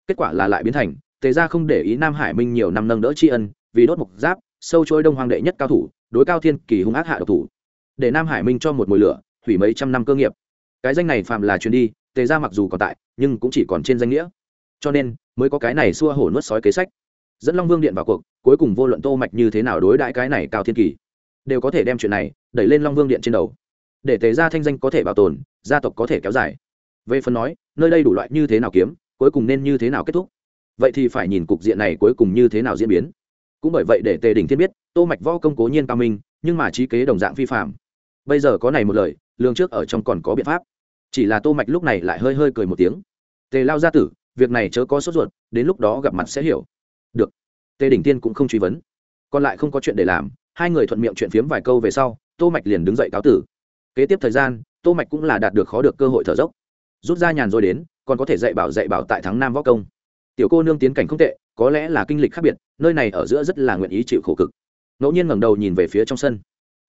kết quả là lại biến thành, tề ra không để ý nam hải minh nhiều năm nâng đỡ tri ân, vì đốt mục giáp, sâu trôi đông hoàng đệ nhất cao thủ, đối cao thiên kỳ hung ác hạ độc thủ. Để nam hải minh cho một mùi lửa, hủy mấy trăm năm cơ nghiệp. Cái danh này phạm là chuyến đi, tề ra mặc dù còn tại, nhưng cũng chỉ còn trên danh nghĩa. Cho nên mới có cái này xua hổ nuốt sói kế sách. Dẫn long vương điện vào cuộc, cuối cùng vô luận tô mạch như thế nào đối đãi cái này cao thiên kỳ, đều có thể đem chuyện này đẩy lên long vương điện trên đầu. Để tề gia thanh danh có thể bảo tồn, gia tộc có thể kéo dài. Về phần nói, nơi đây đủ loại như thế nào kiếm, cuối cùng nên như thế nào kết thúc? Vậy thì phải nhìn cục diện này cuối cùng như thế nào diễn biến. Cũng bởi vậy để tề đình thiên biết, tô mạch võ công cố nhiên cao minh, nhưng mà trí kế đồng dạng phi phạm bây giờ có này một lời, lương trước ở trong còn có biện pháp. Chỉ là tô mạch lúc này lại hơi hơi cười một tiếng. Tề lao gia tử việc này chớ có sốt ruột, đến lúc đó gặp mặt sẽ hiểu. Được. Tề đỉnh tiên cũng không truy vấn. Còn lại không có chuyện để làm, hai người thuận miệng chuyện phiếm vài câu về sau, tô mạch liền đứng dậy cáo tử. Kế tiếp thời gian, tô mạch cũng là đạt được khó được cơ hội thở dốc. Rút ra nhàn rồi đến, còn có thể dạy bảo dạy bảo tại thắng nam võ công. Tiểu cô nương tiến cảnh không tệ, có lẽ là kinh lịch khác biệt, nơi này ở giữa rất là nguyện ý chịu khổ cực. Ngẫu nhiên ngẩng đầu nhìn về phía trong sân.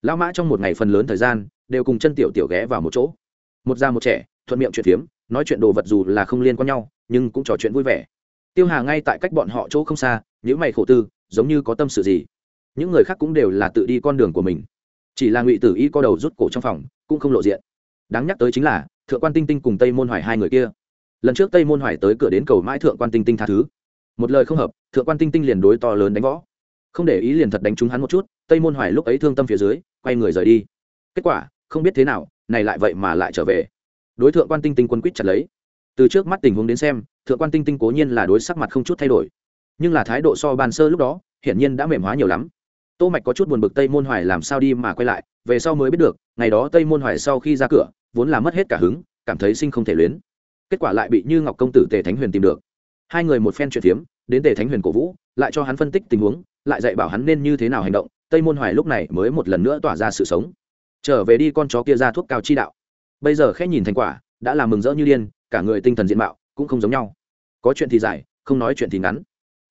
Lão mã trong một ngày phần lớn thời gian, đều cùng chân tiểu tiểu ghé vào một chỗ. Một già một trẻ, thuận miệng chuyện phiếm, nói chuyện đồ vật dù là không liên quan nhau nhưng cũng trò chuyện vui vẻ. Tiêu hà ngay tại cách bọn họ chỗ không xa những mày khổ tư, giống như có tâm sự gì. Những người khác cũng đều là tự đi con đường của mình. Chỉ là ngụy tử y co đầu rút cổ trong phòng, cũng không lộ diện. Đáng nhắc tới chính là, thượng quan tinh tinh cùng tây môn hoài hai người kia. Lần trước tây môn hoài tới cửa đến cầu mãi thượng quan tinh tinh tha thứ. Một lời không hợp, thượng quan tinh tinh liền đối to lớn đánh võ. Không để ý liền thật đánh trúng hắn một chút, tây môn hoài lúc ấy thương tâm phía dưới, quay người rời đi. Kết quả, không biết thế nào, này lại vậy mà lại trở về. Đối thượng quan tinh tinh quân quýt chặt lấy từ trước mắt tình huống đến xem, thượng quan tinh tinh cố nhiên là đối sắc mặt không chút thay đổi. Nhưng là thái độ so bàn sơ lúc đó, hiển nhiên đã mềm hóa nhiều lắm. Tô mạch có chút buồn bực tây môn hoài làm sao đi mà quay lại, về sau mới biết được, ngày đó tây môn hoài sau khi ra cửa, vốn là mất hết cả hứng, cảm thấy sinh không thể luyến. Kết quả lại bị như ngọc công tử tề thánh huyền tìm được. Hai người một phen chuyện phiếm, đến tề thánh huyền cổ vũ, lại cho hắn phân tích tình huống, lại dạy bảo hắn nên như thế nào hành động, tây môn hoài lúc này mới một lần nữa tỏa ra sự sống. Trở về đi con chó kia ra thuốc cao chi đạo. Bây giờ khẽ nhìn thành quả, đã làm mừng rỡ như điên cả người tinh thần diện mạo cũng không giống nhau. Có chuyện thì dài không nói chuyện thì ngắn.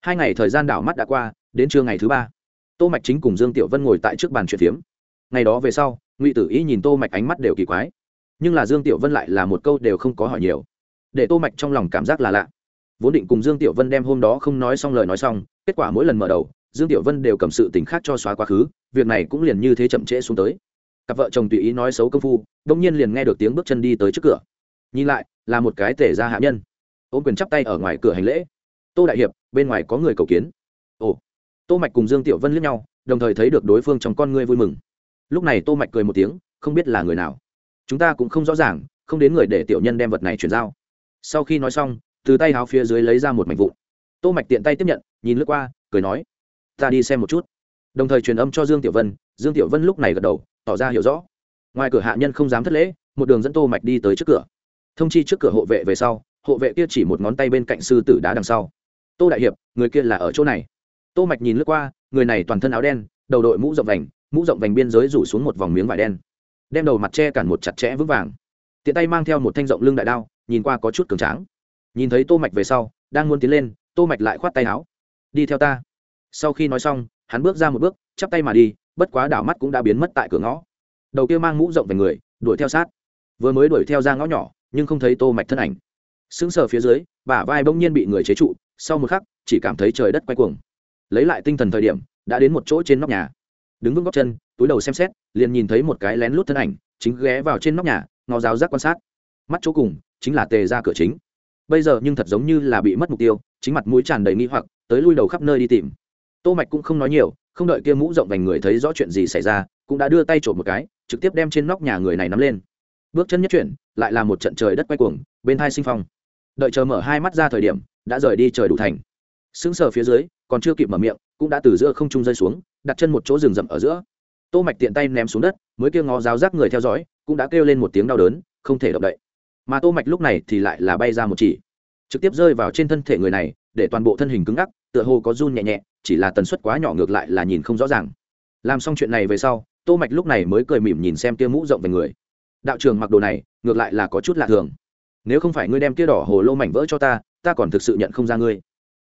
Hai ngày thời gian đảo mắt đã qua, đến trưa ngày thứ ba, tô mạch chính cùng dương tiểu vân ngồi tại trước bàn chuyện phiếm. Ngày đó về sau, ngụy tử ý nhìn tô mạch ánh mắt đều kỳ quái. Nhưng là dương tiểu vân lại là một câu đều không có hỏi nhiều. Để tô mạch trong lòng cảm giác là lạ. Vốn định cùng dương tiểu vân đem hôm đó không nói xong lời nói xong, kết quả mỗi lần mở đầu, dương tiểu vân đều cầm sự tình khác cho xóa quá khứ, việc này cũng liền như thế chậm trễ xuống tới. Cặp vợ chồng tùy ý nói xấu công phu, đông nhiên liền nghe được tiếng bước chân đi tới trước cửa. Nhìn lại là một cái tể ra hạ nhân. Ôm quyền chắp tay ở ngoài cửa hành lễ. Tô đại hiệp, bên ngoài có người cầu kiến. Ồ. Tô mạch cùng dương tiểu vân liếc nhau, đồng thời thấy được đối phương trong con ngươi vui mừng. Lúc này tô mạch cười một tiếng, không biết là người nào. Chúng ta cũng không rõ ràng, không đến người để tiểu nhân đem vật này chuyển giao. Sau khi nói xong, từ tay áo phía dưới lấy ra một mảnh vụn. Tô mạch tiện tay tiếp nhận, nhìn lướt qua, cười nói, ta đi xem một chút. Đồng thời truyền âm cho dương tiểu vân, dương tiểu vân lúc này gật đầu, tỏ ra hiểu rõ. Ngoài cửa hạ nhân không dám thất lễ, một đường dẫn tô mạch đi tới trước cửa thông chi trước cửa hộ vệ về sau, hộ vệ kia chỉ một ngón tay bên cạnh sư tử đá đằng sau. Tô đại hiệp, người kia là ở chỗ này. Tô mạch nhìn lướt qua, người này toàn thân áo đen, đầu đội mũ rộng vành, mũ rộng vành biên giới rủ xuống một vòng miếng vải đen. Đem đầu mặt che cản một chặt chẽ vững vàng. Tiện tay mang theo một thanh rộng lưng đại đao, nhìn qua có chút cường tráng. Nhìn thấy tô mạch về sau, đang muốn tiến lên, tô mạch lại khoát tay áo. Đi theo ta. Sau khi nói xong, hắn bước ra một bước, chắp tay mà đi, bất quá đảo mắt cũng đã biến mất tại cửa ngõ. Đầu kia mang mũ rộng về người, đuổi theo sát. Vừa mới đuổi theo ra ngõ nhỏ nhưng không thấy tô mạch thân ảnh. Sững sờ phía dưới, bả vai bỗng nhiên bị người chế trụ, sau một khắc, chỉ cảm thấy trời đất quay cuồng. Lấy lại tinh thần thời điểm, đã đến một chỗ trên nóc nhà. Đứng vững góc chân, túi đầu xem xét, liền nhìn thấy một cái lén lút thân ảnh, chính ghé vào trên nóc nhà, ngó giáo giác quan sát. Mắt chỗ cùng, chính là tề ra cửa chính. Bây giờ nhưng thật giống như là bị mất mục tiêu, chính mặt mũi tràn đầy nghi hoặc, tới lui đầu khắp nơi đi tìm. Tô mạch cũng không nói nhiều, không đợi kia mũ rộng vành người thấy rõ chuyện gì xảy ra, cũng đã đưa tay trộm một cái, trực tiếp đem trên nóc nhà người này nắm lên. Bước chân nhất chuyển lại là một trận trời đất quay cuồng, bên hai sinh phong. Đợi chờ mở hai mắt ra thời điểm, đã rời đi trời đủ thành. Sững sờ phía dưới, còn chưa kịp mở miệng, cũng đã từ giữa không trung rơi xuống, đặt chân một chỗ rừng rậm ở giữa. Tô mạch tiện tay ném xuống đất, mới kêu ngó giáo giác người theo dõi, cũng đã kêu lên một tiếng đau đớn, không thể động đậy. Mà tô mạch lúc này thì lại là bay ra một chỉ, trực tiếp rơi vào trên thân thể người này, để toàn bộ thân hình cứng ngắc, tựa hồ có run nhẹ nhẹ, chỉ là tần suất quá nhỏ ngược lại là nhìn không rõ ràng. Làm xong chuyện này về sau, tô mạch lúc này mới cười mỉm nhìn xem kia mũ rộng về người. Đạo trường mặc đồ này ngược lại là có chút lạ thường. Nếu không phải ngươi đem kia đỏ hồ lô mảnh vỡ cho ta ta còn thực sự nhận không ra ngươi.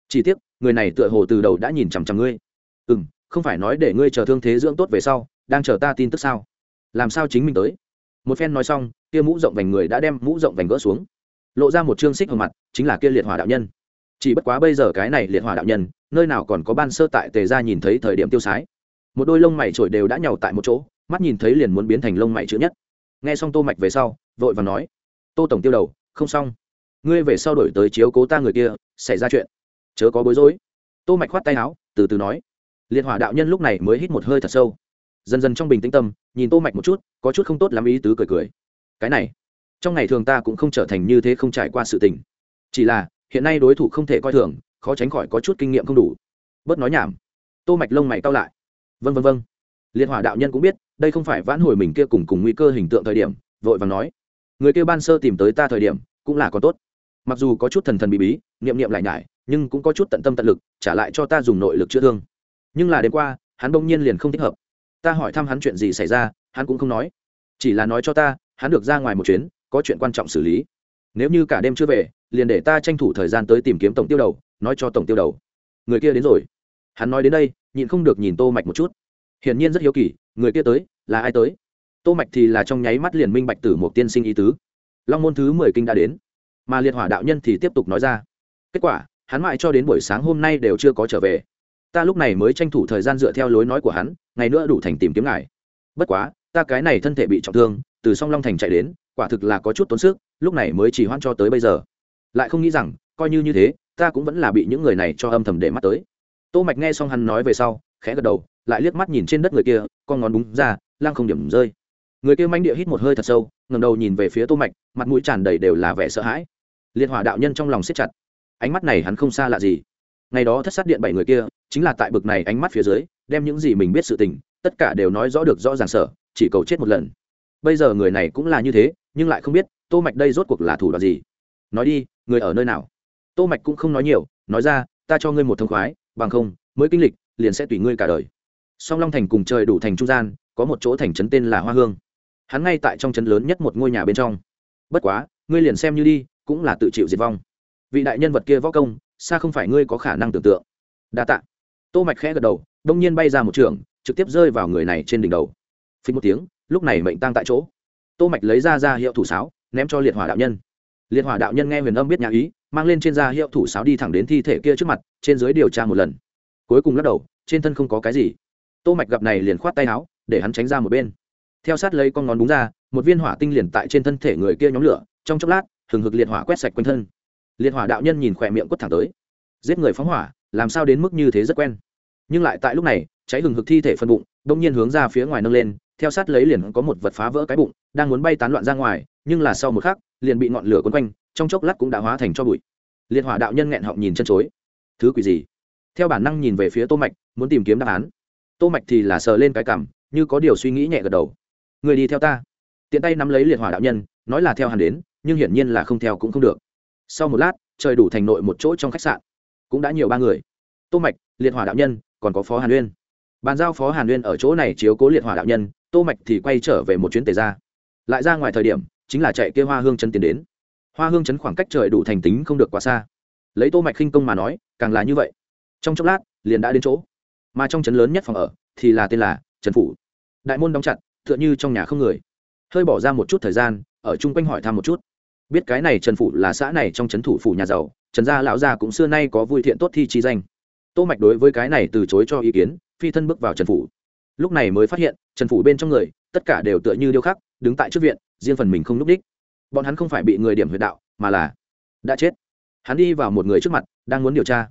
Chỉ tiếc, người này tựa hồ từ đầu đã nhìn chằm chằm ngươi. Ừ không phải nói để ngươi chờ thương thế dưỡng tốt về sau, đang chờ ta tin tức sao? Làm sao chính mình tới? Một phen nói xong, kia mũ rộng vành người đã đem mũ rộng vành gỡ xuống. Lộ ra một chương xích ở mặt, chính là kia liệt hỏa đạo nhân. Chỉ bất quá bây giờ cái này liệt hỏa đạo nhân, nơi nào còn có ban sơ tại tề ra nhìn thấy thời điểm tiêu sái. Một đôi lông mày trổi đều đã nhàu tại một chỗ, mắt nhìn thấy liền muốn biến thành lông mày chữ nhất nghe xong tô mạch về sau, vội và nói, tô tổng tiêu đầu, không xong. Ngươi về sau đổi tới chiếu cố ta người kia, xảy ra chuyện. Chớ có bối rối. Tô mạch khoát tay áo, từ từ nói, liệt hỏa đạo nhân lúc này mới hít một hơi thật sâu. Dần dần trong bình tĩnh tâm, nhìn tô mạch một chút, có chút không tốt lắm ý tứ cười cười. Cái này, trong ngày thường ta cũng không trở thành như thế không trải qua sự tình. Chỉ là, hiện nay đối thủ không thể coi thường, khó tránh khỏi có chút kinh nghiệm không đủ. Bớt nói nhảm. Tô mạch lông mày cau lại. Vân vân vân liệt hỏa đạo nhân cũng biết, đây không phải vãn hồi mình kia cùng cùng nguy cơ hình tượng thời điểm, vội vàng nói. Người kia ban sơ tìm tới ta thời điểm, cũng là còn tốt. Mặc dù có chút thần thần bí bí, niệm niệm lại nhải, nhưng cũng có chút tận tâm tận lực, trả lại cho ta dùng nội lực chữa thương. Nhưng là đêm qua, hắn bỗng nhiên liền không thích hợp. Ta hỏi thăm hắn chuyện gì xảy ra, hắn cũng không nói. Chỉ là nói cho ta, hắn được ra ngoài một chuyến, có chuyện quan trọng xử lý. Nếu như cả đêm chưa về, liền để ta tranh thủ thời gian tới tìm kiếm tổng tiêu đầu, nói cho tổng tiêu đầu. Người kia đến rồi. Hắn nói đến đây, nhịn không được nhìn tô mạch một chút hiển nhiên rất hiếu kỳ, người kia tới, là ai tới? Tô mạch thì là trong nháy mắt liền minh bạch tử một tiên sinh ý tứ. Long môn thứ mười kinh đã đến, mà liệt hỏa đạo nhân thì tiếp tục nói ra. Kết quả, hắn mãi cho đến buổi sáng hôm nay đều chưa có trở về. Ta lúc này mới tranh thủ thời gian dựa theo lối nói của hắn, ngày nữa đủ thành tìm kiếm ngài. Bất quá, ta cái này thân thể bị trọng thương, từ song long thành chạy đến, quả thực là có chút tốn sức, lúc này mới chỉ hoãn cho tới bây giờ. Lại không nghĩ rằng, coi như như thế, ta cũng vẫn là bị những người này cho âm thầm để mắt tới. Tô mạch nghe xong hắn nói về sau khẽ gật đầu, lại liếc mắt nhìn trên đất người kia, con ngón búng ra lang không điểm rơi. Người kia manh địa hít một hơi thật sâu, ngẩng đầu nhìn về phía tô mạch, mặt mũi tràn đầy đều là vẻ sợ hãi. Liệt hỏa đạo nhân trong lòng siết chặt. Ánh mắt này hắn không xa lạ gì. Ngày đó thất sát điện bảy người kia, chính là tại bực này ánh mắt phía dưới, đem những gì mình biết sự tình, tất cả đều nói rõ được rõ ràng sở, chỉ cầu chết một lần. Bây giờ người này cũng là như thế, nhưng lại không biết, tô mạch đây rốt cuộc là thủ đoạn gì. Nói đi, người ở nơi nào? Tô mạch cũng không nói nhiều, nói ra, ta cho ngươi một thông khoái, bằng không, mới kinh lịch liền sẽ tùy ngươi cả đời. Song long thành cùng trời đủ thành trung gian, có một chỗ thành trấn tên là hoa hương. Hắn ngay tại trong trấn lớn nhất một ngôi nhà bên trong. Bất quá, ngươi liền xem như đi, cũng là tự chịu diệt vong. Vị đại nhân vật kia võ công, xa không phải ngươi có khả năng tưởng tượng. Đa tạ. Tô mạch khẽ gật đầu, đông nhiên bay ra một trường, trực tiếp rơi vào người này trên đỉnh đầu. Phình một tiếng, lúc này mệnh tăng tại chỗ. Tô mạch lấy ra ra hiệu thủ sáo, ném cho liệt hỏa đạo nhân. Liệt hỏa đạo nhân nghe huyền âm biết nhà ý, mang lên trên ra hiệu thủ sáo đi thẳng đến thi thể kia trước mặt, trên dưới điều tra một lần. Cuối cùng lắc đầu trên thân không có cái gì. Tô mạch gặp này liền khoát tay áo, để hắn tránh ra một bên. Theo sát lấy con ngón đúng ra, một viên hỏa tinh liền tại trên thân thể người kia nhóm lửa, trong chốc lát, hừng hực liệt hỏa quét sạch quanh thân. Liệt hỏa đạo nhân nhìn khỏe miệng quất thẳng tới. Giết người phóng hỏa, làm sao đến mức như thế rất quen. Nhưng lại tại lúc này, cháy hừng hực thi thể phân bụng đông nhiên hướng ra phía ngoài nâng lên, theo sát lấy liền có một vật phá vỡ cái bụng, đang muốn bay tán loạn ra ngoài, nhưng là sau một khắc, liền bị ngọn lửa quấn quanh, trong chốc lát cũng đã hóa thành cho bụi. Liệt hỏa đạo nhân nghẹn họng nhìn chân chối. Thứ quỷ gì? Theo bản năng nhìn về phía tô mạch, muốn tìm kiếm đáp án. Tô mạch thì là sờ lên cái cằm như có điều suy nghĩ nhẹ gật đầu. Người đi theo ta. Tiện tay nắm lấy liệt hỏa đạo nhân, nói là theo hắn đến, nhưng hiển nhiên là không theo cũng không được. Sau một lát, trời đủ thành nội một chỗ trong khách sạn. Cũng đã nhiều ba người. Tô mạch, liệt hỏa đạo nhân, còn có phó hàn uyên. Bàn giao phó hàn uyên ở chỗ này chiếu cố liệt hỏa đạo nhân, tô mạch thì quay trở về một chuyến tề ra lại ra ngoài thời điểm, chính là chạy kia hoa hương chân tiến đến. Hoa hương chấn khoảng cách trời đủ thành tính không được quá xa. Lấy tô mạch khinh công mà nói, càng là như vậy trong chốc lát, liền đã đến chỗ. Mà trong trấn lớn nhất phòng ở thì là tên là trần phủ. Đại môn đóng chặt, tựa như trong nhà không người. Hơi bỏ ra một chút thời gian, ở chung quanh hỏi thăm một chút. Biết cái này trần phủ là xã này trong trấn thủ phủ nhà giàu, trần gia lão gia cũng xưa nay có vui thiện tốt thi chi danh. Tô mạch đối với cái này từ chối cho ý kiến, phi thân bước vào trần phủ. Lúc này mới phát hiện, trần phủ bên trong người, tất cả đều tựa như điêu khắc, đứng tại trước viện, riêng phần mình không núp đích. Bọn hắn không phải bị người điểm huyệt đạo, mà là đã chết. Hắn đi vào một người trước mặt, đang muốn điều tra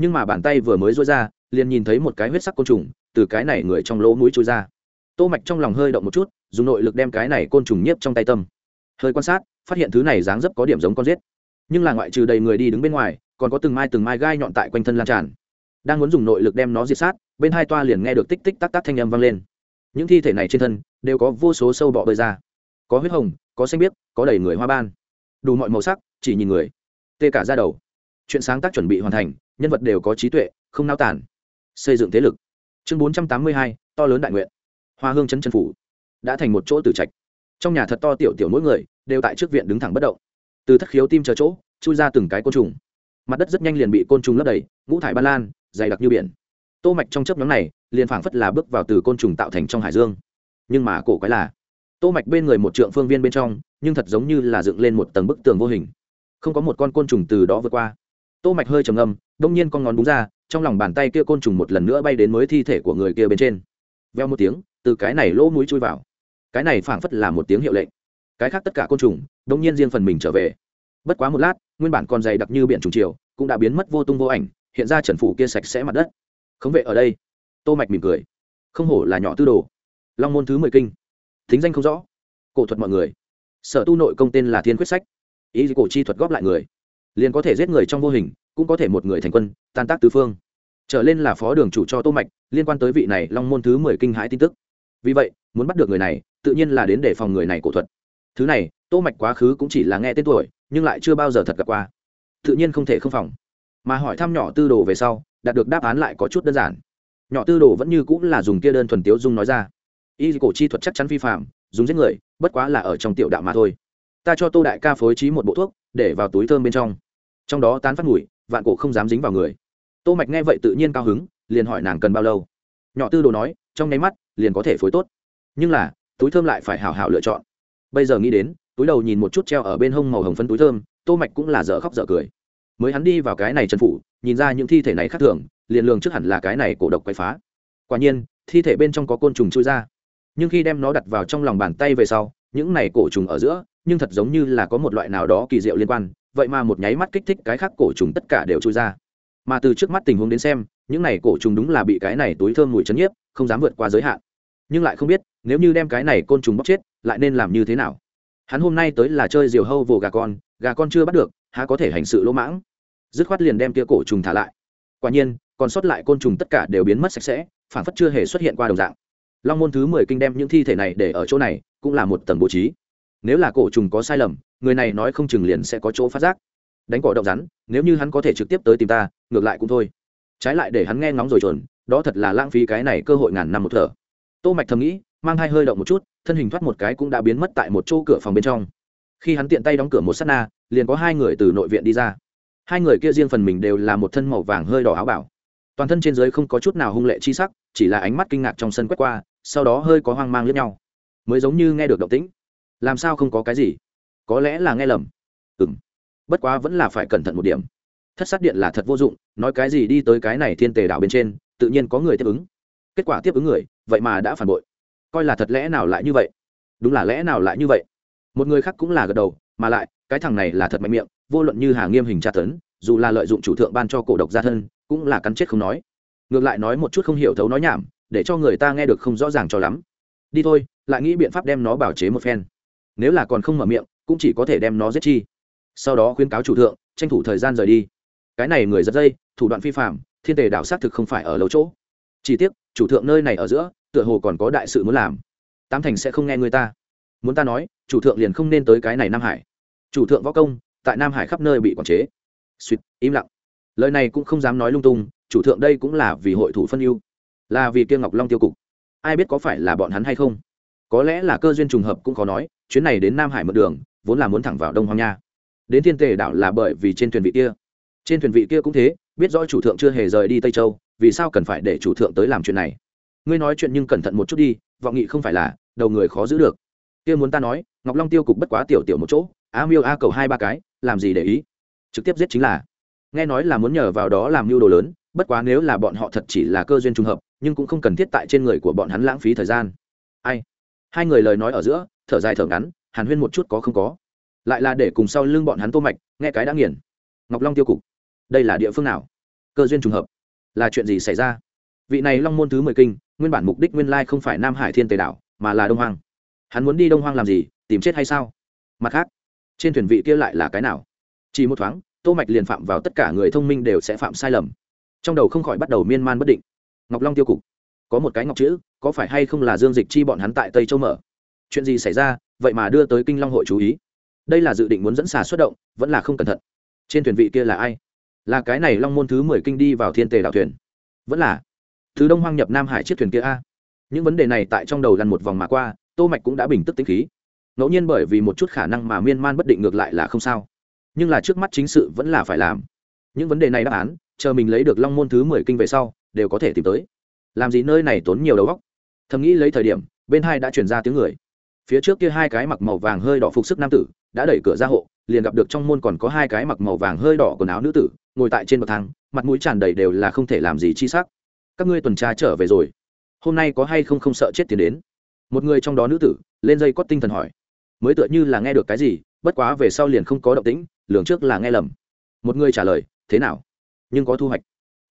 nhưng mà bàn tay vừa mới rối ra, liền nhìn thấy một cái huyết sắc côn trùng từ cái này người trong lỗ mũi trôi ra. Tô mạch trong lòng hơi động một chút, dùng nội lực đem cái này côn trùng nhiếp trong tay tâm. Hơi quan sát, phát hiện thứ này dáng dấp có điểm giống con rết nhưng là ngoại trừ đầy người đi đứng bên ngoài, còn có từng mai từng mai gai nhọn tại quanh thân lan tràn. Đang muốn dùng nội lực đem nó diệt sát, bên hai toa liền nghe được tích tích tắc tắc thanh âm vang lên. Những thi thể này trên thân đều có vô số sâu bọ bơi ra. Có huyết hồng, có xanh biếc, có đầy người hoa ban. Đủ mọi màu sắc, chỉ nhìn người. Tê cả ra đầu. Chuyện sáng tác chuẩn bị hoàn thành nhân vật đều có trí tuệ, không nao tản xây dựng thế lực. Chương bốn trăm tám mươi hai, to lớn đại nguyện. Hoa hương chân chân phủ. Đã thành một chỗ tử trạch. Trong nhà thật to tiểu tiểu mỗi người đều tại trước viện đứng thẳng bất động. Từ thất khiếu tim chờ chỗ, chui ra từng cái côn trùng. Mặt đất rất nhanh liền bị côn trùng lấp đầy, ngũ thải ba lan, dày đặc như biển. Tô mạch trong chớp nhóm này, liền phảng phất là bước vào từ côn trùng tạo thành trong hải dương. Nhưng mà cổ quái là, tô mạch bên người một trượng phương viên bên trong, nhưng thật giống như là dựng lên một tầng bức tường vô hình. Không có một con côn trùng từ đó vượt qua. Tô mạch hơi trầm ngâm đông nhiên con ngón búng ra, trong lòng bàn tay kia côn trùng một lần nữa bay đến mới thi thể của người kia bên trên. Veo một tiếng, từ cái này lỗ mũi chui vào. Cái này phảng phất là một tiếng hiệu lệnh. Cái khác tất cả côn trùng, đông nhiên riêng phần mình trở về. Bất quá một lát, nguyên bản còn dày đặc như biển trùng chiều, cũng đã biến mất vô tung vô ảnh, hiện ra trần phủ kia sạch sẽ mặt đất. Không vệ ở đây. Tô mạch mỉm cười. Không hổ là nhỏ tư đồ. Long môn thứ mười kinh. Thính danh không rõ. Cổ thuật mọi người. Sở tu nội công tên là thiên quyết sách. Ý cổ chi thuật góp lại người. Liền có thể giết người trong vô hình cũng có thể một người thành quân, tan tác tứ phương. Trở lên là phó đường chủ cho tô mạch, liên quan tới vị này long môn thứ mười kinh hãi tin tức. Vì vậy, muốn bắt được người này, tự nhiên là đến để phòng người này cổ thuật. Thứ này, tô mạch quá khứ cũng chỉ là nghe tên tuổi, nhưng lại chưa bao giờ thật gặp qua. Tự nhiên không thể không phòng. Mà hỏi thăm nhỏ tư đồ về sau, đạt được đáp án lại có chút đơn giản. Nhỏ tư đồ vẫn như cũng là dùng kia đơn thuần tiếu dung nói ra. Y cổ chi thuật chắc chắn vi phạm, dùng giết người, bất quá là ở trong tiểu đạo mà thôi. Ta cho tô đại ca phối trí một bộ thuốc, để vào túi thơm bên trong. Trong đó tán phát mùi vạn cổ không dám dính vào người. Tô mạch nghe vậy tự nhiên cao hứng, liền hỏi nàng cần bao lâu. Nhỏ tư đồ nói, trong nháy mắt, liền có thể phối tốt. Nhưng là, túi thơm lại phải hảo hảo lựa chọn. Bây giờ nghĩ đến, túi đầu nhìn một chút treo ở bên hông màu hồng phân túi thơm, tô mạch cũng là dở khóc dở cười. Mới hắn đi vào cái này chân phủ, nhìn ra những thi thể này khác thường, liền lường trước hẳn là cái này cổ độc quậy phá. Quả nhiên, thi thể bên trong có côn trùng chui ra. Nhưng khi đem nó đặt vào trong lòng bàn tay về sau, những này cổ trùng ở giữa, nhưng thật giống như là có một loại nào đó kỳ diệu liên quan vậy mà một nháy mắt kích thích cái khác cổ trùng tất cả đều trôi ra. Mà từ trước mắt tình huống đến xem, những này cổ trùng đúng là bị cái này túi thơm mùi chấn nhiếp, không dám vượt qua giới hạn. Nhưng lại không biết, nếu như đem cái này côn trùng bóc chết, lại nên làm như thế nào? Hắn hôm nay tới là chơi diều hâu vồ gà con gà con chưa bắt được, há có thể hành sự lỗ mãng? Dứt khoát liền đem kia cổ trùng thả lại. Quả nhiên, còn sót lại côn trùng tất cả đều biến mất sạch sẽ, phản phất chưa hề xuất hiện qua đồng dạng. Long môn thứ mười kinh đem những thi thể này để ở chỗ này, cũng là một tầng bố trí. Nếu là cổ trùng có sai lầm người này nói không chừng liền sẽ có chỗ phát giác. Đánh cỏ động rắn, nếu như hắn có thể trực tiếp tới tìm ta, ngược lại cũng thôi. Trái lại để hắn nghe ngóng rồi trồn, đó thật là lãng phí cái này cơ hội ngàn năm một thở. Tô mạch thầm nghĩ, mang hai hơi động một chút, thân hình thoát một cái cũng đã biến mất tại một chỗ cửa phòng bên trong. Khi hắn tiện tay đóng cửa một sát na, liền có hai người từ nội viện đi ra. Hai người kia riêng phần mình đều là một thân màu vàng hơi đỏ áo bảo. Toàn thân trên dưới không có chút nào hung lệ chi sắc, chỉ là ánh mắt kinh ngạc trong sân quét qua, sau đó hơi có hoang mang lẫn nhau. Mới giống như nghe được động tĩnh. Làm sao không có cái gì? Có lẽ là nghe lầm. Ừng bất quá vẫn là phải cẩn thận một điểm. Thất sát điện là thật vô dụng, nói cái gì đi tới cái này thiên tề đảo bên trên, tự nhiên có người tiếp ứng. Kết quả tiếp ứng người, vậy mà đã phản bội. Coi là thật lẽ nào lại như vậy? Đúng là lẽ nào lại như vậy? Một người khác cũng là gật đầu, mà lại, cái thằng này là thật mạnh miệng, vô luận như hà nghiêm hình tra tấn, dù là lợi dụng chủ thượng ban cho cổ độc gia thân, cũng là cắn chết không nói. Ngược lại nói một chút không hiểu thấu nói nhảm, để cho người ta nghe được không rõ ràng cho lắm. Đi thôi, lại nghĩ biện pháp đem nó bảo chế một phen. Nếu là còn không mở miệng cũng chỉ có thể đem nó giết chi. Sau đó khuyến cáo chủ thượng, tranh thủ thời gian rời đi. Cái này người giật dây, thủ đoạn phi phạm thiên tề đảo xác thực không phải ở lâu chỗ. Chỉ tiếc, chủ thượng nơi này ở giữa, tựa hồ còn có đại sự muốn làm. Tám thành sẽ không nghe người ta. Muốn ta nói, chủ thượng liền không nên tới cái này nam hải. Chủ thượng võ công, tại nam hải khắp nơi bị quản chế. Suýt im lặng. Lời này cũng không dám nói lung tung, chủ thượng đây cũng là vì hội thủ phân ưu, là vì kia ngọc long tiêu cục. Ai biết có phải là bọn hắn hay không? Có lẽ là cơ duyên trùng hợp cũng khó nói, chuyến này đến nam hải mượn đường vốn là muốn thẳng vào đông hoang nha. Đến thiên tề đảo là bởi vì trên thuyền vị kia. Trên thuyền vị kia cũng thế, biết rõ chủ thượng chưa hề rời đi tây châu, vì sao cần phải để chủ thượng tới làm chuyện này? Ngươi nói chuyện nhưng cẩn thận một chút đi, vọng nghị không phải là, đầu người khó giữ được. Kia muốn ta nói, ngọc long tiêu cục bất quá tiểu tiểu một chỗ a miêu a cầu hai ba cái, làm gì để ý? Trực tiếp giết chính là. Nghe nói là muốn nhờ vào đó làm mưu đồ lớn, bất quá nếu là bọn họ thật chỉ là cơ duyên trùng hợp, nhưng cũng không cần thiết tại trên người của bọn hắn lãng phí thời gian. Ai? Hai người lời nói ở giữa, thở dài thở ngắn hàn huyên một chút có không có. Lại là để cùng sau lưng bọn hắn tô mạch, nghe cái đã nghiền. Ngọc long tiêu cục, đây là địa phương nào? Cơ duyên trùng hợp, là chuyện gì xảy ra? Vị này long môn thứ mười kinh, nguyên bản mục đích nguyên lai không phải nam hải thiên tề đảo, mà là đông hoang. Hắn muốn đi đông hoang làm gì, tìm chết hay sao? Mặt khác, trên thuyền vị kia lại là cái nào? Chỉ một thoáng, tô mạch liền phạm vào tất cả người thông minh đều sẽ phạm sai lầm. Trong đầu không khỏi bắt đầu miên man bất định. Ngọc long tiêu cục, có một cái ngọc chữ, có phải hay không là dương dịch chi bọn hắn tại tây châu mở? Chuyện gì xảy ra vậy mà đưa tới kinh long hội chú ý. Đây là dự định muốn dẫn xà xuất động, vẫn là không cẩn thận. Trên thuyền vị kia là ai? Là cái này long môn thứ mười kinh đi vào thiên tề đạo thuyền. Vẫn là thứ đông hoang nhập nam hải chiếc thuyền kia a? Những vấn đề này tại trong đầu lăn một vòng mà qua, tô mạch cũng đã bình tức tính khí. Ngẫu nhiên bởi vì một chút khả năng mà miên man bất định ngược lại là không sao. Nhưng là trước mắt chính sự vẫn là phải làm. Những vấn đề này đáp án, chờ mình lấy được long môn thứ mười kinh về sau, đều có thể tìm tới. Làm gì nơi này tốn nhiều đầu óc. Thầm nghĩ lấy thời điểm, bên hai đã chuyển ra tiếng người phía trước kia hai cái mặc màu vàng hơi đỏ phục sức nam tử, đã đẩy cửa ra hộ, liền gặp được trong môn còn có hai cái mặc màu vàng hơi đỏ quần áo nữ tử, ngồi tại trên bậc thang, mặt mũi tràn đầy đều là không thể làm gì chi sắc. Các ngươi tuần tra trở về rồi. Hôm nay có hay không không sợ chết tiền đến? Một người trong đó nữ tử, lên dây cót tinh thần hỏi. Mới tựa như là nghe được cái gì, bất quá về sau liền không có động tĩnh, lường trước là nghe lầm. Một người trả lời, thế nào? Nhưng có thu hoạch.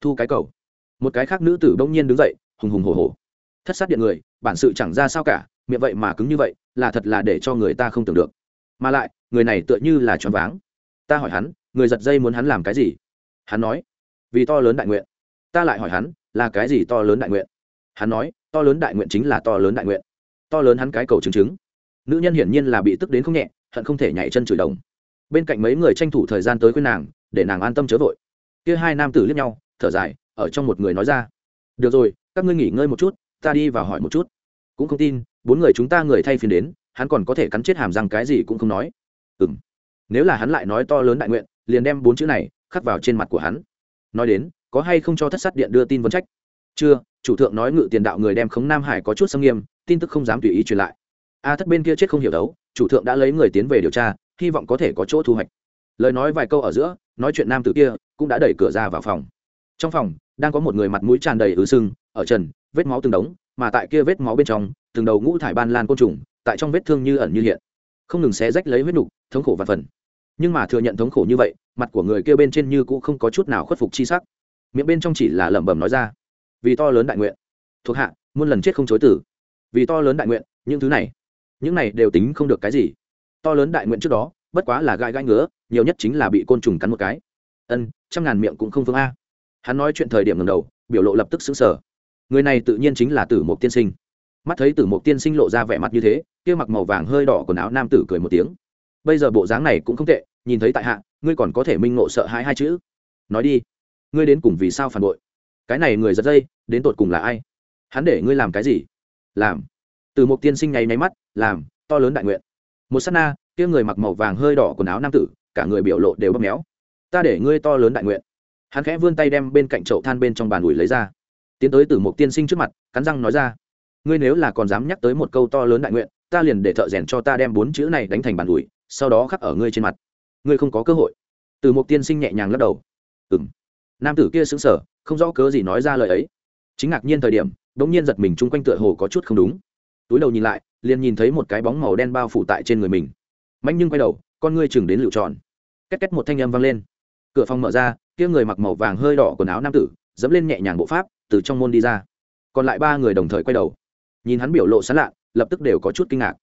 Thu cái cầu. Một cái khác nữ tử đông nhiên đứng dậy, hùng hùng hổ hổ thất sát điện người, bản sự chẳng ra sao cả, miệng vậy mà cứng như vậy, là thật là để cho người ta không tưởng được. Mà lại, người này tựa như là choáng váng. Ta hỏi hắn, người giật dây muốn hắn làm cái gì? Hắn nói, vì to lớn đại nguyện. Ta lại hỏi hắn, là cái gì to lớn đại nguyện? Hắn nói, to lớn đại nguyện chính là to lớn đại nguyện. To lớn hắn cái cầu chứng chứng. Nữ nhân hiển nhiên là bị tức đến không nhẹ, hận không thể nhảy chân chửi đồng. Bên cạnh mấy người tranh thủ thời gian tới khuyên nàng, để nàng an tâm chớ vội. Kia hai nam tử liếc nhau, thở dài, ở trong một người nói ra. Được rồi, các ngươi nghỉ ngơi một chút ta đi vào hỏi một chút. Cũng không tin, bốn người chúng ta người thay phiên đến, hắn còn có thể cắn chết hàm răng cái gì cũng không nói. Ừ m nếu là hắn lại nói to lớn đại nguyện, liền đem bốn chữ này khắc vào trên mặt của hắn. Nói đến, có hay không cho thất sát điện đưa tin vấn trách? Chưa, chủ thượng nói ngự tiền đạo người đem khống nam hải có chút xâm nghiêm, tin tức không dám tùy ý truyền lại. A thất bên kia chết không hiểu đấu, chủ thượng đã lấy người tiến về điều tra, hy vọng có thể có chỗ thu hoạch. Lời nói vài câu ở giữa, nói chuyện nam tử kia cũng đã đẩy cửa ra vào phòng. Trong phòng, đang có một người mặt mũi tràn đầy ứ sưng ở trần, vết máu từng đống, mà tại kia vết máu bên trong, từng đầu ngũ thải ban lan côn trùng, tại trong vết thương như ẩn như hiện. Không ngừng xé rách lấy huyết nục, thống khổ và phần. Nhưng mà thừa nhận thống khổ như vậy, mặt của người kia bên trên như cũng không có chút nào khuất phục chi sắc. Miệng bên trong chỉ là lẩm bẩm nói ra, vì to lớn đại nguyện. Thuộc hạ, muôn lần chết không chối tử vì to lớn đại nguyện, những thứ này, những này đều tính không được cái gì. To lớn đại nguyện trước đó, bất quá là gai gai ngứa, nhiều nhất chính là bị côn trùng cắn một cái. Ân, trăm ngàn miệng cũng không phương a. Hắn nói chuyện thời điểm ngầm đầu, biểu lộ lập tức xứng sở người này tự nhiên chính là tử mục tiên sinh. Mắt thấy tử mục tiên sinh lộ ra vẻ mặt như thế, kia mặc màu vàng hơi đỏ quần áo nam tử cười một tiếng. Bây giờ bộ dáng này cũng không tệ, nhìn thấy tại hạ, ngươi còn có thể minh ngộ sợ hãi hai chữ. Nói đi, ngươi đến cùng vì sao phản bội? Cái này người giật dây, đến tột cùng là ai? Hắn để ngươi làm cái gì? Làm. Từ một tiên sinh nháy nháy mắt, làm, to lớn đại nguyện. Một s á t na, kia người mặc màu vàng hơi đỏ quần áo nam tử, cả người biểu lộ đều bóp méo. Ta để ngươi to lớn đại nguyện. Hắn khẽ vươn tay đem bên cạnh chậu than bên trong bàn ủi lấy ra tiến tới từ một tiên sinh trước mặt, cắn răng nói ra, ngươi nếu là còn dám nhắc tới một câu to lớn đại nguyện, ta liền để thợ rèn cho ta đem bốn chữ này đánh thành bàn đùi sau đó khắc ở ngươi trên mặt. Ngươi không có cơ hội. Từ một tiên sinh nhẹ nhàng lắc đầu. Ừng nam tử kia xứng sở không rõ cớ gì nói ra lời ấy. Chính ngạc nhiên thời điểm đ ỗ n g nhiên giật mình chung quanh tựa hồ có chút không đúng. Túi đầu nhìn lại, liền nhìn thấy một cái bóng màu đen bao phủ tại trên người mình. Mạnh nhưng quay đầu, con ngươi chừng đến lựu tròn. Két két một thanh âm vang lên. Cửa phòng mở ra, kia người mặc màu vàng hơi đỏ quần áo nam tử, dẫm lên nhẹ nhàng bộ pháp từ trong môn đi ra. Còn lại ba người đồng thời quay đầu. Nhìn hắn biểu lộ sán lạ lập tức đều có chút kinh ngạc.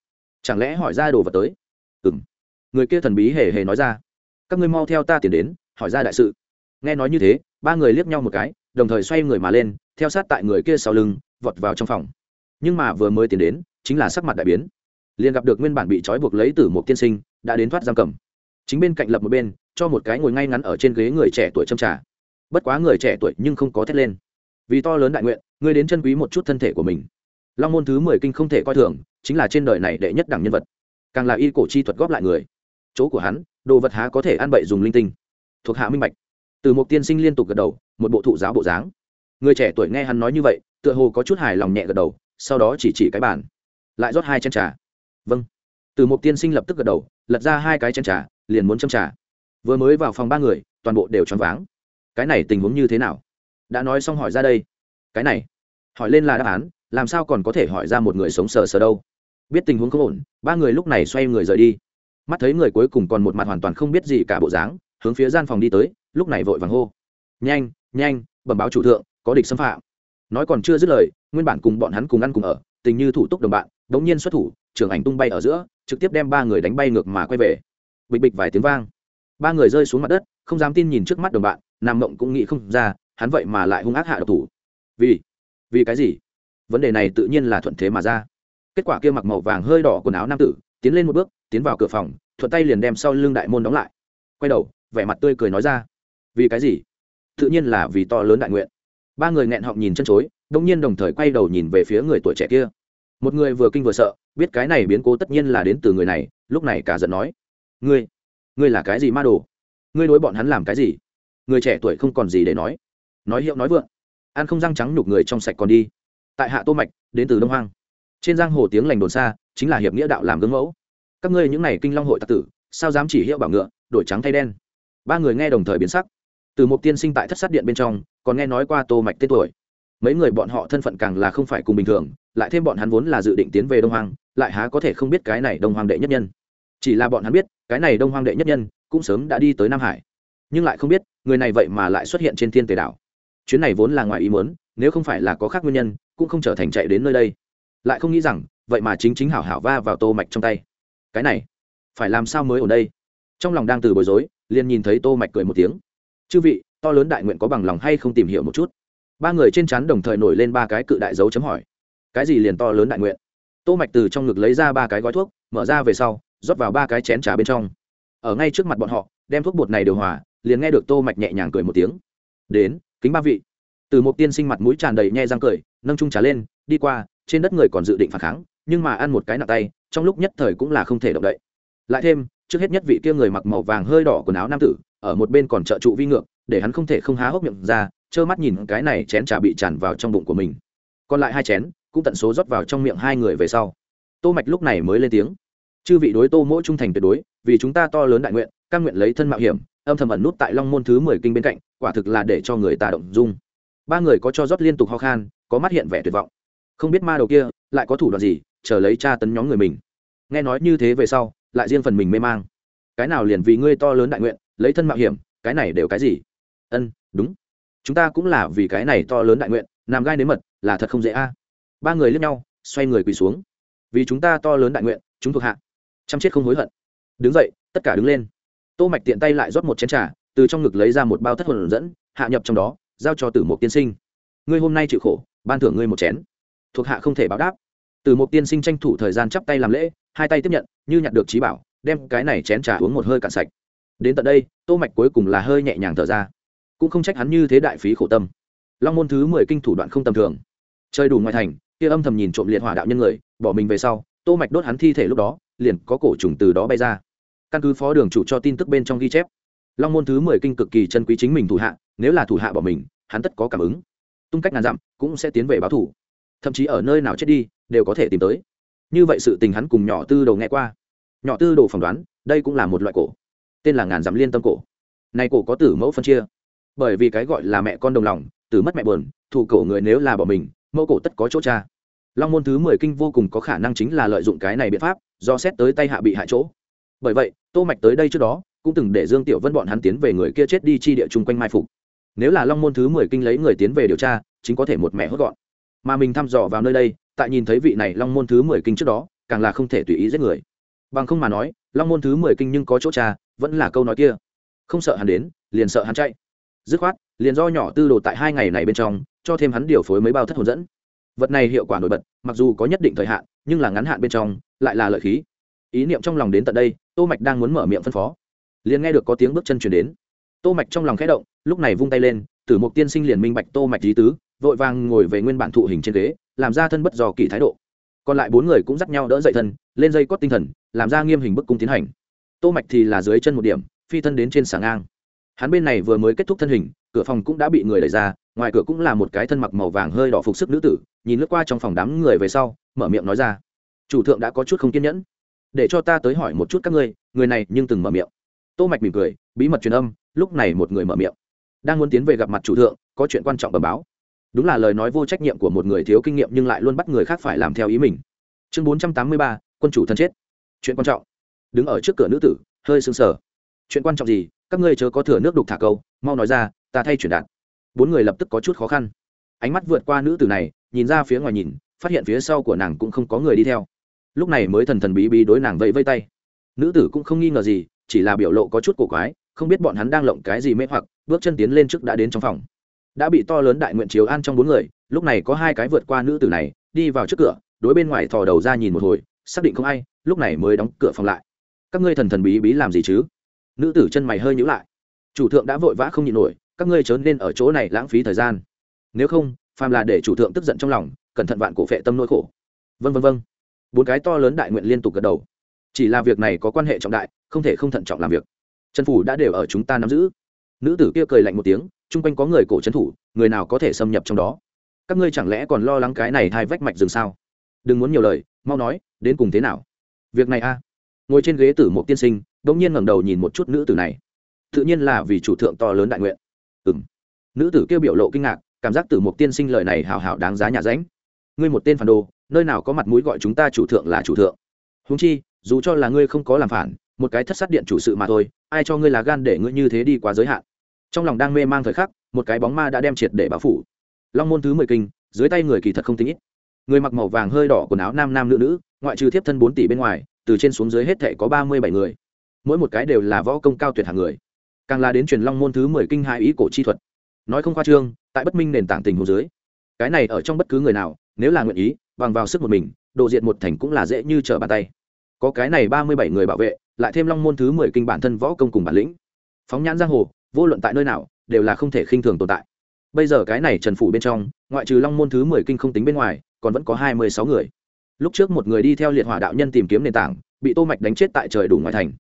Chẳng lẽ hỏi ra đồ vật tới? Ừ m người kia thần bí hề hề nói ra. Các ngươi mau theo ta tiền đến, hỏi ra đại sự. Nghe nói như thế, ba người liếc nhau một cái, đồng thời xoay người mà lên, theo sát tại người kia sau lưng, vọt vào trong phòng. Nhưng mà vừa mới tiến đến, chính là sắc mặt đại biến. Liền gặp được nguyên bản bị trói buộc lấy từ một tiên sinh, đã đến thoát giam cầm. Chính bên cạnh lập một bên, cho một cái ngồi ngay ngắn ở trên ghế người trẻ tuổi châm trà. Bất quá người trẻ tuổi nhưng không có thét lên vì to lớn đại nguyện, ngươi đến chân quý một chút thân thể của mình. Long môn thứ mười kinh không thể coi thường, chính là trên đời này đệ nhất đẳng nhân vật. Càng là y cổ chi thuật góp lại người. Chỗ của hắn, đồ vật há có thể ăn bậy dùng linh tinh. Thuộc hạ minh bạch. Từ một tiên sinh liên tục gật đầu, một bộ thụ giáo bộ dáng. Người trẻ tuổi nghe hắn nói như vậy, tựa hồ có chút hài lòng nhẹ gật đầu, sau đó chỉ chỉ cái bàn. Lại rót hai chén trà. Vâng. Từ một tiên sinh lập tức gật đầu, lật ra hai cái chén trà, liền muốn châm trà. Vừa mới vào phòng ba người, toàn bộ đều choáng váng. Cái này tình huống như thế nào? Đã nói xong hỏi ra đây. Cái này, hỏi lên là đáp án, làm sao còn có thể hỏi ra một người sống sờ sờ đâu? Biết tình huống không ổn, ba người lúc này xoay người rời đi. Mắt thấy người cuối cùng còn một mặt hoàn toàn không biết gì cả bộ dáng, hướng phía gian phòng đi tới, lúc này vội vàng hô. Nhanh nhanh, bẩm báo chủ thượng, có địch xâm phạm. Nói còn chưa dứt lời, nguyên bản cùng bọn hắn cùng ăn cùng ở, tình như thủ túc đồng bạn, đống nhiên xuất thủ, trưởng ảnh tung bay ở giữa, trực tiếp đem ba người đánh bay ngược mà quay về. Bịch bịch vài tiếng vang. Ba người rơi xuống mặt đất, không dám tin nhìn trước mắt đồng bạn nam mộng cũng nghĩ không ra hắn vậy mà lại hung ác hạ độc thủ. Vì vì cái gì? Vấn đề này tự nhiên là thuận thế mà ra. Kết quả kia mặc màu vàng hơi đỏ quần áo nam tử, tiến lên một bước, tiến vào cửa phòng, thuận tay liền đem sau lưng đại môn đóng lại. Quay đầu, vẻ mặt tươi cười nói ra. Vì cái gì? Tự nhiên là vì to lớn đại nguyện. Ba người nghẹn họng nhìn chân chối đông nhiên đồng thời quay đầu nhìn về phía người tuổi trẻ kia. Một người vừa kinh vừa sợ, biết cái này biến cố tất nhiên là đến từ người này, lúc này cả giận nói. Ngươi ngươi là cái gì ma đồ? Ngươi đối bọn hắn làm cái gì? Người trẻ tuổi không còn gì để nói nói hiệu nói vượng. Ăn không răng trắng nhục người trong sạch còn đi. Tại hạ tô mạch đến từ đông hoang. Trên giang hồ tiếng lành đồn xa chính là hiệp nghĩa đạo làm gương mẫu. Các ngươi những này kinh long hội tặc tử sao dám chỉ hiệu bảo ngựa đổi trắng thay đen? Ba người nghe đồng thời biến sắc. Từ một tiên sinh tại thất sát điện bên trong còn nghe nói qua tô mạch tên tuổi. Mấy người bọn họ thân phận càng là không phải cùng bình thường lại thêm bọn hắn vốn là dự định tiến về đông hoang, lại há có thể không biết cái này đông hoang đệ nhất nhân. Chỉ là bọn hắn biết cái này đông hoang đệ nhất nhân cũng sớm đã đi tới nam hải. Nhưng lại không biết người này vậy mà lại xuất hiện trên thiên tề đảo chuyến này vốn là ngoài ý muốn, nếu không phải là có khác nguyên nhân, cũng không trở thành chạy đến nơi đây. Lại không nghĩ rằng, vậy mà chính chính hảo hảo va vào tô mạch trong tay. Cái này, phải làm sao mới ở đây? Trong lòng đang từ bối rối, liền nhìn thấy tô mạch cười một tiếng. Chư vị, to lớn đại nguyện có bằng lòng hay không tìm hiểu một chút? Ba người trên chắn đồng thời nổi lên ba cái cự đại dấu chấm hỏi. Cái gì liền to lớn đại nguyện? Tô mạch từ trong ngực lấy ra ba cái gói thuốc, mở ra về sau, rót vào ba cái chén trà bên trong. Ở ngay trước mặt bọn họ, đem thuốc bột này điều hòa, liền nghe được tô mạch nhẹ nhàng cười một tiếng. Đến kính ba vị. Từ một tiên sinh mặt mũi tràn đầy nhe răng cười, nâng trung trà lên, đi qua, trên đất người còn dự định phản kháng, nhưng mà ăn một cái nặng tay, trong lúc nhất thời cũng là không thể động đậy. Lại thêm, trước hết nhất vị kia người mặc màu vàng hơi đỏ quần áo nam tử, ở một bên còn trợ trụ vi ngược, để hắn không thể không há hốc miệng ra, trơ mắt nhìn cái này chén trà bị tràn vào trong bụng của mình. Còn lại hai chén, cũng tận số rót vào trong miệng hai người về sau. Tô mạch lúc này mới lên tiếng. Chư vị đối tô mỗi trung thành tuyệt đối, vì chúng ta to lớn đại nguyện căn nguyện lấy thân mạo hiểm, âm thầm ẩn nút tại long môn thứ mười kinh bên cạnh quả thực là để cho người ta động dung. Ba người có cho rót liên tục ho khan, có mắt hiện vẻ tuyệt vọng. Không biết ma đầu kia lại có thủ đoạn gì, chờ lấy tra tấn nhóm người mình. Nghe nói như thế về sau, lại riêng phần mình mê mang. Cái nào liền vì ngươi to lớn đại nguyện, lấy thân mạo hiểm, cái này đều cái gì? Ân, đúng. Chúng ta cũng là vì cái này to lớn đại nguyện làm gai nếm mật, là thật không dễ a. Ba người liếc nhau, xoay người quỳ xuống. Vì chúng ta to lớn đại nguyện, chúng thuộc hạ. Chăm chết không hối hận. Đứng dậy, tất cả đứng lên. Tô mạch tiện tay lại rót một chén trà từ trong ngực lấy ra một bao thất hồn dẫn, hạ nhập trong đó, giao cho tử mục tiên sinh. Ngươi hôm nay chịu khổ, ban thưởng ngươi một chén. Thuộc hạ không thể báo đáp. Từ mục tiên sinh tranh thủ thời gian chắp tay làm lễ, hai tay tiếp nhận, như nhặt được trí bảo, đem cái này chén trà uống một hơi cạn sạch. Đến tận đây, tô mạch cuối cùng là hơi nhẹ nhàng thở ra. Cũng không trách hắn như thế đại phí khổ tâm. Long môn thứ mười kinh thủ đoạn không tầm thường. Chơi đủ ngoài thành, kia âm thầm nhìn trộm liệt hỏa đạo nhân người, bỏ mình về sau, tô mạch đốt hắn thi thể lúc đó, liền có cổ trùng từ đó bay ra. Căn cứ phó đường chủ cho tin tức bên trong ghi chép long môn thứ mười kinh cực kỳ chân quý chính mình thủ hạ, nếu là thủ hạ bỏ mình, hắn tất có cảm ứng. Tung cách ngàn dặm, cũng sẽ tiến về báo thủ. Thậm chí ở nơi nào chết đi, đều có thể tìm tới. Như vậy sự tình hắn cùng nhỏ tư đồ nghe qua. Nhỏ tư đồ phỏng đoán, đây cũng là một loại cổ. Tên là ngàn dặm liên tâm cổ. Này cổ có tử mẫu phân chia. Bởi vì cái gọi là mẹ con đồng lòng, tử mất mẹ buồn thủ cổ người nếu là bỏ mình, mẫu cổ tất có chỗ cha. Long môn thứ mười kinh vô cùng có khả năng chính là lợi dụng cái này biện pháp, do xét tới tay hạ bị hại chỗ. Bởi vậy, tô mạch tới đây trước đó cũng từng để dương tiểu vân bọn hắn tiến về người kia chết đi chi địa chung quanh mai phục. Nếu là long môn thứ mười kinh lấy người tiến về điều tra, chính có thể một mẹ hốt gọn. Mà mình thăm dò vào nơi đây, tại nhìn thấy vị này long môn thứ mười kinh trước đó, càng là không thể tùy ý giết người. Bằng không mà nói, long môn thứ mười kinh nhưng có chỗ cha vẫn là câu nói kia. Không sợ hắn đến, liền sợ hắn chạy. Dứt khoát, liền do nhỏ tư đồ tại hai ngày này bên trong, cho thêm hắn điều phối mấy bao thất hồn dẫn. Vật này hiệu quả nổi bật, mặc dù có nhất định thời hạn, nhưng là ngắn hạn bên trong, lại là lợi khí. Ý niệm trong lòng đến tận đây, tô mạch đang muốn mở miệng phân phó liền nghe được có tiếng bước chân chuyển đến. Tô mạch trong lòng khẽ động, lúc này vung tay lên, tử mục tiên sinh liền minh bạch tô mạch lý tứ, vội vàng ngồi về nguyên bản thụ hình trên ghế, làm ra thân bất dò kỳ thái độ. Còn lại bốn người cũng dắt nhau đỡ dậy thân, lên dây cót tinh thần, làm ra nghiêm hình bức cung tiến hành. Tô mạch thì là dưới chân một điểm, phi thân đến trên sàng ngang. Hắn bên này vừa mới kết thúc thân hình, cửa phòng cũng đã bị người đẩy ra, ngoài cửa cũng là một cái thân mặc màu vàng hơi đỏ phục sức nữ tử, nhìn lướt qua trong phòng đám người về sau, mở miệng nói ra. Chủ thượng đã có chút không kiên nhẫn. Để cho ta tới hỏi một chút các ngươi, người này nhưng từng mở miệng tô mạch mỉm cười bí mật truyền âm lúc này một người mở miệng. Đang muốn tiến về gặp mặt chủ thượng có chuyện quan trọng bẩm báo. Đúng là lời nói vô trách nhiệm của một người thiếu kinh nghiệm nhưng lại luôn bắt người khác phải làm theo ý mình. Chương 483, quân chủ thân chết. Chuyện quan trọng. Đứng ở trước cửa nữ tử hơi sưng sờ. Chuyện quan trọng gì? Các ngươi chớ có thừa nước đục thả câu mau nói ra ta thay chuyển đạt. bốn người lập tức có chút khó khăn. Ánh mắt vượt qua nữ tử này nhìn ra phía ngoài nhìn phát hiện phía sau của nàng cũng không có người đi theo. Lúc này mới thần thần bí bí đối nàng vẫy vây tay nữ tử cũng không nghi ngờ gì, chỉ là biểu lộ có chút cổ quái, không biết bọn hắn đang lộng cái gì mê hoặc, bước chân tiến lên trước đã đến trong phòng. Đã bị to lớn đại nguyện chiếu an trong bốn người, lúc này có hai cái vượt qua nữ tử này, đi vào trước cửa, đối bên ngoài thò đầu ra nhìn một hồi, xác định không ai, lúc này mới đóng cửa phòng lại. Các ngươi thần thần bí bí làm gì chứ? Nữ tử chân mày hơi nhữ lại. Chủ thượng đã vội vã không nhịn nổi, các ngươi chớ nên ở chỗ này lãng phí thời gian. Nếu không, phàm là để chủ thượng tức giận trong lòng, cẩn thận vạn cổ phệ tâm nỗi khổ. Vân vân vân bốn cái to lớn đại nguyện liên tục gật đầu chỉ là việc này có quan hệ trọng đại, không thể không thận trọng làm việc. Trần phủ đã đều ở chúng ta nắm giữ. Nữ tử kia cười lạnh một tiếng, chung quanh có người cổ trấn thủ, người nào có thể xâm nhập trong đó? Các ngươi chẳng lẽ còn lo lắng cái này hai vách mạch rừng sao? Đừng muốn nhiều lời, mau nói, đến cùng thế nào? Việc này a. Ngồi trên ghế tử một tiên sinh đ ỗ n g nhiên ngẩng đầu nhìn một chút nữ tử này. Tự nhiên là vì chủ thượng to lớn đại nguyện. Ừ m nữ tử kêu biểu lộ kinh ngạc, cảm giác tử một tiên sinh lời này hào hào đáng giá nhà ránh. Ngươi một tên phản đồ, nơi nào có mặt mũi gọi chúng ta chủ thượng là chủ thượng? Húng chi dù cho là ngươi không có làm phản, một cái thất sát điện chủ sự mà thôi, ai cho ngươi là gan để ngươi như thế đi quá giới hạn? Trong lòng đang mê mang thời khắc, một cái bóng ma đã đem triệt để báo phủ. Long môn thứ mười kinh, dưới tay người kỳ thật không tính ít. Người mặc màu vàng hơi đỏ quần áo nam nam nữ nữ, ngoại trừ thiếp thân bốn tỷ bên ngoài, từ trên xuống dưới hết thệ có ba mươi bảy người. Mỗi một cái đều là võ công cao tuyệt hạng người. Càng là đến truyền long môn thứ mười kinh hai ý cổ chi thuật. Nói không khoa trương, tại bất minh nền tảng tình hồ dưới, cái này ở trong bất cứ người nào, nếu là nguyện ý, bằng vào sức một mình, độ diện một thành cũng là dễ như trở bàn tay có cái này ba mươi bảy người bảo vệ, lại thêm long môn thứ mười kinh bản thân võ công cùng bản lĩnh. Phóng nhãn giang hồ, vô luận tại nơi nào, đều là không thể khinh thường tồn tại. Bây giờ cái này trần phủ bên trong, ngoại trừ long môn thứ mười kinh không tính bên ngoài, còn vẫn có hai mươi sáu người. Lúc trước một người đi theo liệt hỏa đạo nhân tìm kiếm nền tảng, bị tô mạch đánh chết tại trời đủ ngoại thành.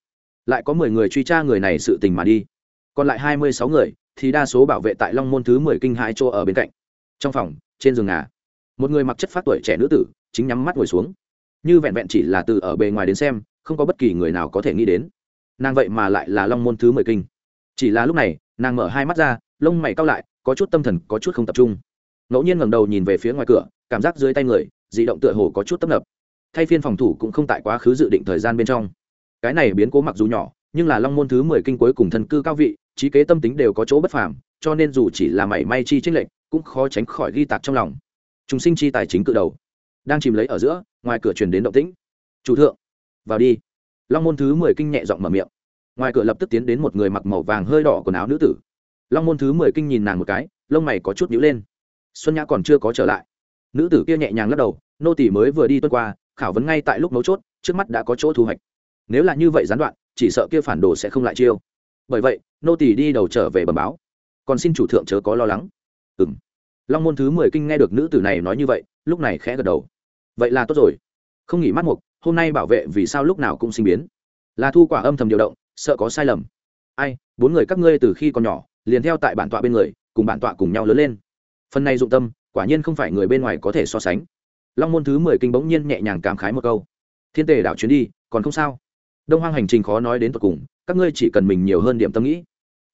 Lại có mười người truy tra người này sự tình mà đi. Còn lại hai mươi sáu người thì đa số bảo vệ tại long môn thứ mười kinh hai chỗ ở bên cạnh. Trong phòng, trên giường ngà, một người mặc chất phát tuổi trẻ nữ tử, chính nhắm mắt ngồi xuống như vẹn vẹn chỉ là từ ở bề ngoài đến xem, không có bất kỳ người nào có thể nghĩ đến. Nàng vậy mà lại là long môn thứ mười kinh. Chỉ là lúc này, nàng mở hai mắt ra, lông mày cao lại, có chút tâm thần, có chút không tập trung. Ngẫu nhiên ngẩng đầu nhìn về phía ngoài cửa, cảm giác dưới tay người, dị động tựa hồ có chút tấp nập. Thay phiên phòng thủ cũng không tại quá khứ dự định thời gian bên trong. Cái này biến cố mặc dù nhỏ, nhưng là long môn thứ mười kinh cuối cùng thần cư cao vị, trí kế tâm tính đều có chỗ bất phàm, cho nên dù chỉ là mảy may chi trích lệnh cũng khó tránh khỏi ghi tạc trong lòng. Chúng sinh chi tài chính cự đầu đang chìm lấy ở giữa, ngoài cửa truyền đến động tĩnh. Chủ thượng, vào đi. Long môn thứ mười kinh nhẹ giọng mở miệng. Ngoài cửa lập tức tiến đến một người mặc màu vàng hơi đỏ quần áo nữ tử. Long môn thứ mười kinh nhìn nàng một cái, lông mày có chút nhíu lên. Xuân nhã còn chưa có trở lại. Nữ tử kia nhẹ nhàng lắc đầu, nô tỷ mới vừa đi tuân qua, khảo vấn ngay tại lúc mấu chốt, trước mắt đã có chỗ thu hoạch. Nếu là như vậy gián đoạn, chỉ sợ kia phản đồ sẽ không lại chiêu. Bởi vậy, nô tỷ đi đầu trở về bẩm báo. Còn xin chủ thượng chớ có lo lắng. Ừng long môn thứ mười kinh nghe được nữ tử này nói như vậy, lúc này khẽ gật đầu vậy là tốt rồi. Không nghỉ mắt mục, hôm nay bảo vệ vì sao lúc nào cũng sinh biến. Là thu quả âm thầm điều động, sợ có sai lầm. Ai, bốn người các ngươi từ khi còn nhỏ, liền theo tại bản tọa bên người, cùng bản tọa cùng nhau lớn lên. Phần này dụng tâm, quả nhiên không phải người bên ngoài có thể so sánh. Long môn thứ mười kinh bỗng nhiên nhẹ nhàng cảm khái một câu. Thiên tề đảo chuyến đi, còn không sao. Đông hoang hành trình khó nói đến tột cùng, các ngươi chỉ cần mình nhiều hơn điểm tâm nghĩ.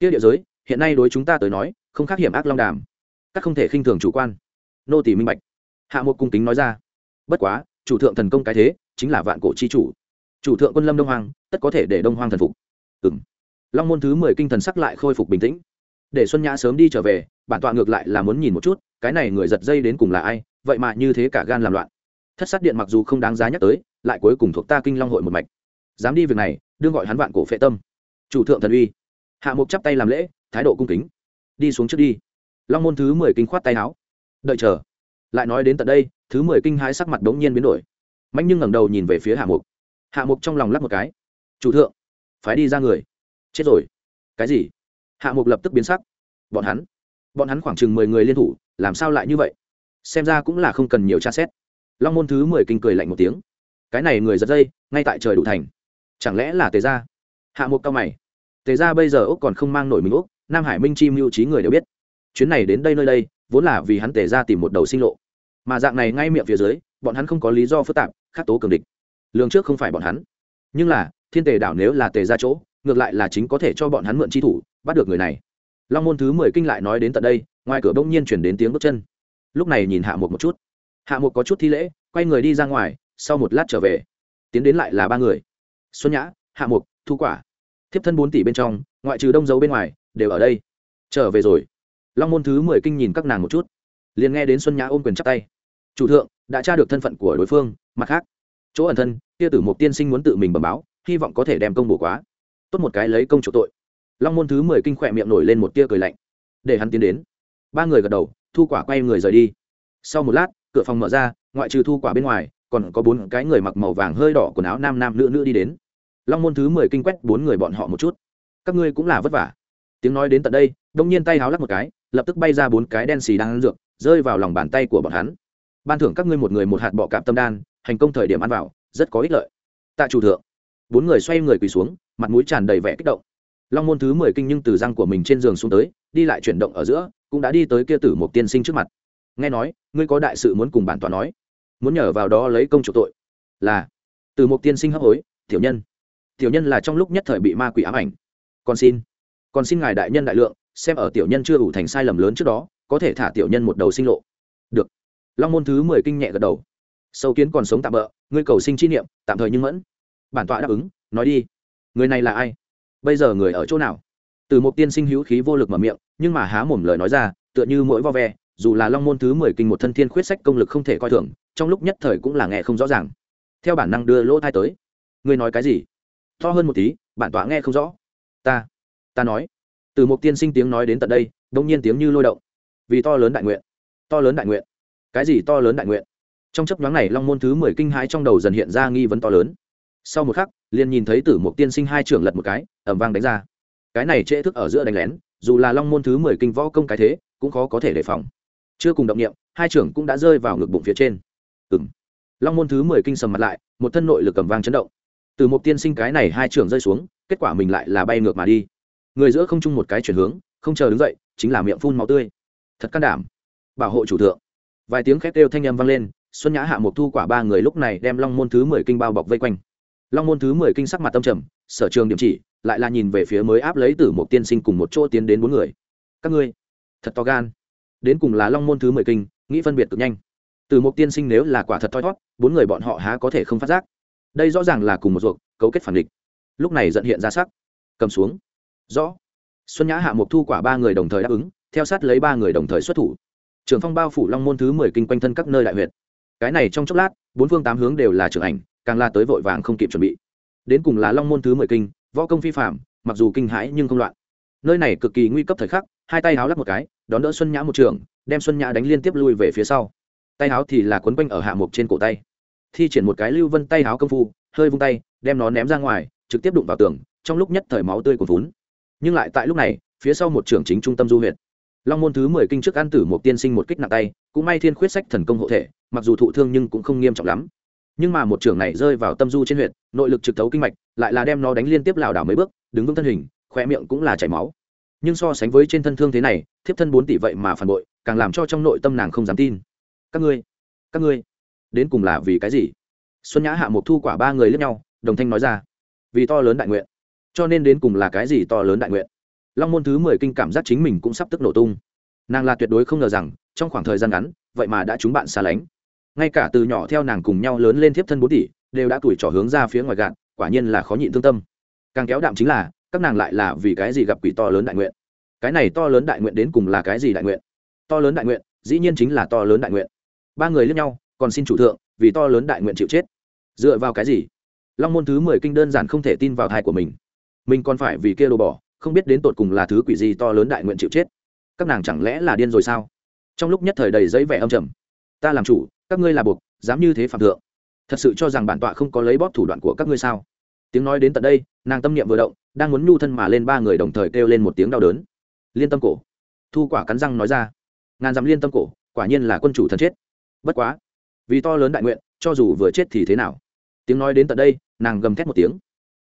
Kia địa giới, hiện nay đối chúng ta tới nói, không khác hiểm ác long đàm. Các không thể khinh thường chủ quan. Nô tỷ minh bạch. Hạ một cung kính nói ra bất quá, chủ thượng thần công cái thế, chính là vạn cổ chi chủ. Chủ thượng quân lâm đông hoàng tất có thể để đông hoàng thần phục. Ừng long môn thứ mười kinh thần sắc lại khôi phục bình tĩnh. Để xuân nhã sớm đi trở về, bản tọa ngược lại là muốn nhìn một chút, cái này người giật dây đến cùng là ai, vậy mà như thế cả gan làm loạn. Thất sát điện mặc dù không đáng giá nhắc tới, lại cuối cùng thuộc ta kinh long hội một mạch. Dám đi việc này, đương gọi hắn vạn cổ phệ tâm. Chủ thượng thần uy. Hạ mục chắp tay làm lễ, thái độ cung kính. Đi xuống trước đi. Long môn thứ mười kinh khoát tay áo. Đợi chờ. Lại nói đến tận đây thứ mười kinh hãi sắc mặt đống nhiên biến đổi. Mạnh nhưng ngẩng đầu nhìn về phía hạ mục. Hạ mục trong lòng lắp một cái. Chủ thượng phải đi ra người. Chết rồi. Cái gì? Hạ mục lập tức biến sắc. Bọn hắn bọn hắn khoảng chừng mười người liên thủ, làm sao lại như vậy? Xem ra cũng là không cần nhiều tra xét. Long môn thứ mười kinh cười lạnh một tiếng. Cái này người giật dây, ngay tại trời đủ thành. Chẳng lẽ là tề gia? Hạ mục cao mày. Tề gia bây giờ úc còn không mang nổi mình úc, nam hải minh chi mưu trí người đều biết. Chuyến này đến đây nơi đây, vốn là vì hắn tề gia tìm một đầu sinh lộ mà dạng này ngay miệng phía dưới, bọn hắn không có lý do phức tạp, khắc tố cường địch. Lường trước không phải bọn hắn. Nhưng là, thiên tề đảo nếu là tề ra chỗ, ngược lại là chính có thể cho bọn hắn mượn chi thủ, bắt được người này. Long môn thứ mười kinh lại nói đến tận đây, ngoài cửa bỗng nhiên chuyển đến tiếng bước chân. Lúc này nhìn hạ một một chút. Hạ một có chút thi lễ, quay người đi ra ngoài, sau một lát trở về. Tiến đến lại là ba người. Xuân nhã, hạ mục, thu quả. Thiếp thân bốn tỷ bên trong, ngoại trừ đông dấu bên ngoài, đều ở đây. Trở về rồi. Long môn thứ mười kinh nhìn các nàng một chút liền nghe đến xuân nhã ôm quyền chắp tay. Chủ thượng, đã tra được thân phận của đối phương, mặt khác, chỗ ẩn thân, kia tử mục tiên sinh muốn tự mình bẩm báo, hy vọng có thể đem công bổ quá. Tốt một cái lấy công chủ tội. Long môn thứ mười kinh khỏe miệng nổi lên một tia cười lạnh. Để hắn tiến đến. Ba người gật đầu, thu quả quay người rời đi. Sau một lát, cửa phòng mở ra, ngoại trừ thu quả bên ngoài, còn có bốn cái người mặc màu vàng hơi đỏ quần áo nam nam nữ nữ đi đến. Long môn thứ mười kinh quét bốn người bọn họ một chút. Các ngươi cũng là vất vả. Tiếng nói đến tận đây, đông nhiên tay háo lắc một cái, lập tức bay ra bốn cái đen xì đang dược rơi vào lòng bàn tay của bọn hắn. Ban thưởng các ngươi một người một hạt bọ cạp tâm đan, hành công thời điểm ăn vào, rất có ích lợi. Tạ chủ thượng. Bốn người xoay người quỳ xuống, mặt mũi tràn đầy vẻ kích động. Long môn thứ mười kinh nhưng từ răng của mình trên giường xuống tới, đi lại chuyển động ở giữa, cũng đã đi tới kia tử một tiên sinh trước mặt. Nghe nói, ngươi có đại sự muốn cùng bản tòa nói. Muốn nhờ vào đó lấy công chủ tội. Là. Từ một tiên sinh hấp hối, tiểu nhân. Tiểu nhân là trong lúc nhất thời bị ma quỷ ám ảnh. Còn xin. Còn xin ngài đại nhân đại lượng, xem ở tiểu nhân chưa ủ thành sai lầm lớn trước đó có thể thả tiểu nhân một đầu sinh lộ. Được. Long môn thứ mười kinh nhẹ gật đầu. Sâu kiến còn sống tạm bỡ ngươi cầu sinh chi niệm, tạm thời nhưng mẫn. Bản tọa đáp ứng, nói đi. Người này là ai? Bây giờ người ở chỗ nào? Từ một tiên sinh hữu khí vô lực mở miệng, nhưng mà há mồm lời nói ra, tựa như mỗi vo ve, dù là long môn thứ mười kinh một thân thiên khuyết sách công lực không thể coi thường, trong lúc nhất thời cũng là nghe không rõ ràng. Theo bản năng đưa lỗ thai tới. Ngươi nói cái gì? To hơn một tí, bản tọa nghe không rõ. Ta ta nói. Từ một tiên sinh tiếng nói đến tận đây, đông nhiên tiếng như lôi động vì to lớn đại nguyện. To lớn đại nguyện. Cái gì to lớn đại nguyện? Trong chấp nhoáng này, long môn thứ mười kinh hãi trong đầu dần hiện ra nghi vấn to lớn. Sau một khắc, liền nhìn thấy tử một tiên sinh hai trưởng lật một cái ẩm vang đánh ra. Cái này trễ thức ở giữa đánh lén, dù là long môn thứ mười kinh võ công cái thế, cũng khó có thể đề phòng. Chưa cùng động nghiệm hai trưởng cũng đã rơi vào ngực bụng phía trên. Ừng long môn thứ mười kinh sầm mặt lại, một thân nội lực cầm vang chấn động. Từ một tiên sinh cái này hai trưởng rơi xuống, kết quả mình lại là bay ngược mà đi. Người giữa không chung một cái chuyển hướng, không chờ đứng dậy, chính là miệng phun màu tươi thật can đảm. Bảo hộ chủ thượng. Vài tiếng khét kêu thanh âm vang lên, xuân nhã hạ một thu quả ba người lúc này đem long môn thứ mười kinh bao bọc vây quanh. Long môn thứ mười kinh sắc mặt tâm trầm, sở trường điểm chỉ, lại là nhìn về phía mới áp lấy tử một tiên sinh cùng một chỗ tiến đến bốn người. Các ngươi, thật to gan. Đến cùng là long môn thứ mười kinh, nghĩ phân biệt cực nhanh. Từ một tiên sinh nếu là quả thật thoi thót bốn người bọn họ há có thể không phát giác. Đây rõ ràng là cùng một ruột, cấu kết phản địch. Lúc này giận hiện ra sắc. Cầm xuống. Rõ. Xuân nhã hạ một thu quả ba người đồng thời đáp ứng theo sát lấy ba người đồng thời xuất thủ. Trường phong bao phủ long môn thứ mười kinh quanh thân các nơi đại huyệt. Cái này trong chốc lát, bốn phương tám hướng đều là trưởng ảnh, càng la tới vội vàng không kịp chuẩn bị. Đến cùng là long môn thứ mười kinh, võ công phi phạm mặc dù kinh hãi nhưng không loạn. Nơi này cực kỳ nguy cấp thời khắc, hai tay háo lắc một cái, đón đỡ xuân nhã một trường, đem xuân nhã đánh liên tiếp lui về phía sau. Tay háo thì là quấn quanh ở hạ mục trên cổ tay. Thi triển một cái lưu vân tay háo công phu, hơi vung tay, đem nó ném ra ngoài, trực tiếp đụng vào tường, trong lúc nhất thời máu tươi còn vốn nhưng lại tại lúc này, phía sau một trưởng chính trung tâm du huyện long môn thứ mười kinh trước an tử một tiên sinh một kích nặng tay, cũng may thiên khuyết sách thần công hộ thể, mặc dù thụ thương nhưng cũng không nghiêm trọng lắm. Nhưng mà một trưởng này rơi vào tâm du trên huyện nội lực trực thấu kinh mạch, lại là đem nó đánh liên tiếp lảo đảo mấy bước, đứng vững thân hình khoe miệng cũng là chảy máu. Nhưng so sánh với trên thân thương thế này, thiếp thân bốn tỷ vậy mà phản bội, càng làm cho trong nội tâm nàng không dám tin. Các ngươi các ngươi, đến cùng là vì cái gì? Xuân nhã hạ một thu quả ba người lướt nhau, đồng thanh nói ra. Vì to lớn đại nguyện. Cho nên đến cùng là cái gì to lớn đại nguyện? Long môn thứ mười kinh cảm giác chính mình cũng sắp tức nổ tung. Nàng là tuyệt đối không ngờ rằng, trong khoảng thời gian ngắn, vậy mà đã chúng bạn xa lánh. Ngay cả từ nhỏ theo nàng cùng nhau lớn lên thiếp thân bốn tỷ, đều đã tuổi trỏ hướng ra phía ngoài gạn quả nhiên là khó nhịn thương tâm. Càng kéo đạm chính là, các nàng lại là vì cái gì gặp quỷ to lớn đại nguyện? Cái này to lớn đại nguyện đến cùng là cái gì đại nguyện? To lớn đại nguyện, dĩ nhiên chính là to lớn đại nguyện. Ba người lẫn nhau, còn xin chủ thượng, vì to lớn đại nguyện chịu chết. Dựa vào cái gì? Long môn thứ mười kinh đơn giản không thể tin vào thai của mình. Mình còn phải vì kia đồ bỏ không biết đến tột cùng là thứ quỷ gì to lớn đại nguyện chịu chết. Các nàng chẳng lẽ là điên rồi sao? Trong lúc nhất thời đầy giấy vẻ âm trầm. Ta làm chủ, các ngươi là buộc, dám như thế phạm thượng. Thật sự cho rằng bản tọa không có lấy bóp thủ đoạn của các ngươi sao? Tiếng nói đến tận đây, nàng tâm niệm vừa động, đang muốn nhu thân mà lên ba người đồng thời kêu lên một tiếng đau đớn. Liên tâm cổ. Thu quả cắn răng nói ra. Ngàn dặm liên tâm cổ, quả nhiên là quân chủ thần chết. Bất quá, vì to lớn đại nguyện, cho dù vừa chết thì thế nào? Tiếng nói đến tận đây, nàng gầm thét một tiếng,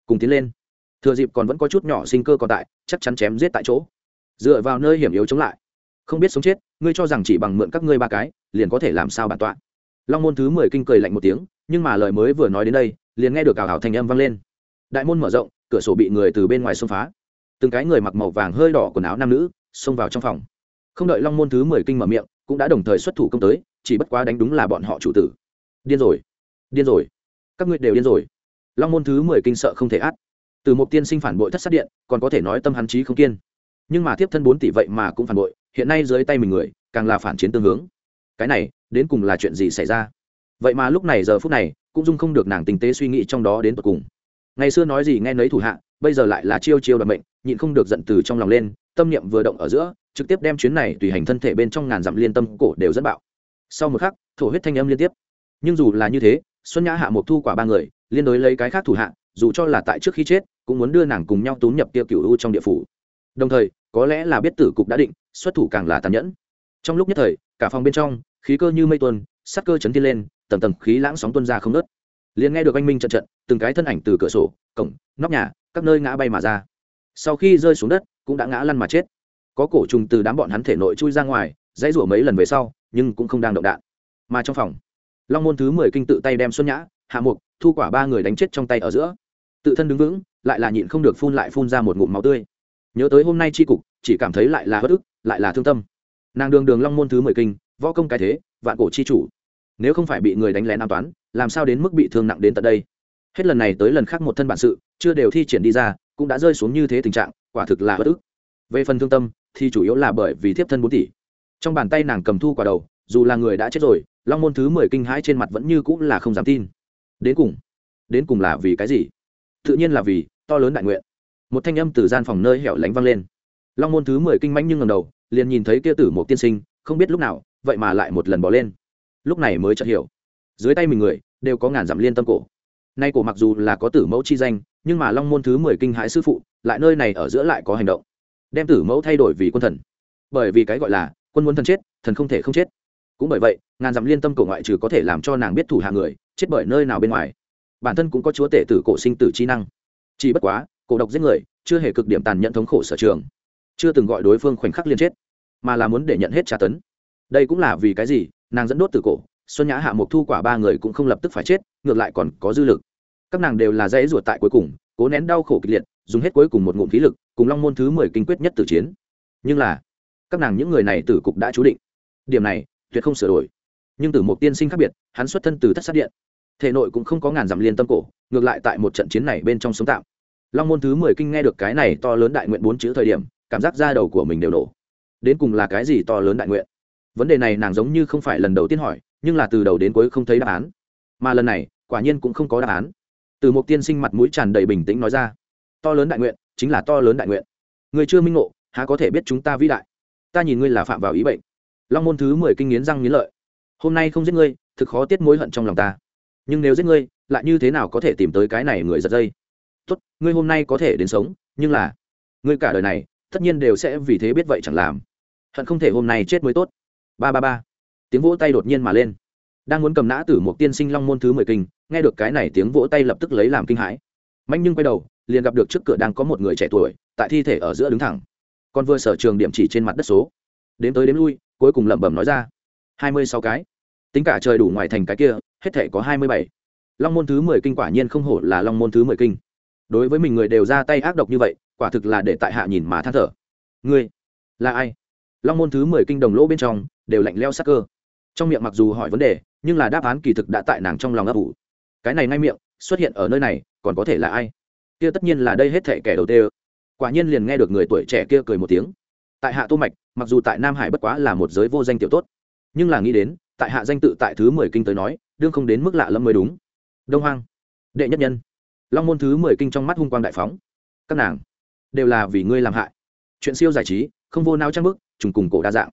cùng tiến lên thừa dịp còn vẫn có chút nhỏ sinh cơ còn tại, chắc chắn chém giết tại chỗ. Dựa vào nơi hiểm yếu chống lại. Không biết sống chết, ngươi cho rằng chỉ bằng mượn các ngươi ba cái, liền có thể làm sao bản tọa? Long môn thứ mười kinh cười lạnh một tiếng, nhưng mà lời mới vừa nói đến đây, liền nghe được cào hào thành âm vang lên. Đại môn mở rộng, cửa sổ bị người từ bên ngoài xông phá. Từng cái người mặc màu vàng hơi đỏ quần áo nam nữ, xông vào trong phòng. Không đợi long môn thứ mười kinh mở miệng, cũng đã đồng thời xuất thủ công tới, chỉ bất quá đánh đúng là bọn họ chủ tử. Điên rồi. Điên rồi. Các ngươi đều điên rồi. Long môn thứ mười kinh sợ không thể át từ một tiên sinh phản bội thất sát điện, còn có thể nói tâm hắn trí không kiên. Nhưng mà tiếp thân bốn tỷ vậy mà cũng phản bội, hiện nay dưới tay mình người, càng là phản chiến tương hướng. Cái này, đến cùng là chuyện gì xảy ra? Vậy mà lúc này giờ phút này, cũng dung không được nàng tình tế suy nghĩ trong đó đến tột cùng. Ngày xưa nói gì nghe nấy thủ hạ, bây giờ lại là chiêu chiêu đoạt mệnh, nhịn không được giận từ trong lòng lên, tâm niệm vừa động ở giữa, trực tiếp đem chuyến này tùy hành thân thể bên trong ngàn dặm liên tâm cổ đều dẫn bạo. Sau một khắc, thổ huyết thanh âm liên tiếp. Nhưng dù là như thế, xuân nhã hạ một thu quả ba người, liên đối lấy cái khác thủ hạ dù cho là tại trước khi chết, cũng muốn đưa nàng cùng nhau tốn nhập tiêu cựu u trong địa phủ. Đồng thời, có lẽ là biết tử cục đã định, xuất thủ càng là tàn nhẫn. Trong lúc nhất thời, cả phòng bên trong, khí cơ như mây tuân sắc cơ chấn tiên lên, tầng tầng khí lãng sóng tuân ra không nớt liền nghe được anh minh trận trận, từng cái thân ảnh từ cửa sổ, cổng, nóc nhà, các nơi ngã bay mà ra. Sau khi rơi xuống đất, cũng đã ngã lăn mà chết. Có cổ trùng từ đám bọn hắn thể nội chui ra ngoài, dãy rủa mấy lần về sau, nhưng cũng không đang động đạn. Mà trong phòng, long môn thứ mười kinh tự tay đem xuân nhã, hạ mục thu quả ba người đánh chết trong tay ở giữa. Tự thân đứng vững, lại là nhịn không được phun lại phun ra một ngụm máu tươi. Nhớ tới hôm nay tri cục, chỉ cảm thấy lại là bất ức, lại là thương tâm. Nàng đường đường long môn thứ mười kinh, võ công cái thế, vạn cổ chi chủ. Nếu không phải bị người đánh lén an toán, làm sao đến mức bị thương nặng đến tận đây? Hết lần này tới lần khác một thân bản sự, chưa đều thi triển đi ra, cũng đã rơi xuống như thế tình trạng, quả thực là bất ức. Về phần thương tâm, thì chủ yếu là bởi vì thiếp thân bốn tỷ. Trong bàn tay nàng cầm thu quả đầu, dù là người đã chết rồi, long môn thứ mười kinh hãi trên mặt vẫn như cũng là không dám tin đến cùng đến cùng là vì cái gì? Tự nhiên là vì to lớn đại nguyện. Một thanh âm từ gian phòng nơi hẻo lánh vang lên. Long môn thứ mười kinh mãnh nhưng ngầm đầu, liền nhìn thấy kia tử một tiên sinh, không biết lúc nào, vậy mà lại một lần bỏ lên. Lúc này mới chợt hiểu. Dưới tay mình người, đều có ngàn dặm liên tâm cổ. Nay cổ mặc dù là có tử mẫu chi danh, nhưng mà long môn thứ mười kinh hãi sư phụ, lại nơi này ở giữa lại có hành động. Đem tử mẫu thay đổi vì quân thần. Bởi vì cái gọi là quân muốn thần chết, thần không thể không chết. Cũng bởi vậy, ngàn dặm liên tâm cổ ngoại trừ có thể làm cho nàng biết thủ hạ người chết bởi nơi nào bên ngoài. Bản thân cũng có chúa tể tử cổ sinh tử chi năng. Chỉ bất quá, cổ độc giết người, chưa hề cực điểm tàn nhẫn thống khổ sở trường. Chưa từng gọi đối phương khoảnh khắc liên chết, mà là muốn để nhận hết trả tấn. Đây cũng là vì cái gì, nàng dẫn đốt tử cổ, xuân nhã hạ mục thu quả ba người cũng không lập tức phải chết, ngược lại còn có dư lực. Các nàng đều là dãy ruột tại cuối cùng, cố nén đau khổ kịch liệt, dùng hết cuối cùng một ngụm khí lực, cùng long môn thứ mười kinh quyết nhất tử chiến. Nhưng là, các nàng những người này tử cục đã chú định. Điểm này, tuyệt không sửa đổi nhưng từ một tiên sinh khác biệt, hắn xuất thân từ thất sát điện. Thể nội cũng không có ngàn dặm liên tâm cổ, ngược lại tại một trận chiến này bên trong sống tạm. Long môn thứ mười kinh nghe được cái này to lớn đại nguyện bốn chữ thời điểm, cảm giác da đầu của mình đều nổ. Đến cùng là cái gì to lớn đại nguyện? Vấn đề này nàng giống như không phải lần đầu tiên hỏi, nhưng là từ đầu đến cuối không thấy đáp án. Mà lần này, quả nhiên cũng không có đáp án. Từ một tiên sinh mặt mũi tràn đầy bình tĩnh nói ra, to lớn đại nguyện, chính là to lớn đại nguyện. Người chưa minh ngộ, há có thể biết chúng ta vĩ đại? Ta nhìn ngươi là phạm vào ý bệnh. Long môn thứ mười kinh nghiến răng nghiến lợi hôm nay không giết ngươi, thực khó tiết mối hận trong lòng ta. Nhưng nếu giết ngươi, lại như thế nào có thể tìm tới cái này người giật dây? Tốt, ngươi hôm nay có thể đến sống, nhưng là, ngươi cả đời này, tất nhiên đều sẽ vì thế biết vậy chẳng làm. Hận không thể hôm nay chết mới tốt. Ba ba ba. Tiếng vỗ tay đột nhiên mà lên. Đang muốn cầm nã tử một tiên sinh long môn thứ mười kinh, nghe được cái này tiếng vỗ tay lập tức lấy làm kinh hãi. Mạnh nhưng quay đầu, liền gặp được trước cửa đang có một người trẻ tuổi, tại thi thể ở giữa đứng thẳng. Còn vừa sở trường điểm chỉ trên mặt đất số. Đến tới đếm lui, cuối cùng lẩm bẩm nói ra hai mươi sáu cái. Tính cả trời đủ ngoài thành cái kia, hết thể có hai mươi bảy. Long môn thứ mười kinh quả nhiên không hổ là long môn thứ mười kinh. Đối với mình người đều ra tay ác độc như vậy, quả thực là để tại hạ nhìn mà than thở. Ngươi là ai? Long môn thứ mười kinh đồng lỗ bên trong, đều lạnh leo sắc cơ. Trong miệng mặc dù hỏi vấn đề, nhưng là đáp án kỳ thực đã tại nàng trong lòng ấp ủ. Cái này ngay miệng, xuất hiện ở nơi này, còn có thể là ai? Kia tất nhiên là đây hết thể kẻ đầu tiên quả nhiên liền nghe được người tuổi trẻ kia cười một tiếng. Tại hạ tô mạch, mặc dù tại nam hải bất quá là một giới vô danh tiểu tốt nhưng là nghĩ đến, tại hạ danh tự tại thứ mười kinh tới nói, đương không đến mức lạ lẫm mới đúng. Đông hoang, đệ nhất nhân. Long môn thứ mười kinh trong mắt hung quang đại phóng. Các nàng, đều là vì ngươi làm hại. Chuyện siêu giải trí, không vô nao trang bức, trùng cùng cổ đa dạng.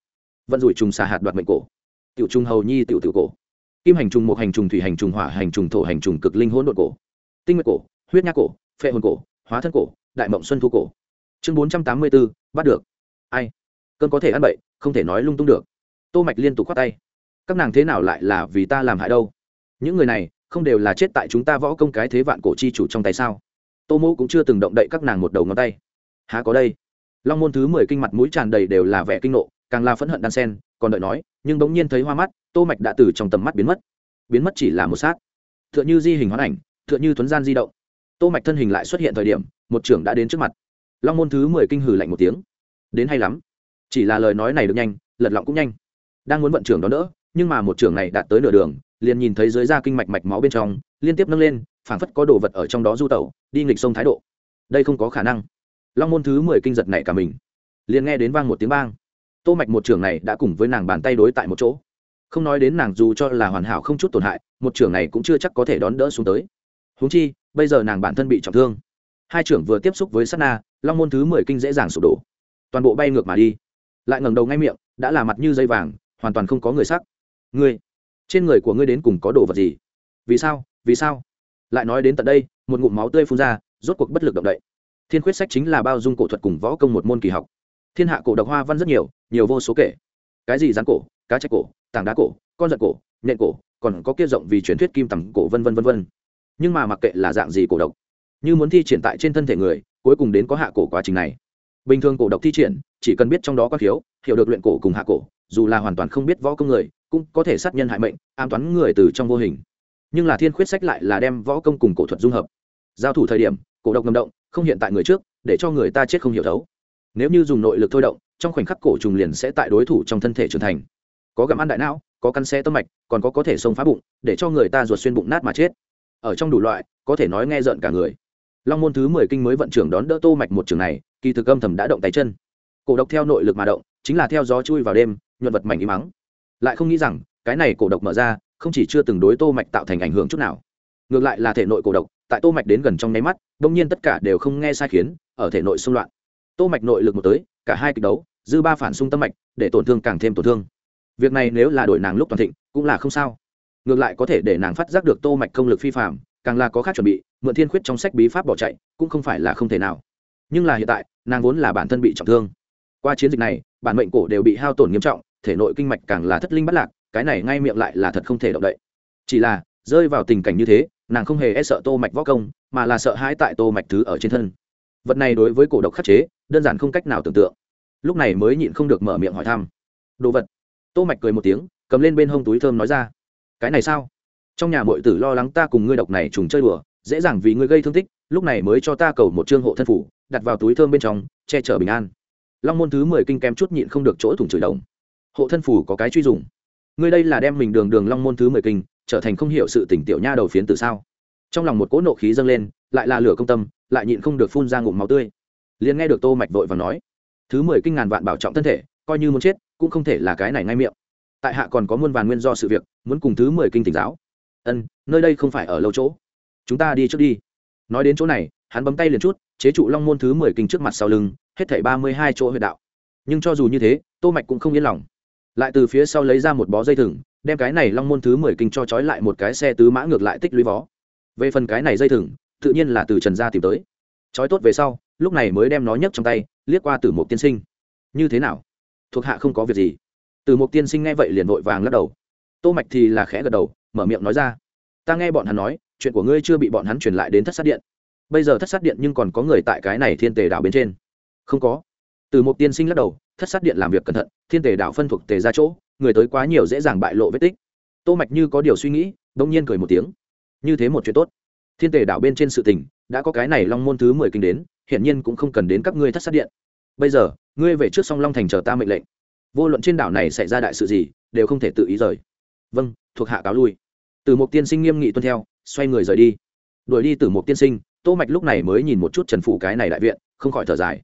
Vận rủi trùng xà hạt đoạt mệnh cổ. Tiểu trùng hầu nhi tiểu tiểu cổ. Kim hành trùng một hành trùng, thủy hành trùng, hỏa hành trùng, thổ hành trùng, cực linh hỗn độn cổ. Tinh nguyệt cổ, huyết nhác cổ, phệ hồn cổ, hóa thân cổ, đại mộng xuân thu cổ. Chương bốn trăm tám mươi bốn, bắt được. Ai? Cơn có thể ăn bậy, không thể nói lung tung được tô mạch liên tục khoát tay. Các nàng thế nào lại là vì ta làm hại đâu? Những người này, không đều là chết tại chúng ta võ công cái thế vạn cổ chi chủ trong tay sao? Tô mô cũng chưa từng động đậy các nàng một đầu ngón tay. Há có đây? Long môn thứ mười kinh mặt mũi tràn đầy đều là vẻ kinh nộ, càng là phẫn hận đan sen, còn đợi nói, nhưng bỗng nhiên thấy hoa mắt, tô mạch đã từ trong tầm mắt biến mất. Biến mất chỉ là một sát. Tựa như di hình hoán ảnh, tựa như tuấn gian di động. Tô mạch thân hình lại xuất hiện thời điểm, một trưởng đã đến trước mặt. Long môn thứ mười kinh hừ lạnh một tiếng. Đến hay lắm. Chỉ là lời nói này được nhanh, lật lọng cũng nhanh đang muốn vận trưởng đó đỡ, nhưng mà một trưởng này đạt tới nửa đường, liền nhìn thấy dưới da kinh mạch mạch máu bên trong, liên tiếp nâng lên, phảng phất có đồ vật ở trong đó du tẩu, đi nghịch sông thái độ. Đây không có khả năng. Long môn thứ mười kinh giật này cả mình. Liền nghe đến vang một tiếng bang. Tô mạch một trưởng này đã cùng với nàng bàn tay đối tại một chỗ. Không nói đến nàng dù cho là hoàn hảo không chút tổn hại, một trưởng này cũng chưa chắc có thể đón đỡ xuống tới. Huống chi, bây giờ nàng bản thân bị trọng thương. Hai trưởng vừa tiếp xúc với sát na, long môn thứ mười kinh dễ dàng sụp đổ. Toàn bộ bay ngược mà đi. Lại ngẩng đầu ngay miệng, đã là mặt như dây vàng hoàn toàn không có người sắc. Ngươi, trên người của ngươi đến cùng có đồ vật gì? Vì sao? Vì sao? Lại nói đến tận đây, một ngụm máu tươi phun ra, rốt cuộc bất lực động đậy. Thiên khuyết sách chính là bao dung cổ thuật cùng võ công một môn kỳ học. Thiên hạ cổ độc hoa văn rất nhiều nhiều vô số kể. Cái gì rán cổ, cá chạch cổ, tảng đá cổ, con giật cổ, nhện cổ, còn có kia rộng vì truyền thuyết kim tầm cổ vân vân vân vân. Nhưng mà mặc kệ là dạng gì cổ độc, như muốn thi triển tại trên thân thể người, cuối cùng đến có hạ cổ quá trình này. Bình thường cổ độc thi triển, chỉ cần biết trong đó có thiếu, hiểu được luyện cổ cùng hạ cổ dù là hoàn toàn không biết võ công người, cũng có thể sát nhân hại mệnh an toán người từ trong vô hình. Nhưng là thiên khuyết sách lại là đem võ công cùng cổ thuật dung hợp. Giao thủ thời điểm, cổ độc ngầm động, không hiện tại người trước, để cho người ta chết không hiểu thấu. Nếu như dùng nội lực thôi động, trong khoảnh khắc cổ trùng liền sẽ tại đối thủ trong thân thể trưởng thành. Có gặm ăn đại não, có căn xe tâm mạch, còn có có thể xông phá bụng, để cho người ta ruột xuyên bụng nát mà chết. Ở trong đủ loại, có thể nói nghe rợn cả người. Long môn thứ mười kinh mới vận trưởng đón đỡ tô mạch một trường này, kỳ thực âm thầm đã động tay chân. Cổ độc theo nội lực mà động, chính là theo gió chui vào đêm nhuận vật mảnh im mắng lại không nghĩ rằng, cái này cổ độc mở ra, không chỉ chưa từng đối tô mạch tạo thành ảnh hưởng chút nào. Ngược lại là thể nội cổ độc, tại tô mạch đến gần trong nháy mắt, đông nhiên tất cả đều không nghe sai khiến, ở thể nội xung loạn. Tô mạch nội lực một tới, cả hai kịch đấu, dư ba phản xung tâm mạch, để tổn thương càng thêm tổn thương. Việc này nếu là đổi nàng lúc toàn thịnh, cũng là không sao. Ngược lại có thể để nàng phát giác được tô mạch công lực phi phàm, càng là có khác chuẩn bị, mượn thiên khuyết trong sách bí pháp bỏ chạy, cũng không phải là không thể nào. Nhưng là hiện tại, nàng vốn là bản thân bị trọng thương. Qua chiến dịch này, bản mệnh cổ đều bị hao tổn nghiêm trọng thể nội kinh mạch càng là thất linh bất lạc, cái này ngay miệng lại là thật không thể động đậy. Chỉ là, rơi vào tình cảnh như thế, nàng không hề e sợ tô mạch võ công, mà là sợ hãi tại tô mạch thứ ở trên thân. Vật này đối với cổ độc khắc chế, đơn giản không cách nào tưởng tượng. Lúc này mới nhịn không được mở miệng hỏi thăm. Đồ vật. Tô mạch cười một tiếng, cầm lên bên hông túi thơm nói ra. Cái này sao? Trong nhà muội tử lo lắng ta cùng ngươi độc này trùng chơi đùa, dễ dàng vì ngươi gây thương tích, lúc này mới cho ta cầu một trương hộ thân phủ, đặt vào túi thơm bên trong, che chở bình an. Long môn thứ mười kinh kém chút nhịn không được chỗ thủng chửi đồng hộ thân phủ có cái truy dùng. Ngươi đây là đem mình đường đường long môn thứ mười kinh, trở thành không hiểu sự tỉnh tiểu nha đầu phiến từ sao? Trong lòng một cỗ nộ khí dâng lên, lại là lửa công tâm, lại nhịn không được phun ra ngụm máu tươi. Liền nghe được tô mạch vội và nói, thứ mười kinh ngàn vạn bảo trọng thân thể, coi như muốn chết, cũng không thể là cái này ngay miệng. Tại hạ còn có muôn vàn nguyên do sự việc, muốn cùng thứ mười kinh tỉnh giáo. Ân, nơi đây không phải ở lâu chỗ. Chúng ta đi trước đi. Nói đến chỗ này, hắn bấm tay liền chút, chế trụ long môn thứ mười kinh trước mặt sau lưng, hết thảy ba mươi hai chỗ huyệt đạo. Nhưng cho dù như thế, tô mạch cũng không yên lòng lại từ phía sau lấy ra một bó dây thừng, đem cái này long môn thứ mười kinh cho trói lại một cái xe tứ mã ngược lại tích lũy vó. Về phần cái này dây thừng, tự nhiên là từ trần gia tìm tới. Trói tốt về sau, lúc này mới đem nó nhấc trong tay, liếc qua từ một tiên sinh. Như thế nào? Thuộc hạ không có việc gì. Từ một tiên sinh nghe vậy liền vội vàng lắc đầu. Tô mạch thì là khẽ gật đầu, mở miệng nói ra. Ta nghe bọn hắn nói, chuyện của ngươi chưa bị bọn hắn truyền lại đến thất sát điện. Bây giờ thất sát điện nhưng còn có người tại cái này thiên tề đảo bên trên. Không có. Từ một tiên sinh lắc đầu thất sát điện làm việc cẩn thận, thiên tề đảo phân thuộc tề ra chỗ, người tới quá nhiều dễ dàng bại lộ vết tích. Tô mạch như có điều suy nghĩ đông nhiên cười một tiếng. Như thế một chuyện tốt. Thiên tề đảo bên trên sự tình, đã có cái này long môn thứ mười kinh đến, hiển nhiên cũng không cần đến các ngươi thất sát điện. Bây giờ, ngươi về trước song long thành chờ ta mệnh lệnh. Vô luận trên đảo này xảy ra đại sự gì, đều không thể tự ý rời. Vâng thuộc hạ cáo lui. Từ một tiên sinh nghiêm nghị tuân theo, xoay người rời đi. Đuổi đi từ một tiên sinh, tô mạch lúc này mới nhìn một chút trần phủ cái này đại viện, không khỏi thở dài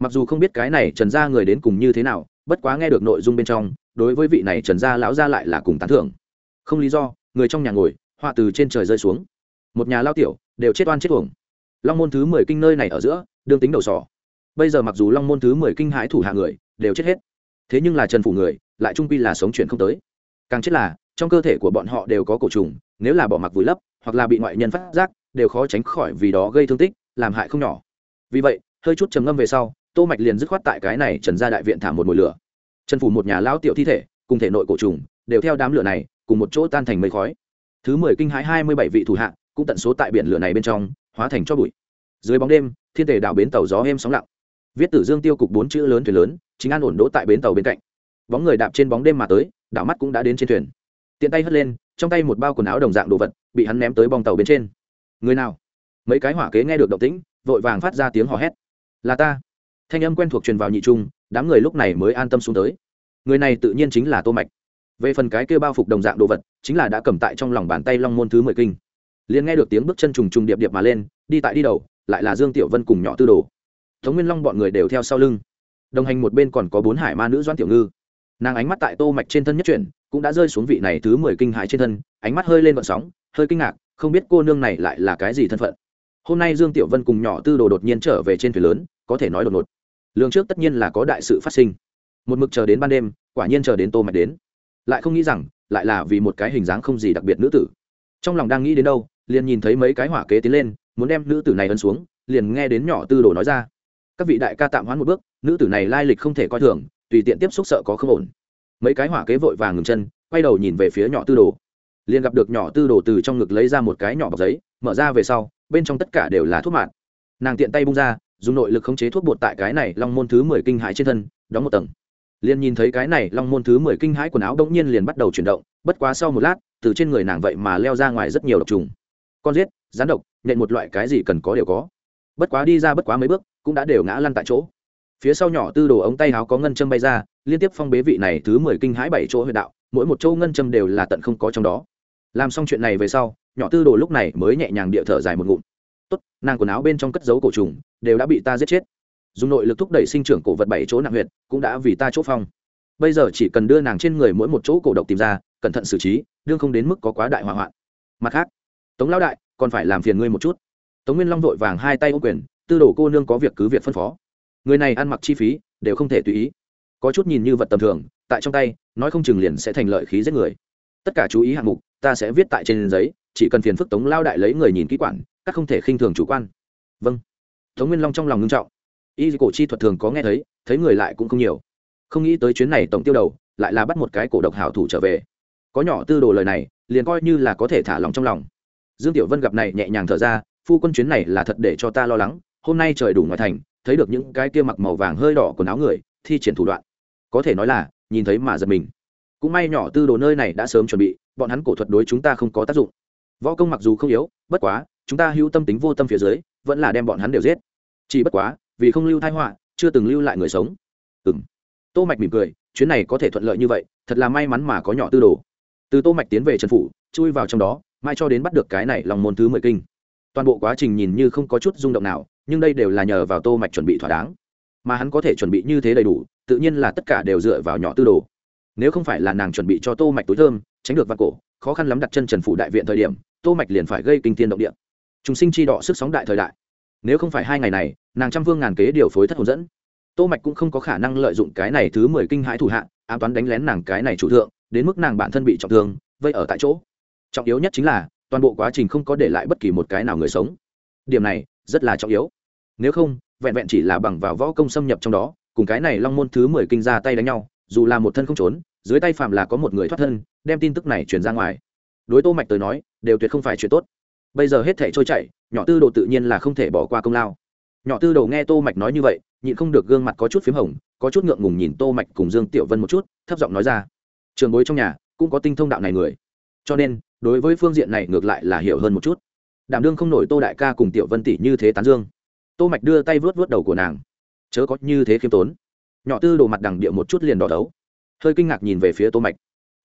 mặc dù không biết cái này trần gia người đến cùng như thế nào, bất quá nghe được nội dung bên trong, đối với vị này trần gia lão gia lại là cùng tán thưởng. Không lý do, người trong nhà ngồi, họa từ trên trời rơi xuống. Một nhà lao tiểu, đều chết oan chết uổng. Long môn thứ mười kinh nơi này ở giữa, đương tính đầu sỏ. Bây giờ mặc dù long môn thứ mười kinh hãi thủ hạ người, đều chết hết. Thế nhưng là trần phủ người, lại trung quy là sống chuyển không tới. Càng chết là, trong cơ thể của bọn họ đều có cổ trùng, nếu là bỏ mặc vùi lấp, hoặc là bị ngoại nhân phát giác, đều khó tránh khỏi vì đó gây thương tích, làm hại không nhỏ. Vì vậy, hơi chút trầm ngâm về sau tô mạch liền dứt khoát tại cái này trần ra đại viện thả một mùi lửa. Trần phủ một nhà lão tiểu thi thể, cùng thể nội cổ trùng, đều theo đám lửa này, cùng một chỗ tan thành mây khói. Thứ mười kinh hãi hai mươi bảy vị thủ hạ, cũng tận số tại biển lửa này bên trong, hóa thành cho bụi. Dưới bóng đêm, thiên tề đảo bến tàu gió êm sóng lặng. Viết tử dương tiêu cục bốn chữ lớn thuyền lớn, chính an ổn đỗ tại bến tàu bên cạnh. Bóng người đạp trên bóng đêm mà tới, đảo mắt cũng đã đến trên thuyền. Tiện tay hất lên, trong tay một bao quần áo đồng dạng đồ vật, bị hắn ném tới bong tàu bên trên. Người nào? Mấy cái hỏa kế nghe được động tĩnh, vội vàng phát ra tiếng hò hét. Là ta thanh âm quen thuộc truyền vào nhị trung, đám người lúc này mới an tâm xuống tới. Người này tự nhiên chính là tô mạch. Về phần cái kia bao phục đồng dạng đồ vật, chính là đã cầm tại trong lòng bàn tay long môn thứ mười kinh. Liền nghe được tiếng bước chân trùng trùng điệp điệp mà lên, đi tại đi đầu, lại là dương tiểu vân cùng nhỏ tư đồ. Tống nguyên long bọn người đều theo sau lưng. Đồng hành một bên còn có bốn hải ma nữ doãn tiểu ngư. Nàng ánh mắt tại tô mạch trên thân nhất chuyển, cũng đã rơi xuống vị này thứ mười kinh hãi trên thân, ánh mắt hơi lên vận sóng, hơi kinh ngạc, không biết cô nương này lại là cái gì thân phận. Hôm nay dương tiểu vân cùng nhỏ tư đồ đột nhiên trở về trên thuyền lớn, có thể nói đột ngột lương trước tất nhiên là có đại sự phát sinh. Một mực chờ đến ban đêm, quả nhiên chờ đến tô mạch đến. Lại không nghĩ rằng, lại là vì một cái hình dáng không gì đặc biệt nữ tử. Trong lòng đang nghĩ đến đâu, liền nhìn thấy mấy cái hỏa kế tiến lên, muốn đem nữ tử này ấn xuống, liền nghe đến nhỏ tư đồ nói ra. Các vị đại ca tạm hoãn một bước, nữ tử này lai lịch không thể coi thường, tùy tiện tiếp xúc sợ có không ổn. Mấy cái hỏa kế vội vàng ngừng chân, quay đầu nhìn về phía nhỏ tư đồ. Liền gặp được nhỏ tư đồ từ trong ngực lấy ra một cái nhỏ bọc giấy, mở ra về sau, bên trong tất cả đều là thuốc mạt. Nàng tiện tay bung ra dùng nội lực khống chế thuốc bột tại cái này long môn thứ mười kinh hãi trên thân, đóng một tầng. Liền nhìn thấy cái này long môn thứ mười kinh hãi quần áo đông nhiên liền bắt đầu chuyển động, bất quá sau một lát, từ trên người nàng vậy mà leo ra ngoài rất nhiều độc trùng. Con giết, rắn độc nhận một loại cái gì cần có đều có. Bất quá đi ra bất quá mấy bước, cũng đã đều ngã lăn tại chỗ. Phía sau nhỏ tư đồ ống tay áo có ngân châm bay ra, liên tiếp phong bế vị này thứ mười kinh hãi bảy chỗ huy đạo, mỗi một chỗ ngân châm đều là tận không có trong đó. Làm xong chuyện này về sau, nhỏ tư đồ lúc này mới nhẹ nhàng địa thở dài một ngụm tốt, nàng quần áo bên trong cất dấu cổ trùng, đều đã bị ta giết chết. Dùng nội lực thúc đẩy sinh trưởng cổ vật bảy chỗ nặng huyệt, cũng đã vì ta chỗ phong. Bây giờ chỉ cần đưa nàng trên người mỗi một chỗ cổ độc tìm ra, cẩn thận xử trí, đương không đến mức có quá đại hỏa hoạn. Mặt khác, tống lão đại, còn phải làm phiền ngươi một chút. Tống nguyên long vội vàng hai tay ô quyền, tư đồ cô nương có việc cứ việc phân phó. Người này ăn mặc chi phí, đều không thể tùy ý. Có chút nhìn như vật tầm thường, tại trong tay, nói không chừng liền sẽ thành lợi khí giết người. Tất cả chú ý hạng mục, ta sẽ viết tại trên giấy, chỉ cần phiền phức tống lao đại lấy người nhìn kỹ quản các không thể khinh thường chủ quan. Vâng. Tống nguyên long trong lòng ngưng trọng. Y cổ chi thuật thường có nghe thấy thấy người lại cũng không nhiều. Không nghĩ tới chuyến này tổng tiêu đầu, lại là bắt một cái cổ độc hảo thủ trở về. Có nhỏ tư đồ lời này, liền coi như là có thể thả lòng trong lòng. Dương tiểu vân gặp này nhẹ nhàng thở ra, phu quân chuyến này là thật để cho ta lo lắng, hôm nay trời đủ ngoài thành, thấy được những cái kia mặc màu vàng hơi đỏ quần áo người, thi triển thủ đoạn. Có thể nói là, nhìn thấy mà giật mình. Cũng may nhỏ tư đồ nơi này đã sớm chuẩn bị, bọn hắn cổ thuật đối chúng ta không có tác dụng võ công mặc dù không yếu, bất quá, chúng ta hữu tâm tính vô tâm phía dưới, vẫn là đem bọn hắn đều giết. Chỉ bất quá, vì không lưu thai họa, chưa từng lưu lại người sống. Ừng tô mạch mỉm cười, chuyến này có thể thuận lợi như vậy, thật là may mắn mà có nhỏ tư đồ. Từ tô mạch tiến về trần phủ, chui vào trong đó, mai cho đến bắt được cái này lòng môn thứ mười kinh. Toàn bộ quá trình nhìn như không có chút rung động nào, nhưng đây đều là nhờ vào tô mạch chuẩn bị thỏa đáng. Mà hắn có thể chuẩn bị như thế đầy đủ, tự nhiên là tất cả đều dựa vào nhỏ tư đồ. Nếu không phải là nàng chuẩn bị cho tô mạch túi thơm, tránh được vạn cổ khó khăn lắm đặt chân trần phủ đại viện thời điểm, tô mạch liền phải gây kinh thiên động địa. Chúng sinh chi đọ sức sóng đại thời đại. Nếu không phải hai ngày này, nàng trăm vương ngàn kế điều phối thất hồn dẫn. Tô mạch cũng không có khả năng lợi dụng cái này thứ mười kinh hãi thủ hạ, ám toán đánh lén nàng cái này chủ thượng, đến mức nàng bản thân bị trọng thương, vây ở tại chỗ. Trọng yếu nhất chính là, toàn bộ quá trình không có để lại bất kỳ một cái nào người sống. Điểm này, rất là trọng yếu. Nếu không, vẹn vẹn chỉ là bằng vào võ công xâm nhập trong đó, cùng cái này long môn thứ mười kinh ra tay đánh nhau, dù là một thân không trốn, dưới tay phạm là có một người thoát thân đem tin tức này truyền ra ngoài. Đối tô mạch tới nói, đều tuyệt không phải chuyện tốt. Bây giờ hết thể trôi chảy, nhỏ tư đồ tự nhiên là không thể bỏ qua công lao. Nhỏ tư đồ nghe tô mạch nói như vậy, nhịn không được gương mặt có chút phím hồng, có chút ngượng ngùng nhìn tô mạch cùng dương tiểu vân một chút, thấp giọng nói ra. Trường bối trong nhà, cũng có tinh thông đạo này người. Cho nên, đối với phương diện này ngược lại là hiểu hơn một chút. Đảm đương không nổi tô đại ca cùng tiểu vân tỷ như thế tán dương. Tô mạch đưa tay vuốt vuốt đầu của nàng. Chớ có như thế khiêm tốn. Nhỏ tư đồ mặt đằng địa một chút liền đỏ đấu hơi kinh ngạc nhìn về phía tô mạch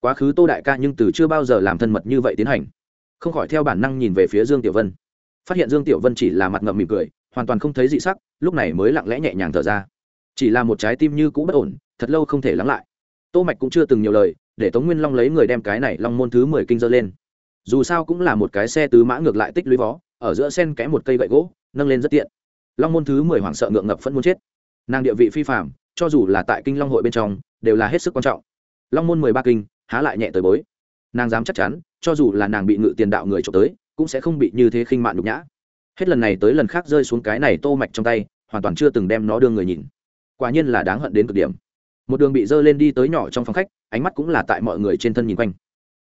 quá khứ tô đại ca nhưng từ chưa bao giờ làm thân mật như vậy tiến hành. Không khỏi theo bản năng nhìn về phía dương tiểu vân. Phát hiện dương tiểu vân chỉ là mặt ngậm mỉm cười, hoàn toàn không thấy dị sắc, lúc này mới lặng lẽ nhẹ nhàng thở ra. Chỉ là một trái tim như cũ bất ổn, thật lâu không thể lắng lại. Tô mạch cũng chưa từng nhiều lời, để tống nguyên long lấy người đem cái này long môn thứ mười kinh dơ lên. Dù sao cũng là một cái xe tứ mã ngược lại tích lũy vó ở giữa sen kẽ một cây gậy gỗ, nâng lên rất tiện. Long môn thứ mười hoảng sợ ngượng ngập phẫn muốn chết. Nàng địa vị phi phạm cho dù là tại kinh long hội bên trong, đều là hết sức quan trọng. Long môn mười ba kinh há lại nhẹ tới bối. Nàng dám chắc chắn, cho dù là nàng bị ngự tiền đạo người trộm tới, cũng sẽ không bị như thế khinh mạn nhục nhã. Hết lần này tới lần khác rơi xuống cái này tô mạch trong tay, hoàn toàn chưa từng đem nó đưa người nhìn. Quả nhiên là đáng hận đến cực điểm. Một đường bị dơ lên đi tới nhỏ trong phòng khách, ánh mắt cũng là tại mọi người trên thân nhìn quanh.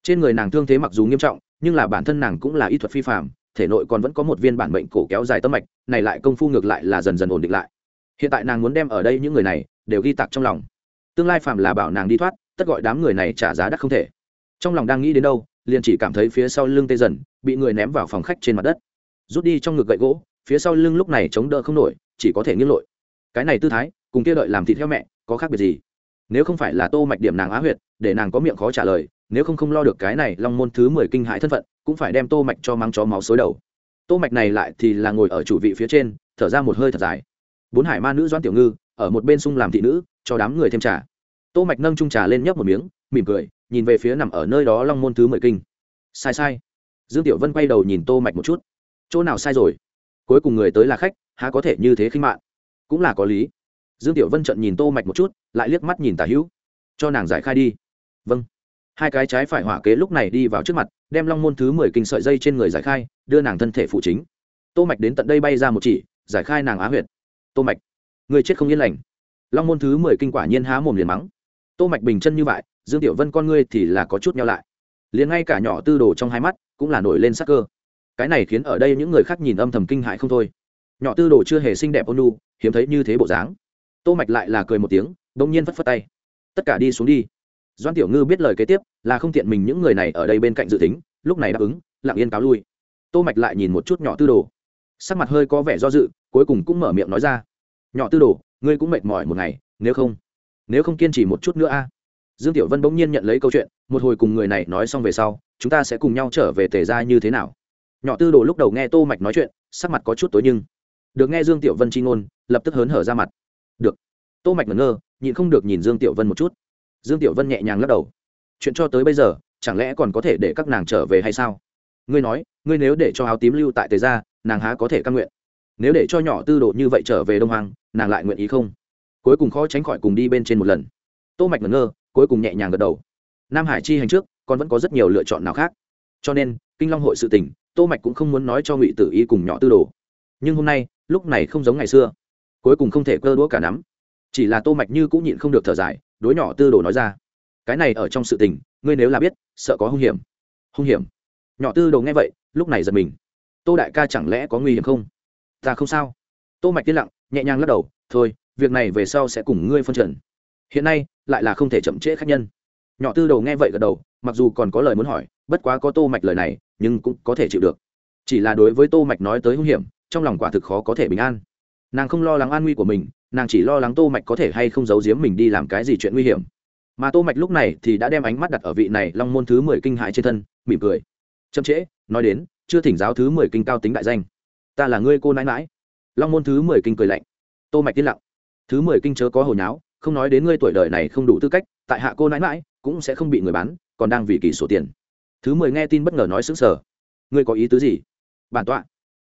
Trên người nàng thương thế mặc dù nghiêm trọng, nhưng là bản thân nàng cũng là y thuật phi phạm thể nội còn vẫn có một viên bản bệnh cổ kéo dài tâm mạch, này lại công phu ngược lại là dần dần ổn định lại. Hiện tại nàng muốn đem ở đây những người này đều ghi tạc trong lòng. Tương lai phạm là bảo nàng đi thoát tất gọi đám người này trả giá đắt không thể. Trong lòng đang nghĩ đến đâu, liền chỉ cảm thấy phía sau lưng tê dần, bị người ném vào phòng khách trên mặt đất. Rút đi trong ngực gậy gỗ, phía sau lưng lúc này chống đỡ không nổi, chỉ có thể nghiêng lội. Cái này tư thái, cùng kia đợi làm thịt theo mẹ, có khác biệt gì? Nếu không phải là tô mạch điểm nàng á huyệt, để nàng có miệng khó trả lời, nếu không không lo được cái này long môn thứ mười kinh hãi thân phận, cũng phải đem tô mạch cho mang chó máu xối đầu. Tô mạch này lại thì là ngồi ở chủ vị phía trên, thở ra một hơi thật dài. Bốn hải ma nữ doan tiểu ngư, ở một bên sung làm thị nữ, cho đám người thêm trà tô mạch nâng chung trà lên nhấp một miếng, mỉm cười, nhìn về phía nằm ở nơi đó long môn thứ mười kinh. Sai sai. Dương tiểu vân quay đầu nhìn tô mạch một chút. Chỗ nào sai rồi? Cuối cùng người tới là khách, há có thể như thế khinh mạn cũng là có lý. Dương tiểu vân trận nhìn tô mạch một chút, lại liếc mắt nhìn tả hữu. Cho nàng giải khai đi. Vâng. Hai cái trái phải hỏa kế lúc này đi vào trước mặt, đem long môn thứ mười kinh sợi dây trên người giải khai, đưa nàng thân thể phụ chính. Tô mạch đến tận đây bay ra một chỉ, giải khai nàng á huyệt. Tô mạch, người chết không yên lành. Long môn thứ mười kinh quả nhiên há mồm liền mắng tô mạch bình chân như vậy dương tiểu vân con ngươi thì là có chút nhau lại. Liền ngay cả nhỏ tư đồ trong hai mắt cũng là nổi lên sắc cơ. Cái này khiến ở đây những người khác nhìn âm thầm kinh hãi không thôi. Nhỏ tư đồ chưa hề xinh đẹp ôn nhu, hiếm thấy như thế bộ dáng. Tô mạch lại là cười một tiếng đông nhiên phất phất tay. Tất cả đi xuống đi. Doan tiểu ngư biết lời kế tiếp là không tiện mình những người này ở đây bên cạnh dự tính lúc này đáp ứng lặng yên cáo lui. Tô mạch lại nhìn một chút nhỏ tư đồ. Sắc mặt hơi có vẻ do dự cuối cùng cũng mở miệng nói ra. Nhỏ tư đồ ngươi cũng mệt mỏi một ngày nếu không? Nếu không kiên trì một chút nữa a. Dương tiểu vân bỗng nhiên nhận lấy câu chuyện, một hồi cùng người này nói xong về sau, chúng ta sẽ cùng nhau trở về tề ra như thế nào? Nhỏ tư đồ lúc đầu nghe tô mạch nói chuyện, sắc mặt có chút tối nhưng, được nghe dương tiểu vân chi ngôn, lập tức hớn hở ra mặt. Được. Tô mạch ngẩn ngơ, nhịn không được nhìn dương tiểu vân một chút. Dương tiểu vân nhẹ nhàng lắc đầu. Chuyện cho tới bây giờ, chẳng lẽ còn có thể để các nàng trở về hay sao? Ngươi nói, ngươi nếu để cho áo tím lưu tại tề gia, nàng há có thể căn nguyện? Nếu để cho nhỏ tư độ như vậy trở về đông hoàng nàng lại nguyện ý không? Cuối cùng khó tránh khỏi cùng đi bên trên một lần. Tô mạch ngẩn ngơ, cuối cùng nhẹ nhàng gật đầu. Nam hải chi hành trước, còn vẫn có rất nhiều lựa chọn nào khác. Cho nên, kinh long hội sự tình, tô mạch cũng không muốn nói cho ngụy tử y cùng nhỏ tư đồ. Nhưng hôm nay, lúc này không giống ngày xưa. Cuối cùng không thể cơ đũa cả nắm. Chỉ là tô mạch như cũng nhịn không được thở dài, đối nhỏ tư đồ nói ra. Cái này ở trong sự tình, ngươi nếu là biết, sợ có hung hiểm. Hung hiểm? Nhỏ tư đồ nghe vậy, lúc này giật mình. Tô đại ca chẳng lẽ có nguy hiểm không? Ta không sao. Tô mạch tiên lặng, nhẹ nhàng lắc đầu, thôi việc này về sau sẽ cùng ngươi phân trần. Hiện nay, lại là không thể chậm trễ khách nhân. Nhỏ tư đầu nghe vậy gật đầu, mặc dù còn có lời muốn hỏi, bất quá có tô mạch lời này, nhưng cũng có thể chịu được. Chỉ là đối với tô mạch nói tới hung hiểm, trong lòng quả thực khó có thể bình an. Nàng không lo lắng an nguy của mình, nàng chỉ lo lắng tô mạch có thể hay không giấu giếm mình đi làm cái gì chuyện nguy hiểm. Mà tô mạch lúc này thì đã đem ánh mắt đặt ở vị này long môn thứ mười kinh hại trên thân, mỉm cười. Chậm trễ, nói đến, chưa thỉnh giáo thứ mười kinh cao tính đại danh. Ta là ngươi cô nãi nãi. Long môn thứ mười kinh cười lạnh. Tô mạch tiên lặng thứ mười kinh chớ có hồi nháo, không nói đến ngươi tuổi đời này không đủ tư cách, tại hạ cô nãi mãi cũng sẽ không bị người bán, còn đang vì kỳ sổ tiền. Thứ mười nghe tin bất ngờ nói xứng sở ngươi có ý tứ gì? Bản tọa.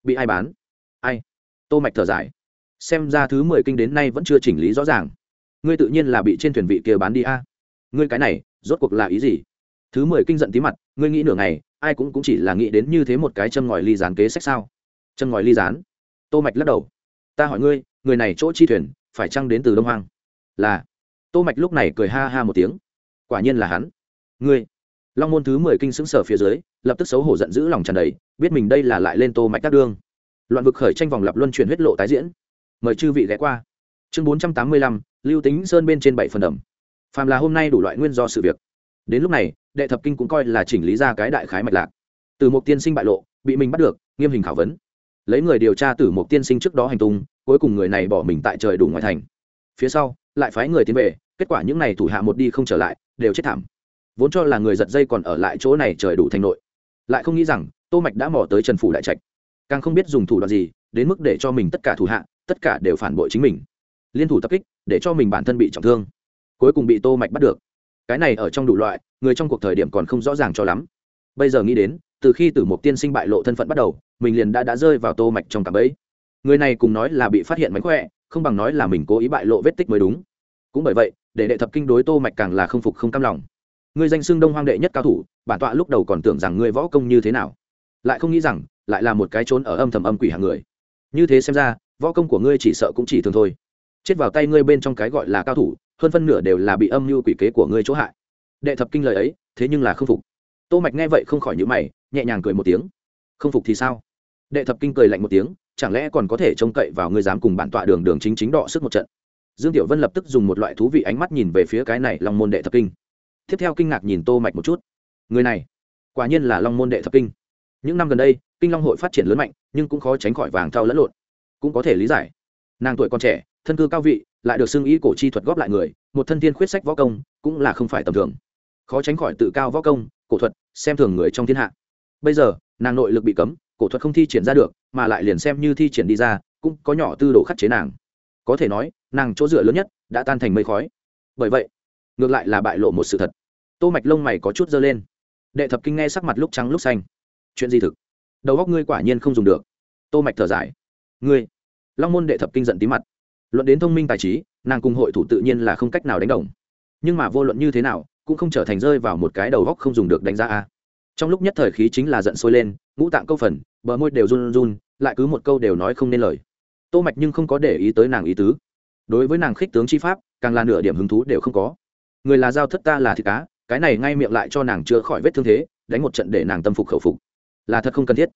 Bị ai bán? Ai? Tô mạch thở dài. Xem ra thứ mười kinh đến nay vẫn chưa chỉnh lý rõ ràng. Ngươi tự nhiên là bị trên thuyền vị kia bán đi a. Ngươi cái này, rốt cuộc là ý gì? Thứ mười kinh giận tí mặt, ngươi nghĩ nửa ngày, ai cũng cũng chỉ là nghĩ đến như thế một cái châm ngòi ly dán kế sách sao? Châm ngòi ly dán tô mạch lắc đầu. Ta hỏi ngươi, người này chỗ chi thuyền phải chăng đến từ đông hoang? Là. Tô mạch lúc này cười ha ha một tiếng. Quả nhiên là hắn. Ngươi. Long môn thứ mười kinh xứng sở phía dưới, lập tức xấu hổ giận dữ lòng tràn đầy, biết mình đây là lại lên tô mạch các đương. Loạn vực khởi tranh vòng lập luân chuyển huyết lộ tái diễn. Mời chư vị ghé qua. Chương bốn trăm tám mươi lăm, lưu tính sơn bên trên bảy phần đầm. Phàm là hôm nay đủ loại nguyên do sự việc. Đến lúc này, đệ thập kinh cũng coi là chỉnh lý ra cái đại khái mạch lạc. Từ một tiên sinh bại lộ, bị mình bắt được, nghiêm hình khảo vấn. Lấy người điều tra từ một tiên sinh trước đó hành tung cuối cùng người này bỏ mình tại trời đủ ngoại thành. Phía sau, lại phái người tiến về, kết quả những n à y thủ hạ một đi không trở lại, đều chết thảm. Vốn cho là người giật dây còn ở lại chỗ này trời đủ thành nội. Lại không nghĩ rằng, tô mạch đã mò tới trần phủ đại trạch. Càng không biết dùng thủ đoạn gì, đến mức để cho mình tất cả thủ hạ, tất cả đều phản bội chính mình. Liên thủ tập kích, để cho mình bản thân bị trọng thương. Cuối cùng bị tô mạch bắt được. Cái này ở trong đủ loại, người trong cuộc thời điểm còn không rõ ràng cho lắm. Bây giờ nghĩ đến, từ khi tử mục tiên sinh bại lộ thân phận bắt đầu, mình liền đã đã rơi vào tô mạch trong cả bẫy người này cùng nói là bị phát hiện mánh khỏe, không bằng nói là mình cố ý bại lộ vết tích mới đúng. Cũng bởi vậy, để đệ thập kinh đối tô mạch càng là không phục không cam lòng. Ngươi danh xưng đông hoang đệ nhất cao thủ, bản tọa lúc đầu còn tưởng rằng ngươi võ công như thế nào. Lại không nghĩ rằng, lại là một cái trốn ở âm thầm âm quỷ hàng người. Như thế xem ra, võ công của ngươi chỉ sợ cũng chỉ thường thôi. Chết vào tay ngươi bên trong cái gọi là cao thủ, hơn phân nửa đều là bị âm mưu quỷ kế của ngươi chỗ hại. Đệ thập kinh lời ấy, thế nhưng là không phục. Tô mạch nghe vậy không khỏi nhíu mày, nhẹ nhàng cười một tiếng. Không phục thì sao? Đệ thập kinh cười lạnh một tiếng chẳng lẽ còn có thể trông cậy vào ngươi dám cùng bản tọa đường đường chính chính đọ sức một trận? Dương tiểu vân lập tức dùng một loại thú vị ánh mắt nhìn về phía cái này long môn đệ thập kinh. Tiếp theo kinh ngạc nhìn tô mạch một chút. Người này, quả nhiên là long môn đệ thập kinh. Những năm gần đây, kinh long hội phát triển lớn mạnh, nhưng cũng khó tránh khỏi vàng thau lẫn lộn. Cũng có thể lý giải. Nàng tuổi còn trẻ, thân cư cao vị, lại được xưng ý cổ chi thuật góp lại người, một thân thiên khuyết sách võ công, cũng là không phải tầm thường. Khó tránh khỏi tự cao võ công, cổ thuật, xem thường người trong thiên hạ. Bây giờ, nàng nội lực bị cấm cổ thuật không thi triển ra được, mà lại liền xem như thi triển đi ra, cũng có nhỏ tư đồ khắc chế nàng. Có thể nói, nàng chỗ dựa lớn nhất đã tan thành mây khói. Bởi vậy, ngược lại là bại lộ một sự thật. Tô mạch lông mày có chút dơ lên. Đệ thập kinh nghe sắc mặt lúc trắng lúc xanh. Chuyện gì thực? Đầu góc ngươi quả nhiên không dùng được. Tô mạch thở dài. Ngươi, long môn đệ thập kinh giận tí mặt. Luận đến thông minh tài trí, nàng cùng hội thủ tự nhiên là không cách nào đánh đồng. Nhưng mà vô luận như thế nào, cũng không trở thành rơi vào một cái đầu góc không dùng được đánh giá a trong lúc nhất thời khí chính là giận sôi lên, ngũ tạng câu phần, bờ môi đều run run, lại cứ một câu đều nói không nên lời. Tô mạch nhưng không có để ý tới nàng ý tứ. Đối với nàng khích tướng chi pháp, càng là nửa điểm hứng thú đều không có. Người là giao thất ta là thịt cá, cái này ngay miệng lại cho nàng chữa khỏi vết thương thế, đánh một trận để nàng tâm phục khẩu phục. Là thật không cần thiết.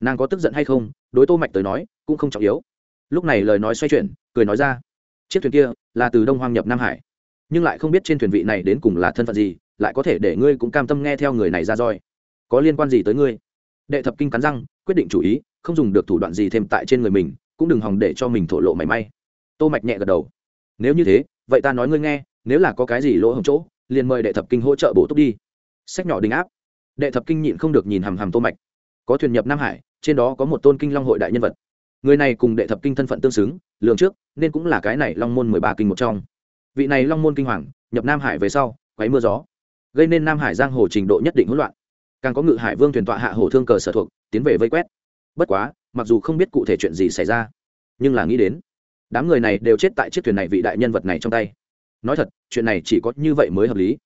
Nàng có tức giận hay không, đối tô mạch tới nói, cũng không trọng yếu. Lúc này lời nói xoay chuyển, cười nói ra. Chiếc thuyền kia, là từ đông hoang nhập nam hải. Nhưng lại không biết trên thuyền vị này đến cùng là thân phận gì, lại có thể để ngươi cũng cam tâm nghe theo người này ra roi có liên quan gì tới ngươi? Đệ thập kinh cắn răng, quyết định chủ ý, không dùng được thủ đoạn gì thêm tại trên người mình, cũng đừng hòng để cho mình thổ lộ mảy may. Tô mạch nhẹ gật đầu. Nếu như thế, vậy ta nói ngươi nghe, nếu là có cái gì lỗ hổng chỗ, liền mời đệ thập kinh hỗ trợ bổ túc đi. Sách nhỏ đình áp. Đệ thập kinh nhịn không được nhìn hầm hầm tô mạch. Có thuyền nhập nam hải, trên đó có một tôn kinh long hội đại nhân vật. Người này cùng đệ thập kinh thân phận tương xứng, lường trước, nên cũng là cái này long môn mười ba kinh một trong. Vị này long môn kinh hoàng, nhập nam hải về sau, quấy mưa gió. Gây nên nam hải giang hồ trình độ nhất định hỗn loạn càng có ngự hải vương thuyền tọa hạ hồ thương cờ sở thuộc, tiến về vây quét. Bất quá, mặc dù không biết cụ thể chuyện gì xảy ra, nhưng là nghĩ đến, đám người này đều chết tại chiếc thuyền này vị đại nhân vật này trong tay. Nói thật, chuyện này chỉ có như vậy mới hợp lý.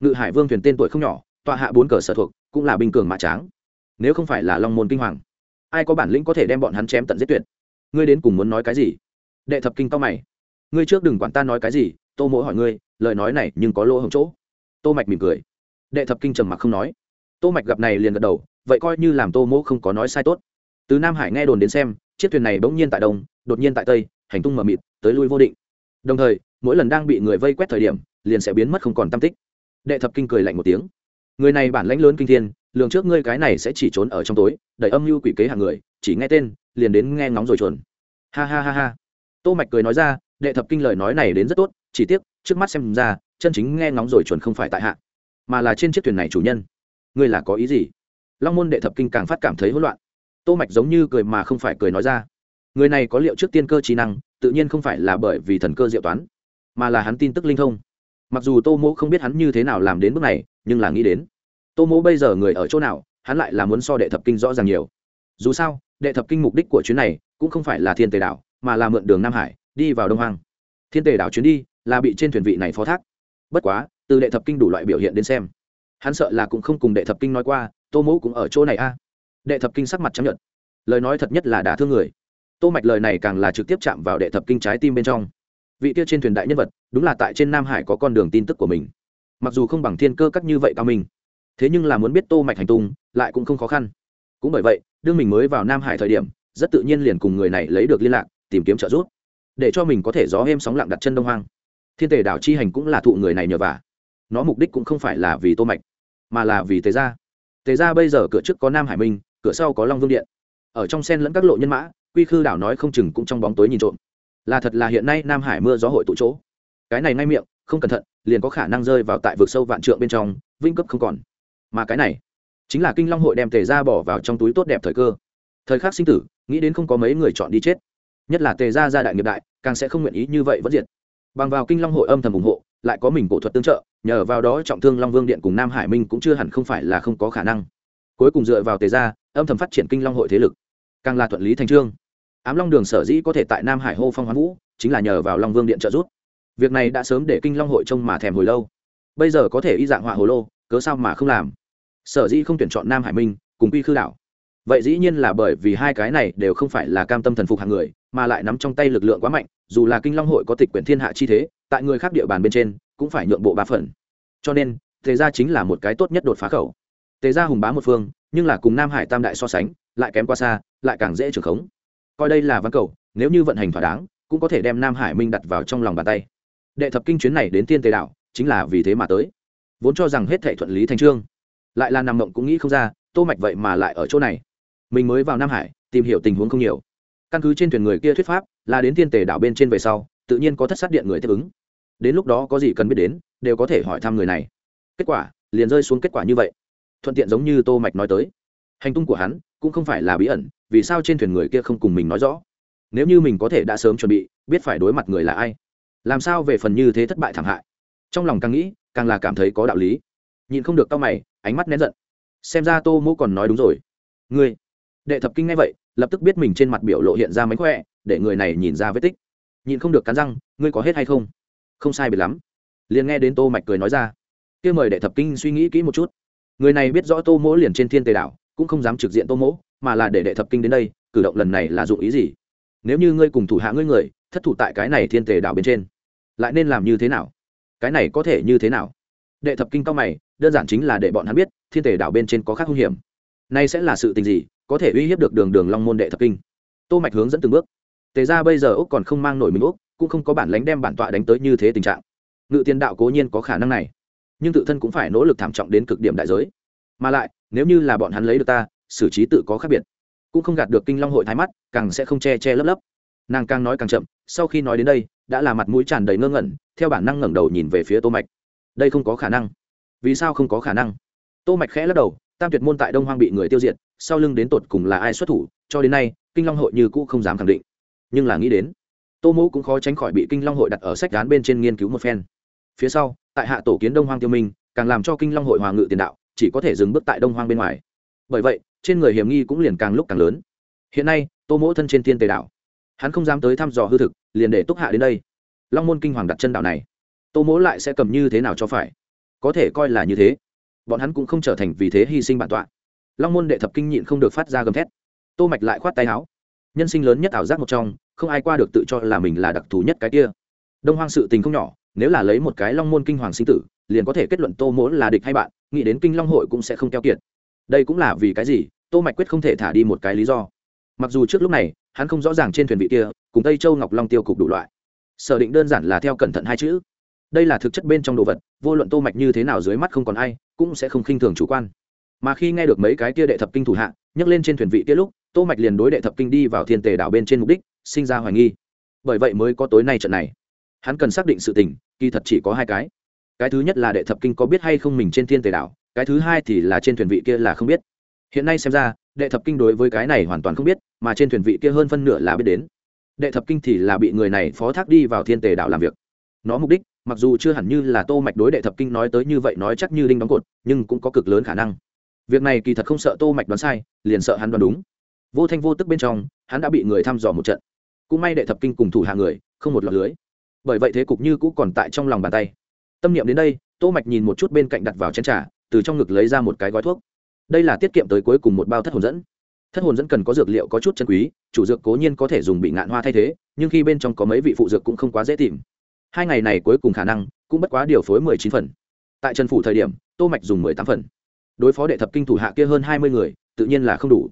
Ngự hải vương thuyền tên tuổi không nhỏ, tọa hạ bốn cờ sở thuộc, cũng là binh cường mã tráng. Nếu không phải là long môn kinh hoàng, ai có bản lĩnh có thể đem bọn hắn chém tận giết tuyệt? Ngươi đến cùng muốn nói cái gì? Đệ thập kinh cao mày. Ngươi trước đừng quản ta nói cái gì, tô mỗ hỏi ngươi, lời nói này nhưng có lỗ hổng chỗ. Tô mạch mỉm cười. Đệ thập kinh trầm mặc không nói tô mạch gặp này liền gật đầu, vậy coi như làm tô mỗ không có nói sai tốt. Từ nam hải nghe đồn đến xem, chiếc thuyền này bỗng nhiên tại đông, đột nhiên tại tây, hành tung mờ mịt, tới lui vô định. Đồng thời, mỗi lần đang bị người vây quét thời điểm, liền sẽ biến mất không còn tâm tích. Đệ thập kinh cười lạnh một tiếng. Người này bản lãnh lớn kinh thiên, lường trước ngươi cái này sẽ chỉ trốn ở trong tối đẩy âm mưu quỷ kế hàng người, chỉ nghe tên, liền đến nghe ngóng rồi chuồn. Ha ha ha ha. Tô mạch cười nói ra, đệ thập kinh lời nói này đến rất tốt, chỉ tiếc, trước mắt xem ra, chân chính nghe ngóng rồi chuồn không phải tại hạ, mà là trên chiếc thuyền này chủ nhân ngươi là có ý gì? Long môn đệ thập kinh càng phát cảm thấy hỗn loạn. Tô mạch giống như cười mà không phải cười nói ra. Người này có liệu trước tiên cơ trí năng, tự nhiên không phải là bởi vì thần cơ diệu toán, mà là hắn tin tức linh thông. Mặc dù tô mỗ không biết hắn như thế nào làm đến bước này, nhưng là nghĩ đến. Tô mỗ bây giờ người ở chỗ nào, hắn lại là muốn so đệ thập kinh rõ ràng nhiều. Dù sao, đệ thập kinh mục đích của chuyến này cũng không phải là thiên tề đảo, mà là mượn đường nam hải, đi vào đông hoang. Thiên tề đảo chuyến đi là bị trên thuyền vị này phó thác. Bất quá, từ đệ thập kinh đủ loại biểu hiện đến xem hắn sợ là cũng không cùng đệ thập kinh nói qua tô mẫu cũng ở chỗ này a. Đệ thập kinh sắc mặt chấp nhận lời nói thật nhất là đả thương người. Tô mạch lời này càng là trực tiếp chạm vào đệ thập kinh trái tim bên trong. Vị kia trên thuyền đại nhân vật đúng là tại trên nam hải có con đường tin tức của mình. Mặc dù không bằng thiên cơ cắt như vậy cao mình, thế nhưng là muốn biết tô mạch hành tung lại cũng không khó khăn. Cũng bởi vậy đương mình mới vào nam hải thời điểm rất tự nhiên liền cùng người này lấy được liên lạc tìm kiếm trợ giúp để cho mình có thể gió êm sóng lặng đặt chân đông hoang. Thiên tề đảo chi hành cũng là thụ người này nhờ vả. Nó mục đích cũng không phải là vì tô mạch mà là vì tề gia. Tề gia bây giờ cửa trước có nam hải minh, cửa sau có long vương điện. Ở trong sen lẫn các lộ nhân mã, quy khư đảo nói không chừng cũng trong bóng tối nhìn trộm. Là thật là hiện nay nam hải mưa gió hội tụ chỗ. Cái này ngay miệng, không cẩn thận, liền có khả năng rơi vào tại vực sâu vạn trượng bên trong vinh cấp không còn. Mà cái này, chính là kinh long hội đem tề ra bỏ vào trong túi tốt đẹp thời cơ. Thời khắc sinh tử, nghĩ đến không có mấy người chọn đi chết. Nhất là tề ra gia đại nghiệp đại, càng sẽ không nguyện ý như vậy vẫn diệt. Bằng vào kinh long hội âm thầm ủng hộ lại có mình cổ thuật tương trợ nhờ vào đó trọng thương long vương điện cùng nam hải minh cũng chưa hẳn không phải là không có khả năng. Cuối cùng dựa vào tề gia, âm thầm phát triển kinh long hội thế lực. Càng là thuận lý thành trương. Ám long đường sở dĩ có thể tại nam hải hô phong hoán vũ chính là nhờ vào long vương điện trợ giúp. Việc này đã sớm để kinh long hội trông mà thèm hồi lâu. Bây giờ có thể y dạng họa hồ lô cớ sao mà không làm? Sở dĩ không tuyển chọn nam hải minh cùng quy khư đạo vậy dĩ nhiên là bởi vì hai cái này đều không phải là cam tâm thần phục hàng người mà lại nắm trong tay lực lượng quá mạnh dù là kinh long hội có tịch quyển thiên hạ chi thế tại người khác địa bàn bên trên cũng phải nhượng bộ ba phần. Cho nên, tề gia chính là một cái tốt nhất đột phá khẩu. Tề gia hùng bá một phương, nhưng là cùng nam hải tam đại so sánh, lại kém qua xa, lại càng dễ trưởng khống. Coi đây là văn cầu, nếu như vận hành thỏa đáng, cũng có thể đem nam hải minh đặt vào trong lòng bàn tay. Đệ thập kinh chuyến này đến tiên tề đạo chính là vì thế mà tới. Vốn cho rằng hết thệ thuận lý thành trương, lại là nằm mộng cũng nghĩ không ra, tô mạch vậy mà lại ở chỗ này. Mình mới vào nam hải, tìm hiểu tình huống không nhiều. Căn cứ trên thuyền người kia thuyết pháp, là đến tiên tề đảo bên trên về sau, tự nhiên có thất sát điện người tiếp ứng đến lúc đó có gì cần biết đến, đều có thể hỏi thăm người này. Kết quả, liền rơi xuống kết quả như vậy. Thuận tiện giống như tô mạch nói tới. Hành tung của hắn cũng không phải là bí ẩn, vì sao trên thuyền người kia không cùng mình nói rõ? Nếu như mình có thể đã sớm chuẩn bị, biết phải đối mặt người là ai? Làm sao về phần như thế thất bại thảm hại? Trong lòng càng nghĩ, càng là cảm thấy có đạo lý. Nhìn không được tao mày, ánh mắt nén giận. Xem ra tô mỗ còn nói đúng rồi. Ngươi, đệ thập kinh ngay vậy, lập tức biết mình trên mặt biểu lộ hiện ra mánh khỏe, để người này nhìn ra vết tích. Nhìn không được cắn răng, ngươi có hết hay không? Không sai biệt lắm. Liền nghe đến tô mạch cười nói ra, kia mời đệ thập kinh suy nghĩ kỹ một chút. Người này biết rõ tô mỗ liền trên thiên tề đảo, cũng không dám trực diện tô mỗ, mà là để đệ thập kinh đến đây, cử động lần này là dụng ý gì? Nếu như ngươi cùng thủ hạ ngươi người, thất thủ tại cái này thiên tề đảo bên trên, lại nên làm như thế nào? Cái này có thể như thế nào? Đệ thập kinh cao mày, đơn giản chính là để bọn hắn biết, thiên tề đảo bên trên có khác hung hiểm. Nay sẽ là sự tình gì, có thể uy hiếp được đường đường long môn đệ thập kinh. Tô mạch hướng dẫn từng bước. Tề ra bây giờ úc còn không mang nổi mình úc cũng không có bản lánh đem bản tọa đánh tới như thế tình trạng. Ngự tiền đạo cố nhiên có khả năng này, nhưng tự thân cũng phải nỗ lực thảm trọng đến cực điểm đại giới. Mà lại, nếu như là bọn hắn lấy được ta, xử trí tự có khác biệt. Cũng không gạt được kinh long hội thái mắt, càng sẽ không che che lấp lấp. Nàng càng nói càng chậm, sau khi nói đến đây, đã là mặt mũi tràn đầy ngơ ngẩn, theo bản năng ngẩng đầu nhìn về phía tô mạch. Đây không có khả năng. Vì sao không có khả năng? Tô mạch khẽ lắc đầu, tam tuyệt môn tại đông hoang bị người tiêu diệt, sau lưng đến tột cùng là ai xuất thủ, cho đến nay, kinh long hội như cũ không dám khẳng định. Nhưng là nghĩ đến tô mỗ cũng khó tránh khỏi bị kinh long hội đặt ở sách gán bên trên nghiên cứu một phen. Phía sau, tại hạ tổ kiến đông hoang tiêu minh, càng làm cho kinh long hội hòa ngự tiền đạo, chỉ có thể dừng bước tại đông hoang bên ngoài. Bởi vậy, trên người hiểm nghi cũng liền càng lúc càng lớn. Hiện nay, tô mỗ thân trên thiên tề đảo hắn không dám tới thăm dò hư thực, liền để túc hạ đến đây. Long môn kinh hoàng đặt chân đảo này. Tô mỗ lại sẽ cầm như thế nào cho phải? Có thể coi là như thế. Bọn hắn cũng không trở thành vì thế hy sinh bản tọa. Long môn đệ thập kinh nhịn không được phát ra gầm thét. Tô mạch lại khoát tay áo nhân sinh lớn nhất ảo giác một trong, không ai qua được tự cho là mình là đặc thù nhất cái kia. Đông hoang sự tình không nhỏ, nếu là lấy một cái long môn kinh hoàng sinh tử, liền có thể kết luận tô mỗ là địch hay bạn, nghĩ đến kinh long hội cũng sẽ không keo kiệt. Đây cũng là vì cái gì, tô mạch quyết không thể thả đi một cái lý do. Mặc dù trước lúc này, hắn không rõ ràng trên thuyền vị kia, cùng tây châu ngọc long tiêu cục đủ loại. Sở định đơn giản là theo cẩn thận hai chữ. Đây là thực chất bên trong đồ vật, vô luận tô mạch như thế nào dưới mắt không còn ai, cũng sẽ không khinh thường chủ quan. Mà khi nghe được mấy cái kia đệ thập kinh thủ hạ nhấc lên trên thuyền vị kia lúc, tô mạch liền đối đệ thập kinh đi vào thiên tề đảo bên trên mục đích, sinh ra hoài nghi. Bởi vậy mới có tối nay trận này. Hắn cần xác định sự tình, kỳ thật chỉ có hai cái. Cái thứ nhất là đệ thập kinh có biết hay không mình trên thiên tề đảo, cái thứ hai thì là trên thuyền vị kia là không biết. Hiện nay xem ra, đệ thập kinh đối với cái này hoàn toàn không biết, mà trên thuyền vị kia hơn phân nửa là biết đến. Đệ thập kinh thì là bị người này phó thác đi vào thiên tề đảo làm việc. Nó mục đích, mặc dù chưa hẳn như là tô mạch đối đệ thập kinh nói tới như vậy nói chắc như đinh đóng cột, nhưng cũng có cực lớn khả năng việc này kỳ thật không sợ tô mạch đoán sai, liền sợ hắn đoán đúng. Vô thanh vô tức bên trong, hắn đã bị người thăm dò một trận. Cũng may đệ thập kinh cùng thủ hạ người, không một lọt lưới. Bởi vậy thế cục như cũ còn tại trong lòng bàn tay. Tâm niệm đến đây, tô mạch nhìn một chút bên cạnh đặt vào chén trà, từ trong ngực lấy ra một cái gói thuốc. Đây là tiết kiệm tới cuối cùng một bao thất hồn dẫn. Thất hồn dẫn cần có dược liệu có chút chân quý, chủ dược cố nhiên có thể dùng bị ngạn hoa thay thế, nhưng khi bên trong có mấy vị phụ dược cũng không quá dễ tìm. Hai ngày này cuối cùng khả năng cũng bất quá điều phối mười chín phần. Tại trần phủ thời điểm, tô mạch dùng mười tám phần đối phó đệ thập kinh thủ hạ kia hơn hai mươi người, tự nhiên là không đủ.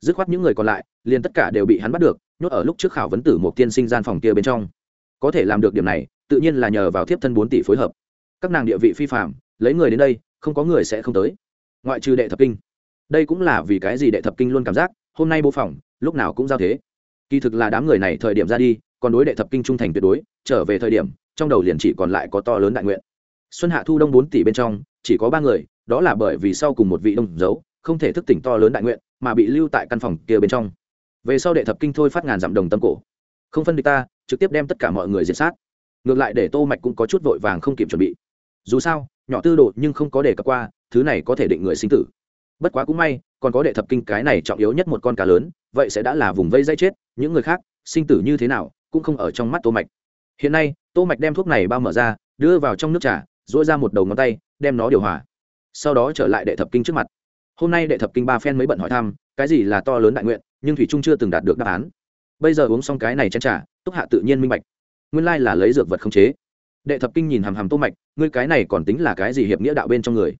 Dứt khoát những người còn lại, liền tất cả đều bị hắn bắt được, nhốt ở lúc trước khảo vấn tử một tiên sinh gian phòng kia bên trong. Có thể làm được điểm này, tự nhiên là nhờ vào thiếp thân bốn tỷ phối hợp. Các nàng địa vị phi phạm lấy người đến đây, không có người sẽ không tới. Ngoại trừ đệ thập kinh. Đây cũng là vì cái gì đệ thập kinh luôn cảm giác, hôm nay bố phòng, lúc nào cũng giao thế. Kỳ thực là đám người này thời điểm ra đi, còn đối đệ thập kinh trung thành tuyệt đối, trở về thời điểm, trong đầu liền chỉ còn lại có to lớn đại nguyện. Xuân hạ thu đông bốn tỷ bên trong, chỉ có ba người đó là bởi vì sau cùng một vị đông dấu không thể thức tỉnh to lớn đại nguyện, mà bị lưu tại căn phòng kia bên trong. Về sau đệ thập kinh thôi phát ngàn dặm đồng tâm cổ. Không phân địch ta, trực tiếp đem tất cả mọi người diệt sát. Ngược lại để tô mạch cũng có chút vội vàng không kịp chuẩn bị. Dù sao, nhỏ tư đồ nhưng không có đề cập qua, thứ này có thể định người sinh tử. Bất quá cũng may, còn có đệ thập kinh cái này trọng yếu nhất một con cá lớn, vậy sẽ đã là vùng vây dây chết, những người khác, sinh tử như thế nào, cũng không ở trong mắt tô mạch. Hiện nay, tô mạch đem thuốc này bao mở ra, đưa vào trong nước trà, duỗi ra một đầu ngón tay, đem nó điều hòa sau đó trở lại đệ thập kinh trước mặt. Hôm nay đệ thập kinh ba phen mới bận hỏi thăm, cái gì là to lớn đại nguyện, nhưng thủy trung chưa từng đạt được đáp án. Bây giờ uống xong cái này chén trà, túc hạ tự nhiên minh bạch. Nguyên lai là lấy dược vật không chế. Đệ thập kinh nhìn hàm hàm tô mạch, ngươi cái này còn tính là cái gì hiệp nghĩa đạo bên trong người?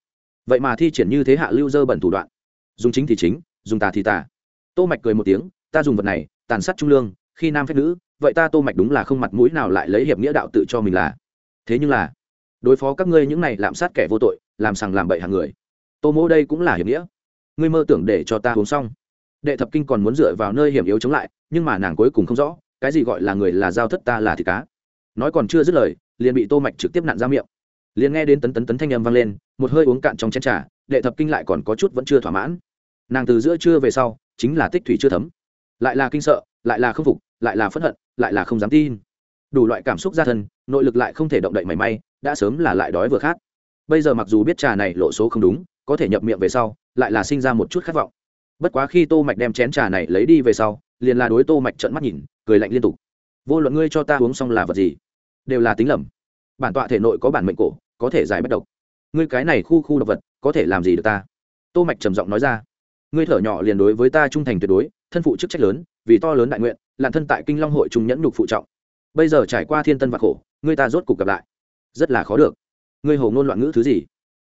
Vậy mà thi triển như thế hạ lưu dơ bẩn thủ đoạn. Dùng chính thì chính, dùng tà thì tà. Tô mạch cười một tiếng, ta dùng vật này, tàn sát trung lương, khi nam phép nữ, vậy ta tô mạch đúng là không mặt mũi nào lại lấy hiệp nghĩa đạo tự cho mình là. Thế nhưng là, đối phó các ngươi những này lạm sát kẻ vô tội làm sằng làm bậy hàng người. Tô mỗ đây cũng là hiểm nghĩa. Ngươi mơ tưởng để cho ta uống xong. Đệ thập kinh còn muốn dựa vào nơi hiểm yếu chống lại, nhưng mà nàng cuối cùng không rõ, cái gì gọi là người là giao thất ta là thịt cá. Nói còn chưa dứt lời, liền bị tô mạch trực tiếp nặn ra miệng. Liền nghe đến tấn tấn tấn thanh âm vang lên, một hơi uống cạn trong chén trà, đệ thập kinh lại còn có chút vẫn chưa thỏa mãn. Nàng từ giữa trưa về sau, chính là tích thủy chưa thấm. Lại là kinh sợ, lại là không phục, lại là phẫn hận, lại là không dám tin. Đủ loại cảm xúc ra thân, nội lực lại không thể động đậy mảy may, đã sớm là lại đói vừa khát bây giờ mặc dù biết trà này lộ số không đúng, có thể nhập miệng về sau, lại là sinh ra một chút khát vọng. Bất quá khi tô mạch đem chén trà này lấy đi về sau, liền là đối tô mạch trợn mắt nhìn, cười lạnh liên tục. Vô luận ngươi cho ta uống xong là vật gì, đều là tính lầm. Bản tọa thể nội có bản mệnh cổ, có thể giải bất độc. Ngươi cái này khu khu độc vật, có thể làm gì được ta? Tô mạch trầm giọng nói ra. Ngươi thở nhỏ liền đối với ta trung thành tuyệt đối, thân phụ chức trách lớn, vì to lớn đại nguyện lặn thân tại kinh long hội trung nhẫn nhục phụ trọng. Bây giờ trải qua thiên tân và khổ, ngươi ta rốt cục gặp lại. Rất là khó được ngươi hồ ngôn loạn ngữ thứ gì?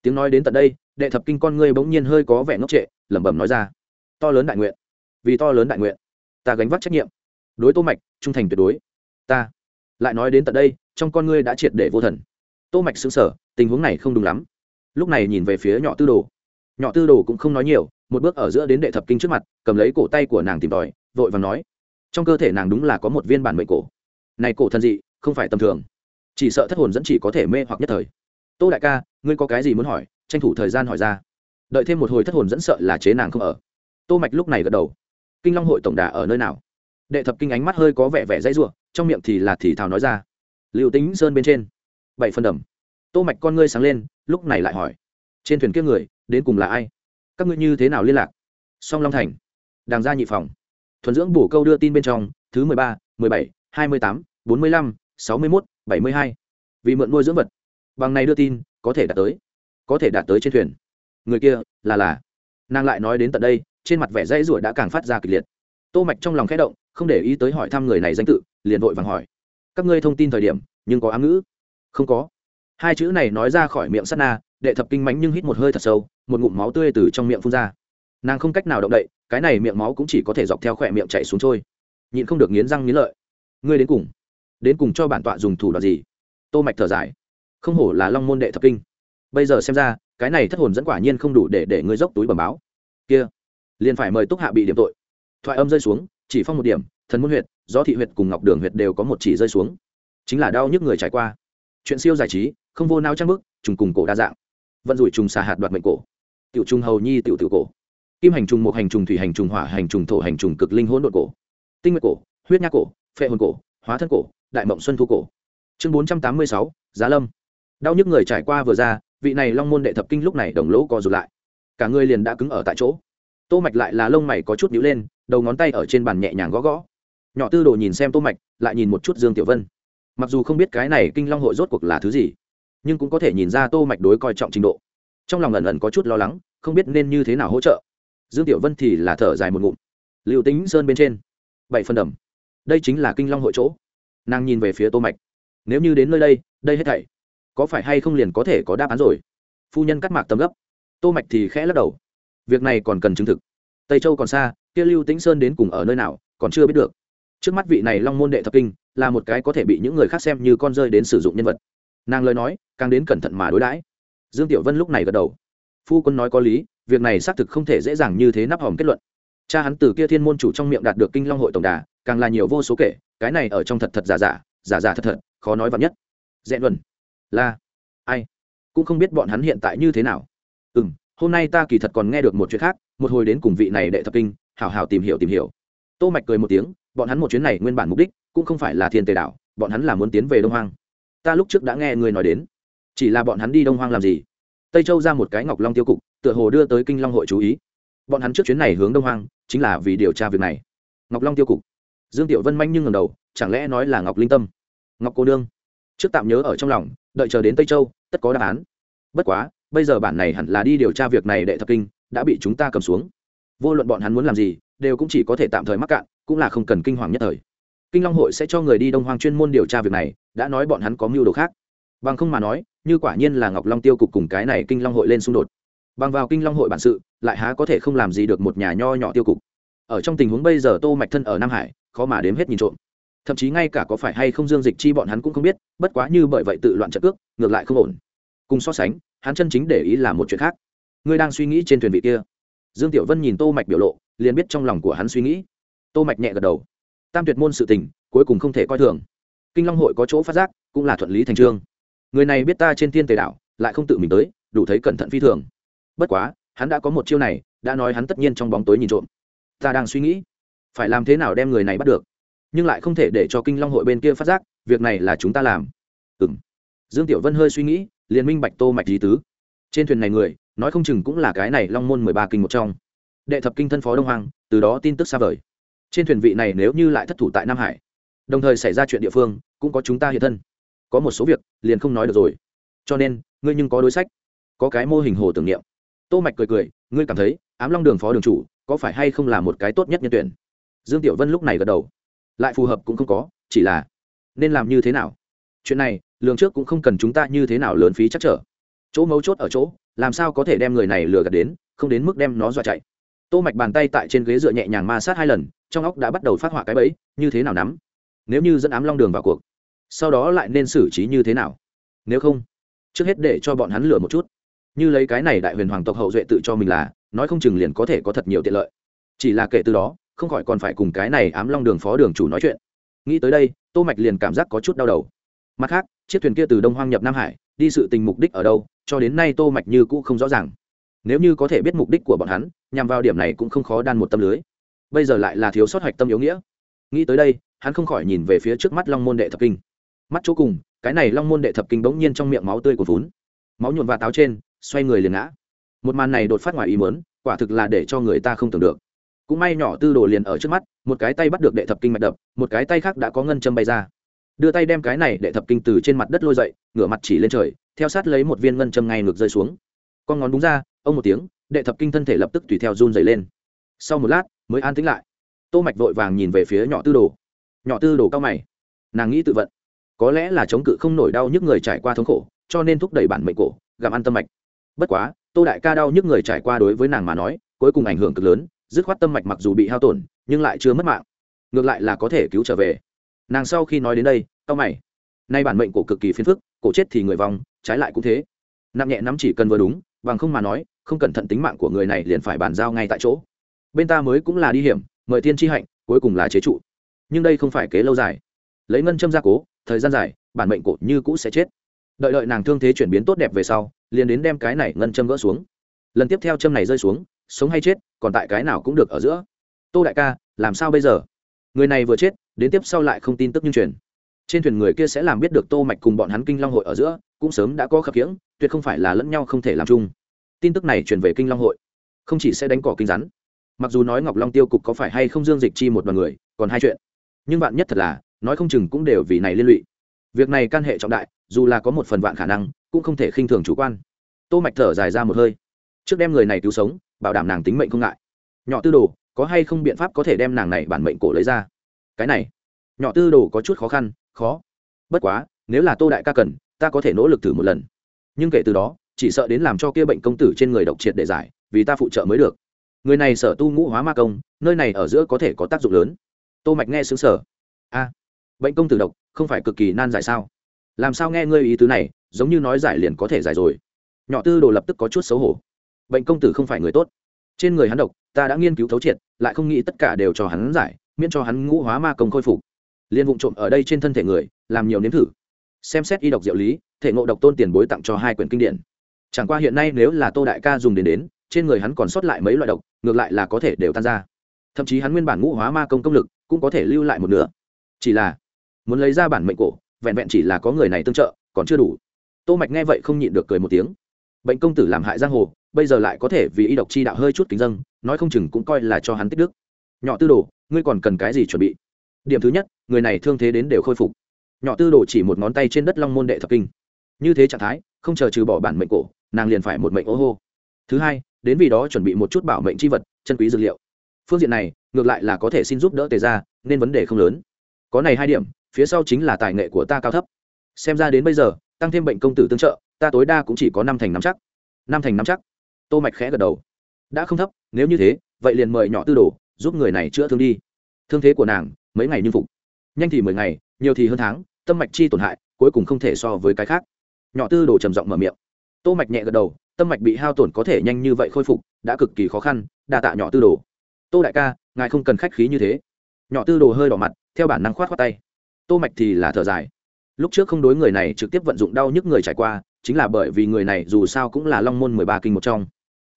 Tiếng nói đến tận đây, đệ thập kinh con ngươi bỗng nhiên hơi có vẻ ngốc trệ, lẩm bẩm nói ra. To lớn đại nguyện. Vì to lớn đại nguyện, ta gánh vác trách nhiệm. Đối tô mạch, trung thành tuyệt đối. Ta. Lại nói đến tận đây, trong con ngươi đã triệt để vô thần. Tô mạch sững sờ, tình huống này không đúng lắm. Lúc này nhìn về phía nhỏ tư đồ. Nhỏ tư đồ cũng không nói nhiều, một bước ở giữa đến đệ thập kinh trước mặt, cầm lấy cổ tay của nàng tìm tòi, vội vàng nói. Trong cơ thể nàng đúng là có một viên bản mệnh cổ. Này cổ thân dị, không phải tầm thường. Chỉ sợ thất hồn dẫn chỉ có thể mê hoặc nhất thời tô đại ca, ngươi có cái gì muốn hỏi? Tranh thủ thời gian hỏi ra. Đợi thêm một hồi thất hồn dẫn sợ là chế nàng không ở. Tô mạch lúc này gật đầu. Kinh long hội tổng đà ở nơi nào? Đệ thập kinh ánh mắt hơi có vẻ vẻ dãy rủa, trong miệng thì là thì thào nói ra. Liệu tính sơn bên trên. Bảy phần đầm. Tô mạch con ngươi sáng lên, lúc này lại hỏi. Trên thuyền kia người, đến cùng là ai? Các ngươi như thế nào liên lạc? Song long thành. Đàng gia nhị phòng. Thuần dưỡng bổ câu đưa tin bên trong, thứ mười ba, mười bảy, hai mươi tám, bốn mươi lăm, sáu mươi mốt, bảy mươi hai. Vì mượn nuôi dưỡng vật bằng này đưa tin, có thể đạt tới. Có thể đạt tới trên thuyền. Người kia, là là. Nàng lại nói đến tận đây, trên mặt vẻ dãy ruổi đã càng phát ra kịch liệt. Tô mạch trong lòng khẽ động, không để ý tới hỏi thăm người này danh tự, liền vội vàng hỏi. Các ngươi thông tin thời điểm, nhưng có ám ngữ? Không có. Hai chữ này nói ra khỏi miệng sát na, đệ thập kinh mánh nhưng hít một hơi thật sâu, một ngụm máu tươi từ trong miệng phun ra. Nàng không cách nào động đậy, cái này miệng máu cũng chỉ có thể dọc theo khỏe miệng chảy xuống trôi. Nhịn không được nghiến răng nghiến lợi. Ngươi đến cùng đến cùng cho bản tọa dùng thủ đoạn gì? Tô mạch thở dài không hổ là long môn đệ thập kinh. Bây giờ xem ra, cái này thất hồn dẫn quả nhiên không đủ để để ngươi dốc túi bẩm báo. Kia, liền phải mời túc hạ bị điểm tội. Thoại âm rơi xuống, chỉ phong một điểm, thần môn huyệt do thị huyệt cùng ngọc đường huyệt đều có một chỉ rơi xuống. Chính là đau nhức người trải qua. Chuyện siêu giải trí, không vô nao trang bức trùng cùng cổ đa dạng. Vận rủi trùng xà hạt đoạt mệnh cổ. Tiểu trung hầu nhi tiểu tiểu cổ. Kim hành trùng một hành trùng, thủy hành trùng, hỏa hành trùng, thổ hành trùng, cực linh hỗn độn cổ. Tinh nguyệt cổ, huyết nhác cổ, phệ hồn cổ, hóa thân cổ, đại mộng xuân thu cổ. Chương bốn trăm tám mươi sáu, giá lâm đau nhức người trải qua vừa ra, vị này long môn đệ thập kinh lúc này đồng lỗ co rụt lại. Cả người liền đã cứng ở tại chỗ. Tô mạch lại là lông mày có chút nhíu lên, đầu ngón tay ở trên bàn nhẹ nhàng gõ gõ. Nhỏ tư đồ nhìn xem tô mạch, lại nhìn một chút dương tiểu vân. Mặc dù không biết cái này kinh long hội rốt cuộc là thứ gì, nhưng cũng có thể nhìn ra tô mạch đối coi trọng trình độ. Trong lòng ẩn ẩn có chút lo lắng, không biết nên như thế nào hỗ trợ. Dương tiểu vân thì là thở dài một ngụm. Liệu tính sơn bên trên, bảy phần đầm. Đây chính là kinh long hội chỗ. Nàng nhìn về phía tô mạch. Nếu như đến nơi đây đây hết thảy có phải hay không liền có thể có đáp án rồi? Phu nhân cắt mạc tầm gấp. Tô mạch thì khẽ lắc đầu. Việc này còn cần chứng thực. Tây châu còn xa, kia lưu tĩnh sơn đến cùng ở nơi nào, còn chưa biết được. Trước mắt vị này long môn đệ thập kinh, là một cái có thể bị những người khác xem như con rơi đến sử dụng nhân vật. Nàng lời nói, càng đến cẩn thận mà đối đãi. Dương tiểu vân lúc này gật đầu. Phu quân nói có lý, việc này xác thực không thể dễ dàng như thế nắp hòm kết luận. Cha hắn từ kia thiên môn chủ trong miệng đạt được kinh long hội tổng đà, càng là nhiều vô số kể, cái này ở trong thật thật giả giả giả giả thật thật, khó nói vắn nhất. Dẹn luận là. Ai? Cũng không biết bọn hắn hiện tại như thế nào. Ừ m hôm nay ta kỳ thật còn nghe được một chuyện khác, một hồi đến cùng vị này đệ thập kinh, hảo hảo tìm hiểu tìm hiểu. Tô mạch cười một tiếng, bọn hắn một chuyến này nguyên bản mục đích cũng không phải là thiên tề đảo, bọn hắn là muốn tiến về đông hoang. Ta lúc trước đã nghe người nói đến. Chỉ là bọn hắn đi đông hoang làm gì? Tây châu ra một cái ngọc long tiêu cục, tựa hồ đưa tới kinh long hội chú ý. Bọn hắn trước chuyến này hướng đông hoang, chính là vì điều tra việc này. Ngọc long tiêu cục. Dương tiểu vân manh nhưng ngầm đầu, chẳng lẽ nói là ngọc linh tâm? Ngọc cô đương trước tạm nhớ ở trong lòng, đợi chờ đến tây châu, tất có đáp án. Bất quá, bây giờ bản này hẳn là đi điều tra việc này đệ thập kinh, đã bị chúng ta cầm xuống. Vô luận bọn hắn muốn làm gì, đều cũng chỉ có thể tạm thời mắc cạn, cũng là không cần kinh hoàng nhất thời. Kinh long hội sẽ cho người đi đông hoang chuyên môn điều tra việc này, đã nói bọn hắn có mưu đồ khác. Bằng không mà nói, như quả nhiên là ngọc long tiêu cục cùng cái này kinh long hội lên xung đột. Bằng vào kinh long hội bản sự, lại há có thể không làm gì được một nhà nho nhỏ tiêu cục. Ở trong tình huống bây giờ tô mạch thân ở nam hải, khó mà đếm hết nhìn trộm thậm chí ngay cả có phải hay không dương dịch chi bọn hắn cũng không biết, bất quá như bởi vậy tự loạn trận cước, ngược lại không ổn. Cùng so sánh, hắn chân chính để ý là một chuyện khác. Ngươi đang suy nghĩ trên thuyền vị kia. Dương tiểu vân nhìn tô mạch biểu lộ, liền biết trong lòng của hắn suy nghĩ. Tô mạch nhẹ gật đầu. Tam tuyệt môn sự tình, cuối cùng không thể coi thường. Kinh long hội có chỗ phát giác, cũng là thuận lý thành trương. Người này biết ta trên thiên tề đảo lại không tự mình tới, đủ thấy cẩn thận phi thường. Bất quá, hắn đã có một chiêu này, đã nói hắn tất nhiên trong bóng tối nhìn trộm. Ta đang suy nghĩ, phải làm thế nào đem người này bắt được? Nhưng lại không thể để cho kinh long hội bên kia phát giác, việc này là chúng ta làm. Ừ m dương tiểu vân hơi suy nghĩ, liền minh bạch tô mạch lý tứ. Trên thuyền này người, nói không chừng cũng là cái này long môn mười ba kinh một trong. Đệ thập kinh thân phó đông hoàng từ đó tin tức xa vời. Trên thuyền vị này nếu như lại thất thủ tại nam hải, đồng thời xảy ra chuyện địa phương, cũng có chúng ta hiện thân. Có một số việc, liền không nói được rồi. Cho nên, ngươi nhưng có đối sách, có cái mô hình hồ tưởng niệm. Tô mạch cười cười, ngươi cảm thấy, ám long đường phó đường chủ, có phải hay không là một cái tốt nhất nhân tuyển? Dương tiểu vân lúc này gật đầu lại phù hợp cũng không có, chỉ là nên làm như thế nào? Chuyện này, lường trước cũng không cần chúng ta như thế nào lớn phí chắc trở. Chỗ mấu chốt ở chỗ, làm sao có thể đem người này lừa gạt đến, không đến mức đem nó dọa chạy. Tô mạch bàn tay tại trên ghế dựa nhẹ nhàng ma sát hai lần, trong óc đã bắt đầu phát họa cái bẫy, như thế nào nắm? Nếu như dẫn ám long đường vào cuộc, sau đó lại nên xử trí như thế nào? Nếu không, trước hết để cho bọn hắn lừa một chút. Như lấy cái này đại huyền hoàng tộc hậu duệ tự cho mình là, nói không chừng liền có thể có thật nhiều tiện lợi. Chỉ là kể từ đó không khỏi còn phải cùng cái này ám long đường phó đường chủ nói chuyện. Nghĩ tới đây, tô mạch liền cảm giác có chút đau đầu. Mặt khác, chiếc thuyền kia từ đông hoang nhập nam hải, đi sự tình mục đích ở đâu, cho đến nay tô mạch như cũ không rõ ràng. Nếu như có thể biết mục đích của bọn hắn, nhằm vào điểm này cũng không khó đan một tâm lưới. Bây giờ lại là thiếu sót hoạch tâm yếu nghĩa. Nghĩ tới đây, hắn không khỏi nhìn về phía trước mắt long môn đệ thập kinh. Mắt chỗ cùng, cái này long môn đệ thập kinh bỗng nhiên trong miệng máu tươi của vốn máu nhuộn và táo trên, xoay người liền ngã. Một màn này đột phát ngoài ý muốn, quả thực là để cho người ta không tưởng được cũng may nhỏ tư đồ liền ở trước mắt, một cái tay bắt được đệ thập kinh mạch đập, một cái tay khác đã có ngân châm bay ra. Đưa tay đem cái này đệ thập kinh từ trên mặt đất lôi dậy, ngửa mặt chỉ lên trời, theo sát lấy một viên ngân châm ngay ngược rơi xuống. Con ngón đúng ra, ông một tiếng, đệ thập kinh thân thể lập tức tùy theo run dày lên. Sau một lát, mới an tĩnh lại. Tô mạch vội vàng nhìn về phía nhỏ tư đồ. Nhỏ tư đồ cao mày. Nàng nghĩ tự vận. Có lẽ là chống cự không nổi đau nhức người trải qua thống khổ, cho nên thúc đẩy bản mệnh cổ, gặm ăn tâm mạch. Bất quá, tô đại ca đau nhức người trải qua đối với nàng mà nói, cuối cùng ảnh hưởng cực lớn dứt khoát tâm mạch mặc dù bị hao tổn, nhưng lại chưa mất mạng. Ngược lại là có thể cứu trở về. Nàng sau khi nói đến đây tao mày. Nay bản mệnh cổ cực kỳ phiền phức, cổ chết thì người vong, trái lại cũng thế. Nặng nhẹ nắm chỉ cần vừa đúng, bằng không mà nói, không cẩn thận tính mạng của người này liền phải bàn giao ngay tại chỗ. Bên ta mới cũng là đi hiểm, mời tiên tri hạnh, cuối cùng là chế trụ. Nhưng đây không phải kế lâu dài. Lấy ngân châm gia cố, thời gian dài, bản mệnh cổ như cũ sẽ chết. Đợi đợi nàng thương thế chuyển biến tốt đẹp về sau, liền đến đem cái này ngân châm gỡ xuống. Lần tiếp theo châm này rơi xuống sống hay chết, còn tại cái nào cũng được ở giữa. Tô đại ca, làm sao bây giờ? Người này vừa chết, đến tiếp sau lại không tin tức nhưng truyền. Trên thuyền người kia sẽ làm biết được tô mạch cùng bọn hắn kinh long hội ở giữa, cũng sớm đã có khập khiễng, tuyệt không phải là lẫn nhau không thể làm chung. Tin tức này truyền về kinh long hội, không chỉ sẽ đánh cỏ kinh rắn. Mặc dù nói ngọc long tiêu cục có phải hay không dương dịch chi một đoàn người, còn hai chuyện. Nhưng bạn nhất thật là, nói không chừng cũng đều vì này liên lụy. Việc này can hệ trọng đại, dù là có một phần vạn khả năng, cũng không thể khinh thường chủ quan. Tô mạch thở dài ra một hơi trước đem người này cứu sống, bảo đảm nàng tính mệnh không ngại. Nhỏ tư đồ, có hay không biện pháp có thể đem nàng này bản mệnh cổ lấy ra? Cái này, nhỏ tư đồ có chút khó khăn, khó. Bất quá, nếu là tô đại ca cần, ta có thể nỗ lực thử một lần. Nhưng kể từ đó, chỉ sợ đến làm cho kia bệnh công tử trên người độc triệt để giải, vì ta phụ trợ mới được. Người này sở tu ngũ hóa ma công, nơi này ở giữa có thể có tác dụng lớn. Tô mạch nghe xứng sở a, bệnh công tử độc, không phải cực kỳ nan giải sao? Làm sao nghe ngươi ý tứ này, giống như nói giải liền có thể giải rồi. Nhỏ tư đồ lập tức có chút xấu hổ bệnh công tử không phải người tốt. Trên người hắn độc, ta đã nghiên cứu thấu triệt, lại không nghĩ tất cả đều cho hắn giải, miễn cho hắn ngũ hóa ma công khôi phục. Liên vụ trộm ở đây trên thân thể người, làm nhiều nếm thử. Xem xét y độc diệu lý, thể ngộ độc tôn tiền bối tặng cho hai quyển kinh điển. Chẳng qua hiện nay nếu là tô đại ca dùng đến đến, trên người hắn còn sót lại mấy loại độc, ngược lại là có thể đều tan ra. Thậm chí hắn nguyên bản ngũ hóa ma công công lực cũng có thể lưu lại một nửa. Chỉ là muốn lấy ra bản mệnh cổ, vẹn vẹn chỉ là có người này tương trợ, còn chưa đủ. Tô mạch nghe vậy không nhịn được cười một tiếng bệnh công tử làm hại giang hồ, bây giờ lại có thể vì y độc chi đạo hơi chút kính dâng, nói không chừng cũng coi là cho hắn tích đức. Nhỏ tư đồ, ngươi còn cần cái gì chuẩn bị? Điểm thứ nhất, người này thương thế đến đều khôi phục. Nhỏ tư đồ chỉ một ngón tay trên đất long môn đệ thập kinh. Như thế trạng thái, không chờ trừ bỏ bản mệnh cổ, nàng liền phải một mệnh ô hô. Thứ hai, đến vì đó chuẩn bị một chút bảo mệnh c h i vật, chân quý dược liệu. Phương diện này, ngược lại là có thể xin giúp đỡ tề ra nên vấn đề không lớn. Có này hai điểm, phía sau chính là tài nghệ của ta cao thấp. Xem ra đến bây giờ tăng thêm bệnh công tử tương trợ, ta tối đa cũng chỉ có năm thành năm chắc. Năm thành năm chắc. Tô mạch khẽ gật đầu. Đã không thấp, nếu như thế, vậy liền mời nhỏ tư đồ, giúp người này chữa thương đi. Thương thế của nàng, mấy ngày như phục. Nhanh thì mười ngày, nhiều thì hơn tháng, tâm mạch chi tổn hại, cuối cùng không thể so với cái khác. Nhỏ tư đồ trầm giọng mở miệng. Tô mạch nhẹ gật đầu, tâm mạch bị hao tổn có thể nhanh như vậy khôi phục, đã cực kỳ khó khăn, đa tạ nhỏ tư đồ. Tô đại ca, ngài không cần khách khí như thế. Nhỏ tư đồ hơi đỏ mặt, theo bản năng khoát khoát tay. Tô mạch thì là thở dài lúc trước không đối người này trực tiếp vận dụng đau nhức người trải qua, chính là bởi vì người này dù sao cũng là long môn mười ba kinh một trong.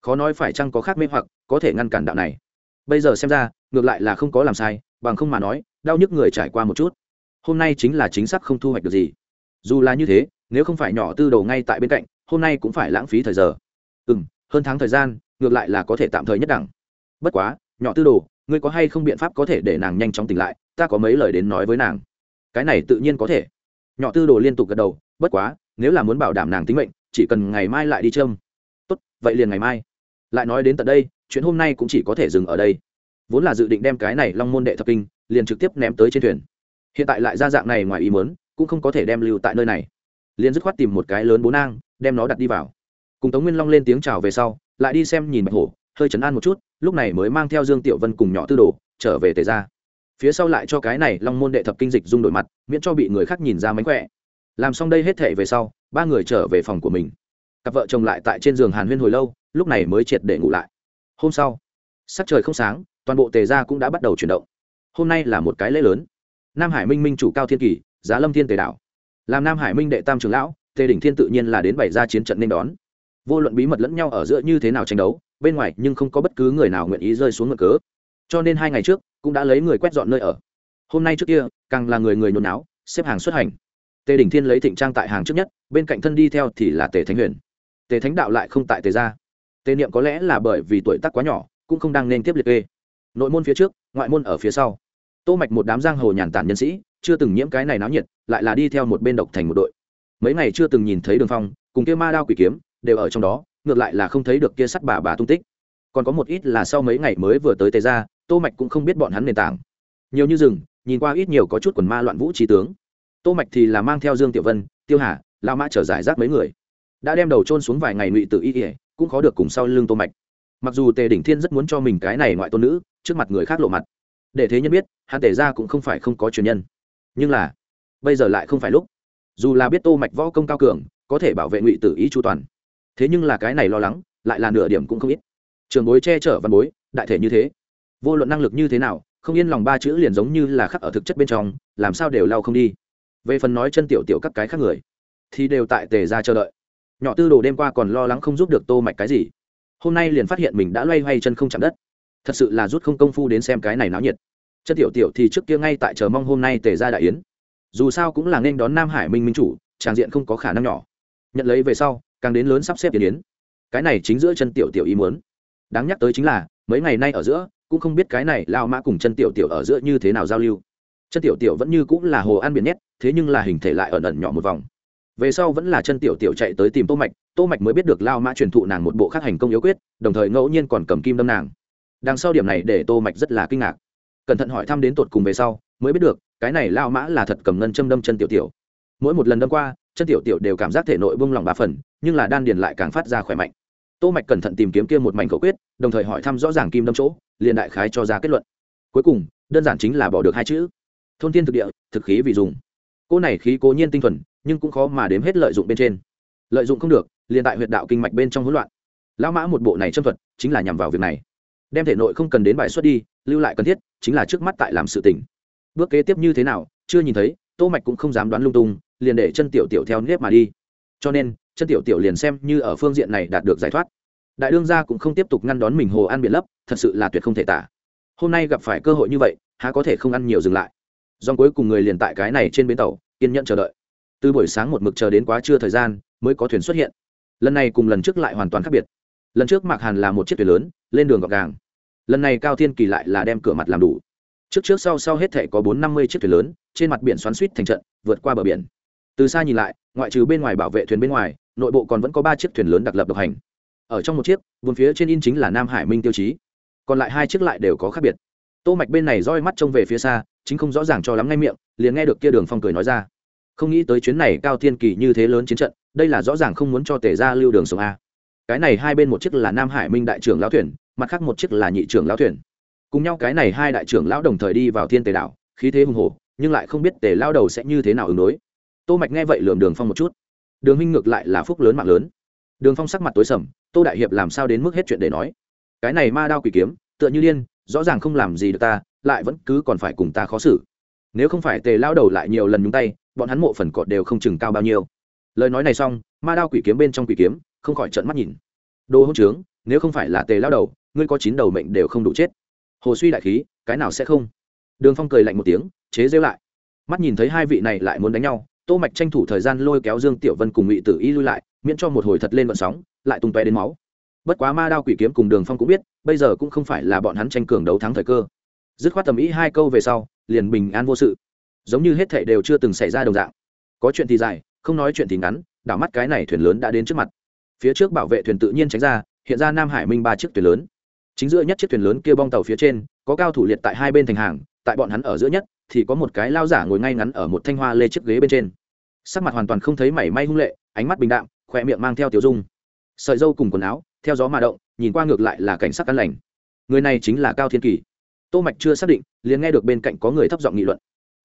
Khó nói phải chăng có khác mê hoặc, có thể ngăn cản đạo này. Bây giờ xem ra, ngược lại là không có làm sai, bằng không mà nói, đau nhức người trải qua một chút. Hôm nay chính là chính xác không thu hoạch được gì. Dù là như thế, nếu không phải nhỏ tư đầu ngay tại bên cạnh, hôm nay cũng phải lãng phí thời giờ. Ừ m hơn tháng thời gian, ngược lại là có thể tạm thời nhất đẳng. Bất quá, nhỏ tư đồ, ngươi có hay không biện pháp có thể để nàng nhanh chóng tỉnh lại, ta có mấy lời đến nói với nàng. Cái này tự nhiên có thể nhỏ tư đồ liên tục gật đầu, bất quá, nếu là muốn bảo đảm nàng tính mệnh, chỉ cần ngày mai lại đi trâm tốt, vậy liền ngày mai. Lại nói đến tận đây, chuyện hôm nay cũng chỉ có thể dừng ở đây. Vốn là dự định đem cái này long môn đệ thập kinh, liền trực tiếp ném tới trên thuyền. Hiện tại lại ra dạng này ngoài ý mớn cũng không có thể đem lưu tại nơi này. Liền dứt khoát tìm một cái lớn bố nang, đem nó đặt đi vào. Cùng tống nguyên long lên tiếng chào về sau, lại đi xem nhìn bạch hổ, hơi chấn an một chút, lúc này mới mang theo dương tiểu vân cùng nhỏ tư đồ, trở về tề ra phía sau lại cho cái này long môn đệ thập kinh dịch dung đổi mặt, miễn cho bị người khác nhìn ra mánh khỏe. Làm xong đây hết thể về sau, ba người trở về phòng của mình. Cặp vợ chồng lại tại trên giường hàn huyên hồi lâu, lúc này mới triệt để ngủ lại. Hôm sau, sắc trời không sáng, toàn bộ tề gia cũng đã bắt đầu chuyển động. Hôm nay là một cái lễ lớn. Nam hải minh minh chủ cao thiên kỳ, giá lâm thiên tề đảo. Làm nam hải minh đệ tam trưởng lão, tề đỉnh thiên tự nhiên là đến bày ra chiến trận nên đón. Vô luận bí mật lẫn nhau ở giữa như thế nào tranh đấu, bên ngoài nhưng không có bất cứ người nào nguyện ý rơi xuống ngựa cớ cho nên hai ngày trước cũng đã lấy người quét dọn nơi ở. Hôm nay trước kia, càng là người người nhốn náo, xếp hàng xuất hành. Tề đỉnh thiên lấy thịnh trang tại hàng trước nhất, bên cạnh thân đi theo thì là tề thánh huyền. Tề thánh đạo lại không tại tề gia. Tề niệm có lẽ là bởi vì tuổi tác quá nhỏ, cũng không đang nên tiếp liệt kê. Nội môn phía trước, ngoại môn ở phía sau. Tô mạch một đám giang hồ nhàn tản nhân sĩ, chưa từng nhiễm cái này náo nhiệt, lại là đi theo một bên độc thành một đội. Mấy ngày chưa từng nhìn thấy đường phong, cùng kia ma đao quỷ kiếm, đều ở trong đó, ngược lại là không thấy được kia sắt bà bà tung tích. Còn có một ít là sau mấy ngày mới vừa tới tề gia tô mạch cũng không biết bọn hắn nền tảng. Nhiều như rừng, nhìn qua ít nhiều có chút quần ma loạn vũ trí tướng. Tô mạch thì là mang theo dương tiểu vân, tiêu hà lao mã trở giải rác mấy người. Đã đem đầu trôn xuống vài ngày ngụy tự y ỉa cũng khó được cùng sau lưng tô mạch. Mặc dù tề đỉnh thiên rất muốn cho mình cái này ngoại tôn nữ, trước mặt người khác lộ mặt. Để thế nhân biết, hắn tề ra cũng không phải không có truyền nhân. Nhưng là, bây giờ lại không phải lúc. Dù là biết tô mạch võ công cao cường, có thể bảo vệ ngụy tử ý chu toàn. Thế nhưng là cái này lo lắng, lại là nửa điểm cũng không ít. Trường bối che chở văn bối, đại thể như thế vô luận năng lực như thế nào, không yên lòng ba chữ liền giống như là khắc ở thực chất bên trong, làm sao đều lao không đi. Về phần nói chân tiểu tiểu các cái khác người, thì đều tại tề ra chờ đợi. Nhỏ tư đồ đêm qua còn lo lắng không giúp được tô mạch cái gì. Hôm nay liền phát hiện mình đã loay hoay chân không chạm đất. Thật sự là rút không công phu đến xem cái này náo nhiệt. Chân tiểu tiểu thì trước kia ngay tại chờ mong hôm nay tề ra đại yến. Dù sao cũng là nên đón nam hải minh minh chủ, tràng diện không có khả năng nhỏ. Nhận lấy về sau, càng đến lớn sắp xếp yến yến. Cái này chính giữa chân tiểu tiểu ý muốn. Đáng nhắc tới chính là, mấy ngày nay ở giữa cũng không biết cái này lao mã cùng chân tiểu tiểu ở giữa như thế nào giao lưu. Chân tiểu tiểu vẫn như cũng là hồ an biển nhét, thế nhưng là hình thể lại ẩn ẩn nhỏ một vòng. Về sau vẫn là chân tiểu tiểu chạy tới tìm tô mạch tô mạch mới biết được lao mã truyền thụ nàng một bộ khác hành công yếu quyết, đồng thời ngẫu nhiên còn cầm kim đâm nàng. Đằng sau điểm này để tô mạch rất là kinh ngạc. Cẩn thận hỏi thăm đến tột cùng về sau, mới biết được, cái này lao mã là thật cầm ngân châm đâm chân tiểu tiểu. Mỗi một lần đâm qua, chân tiểu tiểu đều cảm giác thể nội bung lòng ba phần, nhưng là đan điền lại càng phát ra khỏe mạnh tô mạch cẩn thận tìm kiếm kia một mảnh khẩu quyết, đồng thời hỏi thăm rõ ràng kim đâm chỗ, liền đại khái cho ra kết luận. Cuối cùng, đơn giản chính là bỏ được hai chữ. Thôn thiên thực địa, thực khí vì dùng. Cô này khí cố nhiên tinh thuần, nhưng cũng khó mà đếm hết lợi dụng bên trên. Lợi dụng không được, liền tại huyệt đạo kinh mạch bên trong hỗn loạn. Lão mã một bộ này châm thuật, chính là nhằm vào việc này. Đem thể nội không cần đến bài xuất đi, lưu lại cần thiết, chính là trước mắt tại làm sự tỉnh bước kế tiếp như thế nào, chưa nhìn thấy, tô mạch cũng không dám đoán lung tung, liền để chân tiểu tiểu theo nếp mà đi. Cho nên chân tiểu tiểu liền xem như ở phương diện này đạt được giải thoát. Đại đương gia cũng không tiếp tục ngăn đón mình hồ ăn biển lấp, thật sự là tuyệt không thể tả. Hôm nay gặp phải cơ hội như vậy, há có thể không ăn nhiều dừng lại. Dòng cuối cùng người liền tại cái này trên bến tàu, kiên nhẫn chờ đợi. Từ buổi sáng một mực chờ đến quá trưa thời gian, mới có thuyền xuất hiện. Lần này cùng lần trước lại hoàn toàn khác biệt. Lần trước mạc hàn là một chiếc thuyền lớn, lên đường gọc gàng. Lần này cao thiên kỳ lại là đem cửa mặt làm đủ. Trước trước sau sau hết thể có bốn năm mươi chiếc thuyền lớn, trên mặt biển xoắn suýt thành trận, vượt qua bờ biển từ xa nhìn lại, ngoại trừ bên ngoài bảo vệ thuyền bên ngoài, nội bộ còn vẫn có ba chiếc thuyền lớn đặc lập độc hành. Ở trong một chiếc, vùng phía trên in chính là nam hải minh tiêu chí. Còn lại hai chiếc lại đều có khác biệt. Tô mạch bên này roi mắt trông về phía xa, chính không rõ ràng cho lắm ngay miệng, liền nghe được kia đường phong cười nói ra. Không nghĩ tới chuyến này cao thiên kỳ như thế lớn chiến trận, đây là rõ ràng không muốn cho tề ra lưu đường sông a. Cái này hai bên một chiếc là nam hải minh đại trưởng lão thuyền, mặt khác một chiếc là nhị trưởng lão thuyền. Cùng nhau cái này hai đại trưởng lão đồng thời đi vào thiên tề đảo, khí thế hùng hổ, nhưng lại không biết tề Lão đầu sẽ như thế nào ứng đối tô mạch nghe vậy lườm đường phong một chút. Đường huynh ngược lại là phúc lớn mạng lớn. Đường phong sắc mặt tối sầm, tô đại hiệp làm sao đến mức hết chuyện để nói? Cái này ma đao quỷ kiếm, tựa như điên, rõ ràng không làm gì được ta, lại vẫn cứ còn phải cùng ta khó xử. Nếu không phải tề lao đầu lại nhiều lần nhúng tay, bọn hắn mộ phần cọt đều không chừng cao bao nhiêu. Lời nói này xong, ma đao quỷ kiếm bên trong quỷ kiếm, không khỏi trợn mắt nhìn. Đồ hỗn trướng, nếu không phải là tề lao đầu, ngươi có chín đầu mệnh đều không đủ chết. Hồ suy đại khí, cái nào sẽ không? Đường phong cười lạnh một tiếng, chế rêu lại. Mắt nhìn thấy hai vị này lại muốn đánh nhau tô mạch tranh thủ thời gian lôi kéo dương tiểu vân cùng ngụy tử y lui lại, miễn cho một hồi thật lên vận sóng, lại tung tóe đến máu. Bất quá ma đao quỷ kiếm cùng đường phong cũng biết, bây giờ cũng không phải là bọn hắn tranh cường đấu thắng thời cơ. Dứt khoát tầm ý hai câu về sau, liền bình an vô sự. Giống như hết thảy đều chưa từng xảy ra đồng dạng. Có chuyện thì dài, không nói chuyện thì ngắn, đảo mắt cái này thuyền lớn đã đến trước mặt. Phía trước bảo vệ thuyền tự nhiên tránh ra, hiện ra nam hải minh ba chiếc thuyền lớn. Chính giữa nhất chiếc thuyền lớn kia bong tàu phía trên, có cao thủ liệt tại hai bên thành hàng, tại bọn hắn ở giữa nhất thì có một cái lao giả ngồi ngay ngắn ở một thanh hoa lê chiếc ghế bên trên. Sắc mặt hoàn toàn không thấy mảy may hung lệ, ánh mắt bình đạm, khỏe miệng mang theo tiểu dung. Sợi dâu cùng quần áo, theo gió mà động, nhìn qua ngược lại là cảnh sắc căn lành. Người này chính là cao thiên kỳ. Tô mạch chưa xác định, liền nghe được bên cạnh có người thấp giọng nghị luận.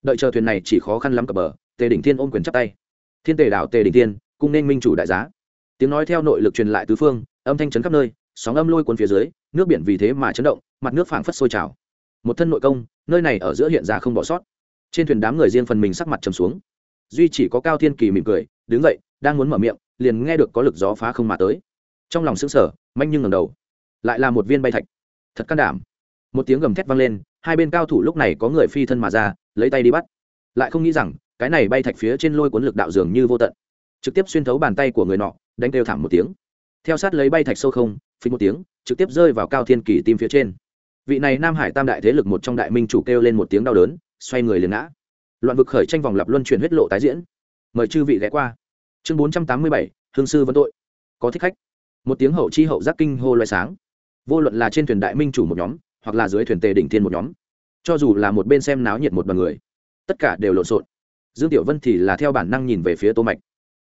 Đợi chờ thuyền này chỉ khó khăn lắm cập bờ, tề đỉnh thiên ôm quyền chắp tay. Thiên tề đảo tề đỉnh thiên, cung nên minh chủ đại giá. Tiếng nói theo nội lực truyền lại tứ phương, âm thanh chấn khắp nơi, sóng âm lôi cuốn phía dưới, nước biển vì thế mà chấn động, mặt nước phảng phất sôi trào một thân nội công, nơi này ở giữa hiện ra không bỏ sót. Trên thuyền đám người riêng phần mình sắc mặt trầm xuống. Duy chỉ có cao thiên kỳ mỉm cười, đứng dậy, đang muốn mở miệng, liền nghe được có lực gió phá không mà tới. Trong lòng sững sờ, manh nhưng ngầm đầu. Lại là một viên bay thạch. Thật can đảm. Một tiếng gầm thét vang lên, hai bên cao thủ lúc này có người phi thân mà ra, lấy tay đi bắt. Lại không nghĩ rằng, cái này bay thạch phía trên lôi cuốn lực đạo dường như vô tận. Trực tiếp xuyên thấu bàn tay của người nọ, đánh kêu thảm một tiếng. Theo sát lấy bay thạch sâu không phí một tiếng, trực tiếp rơi vào cao thiên kỳ tim phía trên vị này nam hải tam đại thế lực một trong đại minh chủ kêu lên một tiếng đau đớn, xoay người liền ngã. Loạn vực khởi tranh vòng lập luân chuyển huyết lộ tái diễn. Mời chư vị ghé qua. Chương bốn trăm tám mươi bảy, hương sư vấn tội. Có thích khách. Một tiếng hậu chi hậu giác kinh hô loay sáng. Vô luận là trên thuyền đại minh chủ một nhóm, hoặc là dưới thuyền tề đỉnh thiên một nhóm, cho dù là một bên xem náo nhiệt một đoàn người, tất cả đều lộn xộn. Dương tiểu vân thì là theo bản năng nhìn về phía tô mạch.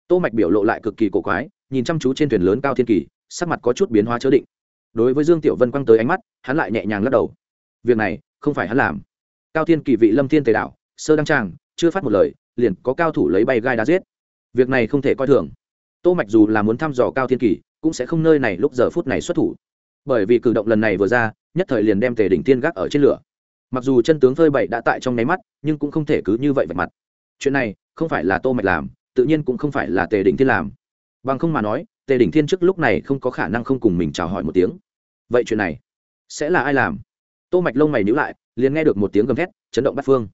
Tô mạch biểu lộ lại cực kỳ cổ quái, nhìn chăm chú trên thuyền lớn cao thiên kỳ, sắc mặt có chút biến hóa chớ định đối với dương tiểu vân quăng tới ánh mắt, hắn lại nhẹ nhàng lắc đầu. Việc này, không phải hắn làm. Cao thiên kỳ vị lâm thiên tề đạo, sơ đăng tràng, chưa phát một lời, liền có cao thủ lấy bay gai đá giết. Việc này không thể coi thường. Tô mạch dù là muốn thăm dò cao thiên kỳ, cũng sẽ không nơi này lúc giờ phút này xuất thủ. Bởi vì cử động lần này vừa ra, nhất thời liền đem tề đỉnh tiên gác ở trên lửa. Mặc dù chân tướng phơi bậy đã tại trong nháy mắt, nhưng cũng không thể cứ như vậy vạch mặt. Chuyện này, không phải là tô mạch làm, tự nhiên cũng không phải là tề đỉnh thiên làm. Bằng không mà nói, tề đỉnh thiên trước lúc này không có khả năng không cùng mình chào hỏi một tiếng vậy chuyện này sẽ là ai làm? Tô mạch lông mày nhíu lại, liền nghe được một tiếng gầm thét, chấn động bát phương.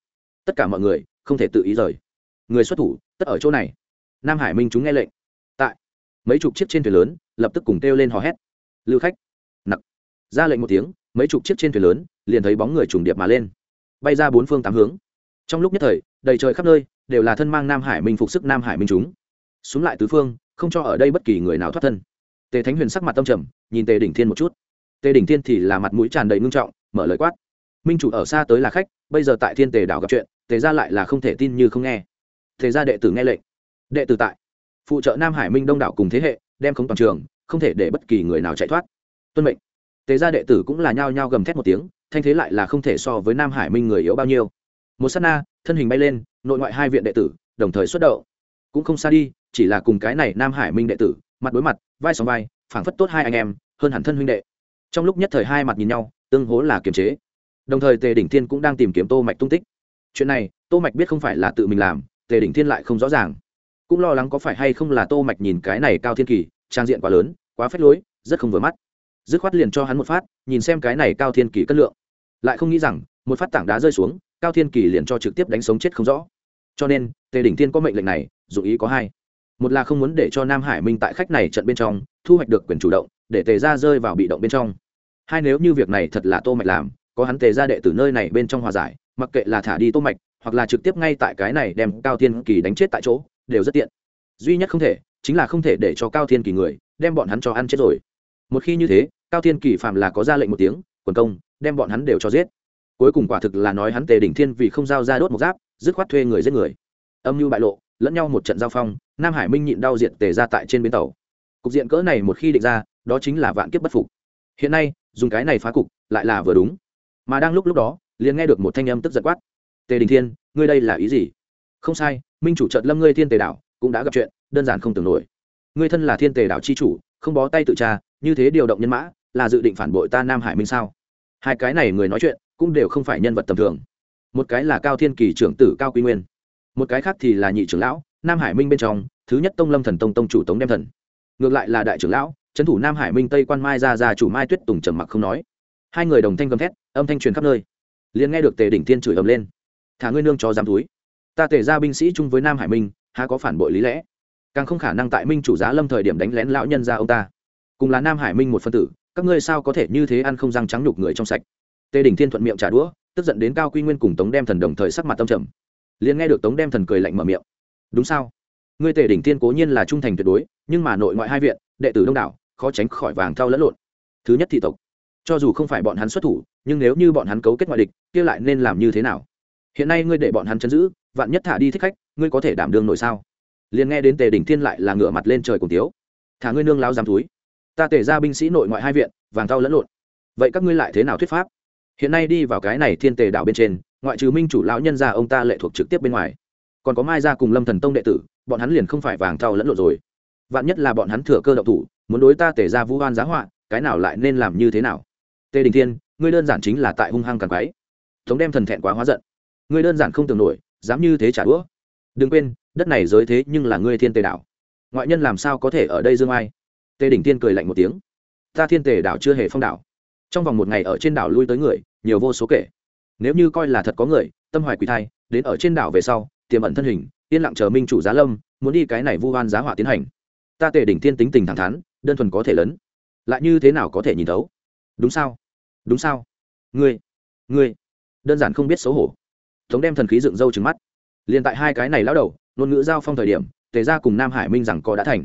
Tất cả mọi người không thể tự ý rời. Người xuất thủ, tất ở chỗ này. Nam hải minh chúng nghe lệnh. Tại mấy chục chiếc trên thuyền lớn, lập tức cùng kêu lên hò hét. Lưu khách. Nặc. Ra lệnh một tiếng, mấy chục chiếc trên thuyền lớn, liền thấy bóng người trùng điệp mà lên. Bay ra bốn phương tám hướng. Trong lúc nhất thời, đầy trời khắp nơi, đều là thân mang nam hải minh phục sức nam hải minh chúng. Xuống lại tứ phương, không cho ở đây bất kỳ người nào thoát thân. Tề thánh huyền sắc mặt tâm trầm, nhìn tề đỉnh thiên một chút tề đỉnh thiên thì là mặt mũi tràn đầy ngưng trọng, mở lời quát. Minh chủ ở xa tới là khách, bây giờ tại thiên tề đảo gặp chuyện, tề ra lại là không thể tin như không nghe. Tề ra đệ tử nghe lệnh. Đệ tử tại. Phụ trợ nam hải minh đông đảo cùng thế hệ, đem không toàn trường, không thể để bất kỳ người nào chạy thoát. Tuân mệnh. Tề gia đệ tử cũng là nhao nhao gầm thét một tiếng, thanh thế lại là không thể so với nam hải minh người yếu bao nhiêu. Một s á t na, thân hình bay lên, nội ngoại hai viện đệ tử, đồng thời xuất đậu cũng không xa đi, chỉ là cùng cái này nam hải minh đệ tử, mặt đối mặt, vai sòng vai, phảng phất tốt hai anh em, hơn hẳn thân huynh đệ trong lúc nhất thời hai mặt nhìn nhau, tương hố là kiềm chế. Đồng thời tề đỉnh thiên cũng đang tìm kiếm tô mạch tung tích. Chuyện này, tô mạch biết không phải là tự mình làm, tề đỉnh thiên lại không rõ ràng. Cũng lo lắng có phải hay không là tô mạch nhìn cái này cao thiên kỳ, trang diện quá lớn, quá phết lối, rất không vừa mắt. Dứt khoát liền cho hắn một phát, nhìn xem cái này cao thiên kỳ cất lượng. Lại không nghĩ rằng, một phát tảng đá rơi xuống, cao thiên kỳ liền cho trực tiếp đánh sống chết không rõ. Cho nên, tề đỉnh thiên có mệnh lệnh này, dù ý có hai. Một là không muốn để cho nam hải minh tại khách này trận bên trong, thu hoạch được quyền chủ động, để tề ra rơi vào bị động bên trong hai nếu như việc này thật là tô mạch làm, có hắn tề ra đệ từ nơi này bên trong hòa giải, mặc kệ là thả đi tô mạch, hoặc là trực tiếp ngay tại cái này đem cao thiên kỳ đánh chết tại chỗ, đều rất tiện. Duy nhất không thể, chính là không thể để cho cao thiên kỳ người, đem bọn hắn cho ăn chết rồi. Một khi như thế, cao thiên kỳ phạm là có ra lệnh một tiếng, quần công, đem bọn hắn đều cho giết. Cuối cùng quả thực là nói hắn tề đỉnh thiên vì không giao ra đốt một giáp, dứt khoát thuê người giết người. Âm mưu bại lộ, lẫn nhau một trận giao phong, nam hải minh nhịn đau diện tề ra tại trên bến tàu. Cục diện cỡ này một khi định ra, đó chính là vạn kiếp bất phục hiện nay, dùng cái này phá cục, lại là vừa đúng. Mà đang lúc lúc đó, liền nghe được một thanh âm tức giật quát. Tề đình thiên, ngươi đây là ý gì? Không sai, minh chủ trợt lâm ngươi thiên tề đảo, cũng đã gặp chuyện, đơn giản không tưởng nổi. Ngươi thân là thiên tề đảo chi chủ, không bó tay tự tra, như thế điều động nhân mã, là dự định phản bội ta nam hải minh sao? Hai cái này người nói chuyện, cũng đều không phải nhân vật tầm thường. Một cái là cao thiên kỳ trưởng tử cao quy nguyên, một cái khác thì là nhị trưởng lão, nam hải minh bên trong, thứ nhất tông lâm thần tông tông chủ tống đem thần. Ngược lại là đại trưởng lão trấn thủ nam hải minh tây quan mai ra ra chủ mai tuyết tùng trầm mặc không nói. Hai người đồng thanh gầm thét, âm thanh truyền khắp nơi. Liền nghe được tề đỉnh thiên chửi ầm lên. Thả ngươi nương cho dám túi. Ta tề ra binh sĩ chung với nam hải minh, há có phản bội lý lẽ? Càng không khả năng tại minh chủ giá lâm thời điểm đánh lén lão nhân ra ông ta. Cùng là nam hải minh một phân tử, các ngươi sao có thể như thế ăn không răng trắng nhục người trong sạch? Tề đỉnh thiên thuận miệng trả đũa, tức giận đến cao quy nguyên cùng tống đem thần đồng thời sắc mặt tâm trầm. Liền nghe được tống đem thần cười lạnh mở miệng. Đúng sao? Ngươi tề đỉnh thiên cố nhiên là trung thành tuyệt đối, nhưng mà nội ngoại hai viện, đệ tử đông đảo khó tránh khỏi vàng thao lẫn lộn. Thứ nhất thị tộc. Cho dù không phải bọn hắn xuất thủ, nhưng nếu như bọn hắn cấu kết ngoại địch, kia lại nên làm như thế nào? Hiện nay ngươi để bọn hắn chấn giữ, vạn nhất thả đi thích khách, ngươi có thể đảm đương nổi sao? Liền nghe đến tề đỉnh thiên lại là ngửa mặt lên trời cùng tiếu. Thả ngươi nương lao giam túi. Ta tề ra binh sĩ nội ngoại hai viện, vàng thao lẫn lộn. Vậy các ngươi lại thế nào thuyết pháp? Hiện nay đi vào cái này thiên tề đảo bên trên, ngoại trừ minh chủ lão nhân gia ông ta lệ thuộc trực tiếp bên ngoài. Còn có mai gia cùng lâm thần tông đệ tử, bọn hắn liền không phải vàng thao lẫn lộn rồi. Vạn nhất là bọn hắn thừa cơ động thủ muốn đối ta tề ra vũ oan giá họa, cái nào lại nên làm như thế nào? Tề đình thiên, ngươi đơn giản chính là tại hung hăng càng quáy tống đem thần thẹn quá hóa giận. Ngươi đơn giản không tưởng nổi, dám như thế trả đũa. Đừng quên, đất này giới thế nhưng là ngươi thiên tề đảo. Ngoại nhân làm sao có thể ở đây dương ai? Tề đỉnh Thiên cười lạnh một tiếng. Ta thiên tề đảo chưa hề phong đảo. Trong vòng một ngày ở trên đảo lui tới người, nhiều vô số kể. Nếu như coi là thật có người, tâm hoài quỷ thai, đến ở trên đảo về sau, tiềm ẩn thân hình, yên lặng chờ minh chủ giá lâm, muốn đi cái này vu hoan giá họa tiến hành. Ta tề đỉnh thiên tính tình thẳng thắn đơn thuần có thể lớn lại như thế nào có thể nhìn thấu? Đúng sao? Đúng sao? Ngươi ngươi, đơn giản không biết xấu hổ. Tống đem thần khí dựng râu trứng mắt. Liền tại hai cái này lao đầu, ngôn ngữ giao phong thời điểm, tề ra cùng nam hải minh rằng có đã thành.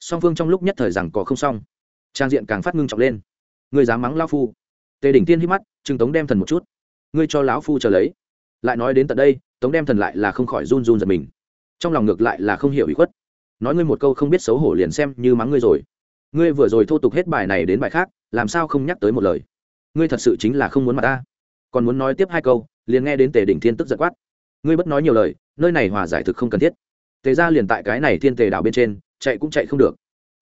Song phương trong lúc nhất thời rằng có không xong. Trang diện càng phát ngưng trọng lên. Ngươi dám mắng lao phu? Tề đỉnh tiên hít mắt, chừng tống đem thần một chút. Ngươi cho lão phu chờ lấy. Lại nói đến tận đây, tống đem thần lại là không khỏi run run giật mình. Trong lòng ngược lại là không hiểu ý khuất. Nói ngươi một câu không biết xấu hổ liền xem như mắng ngươi rồi ngươi vừa rồi thô tục hết bài này đến bài khác, làm sao không nhắc tới một lời? Ngươi thật sự chính là không muốn mặt ta. Còn muốn nói tiếp hai câu, liền nghe đến tề đỉnh thiên tức giật quát. Ngươi bất nói nhiều lời, nơi này hòa giải thực không cần thiết. Tề ra liền tại cái này thiên tề đảo bên trên, chạy cũng chạy không được.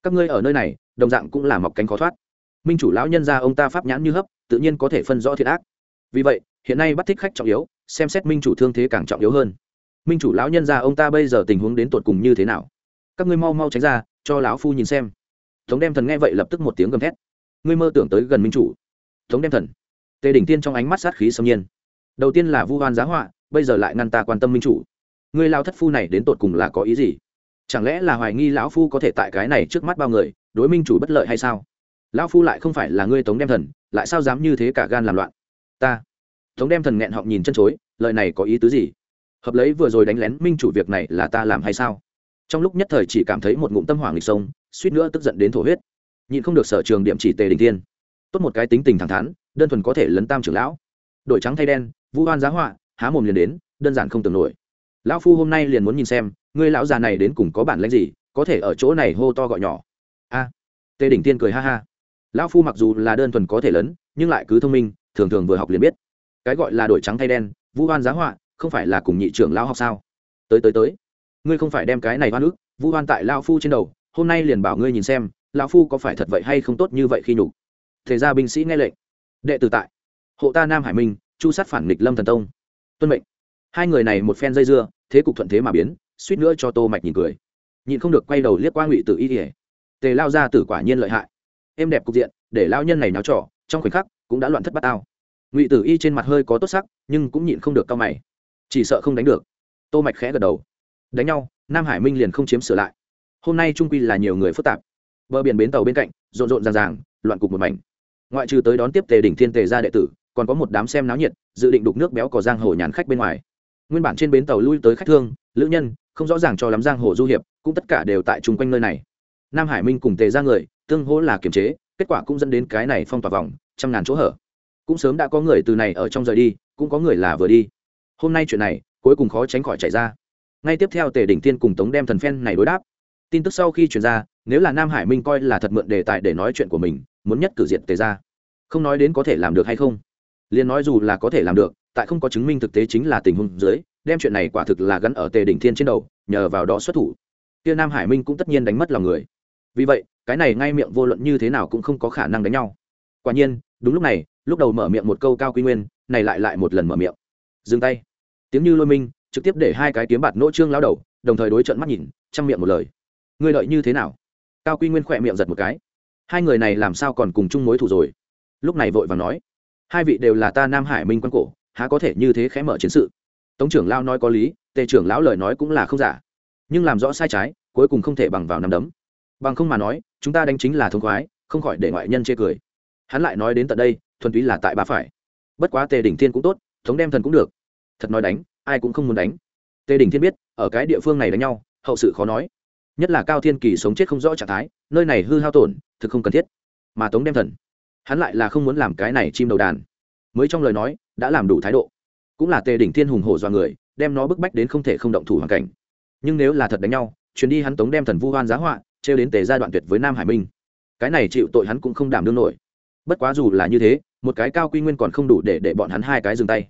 Các ngươi ở nơi này, đồng dạng cũng là mọc cánh khó thoát. Minh chủ lão nhân ra ông ta pháp nhãn như hấp, tự nhiên có thể phân rõ thiệt ác. Vì vậy, hiện nay bắt thích khách trọng yếu, xem xét minh chủ thương thế càng trọng yếu hơn. Minh chủ lão nhân ra ông ta bây giờ tình huống đến tột cùng như thế nào? Các ngươi mau mau tránh ra, cho lão phu nhìn xem tống đem thần nghe vậy lập tức một tiếng gầm thét. Ngươi mơ tưởng tới gần minh chủ. Tống đem thần. Tề đỉnh tiên trong ánh mắt sát khí xâm nhiên. Đầu tiên là vu hoan giá họa, bây giờ lại ngăn ta quan tâm minh chủ. Ngươi lao thất phu này đến tột cùng là có ý gì? Chẳng lẽ là hoài nghi lão phu có thể tại cái này trước mắt bao người, đối minh chủ bất lợi hay sao? Lão phu lại không phải là ngươi tống đem thần, lại sao dám như thế cả gan làm loạn? Ta. Tống đem thần nghẹn họng nhìn chân chối, lời này có ý tứ gì? Hợp lấy vừa rồi đánh lén minh chủ việc này là ta làm hay sao? Trong lúc nhất thời chỉ cảm thấy một ngụm tâm hỏa lịch sông suýt nữa tức giận đến thổ huyết. Nhịn không được sở trường điểm chỉ tề đình Thiên, tốt một cái tính tình thẳng thắn đơn thuần có thể lấn tam trưởng lão. Đổi trắng thay đen vu hoan giá họa há mồm liền đến đơn giản không tưởng nổi. Lão phu hôm nay liền muốn nhìn xem ngươi lão già này đến cùng có bản lãnh gì có thể ở chỗ này hô to gọi nhỏ. A. Tề đỉnh tiên cười ha ha. Lão phu mặc dù là đơn thuần có thể lớn nhưng lại cứ thông minh thường thường vừa học liền biết. Cái gọi là đổi trắng thay đen vu hoan giá họa không phải là cùng nhị trưởng lão học sao? Tới tới tới. Ngươi không phải đem cái này oan ức vu hoan tại lão phu trên đầu hôm nay liền bảo ngươi nhìn xem, lão phu có phải thật vậy hay không tốt như vậy khi nhục. Thế ra binh sĩ nghe lệnh. Đệ tử tại. Hộ ta nam hải minh, chu sát phản nghịch lâm thần tông. Tuân mệnh. Hai người này một phen dây dưa, thế cục thuận thế mà biến, suýt nữa cho tô mạch nhìn cười. Nhìn không được quay đầu liếc qua ngụy tử y ỉa tề lao ra tử quả nhiên lợi hại. Em đẹp cục diện, để lao nhân này náo trò, trong khoảnh khắc cũng đã loạn thất bát ao. Ngụy tử y trên mặt hơi có tốt sắc, nhưng cũng nhịn không được cao mày. Chỉ sợ không đánh được. Tô mạch khẽ gật đầu. Đánh nhau, nam hải minh liền không chiếm sửa lại hôm nay trung quy là nhiều người phức tạp. Bờ biển bến tàu bên cạnh, rộn rộn ràng ràng, loạn cục một mảnh. Ngoại trừ tới đón tiếp tề đỉnh thiên tề ra đệ tử, còn có một đám xem náo nhiệt, dự định đục nước béo cỏ giang hồ nhàn khách bên ngoài. Nguyên bản trên bến tàu lui tới khách thương, lữ nhân, không rõ ràng cho lắm giang hồ du hiệp, cũng tất cả đều tại chung quanh nơi này. Nam hải minh cùng tề ra người, tương hỗ là kiềm chế, kết quả cũng dẫn đến cái này phong tỏa vòng, trăm ngàn chỗ hở. Cũng sớm đã có người từ này ở trong rời đi, cũng có người là vừa đi. Hôm nay chuyện này, cuối cùng khó tránh khỏi chạy ra. Ngay tiếp theo tề đỉnh tiên cùng tống đem thần phen này đối đáp tin tức sau khi chuyển ra, nếu là nam hải minh coi là thật mượn đề tài để nói chuyện của mình, muốn nhất cử diện tề ra. Không nói đến có thể làm được hay không. Liền nói dù là có thể làm được, tại không có chứng minh thực tế chính là tình huống dưới, đem chuyện này quả thực là gắn ở tề đỉnh thiên trên đầu, nhờ vào đó xuất thủ. Kia nam hải minh cũng tất nhiên đánh mất lòng người. Vì vậy, cái này ngay miệng vô luận như thế nào cũng không có khả năng đánh nhau. Quả nhiên, đúng lúc này, lúc đầu mở miệng một câu cao quy nguyên, này lại lại một lần mở miệng. Dừng tay. Tiếng như lôi minh, trực tiếp để hai cái kiếm bạt nỗ trương lao đầu, đồng thời đối trận mắt nhìn, chăm miệng một lời ngươi lợi như thế nào? Cao quy nguyên khỏe miệng giật một cái. Hai người này làm sao còn cùng chung mối thủ rồi? Lúc này vội và nói, hai vị đều là ta nam hải minh quân cổ, há có thể như thế khẽ mở chiến sự? Tống trưởng lao nói có lý, tề trưởng lão lời nói cũng là không giả. Nhưng làm rõ sai trái, cuối cùng không thể bằng vào nằm đấm. Bằng không mà nói, chúng ta đánh chính là thông khoái, không khỏi để ngoại nhân chê cười. Hắn lại nói đến tận đây, thuần túy là tại ba phải. Bất quá tề đỉnh thiên cũng tốt, thống đem thần cũng được. Thật nói đánh, ai cũng không muốn đánh. Tề đỉnh thiên biết, ở cái địa phương này đánh nhau, hậu sự khó nói nhất là cao thiên kỳ sống chết không rõ trạng thái, nơi này hư hao tổn, thực không cần thiết. Mà tống đem thần, hắn lại là không muốn làm cái này chim đầu đàn. Mới trong lời nói, đã làm đủ thái độ. Cũng là tề đỉnh thiên hùng hổ do người, đem nó bức bách đến không thể không động thủ hoàn cảnh. Nhưng nếu là thật đánh nhau, chuyến đi hắn tống đem thần vu hoan giá họa, trêu đến tề gia đoạn tuyệt với nam hải minh. Cái này chịu tội hắn cũng không đảm đương nổi. Bất quá dù là như thế, một cái cao quy nguyên còn không đủ để để bọn hắn hai cái dừng tay.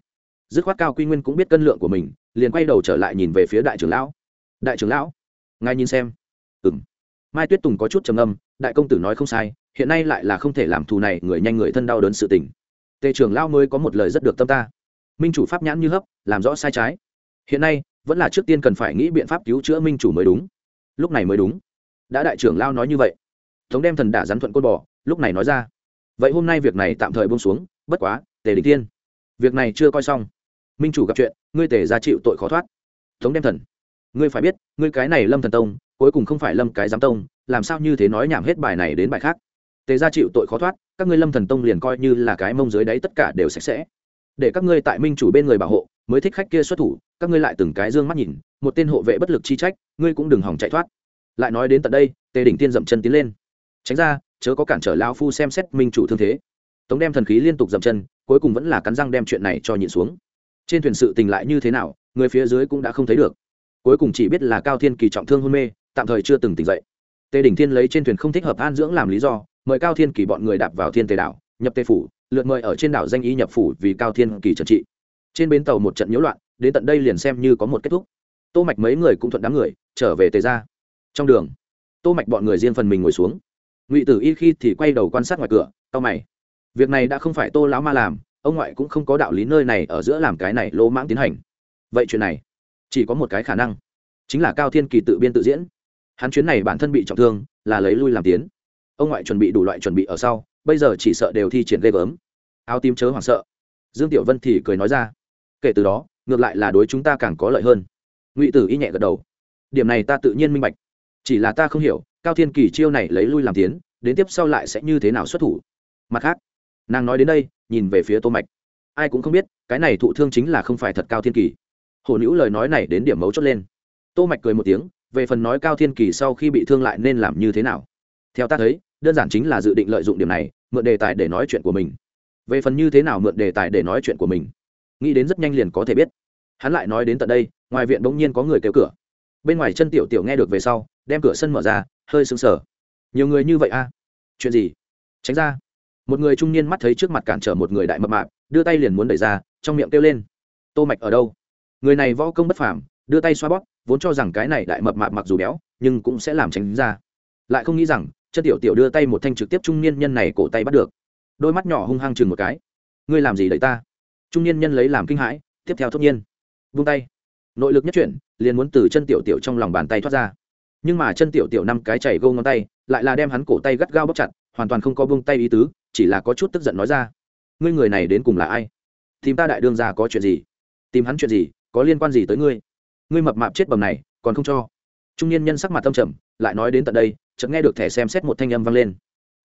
Dứt khoát cao quy nguyên cũng biết cân lượng của mình, liền quay đầu trở lại nhìn về phía đại trưởng lão. Đại trưởng lão ngài nhìn xem. Ừng mai tuyết tùng có chút trầm âm đại công tử nói không sai, hiện nay lại là không thể làm thù này, người nhanh người thân đau đớn sự tình. Tề trưởng lao mới có một lời rất được tâm ta. Minh chủ pháp nhãn như hấp, làm rõ sai trái. Hiện nay, vẫn là trước tiên cần phải nghĩ biện pháp cứu chữa minh chủ mới đúng. Lúc này mới đúng. Đã đại trưởng lao nói như vậy. Thống đem thần đả rắn thuận côn bò, lúc này nói ra. Vậy hôm nay việc này tạm thời bông xuống, bất quá, tề đình tiên việc này chưa coi xong. Minh chủ gặp chuyện, ngươi tề ra chịu tội khó thoát. Thống đem thần ngươi phải biết, ngươi cái này lâm thần tông, cuối cùng không phải lâm cái giám tông, làm sao như thế nói nhảm hết bài này đến bài khác? Tề ra chịu tội khó thoát, các ngươi lâm thần tông liền coi như là cái mông dưới đấy tất cả đều sạch sẽ. Để các ngươi tại minh chủ bên người bảo hộ, mới thích khách kia xuất thủ, các ngươi lại từng cái dương mắt nhìn, một tên hộ vệ bất lực chi trách, ngươi cũng đừng hỏng chạy thoát. Lại nói đến tận đây, tề đỉnh tiên dậm chân tiến lên. Tránh ra, chớ có cản trở lao phu xem xét minh chủ thương thế. Tống đem thần khí liên tục dậm chân, cuối cùng vẫn là cắn răng đem chuyện này cho nhịn xuống. Trên thuyền sự tình lại như thế nào, người phía dưới cũng đã không thấy được cuối cùng chỉ biết là cao thiên kỳ trọng thương hôn mê, tạm thời chưa từng tỉnh dậy. Tề đỉnh thiên lấy trên thuyền không thích hợp an dưỡng làm lý do, mời cao thiên kỳ bọn người đạp vào thiên tề đảo, nhập tề phủ lượt mời ở trên đảo danh ý nhập phủ vì cao thiên kỳ trần trị. Trên bến tàu một trận nhiễu loạn, đến tận đây liền xem như có một kết thúc. Tô mạch mấy người cũng thuận đám người, trở về tề ra trong đường, tô mạch bọn người riêng phần mình ngồi xuống. Ngụy tử y khi thì quay đầu quan sát ngoài cửa tao mày. Việc này đã không phải tô lão ma làm, ông ngoại cũng không có đạo lý nơi này ở giữa làm cái này lỗ mãng tiến hành. Vậy chuyện này chỉ có một cái khả năng, chính là cao thiên kỳ tự biên tự diễn. Hắn chuyến này bản thân bị trọng thương, là lấy lui làm tiến. Ông ngoại chuẩn bị đủ loại chuẩn bị ở sau, bây giờ chỉ sợ đều thi triển ghê gớm. Áo tím chớ hoảng sợ. Dương tiểu vân thì cười nói ra. Kể từ đó, ngược lại là đối chúng ta càng có lợi hơn. Ngụy tử y nhẹ gật đầu. Điểm này ta tự nhiên minh bạch. Chỉ là ta không hiểu, cao thiên kỳ chiêu này lấy lui làm tiến, đến tiếp sau lại sẽ như thế nào xuất thủ. Mặt khác, nàng nói đến đây, nhìn về phía tô mạch. Ai cũng không biết, cái này thụ thương chính là không phải thật cao thiên kỳ hồ nữ lời nói này đến điểm mấu chốt lên. Tô mạch cười một tiếng, về phần nói cao thiên kỳ sau khi bị thương lại nên làm như thế nào? Theo ta thấy, đơn giản chính là dự định lợi dụng điểm này, mượn đề tài để nói chuyện của mình. Về phần như thế nào mượn đề tài để nói chuyện của mình? Nghĩ đến rất nhanh liền có thể biết. Hắn lại nói đến tận đây, ngoài viện bỗng nhiên có người kêu cửa. Bên ngoài chân tiểu tiểu nghe được về sau, đem cửa sân mở ra, hơi sững sờ. Nhiều người như vậy a chuyện gì? Tránh ra. Một người trung niên mắt thấy trước mặt cản trở một người đại mập mạp, đưa tay liền muốn đẩy ra, trong miệng kêu lên. Tô mạch ở đâu? Người này võ công bất phàm, đưa tay xoa bóp, vốn cho rằng cái này đại mập mạp mặc dù béo, nhưng cũng sẽ làm tránh ra. Lại không nghĩ rằng, chân tiểu tiểu đưa tay một thanh trực tiếp trung niên nhân này cổ tay bắt được. Đôi mắt nhỏ hung hăng chừng một cái. Ngươi làm gì đẩy ta? Trung niên nhân lấy làm kinh hãi, tiếp theo thốt nhiên. Vung tay. Nội lực nhất chuyển, liền muốn từ chân tiểu tiểu trong lòng bàn tay thoát ra. Nhưng mà chân tiểu tiểu năm cái chảy gâu ngón tay, lại là đem hắn cổ tay gắt gao bóc chặt, hoàn toàn không có vung tay ý tứ, chỉ là có chút tức giận nói ra. Ngươi người này đến cùng là ai? Tìm ta đại đương ra có chuyện gì? Tìm hắn chuyện gì? Có liên quan gì tới ngươi? Ngươi mập mạp chết bầm này, còn không cho. Trung niên nhân sắc mặt tâm trầm, lại nói đến tận đây, chợt nghe được thẻ xem xét một thanh âm vang lên.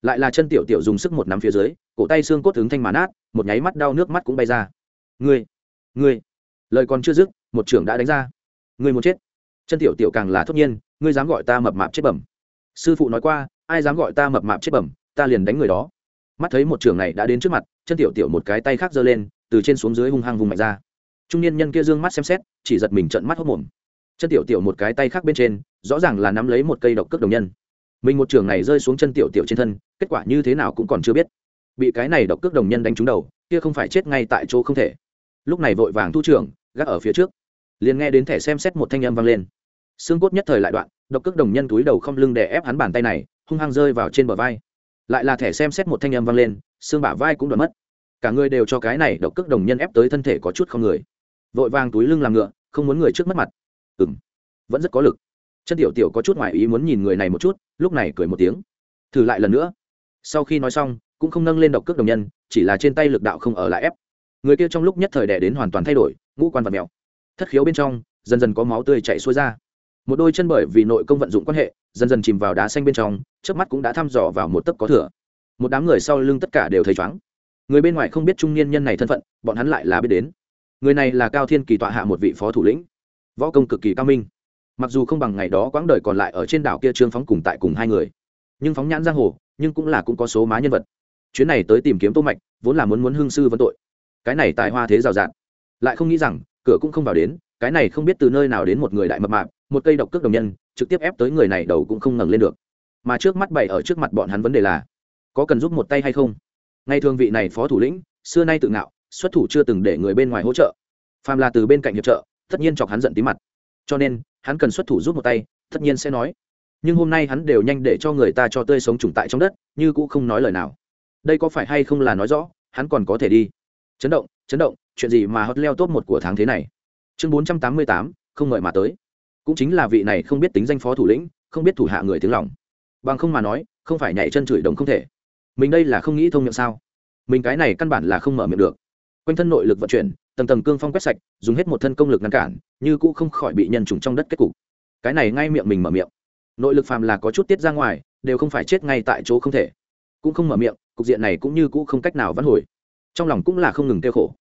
Lại là chân tiểu tiểu dùng sức một nắm phía dưới, cổ tay xương cốt ứng thanh màn át một nháy mắt đau nước mắt cũng bay ra. Ngươi ngươi, lời còn chưa dứt, một trưởng đã đánh ra. Ngươi muốn chết. Chân tiểu tiểu càng là thốt nhiên, ngươi dám gọi ta mập mạp chết bẩm. Sư phụ nói qua, ai dám gọi ta mập mạp chết bẩm, ta liền đánh người đó. Mắt thấy một trưởng này đã đến trước mặt, chân tiểu tiểu một cái tay khác giơ lên, từ trên xuống dưới hung hăng vùng mạnh ra trung niên nhân kia dương mắt xem xét chỉ giật mình trận mắt hốc mồm. Chân tiểu tiểu một cái tay khác bên trên rõ ràng là nắm lấy một cây độc cước đồng nhân. Mình một trường này rơi xuống chân tiểu tiểu trên thân kết quả như thế nào cũng còn chưa biết. Bị cái này độc cước đồng nhân đánh trúng đầu kia không phải chết ngay tại chỗ không thể. Lúc này vội vàng thu trường, gác ở phía trước. Liền nghe đến thẻ xem xét một thanh âm vang lên. Xương cốt nhất thời lại đoạn độc cước đồng nhân túi đầu không lưng để ép hắn bàn tay này hung hăng rơi vào trên bờ vai. Lại là thẻ xem xét một thanh âm vang lên xương bả vai cũng đoạn mất. Cả người đều cho cái này độc cước đồng nhân ép tới thân thể có chút không người vội vàng túi lưng làm ngựa, không muốn người trước mất mặt. Ừng vẫn rất có lực. Chân tiểu tiểu có chút ngoại ý muốn nhìn người này một chút, lúc này cười một tiếng. Thử lại lần nữa. Sau khi nói xong, cũng không nâng lên độc cước đồng nhân, chỉ là trên tay lực đạo không ở lại ép. Người kia trong lúc nhất thời đẻ đến hoàn toàn thay đổi, ngũ quan vật mèo. Thất khiếu bên trong, dần dần có máu tươi chảy xuôi ra. Một đôi chân bởi vì nội công vận dụng quan hệ, dần dần chìm vào đá xanh bên trong trước mắt cũng đã thăm dò vào một tấc có thừa. Một đám người sau lưng tất cả đều thấy chóng người bên ngoài không biết trung niên nhân này thân phận, bọn hắn lại là biết đến người này là cao thiên kỳ tọa hạ một vị phó thủ lĩnh, võ công cực kỳ cao minh. Mặc dù không bằng ngày đó quãng đời còn lại ở trên đảo kia trương phóng cùng tại cùng hai người, nhưng phóng nhãn giang hồ, nhưng cũng là cũng có số má nhân vật. Chuyến này tới tìm kiếm tô mạch, vốn là muốn muốn hương sư vấn tội. Cái này tài hoa thế rào rạt. Lại không nghĩ rằng, cửa cũng không vào đến, cái này không biết từ nơi nào đến một người đại mập mạp, một cây độc cước đồng nhân, trực tiếp ép tới người này đầu cũng không ngẩng lên được. Mà trước mắt bày ở trước mặt bọn hắn vấn đề là, có cần giúp một tay hay không? Ngay thường vị này phó thủ lĩnh, xưa nay tự ngạo xuất thủ chưa từng để người bên ngoài hỗ trợ. Phàm là từ bên cạnh hiệp trợ, tất nhiên chọc hắn giận tí mặt. Cho nên, hắn cần xuất thủ giúp một tay, tất nhiên sẽ nói. Nhưng hôm nay hắn đều nhanh để cho người ta cho tươi sống trùng tại trong đất, như cũng không nói lời nào. Đây có phải hay không là nói rõ, hắn còn có thể đi. Chấn động chấn động, chuyện gì mà hot leo top một của tháng thế này? Chương bốn trăm tám mươi tám, không ngợi mà tới. Cũng chính là vị này không biết tính danh phó thủ lĩnh, không biết thủ hạ người tiếng lòng. Bằng không mà nói, không phải nhảy chân chửi đồng không thể. Mình đây là không nghĩ thông miệng sao? Mình cái này căn bản là không mở miệng được quanh thân nội lực vận chuyển, tầng tầng cương phong quét sạch, dùng hết một thân công lực ngăn cản, như cũ không khỏi bị nhân trùng trong đất kết cục. Cái này ngay miệng mình mở miệng. Nội lực phàm là có chút tiết ra ngoài, đều không phải chết ngay tại chỗ không thể. Cũng không mở miệng, cục diện này cũng như cũ không cách nào vãn hồi. Trong lòng cũng là không ngừng kêu khổ.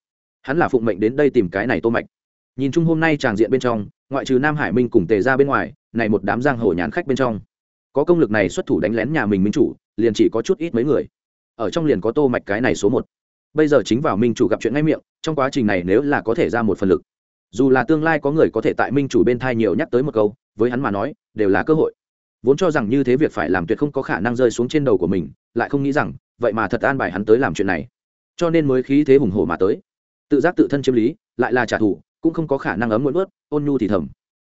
Hắn là phụng mệnh đến đây tìm cái này tô mạch. Nhìn chung hôm nay tràng diện bên trong, ngoại trừ nam hải minh cùng tề ra bên ngoài, này một đám giang hồ nhàn khách bên trong. Có công lực này xuất thủ đánh lén nhà mình minh chủ, liền chỉ có chút ít mấy người. Ở trong liền có tô mạch cái này số một bây giờ chính vào minh chủ gặp chuyện ngay miệng, trong quá trình này nếu là có thể ra một phần lực, dù là tương lai có người có thể tại minh chủ bên thai nhiều nhắc tới một câu, với hắn mà nói, đều là cơ hội. Vốn cho rằng như thế việc phải làm tuyệt không có khả năng rơi xuống trên đầu của mình, lại không nghĩ rằng, vậy mà thật an bài hắn tới làm chuyện này. Cho nên mới khí thế hùng hổ mà tới. Tự giác tự thân chiếm lý, lại là trả thù, cũng không có khả năng ấm muộn ướt ôn nhu thì thầm.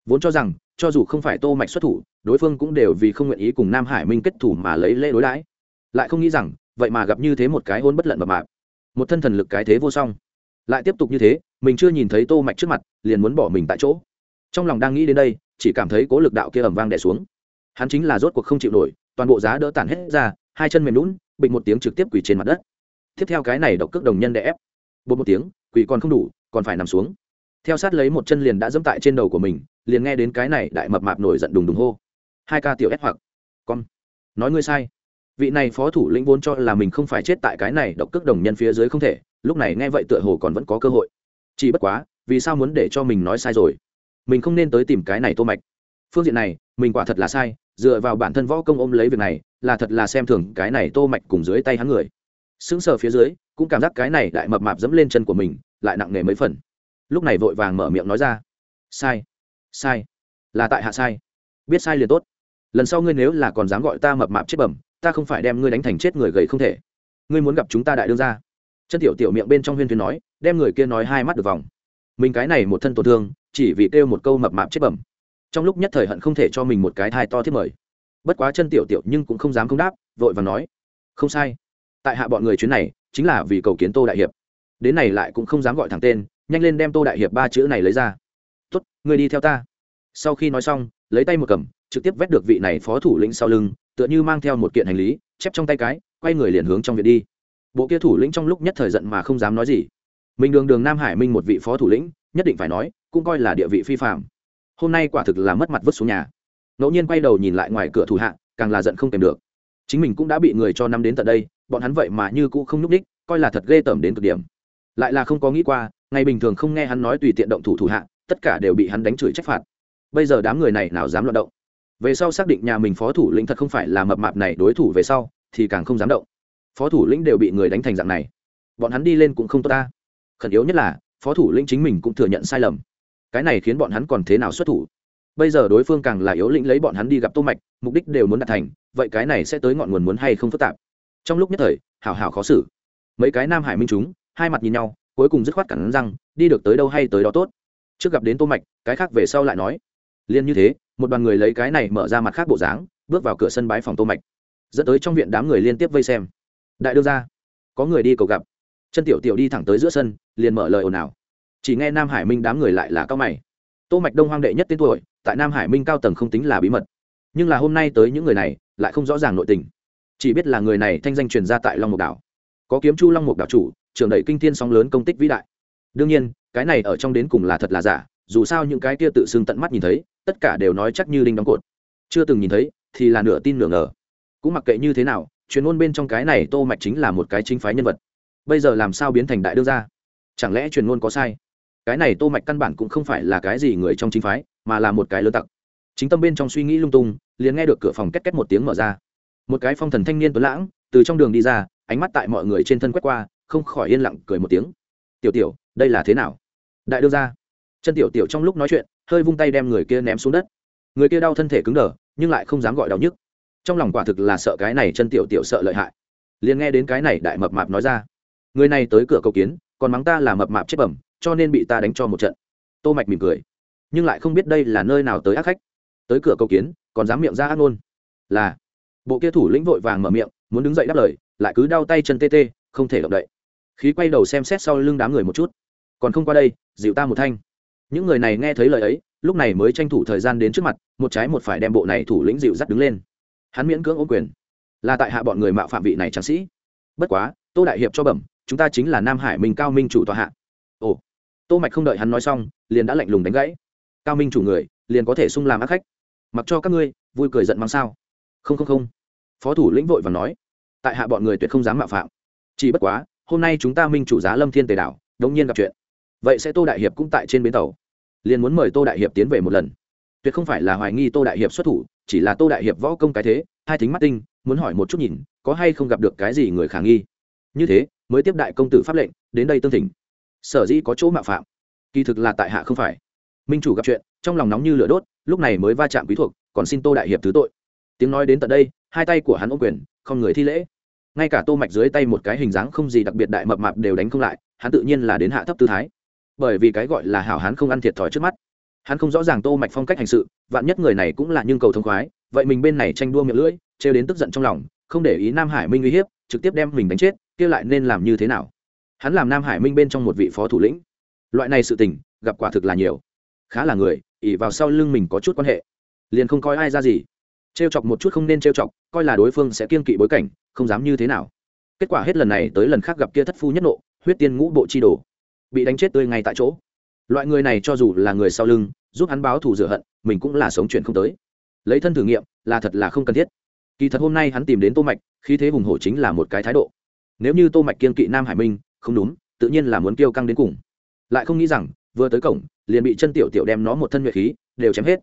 Vốn cho rằng, cho dù không phải tô mạch xuất thủ, đối phương cũng đều vì không nguyện ý cùng nam hải minh kết thủ mà lấy lễ đối đãi. Lại không nghĩ rằng, vậy mà gặp như thế một cái hôn bất lận mập mạp một thân thần lực cái thế vô song. Lại tiếp tục như thế, mình chưa nhìn thấy tô mạch trước mặt, liền muốn bỏ mình tại chỗ. Trong lòng đang nghĩ đến đây, chỉ cảm thấy cố lực đạo kia ầm vang đè xuống. Hắn chính là rốt cuộc không chịu nổi, toàn bộ giá đỡ tản hết ra, hai chân mềm lún bịch một tiếng trực tiếp quỳ trên mặt đất. Tiếp theo cái này độc cước đồng nhân đè ép. Bột một tiếng, quỳ còn không đủ, còn phải nằm xuống. Theo sát lấy một chân liền đã dẫm tại trên đầu của mình, liền nghe đến cái này đại mập mạp nổi giận đùng đùng hô. Hai ca tiểu ép hoặc. Con. Nói ngươi sai vị này phó thủ lĩnh vốn cho là mình không phải chết tại cái này độc cước đồng nhân phía dưới không thể, lúc này nghe vậy tựa hồ còn vẫn có cơ hội. Chỉ bất quá, vì sao muốn để cho mình nói sai rồi? Mình không nên tới tìm cái này tô mạch. Phương diện này, mình quả thật là sai, dựa vào bản thân võ công ôm lấy việc này, là thật là xem thường cái này tô mạch cùng dưới tay hắn người. Sững sờ phía dưới, cũng cảm giác cái này đại mập mạp dẫm lên chân của mình, lại nặng nề mấy phần. Lúc này vội vàng mở miệng nói ra. Sai sai, là tại hạ sai. Biết sai liền tốt. Lần sau ngươi nếu là còn dám gọi ta mập mạp chết bẩm ta không phải đem ngươi đánh thành chết người gầy không thể. Ngươi muốn gặp chúng ta đại đương ra chân tiểu tiểu miệng bên trong huyên thuyền nói, đem người kia nói hai mắt được vòng. Mình cái này một thân tổn thương, chỉ vì kêu một câu mập mạp chết bẩm. Trong lúc nhất thời hận không thể cho mình một cái thai to thiết mời. Bất quá chân tiểu tiểu nhưng cũng không dám không đáp, vội và nói, không sai. Tại hạ bọn người chuyến này, chính là vì cầu kiến tô đại hiệp. Đến này lại cũng không dám gọi thẳng tên, nhanh lên đem tô đại hiệp ba chữ này lấy ra. Tốt người đi theo ta. Sau khi nói xong, lấy tay một cầm, trực tiếp vét được vị này phó thủ lĩnh sau lưng tựa như mang theo một kiện hành lý chép trong tay cái quay người liền hướng trong viện đi. Bộ kia thủ lĩnh trong lúc nhất thời giận mà không dám nói gì. Mình đường đường nam hải minh một vị phó thủ lĩnh nhất định phải nói cũng coi là địa vị phi phạm hôm nay quả thực là mất mặt vứt xuống nhà. Ngẫu nhiên quay đầu nhìn lại ngoài cửa thủ hạ càng là giận không kèm được. Chính mình cũng đã bị người cho năm đến tận đây bọn hắn vậy mà như cũ không nhúc ních, coi là thật ghê tởm đến cực điểm. Lại là không có nghĩ qua ngày bình thường không nghe hắn nói tùy tiện động thủ thủ hạ tất cả đều bị hắn đánh chửi trách phạt. Bây giờ đám người này nào dám loạt động? Về sau xác định nhà mình phó thủ lĩnh thật không phải là mập mạp này, đối thủ về sau thì càng không dám động. Phó thủ lĩnh đều bị người đánh thành dạng này. Bọn hắn đi lên cũng không tốt ta. Khẩn yếu nhất là, phó thủ lĩnh chính mình cũng thừa nhận sai lầm. Cái này khiến bọn hắn còn thế nào xuất thủ? Bây giờ đối phương càng là yếu lĩnh lấy bọn hắn đi gặp tô mạch, mục đích đều muốn đạt thành, vậy cái này sẽ tới ngọn nguồn muốn hay không phức tạp? Trong lúc nhất thời, hảo hảo khó xử. Mấy cái nam hải minh chúng, hai mặt nhìn nhau, cuối cùng dứt khoát cẳng răng, đi được tới đâu hay tới đó tốt. Trước gặp đến tô mạch, cái khác về sau lại nói. Liên như thế một đoàn người lấy cái này mở ra mặt khác bộ dáng, bước vào cửa sân bái phòng tô mạch. Dẫn tới trong viện đám người liên tiếp vây xem. Đại đương ra có người đi cầu gặp. Chân tiểu tiểu đi thẳng tới giữa sân, liền mở lời ồn ào. Chỉ nghe nam hải minh đám người lại là cao mày. Tô mạch đông hoang đệ nhất tên tuổi, tại nam hải minh cao tầng không tính là bí mật. Nhưng là hôm nay tới những người này, lại không rõ ràng nội tình. Chỉ biết là người này thanh danh truyền ra tại long mục đảo. Có kiếm chu long mục đảo chủ, trưởng đẩy kinh thiên sóng lớn công tích vĩ đại. Đương nhiên, cái này ở trong đến cùng là thật là giả, dù sao những cái kia tự xưng tận mắt nhìn thấy tất cả đều nói chắc như đinh đóng cột. Chưa từng nhìn thấy, thì là nửa tin nửa ngờ. Cũng mặc kệ như thế nào, truyền ngôn bên trong cái này tô mạch chính là một cái chính phái nhân vật. Bây giờ làm sao biến thành đại đương gia? Chẳng lẽ truyền ngôn có sai? Cái này tô mạch căn bản cũng không phải là cái gì người trong chính phái, mà là một cái lớn tặc. Chính tâm bên trong suy nghĩ lung tung, liền nghe được cửa phòng két két một tiếng mở ra. Một cái phong thần thanh niên tuấn lãng, từ trong đường đi ra, ánh mắt tại mọi người trên thân quét qua, không khỏi yên lặng cười một tiếng. Tiểu tiểu, đây là thế nào? Đại đương gia. Chân tiểu tiểu trong lúc nói chuyện hơi vung tay đem người kia ném xuống đất. Người kia đau thân thể cứng đờ, nhưng lại không dám gọi đau nhức. Trong lòng quả thực là sợ cái này chân tiểu tiểu sợ lợi hại. Liền nghe đến cái này đại mập mạp nói ra, người này tới cửa cầu kiến, còn mắng ta là mập mạp chết bẩm, cho nên bị ta đánh cho một trận. Tô mạch mỉm cười, nhưng lại không biết đây là nơi nào tới ác khách. Tới cửa cầu kiến, còn dám miệng ra ác ngôn. Là, bộ kia thủ lĩnh vội vàng mở miệng, muốn đứng dậy đáp lời, lại cứ đau tay chân tê tê, không thể động đậy. Khí quay đầu xem xét sau lưng đám người một chút. Còn không qua đây, dịu ta một thanh những người này nghe thấy lời ấy, lúc này mới tranh thủ thời gian đến trước mặt, một trái một phải đem bộ này thủ lĩnh dịu dắt đứng lên. Hắn miễn cưỡng ô quyền. Là tại hạ bọn người mạo phạm vị này tráng sĩ. Bất quá, tô đại hiệp cho bẩm, chúng ta chính là nam hải minh cao minh chủ tòa hạ. Ồ. Tô mạch không đợi hắn nói xong, liền đã lạnh lùng đánh gãy. Cao minh chủ người, liền có thể sung làm ác khách. Mặc cho các ngươi, vui cười giận mang sao? Không không không. Phó thủ lĩnh vội và nói, tại hạ bọn người tuyệt không dám mạo phạm. Chỉ bất quá, hôm nay chúng ta minh chủ giá lâm thiên tề đảo, đống nhiên gặp chuyện vậy sẽ tô đại hiệp cũng tại trên bến tàu. Liền muốn mời tô đại hiệp tiến về một lần. Tuyệt không phải là hoài nghi tô đại hiệp xuất thủ, chỉ là tô đại hiệp võ công cái thế, hai thính mắt tinh, muốn hỏi một chút nhìn, có hay không gặp được cái gì người khả nghi. Như thế, mới tiếp đại công tử pháp lệnh, đến đây tương thỉnh. Sở dĩ có chỗ mạo phạm, kỳ thực là tại hạ không phải. Minh chủ gặp chuyện, trong lòng nóng như lửa đốt, lúc này mới va chạm quý thuộc, còn xin tô đại hiệp thứ tội. Tiếng nói đến tận đây, hai tay của hắn ô quyền, không người thi lễ. Ngay cả tô mạch dưới tay một cái hình dáng không gì đặc biệt đại mập mạp đều đánh không lại, hắn tự nhiên là đến hạ thấp tư thái bởi vì cái gọi là hảo hán không ăn thiệt thòi trước mắt. Hắn không rõ ràng tô mạch phong cách hành sự, vạn nhất người này cũng là nhưng cầu thông khoái, vậy mình bên này tranh đua miệng lưỡi, trêu đến tức giận trong lòng, không để ý nam hải minh uy hiếp, trực tiếp đem mình đánh chết, kia lại nên làm như thế nào? Hắn làm nam hải minh bên trong một vị phó thủ lĩnh. Loại này sự tình, gặp quả thực là nhiều. Khá là người ỉ vào sau lưng mình có chút quan hệ. Liền không coi ai ra gì. Trêu chọc một chút không nên trêu chọc, coi là đối phương sẽ kiên kỵ bối cảnh, không dám như thế nào. Kết quả hết lần này tới lần khác gặp kia thất phu nhất nộ, huyết tiên ngũ bộ chi đồ bị đánh chết tươi ngay tại chỗ. Loại người này cho dù là người sau lưng, giúp hắn báo thù rửa hận, mình cũng là sống chuyện không tới. Lấy thân thử nghiệm, là thật là không cần thiết. Kỳ thật hôm nay hắn tìm đến tô mạch khi thế hùng hổ chính là một cái thái độ. Nếu như tô mạch kiên kỵ nam hải minh, không đúng, tự nhiên là muốn tiêu căng đến cùng. Lại không nghĩ rằng, vừa tới cổng, liền bị chân tiểu tiểu đem nó một thân nhuệ khí, đều chém hết.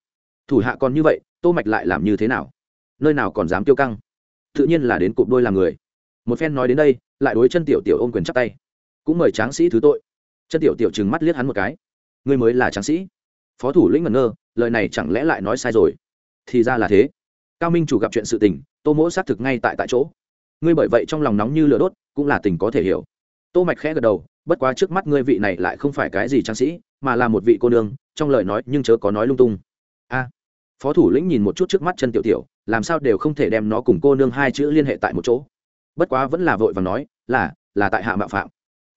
Thủ hạ còn như vậy, tô mạch lại làm như thế nào? Nơi nào còn dám tiêu căng? Tự nhiên là đến cụp đôi làm người. Một phen nói đến đây, lại đối chân tiểu tiểu ôm quyền chắp tay. Cũng mời tráng sĩ thứ tội chân tiểu tiểu trừng mắt liếc hắn một cái. Ngươi mới là tráng sĩ. Phó thủ lĩnh ngẩn ngơ, lời này chẳng lẽ lại nói sai rồi? Thì ra là thế. Cao minh chủ gặp chuyện sự tình, tô mỗ xác thực ngay tại tại chỗ. Ngươi bởi vậy trong lòng nóng như lửa đốt, cũng là tình có thể hiểu. Tô mạch khẽ gật đầu, bất quá trước mắt ngươi vị này lại không phải cái gì tráng sĩ, mà là một vị cô nương, trong lời nói nhưng chớ có nói lung tung. A. Phó thủ lĩnh nhìn một chút trước mắt chân tiểu tiểu, làm sao đều không thể đem nó cùng cô nương hai chữ liên hệ tại một chỗ. Bất quá vẫn là vội và nói, là là tại hạ mạo phạm.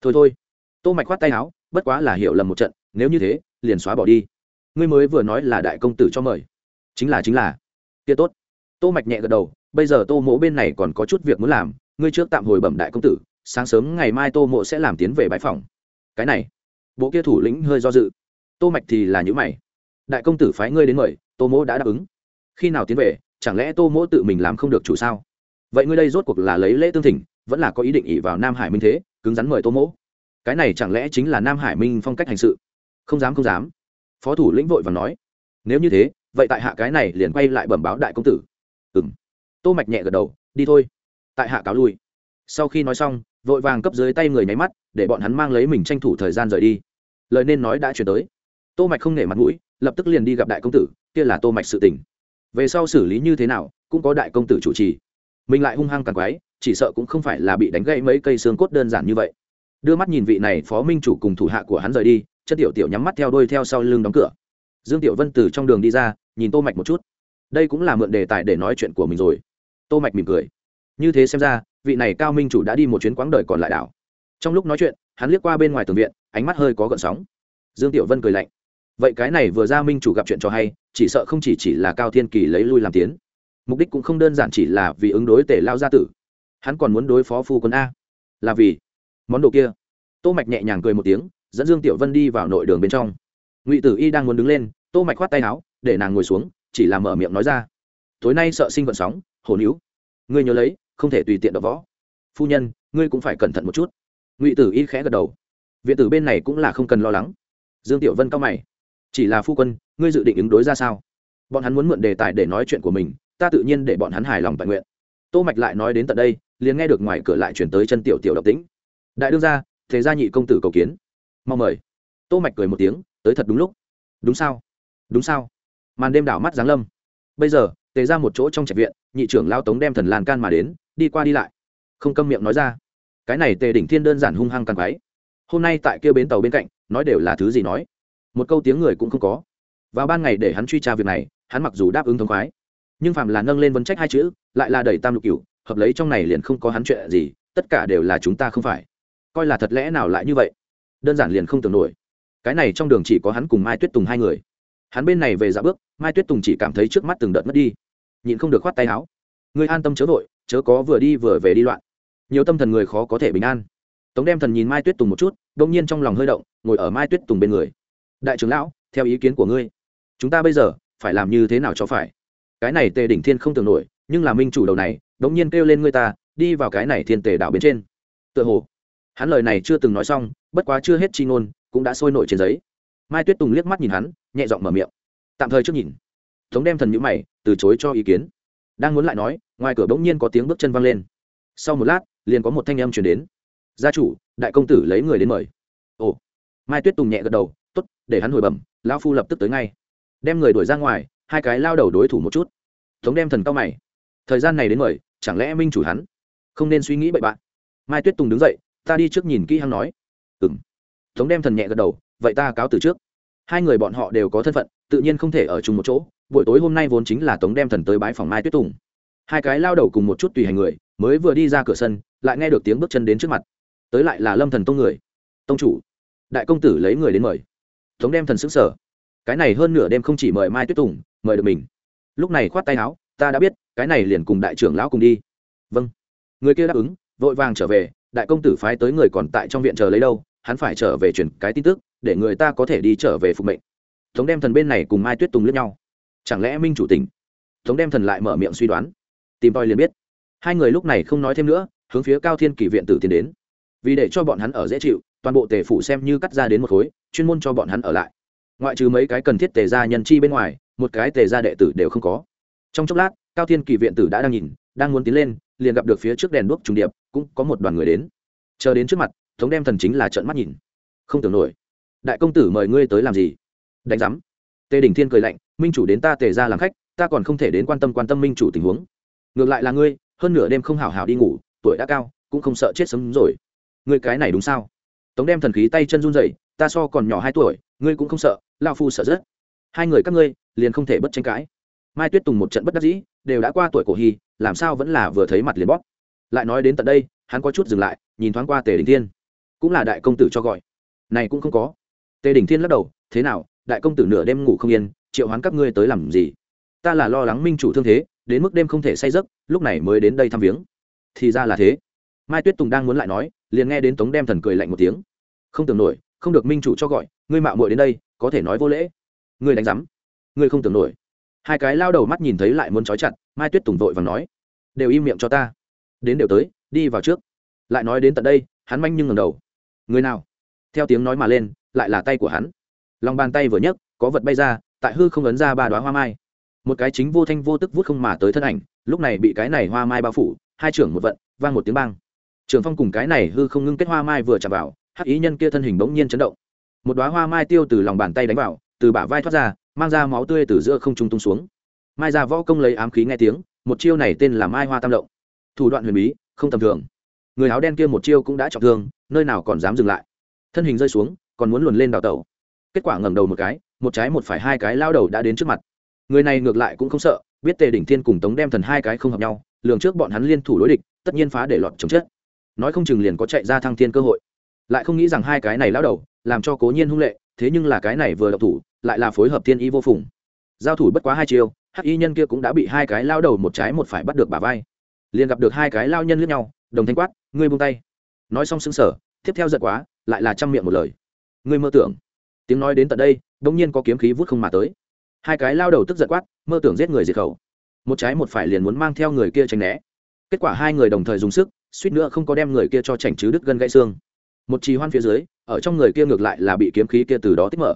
Thôi thôi tô mạch khoát tay áo, bất quá là hiểu lầm một trận, nếu như thế, liền xóa bỏ đi. Ngươi mới vừa nói là đại công tử cho mời. Chính là chính là. Kia tốt. Tô mạch nhẹ gật đầu, bây giờ tô mỗ bên này còn có chút việc muốn làm, ngươi trước tạm hồi bẩm đại công tử, sáng sớm ngày mai tô mộ sẽ làm tiến về bãi phòng. Cái này. Bộ kia thủ lĩnh hơi do dự. Tô mạch thì là những mày. Đại công tử phái ngươi đến mời, tô mỗ đã đáp ứng. Khi nào tiến về, chẳng lẽ tô mỗ tự mình làm không được chủ sao? Vậy ngươi đây rốt cuộc là lấy lễ tương thỉnh, vẫn là có ý định ỉ vào nam hải minh thế, cứng rắn mời tô mỗ cái này chẳng lẽ chính là nam hải minh phong cách hành sự? Không dám không dám. Phó thủ lĩnh vội và nói, nếu như thế, vậy tại hạ cái này liền quay lại bẩm báo đại công tử. Ừ m tô mạch nhẹ gật đầu, đi thôi. Tại hạ cáo lui. Sau khi nói xong, vội vàng cấp dưới tay người nháy mắt, để bọn hắn mang lấy mình tranh thủ thời gian rời đi. Lời nên nói đã chuyển tới. Tô mạch không nể mặt mũi, lập tức liền đi gặp đại công tử, kia là tô mạch sự tình. Về sau xử lý như thế nào, cũng có đại công tử chủ trì. Mình lại hung hăng càng quái, chỉ sợ cũng không phải là bị đánh gãy mấy cây xương cốt đơn giản như vậy đưa mắt nhìn vị này phó minh chủ cùng thủ hạ của hắn rời đi chân tiểu tiểu nhắm mắt theo đôi theo sau lưng đóng cửa. Dương tiểu vân từ trong đường đi ra, nhìn tô mạch một chút. Đây cũng là mượn đề tài để nói chuyện của mình rồi. Tô mạch mỉm cười. Như thế xem ra, vị này cao minh chủ đã đi một chuyến quãng đời còn lại đảo. Trong lúc nói chuyện, hắn liếc qua bên ngoài tường viện, ánh mắt hơi có gợn sóng. Dương tiểu vân cười lạnh. Vậy cái này vừa ra minh chủ gặp chuyện cho hay, chỉ sợ không chỉ chỉ là cao thiên kỳ lấy lui làm tiến. Mục đích cũng không đơn giản chỉ là vì ứng đối tể lao gia tử. Hắn còn muốn đối phó phu quân a. Là vì món đồ kia. Tô mạch nhẹ nhàng cười một tiếng, dẫn dương tiểu vân đi vào nội đường bên trong. Ngụy tử y đang muốn đứng lên, tô mạch khoát tay áo, để nàng ngồi xuống, chỉ là mở miệng nói ra. Tối nay sợ sinh vận sóng, hổ níu. Ngươi nhớ lấy, không thể tùy tiện đập võ. Phu nhân, ngươi cũng phải cẩn thận một chút. Ngụy tử y khẽ gật đầu. Viện tử bên này cũng là không cần lo lắng. Dương tiểu vân cao mày. Chỉ là phu quân, ngươi dự định ứng đối ra sao? Bọn hắn muốn mượn đề tài để nói chuyện của mình, ta tự nhiên để bọn hắn hài lòng tại nguyện. Tô mạch lại nói đến tận đây, liền nghe được ngoài cửa lại chuyển tới chân tiểu tiểu độc tĩnh đại đương gia, thế gia nhị công tử cầu kiến. Mong mời. Tô mạch cười một tiếng, tới thật đúng lúc. Đúng sao? Đúng sao? Màn đêm đảo mắt giáng lâm. Bây giờ, tề ra một chỗ trong trạch viện, nhị trưởng lao tống đem thần lan can mà đến, đi qua đi lại. Không câm miệng nói ra. Cái này tề đỉnh thiên đơn giản hung hăng càng quái. Hôm nay tại kia bến tàu bên cạnh, nói đều là thứ gì nói. Một câu tiếng người cũng không có. Vào ban ngày để hắn truy tra việc này, hắn mặc dù đáp ứng thống khoái, nhưng phạm là nâng lên vấn trách hai chữ, lại là đẩy tam lục cửu, hợp lấy trong này liền không có hắn chuyện gì, tất cả đều là chúng ta không phải coi là thật lẽ nào lại như vậy? Đơn giản liền không tưởng nổi. Cái này trong đường chỉ có hắn cùng mai tuyết tùng hai người. Hắn bên này về dạ bước, mai tuyết tùng chỉ cảm thấy trước mắt từng đợt mất đi. Nhịn không được khoát tay áo. Người an tâm chớ vội, chớ có vừa đi vừa về đi loạn. Nhiều tâm thần người khó có thể bình an. Tống đem thần nhìn mai tuyết tùng một chút đ ỗ n g nhiên trong lòng hơi động, ngồi ở mai tuyết tùng bên người. Đại trưởng lão, theo ý kiến của ngươi, chúng ta bây giờ phải làm như thế nào cho phải? Cái này tề đỉnh thiên không tưởng nổi, nhưng là minh chủ đầu này đ ỗ n g nhiên kêu lên ngươi ta, đi vào cái này thiên tề đảo bên trên. Tựa hồ hắn lời này chưa từng nói xong, bất quá chưa hết chi ngôn, cũng đã sôi nổi trên giấy. Mai tuyết tùng liếc mắt nhìn hắn, nhẹ giọng mở miệng. Tạm thời trước nhìn. Tống đem thần nhữ mày, từ chối cho ý kiến. Đang muốn lại nói, ngoài cửa bỗng nhiên có tiếng bước chân văng lên. Sau một lát, liền có một thanh âm chuyển đến. Gia chủ, đại công tử lấy người đến mời. Ồ. Mai tuyết tùng nhẹ gật đầu t ố t để hắn hồi bẩm, lão phu lập tức tới ngay. Đem người đuổi ra ngoài, hai cái lao đầu đối thủ một chút. Tống đem thần cao mày. Thời gian này đến mời, chẳng lẽ minh chủ hắn? Không nên suy nghĩ bậy bạn. Mai tuyết tùng đứng dậy ta đi trước nhìn kỹ hắn nói. Ừng tống đem thần nhẹ gật đầu, vậy ta cáo từ trước. Hai người bọn họ đều có thân phận, tự nhiên không thể ở chung một chỗ. Buổi tối hôm nay vốn chính là tống đem thần tới bãi phòng mai tuyết tùng. Hai cái lao đầu cùng một chút tùy hành người, mới vừa đi ra cửa sân, lại nghe được tiếng bước chân đến trước mặt. Tới lại là lâm thần tông người. Tông chủ, đại công tử lấy người đến mời. Tống đem thần xứng sở cái này hơn nửa đêm không chỉ mời mai tuyết tùng, mời được mình. Lúc này khoát tay áo, ta đã biết, cái này liền cùng đại trưởng lão cùng đi. Vâng. Người kia đáp ứng, vội vàng trở về đại công tử phái tới người còn tại trong viện chờ lấy đâu, hắn phải trở về truyền cái tin tức, để người ta có thể đi trở về phục mệnh. Tống đem thần bên này cùng mai tuyết tùng lướt nhau. Chẳng lẽ minh chủ tình tống đem thần lại mở miệng suy đoán. Tìm tòi liền biết. Hai người lúc này không nói thêm nữa, hướng phía cao thiên kỳ viện tử tiến đến. Vì để cho bọn hắn ở dễ chịu, toàn bộ tề phủ xem như cắt ra đến một khối, chuyên môn cho bọn hắn ở lại. Ngoại trừ mấy cái cần thiết tề gia nhân chi bên ngoài, một cái tề gia đệ tử đều không có. Trong chốc lát, cao thiên kỳ viện tử đã đang nhìn, đang muốn tiến lên, liền gặp được phía trước đèn đuốc trùng điệp cũng có một đoàn người đến. Chờ đến trước mặt, tống đem thần chính là trợn mắt nhìn. Không tưởng nổi. Đại công tử mời ngươi tới làm gì? Đánh giám. Tề đình thiên cười lạnh, minh chủ đến ta tề ra làm khách, ta còn không thể đến quan tâm quan tâm minh chủ tình huống. Ngược lại là ngươi, hơn nửa đêm không hảo hảo đi ngủ, tuổi đã cao, cũng không sợ chết sớm rồi. Ngươi cái này đúng sao? Tống đem thần khí tay chân run dậy ta so còn nhỏ hai tuổi, ngươi cũng không sợ lao phu sợ rất hai người các ngươi, liền không thể bất tranh cãi. Mai tuyết tùng một trận bất đắc dĩ, đều đã qua tuổi cổ hy làm sao vẫn là vừa thấy mặt liền bóp lại nói đến tận đây, hắn có chút dừng lại, nhìn thoáng qua tề đình thiên. Cũng là đại công tử cho gọi. Này cũng không có. Tề đình thiên lắc đầu, thế nào, đại công tử nửa đêm ngủ không yên, triệu hoán các ngươi tới làm gì? Ta là lo lắng minh chủ thương thế, đến mức đêm không thể say giấc, lúc này mới đến đây thăm viếng. Thì ra là thế. Mai tuyết tùng đang muốn lại nói, liền nghe đến tống đem thần cười lạnh một tiếng. Không tưởng nổi, không được minh chủ cho gọi, ngươi mạo muội đến đây, có thể nói vô lễ. Ngươi đánh rắm ngươi không tưởng nổi. Hai cái lao đầu mắt nhìn thấy lại muốn trói chặt, mai tuyết tùng vội và nói, đều im miệng cho ta đến đều tới, đi vào trước. Lại nói đến tận đây, hắn manh nhưng ngầm đầu. Người nào? Theo tiếng nói mà lên, lại là tay của hắn. Lòng bàn tay vừa nhấc, có vật bay ra, tại hư không ấn ra ba đoá hoa mai. Một cái chính vô thanh vô tức vút không mà tới thân ảnh, lúc này bị cái này hoa mai bao phủ, hai trưởng một vận, vang một tiếng bang. Trường phong cùng cái này hư không ngưng kết hoa mai vừa chạm vào, hắc ý nhân kia thân hình bỗng nhiên chấn động. Một đoá hoa mai tiêu từ lòng bàn tay đánh vào, từ bả vai thoát ra, mang ra máu tươi từ giữa không trung tung xuống. Mai ra võ công lấy ám khí nghe tiếng, một chiêu này tên là mai hoa tam động thủ đoạn huyền bí, không tầm thường. Người áo đen kia một chiêu cũng đã trọng thương, nơi nào còn dám dừng lại. Thân hình rơi xuống, còn muốn luồn lên đào tẩu. Kết quả ngẩng đầu một cái, một trái một phải hai cái lao đầu đã đến trước mặt. Người này ngược lại cũng không sợ, biết tề đỉnh thiên cùng tống đem thần hai cái không hợp nhau, lường trước bọn hắn liên thủ đối địch, tất nhiên phá để lọt chống chết. Nói không chừng liền có chạy ra thăng thiên cơ hội. Lại không nghĩ rằng hai cái này lao đầu, làm cho cố nhiên hung lệ, thế nhưng là cái này vừa độc thủ, lại là phối hợp thiên y vô phùng. Giao thủ bất quá hai chiêu, hắc y nhân kia cũng đã bị hai cái lao đầu một trái một phải bắt được bà vai liền gặp được hai cái lao nhân lướt nhau, đồng thanh quát, ngươi buông tay. Nói xong xứng sở tiếp theo giận quá, lại là chăm miệng một lời. Ngươi mơ tưởng. Tiếng nói đến tận đây đông nhiên có kiếm khí vút không mà tới. Hai cái lao đầu tức giận quát, mơ tưởng giết người diệt khẩu. Một trái một phải liền muốn mang theo người kia tránh né. Kết quả hai người đồng thời dùng sức, suýt nữa không có đem người kia cho chảnh chứ đứt gân gãy xương. Một trì hoan phía dưới, ở trong người kia ngược lại là bị kiếm khí kia từ đó tích mở.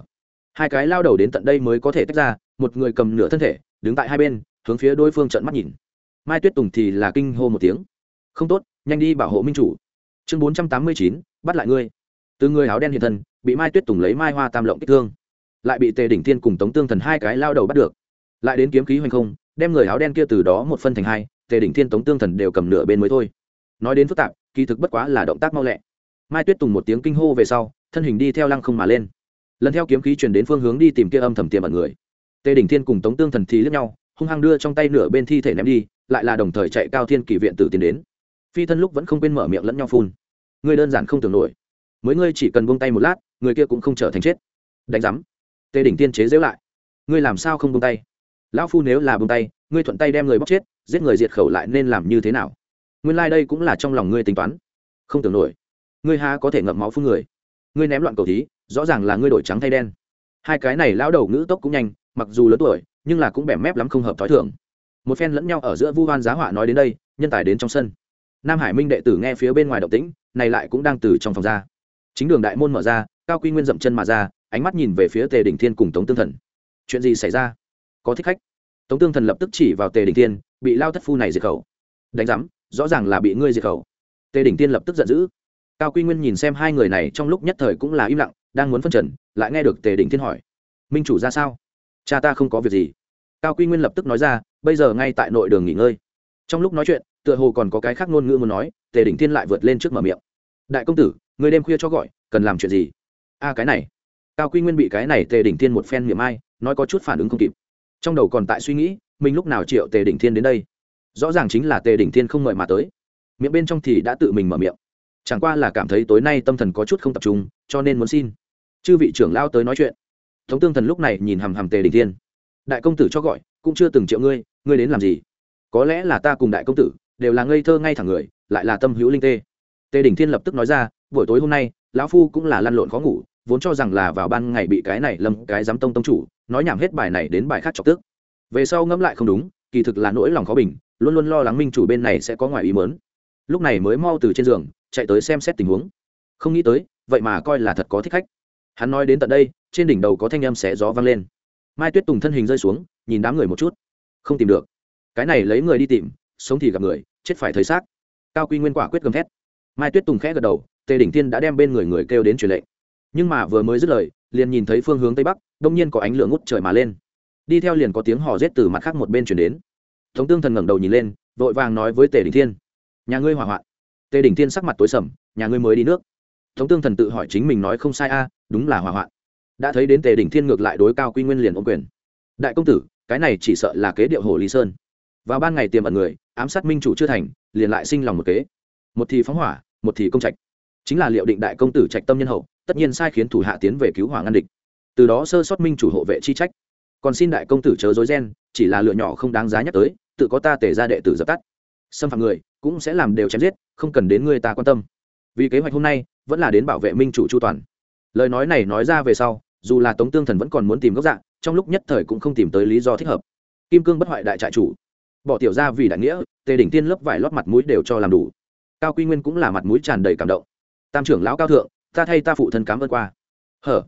Hai cái lao đầu đến tận đây mới có thể tách ra, một người cầm nửa thân thể, đứng tại hai bên, hướng phía đối phương trận mắt nhìn mai tuyết tùng thì là kinh hô một tiếng. Không tốt, nhanh đi bảo hộ minh chủ. Chương bốn trăm tám mươi chín, bắt lại ngươi. Từ người áo đen hiện thân, bị mai tuyết tùng lấy mai hoa tam lộng kích thương. Lại bị tề đỉnh thiên cùng tống tương thần hai cái lao đầu bắt được. Lại đến kiếm khí hoành không, đem người áo đen kia từ đó một phân thành hai, tề đỉnh thiên, tống tương thần đều cầm nửa bên mới thôi. Nói đến phức tạp, kỳ thực bất quá là động tác mau lẹ. Mai tuyết tùng một tiếng kinh hô về sau, thân hình đi theo lăng không mà lên. Lần theo kiếm khí chuyển đến phương hướng đi tìm kia âm thầm tiềm ẩn người. Tề đỉnh thiên cùng tống tương thần thì lướt nhau hung hăng đưa trong tay nửa bên thi thể ném đi, lại là đồng thời chạy cao thiên kỳ viện tử tiến đến. Phi thân lúc vẫn không quên mở miệng lẫn nhau phun. Ngươi đơn giản không tưởng nổi. Mới ngươi chỉ cần buông tay một lát, người kia cũng không trở thành chết. Đánh giám. Tề đỉnh tiên chế dễu lại. Ngươi làm sao không buông tay? Lão phu nếu là buông tay, ngươi thuận tay đem người bóc chết, giết người diệt khẩu lại nên làm như thế nào? Nguyên lai、like、đây cũng là trong lòng ngươi tính toán. Không tưởng nổi. Ngươi ha có thể ngậm máu phun người? Ngươi ném loạn cầu thí, rõ ràng là ngươi đổi trắng thay đen. Hai cái này lão đầu ngữ tốc cũng nhanh, mặc dù lớn tuổi nhưng là cũng bẻ mép lắm không hợp thói thường. Một phen lẫn nhau ở giữa vu hoan giá họa nói đến đây, nhân tài đến trong sân. Nam hải minh đệ tử nghe phía bên ngoài động tĩnh, này lại cũng đang từ trong phòng ra. Chính đường đại môn mở ra, cao quy nguyên dậm chân mà ra, ánh mắt nhìn về phía tề đình thiên cùng tống tương thần. Chuyện gì xảy ra? Có thích khách. Tống tương thần lập tức chỉ vào tề đình thiên, bị lao thất phu này diệt khẩu. Đánh giám, rõ ràng là bị ngươi diệt khẩu. Tề đình thiên lập tức giận dữ. Cao quy nguyên nhìn xem hai người này trong lúc nhất thời cũng là im lặng, đang muốn phân trần, lại nghe được tề đình thiên hỏi. Minh chủ ra sao? Cha ta không có việc gì. Cao quy nguyên lập tức nói ra, bây giờ ngay tại nội đường nghỉ ngơi. Trong lúc nói chuyện, tựa hồ còn có cái khác ngôn ngữ muốn nói, tề Đỉnh thiên lại vượt lên trước mở miệng. Đại công tử, người đêm khuya cho gọi, cần làm chuyện gì? A, cái này. Cao quy nguyên bị cái này tề Đỉnh thiên một phen miệng ai, nói có chút phản ứng không kịp. Trong đầu còn tại suy nghĩ, mình lúc nào triệu tề Đỉnh thiên đến đây? Rõ ràng chính là tề Đỉnh thiên không mời mà tới. Miệng bên trong thì đã tự mình mở miệng. Chẳng qua là cảm thấy tối nay tâm thần có chút không tập trung, cho nên muốn xin. Chư vị trưởng lao tới nói chuyện thống tương thần lúc này nhìn hằm hằm tề đình thiên. Đại công tử cho gọi, cũng chưa từng triệu ngươi ngươi đến làm gì? Có lẽ là ta cùng đại công tử, đều là ngây thơ ngay thẳng người, lại là tâm hữu linh tê. Tề đình thiên lập tức nói ra, buổi tối hôm nay, lão phu cũng là lăn lộn khó ngủ, vốn cho rằng là vào ban ngày bị cái này lâm cái giám tông tông chủ, nói nhảm hết bài này đến bài khác chọc tức. Về sau ngẫm lại không đúng, kỳ thực là nỗi lòng khó bình, luôn luôn lo lắng minh chủ bên này sẽ có ngoài ý mớn lúc này mới mau từ trên giường, chạy tới xem xét tình huống. Không nghĩ tới, vậy mà coi là thật có thích khách. Hắn nói đến tận đây trên đỉnh đầu có thanh âm xé gió vang lên. Mai tuyết tùng thân hình rơi xuống, nhìn đám người một chút. Không tìm được. Cái này lấy người đi tìm, sống thì gặp người, chết phải thấy xác. Cao quy nguyên quả quyết gầm thét. Mai tuyết tùng khẽ gật đầu, tề đỉnh Thiên đã đem bên người người kêu đến truyền lệnh. Nhưng mà vừa mới dứt lời, liền nhìn thấy phương hướng tây bắc, đông nhiên có ánh lửa ngút trời mà lên. Đi theo liền có tiếng hò rết từ mặt khác một bên chuyển đến. Thống tương thần ngẩng đầu nhìn lên, vội vàng nói với tề đình thiên. Nhà ngươi hỏa hoạn. Tề đình thiên sắc mặt tối sầm, nhà ngươi mới đi nước. Thống tương thần tự hỏi chính mình nói không sai a, đúng là hỏa hoạn đã thấy đến tề đỉnh thiên ngược lại đối cao quy nguyên liền ôm quyền. Đại công tử, cái này chỉ sợ là kế điệu hồ lý sơn. Vào ban ngày tiềm ẩn người, ám sát minh chủ chưa thành, liền lại sinh lòng một kế. Một thì phóng hỏa, một thì công trạch. Chính là liệu định đại công tử trạch tâm nhân hậu, tất nhiên sai khiến thủ hạ tiến về cứu hỏa ngăn địch. Từ đó sơ sót minh chủ hộ vệ chi trách. Còn xin đại công tử chớ dối gen chỉ là lựa nhỏ không đáng giá nhắc tới, tự có ta tể ra đệ tử dập tắt. Xâm phạm người, cũng sẽ làm đều chém giết, không cần đến người ta quan tâm. Vì kế hoạch hôm nay, vẫn là đến bảo vệ minh chủ chu toàn. Lời nói này nói ra về sau dù là tống tương thần vẫn còn muốn tìm gốc dạng trong lúc nhất thời cũng không tìm tới lý do thích hợp. Kim cương bất hoại đại trại chủ. Bỏ tiểu ra vì đại nghĩa, tề đỉnh tiên lớp vải lót mặt mũi đều cho làm đủ. Cao quy nguyên cũng là mặt mũi tràn đầy cảm động. Tam trưởng lão cao thượng, ta thay ta phụ thân cám ơn qua. Hở?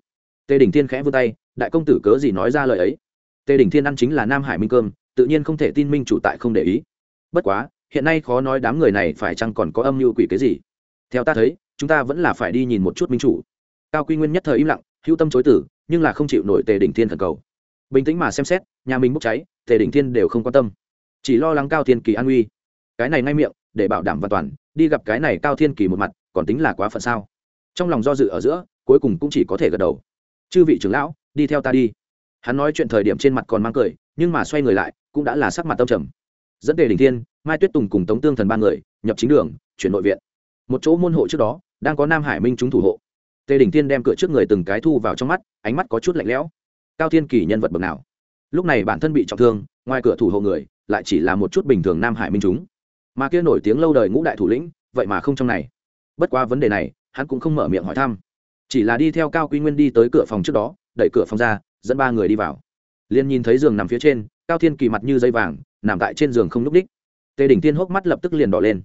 Tề đỉnh tiên khẽ vươn tay, đại công tử cớ gì nói ra lời ấy? Tề đỉnh thiên ăn chính là nam hải minh cơm, tự nhiên không thể tin minh chủ tại không để ý. Bất quá, hiện nay khó nói đám người này phải chăng còn có âm mưu quỷ cái gì? Theo ta thấy, chúng ta vẫn là phải đi nhìn một chút minh chủ. Cao quy nguyên nhất thời im lặng hữu tâm chối tử, nhưng là không chịu nổi tề đỉnh thiên thần cầu. Bình tĩnh mà xem xét, nhà mình bốc cháy, tề đỉnh thiên đều không quan tâm. Chỉ lo lắng cao thiên kỳ an uy cái này ngay miệng, để bảo đảm an toàn, đi gặp cái này cao thiên kỳ một mặt, còn tính là quá phận sao? Trong lòng do dự ở giữa, cuối cùng cũng chỉ có thể gật đầu. Chư vị trưởng lão, đi theo ta đi. Hắn nói chuyện thời điểm trên mặt còn mang cười, nhưng mà xoay người lại, cũng đã là sắc mặt tâm trầm. Dẫn tề đình thiên, mai tuyết tùng cùng tống tương thần ba người, nhập chính đường, chuyển nội viện. Một chỗ môn hộ trước đó, đang có nam hải minh chúng thủ hộ tề đình thiên đem cửa trước người từng cái thu vào trong mắt, ánh mắt có chút lạnh lẽo. Cao thiên kỳ nhân vật bậc nào? Lúc này bản thân bị trọng thương, ngoài cửa thủ hộ người, lại chỉ là một chút bình thường nam hải minh chúng. Mà kia nổi tiếng lâu đời ngũ đại thủ lĩnh, vậy mà không trong này. Bất qua vấn đề này, hắn cũng không mở miệng hỏi thăm. Chỉ là đi theo cao quy nguyên đi tới cửa phòng trước đó, đẩy cửa phòng ra, dẫn ba người đi vào. Liền nhìn thấy giường nằm phía trên, cao thiên kỳ mặt như dây vàng, nằm tại trên giường không n ú c đích tề đỉnh tiên hốc mắt lập tức liền đỏ lên.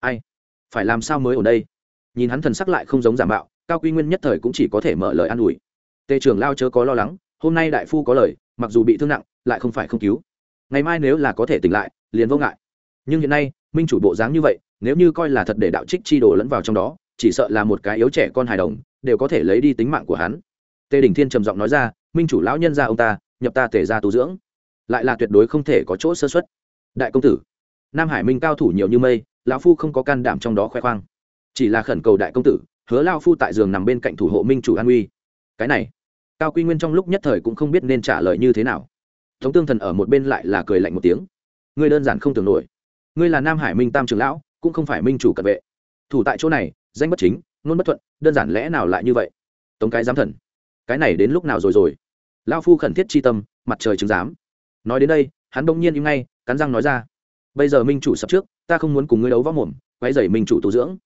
Ai? Phải làm sao mới ở đây? Nhìn hắn thần sắc lại không giống giả mạo cao quy nguyên nhất thời cũng chỉ có thể mở lời an ủi. Tề trưởng lao chớ có lo lắng, hôm nay đại phu có lời, mặc dù bị thương nặng, lại không phải không cứu. Ngày mai nếu là có thể tỉnh lại, liền vô ngại. Nhưng hiện nay, minh chủ bộ dáng như vậy, nếu như coi là thật để đạo trích chi đồ lẫn vào trong đó, chỉ sợ là một cái yếu trẻ con hài đồng, đều có thể lấy đi tính mạng của hắn. Tề đình thiên trầm giọng nói ra, minh chủ lão nhân ra ông ta, nhập ta tề ra tu dưỡng. Lại là tuyệt đối không thể có chỗ sơ xuất đại công tử, nam hải minh cao thủ nhiều như mây, lão phu không có can đảm trong đó khoe khoang. Chỉ là khẩn cầu đại công tử hứa lao phu tại giường nằm bên cạnh thủ hộ minh chủ an uy. Cái này, cao quy nguyên trong lúc nhất thời cũng không biết nên trả lời như thế nào. Thống tương thần ở một bên lại là cười lạnh một tiếng. Ngươi đơn giản không tưởng nổi. Ngươi là nam hải minh tam trường lão, cũng không phải minh chủ cận vệ. Thủ tại chỗ này, danh bất chính nôn bất thuận, đơn giản lẽ nào lại như vậy? Tống cái giám thần, cái này đến lúc nào rồi rồi? Lao phu khẩn thiết chi tâm, mặt trời chứng giám. Nói đến đây, hắn bỗng nhiên im ngay, cắn răng nói ra. Bây giờ minh chủ sập trước, ta không muốn cùng ngươi đấu võ mồm quay dày minh chủ tu dưỡng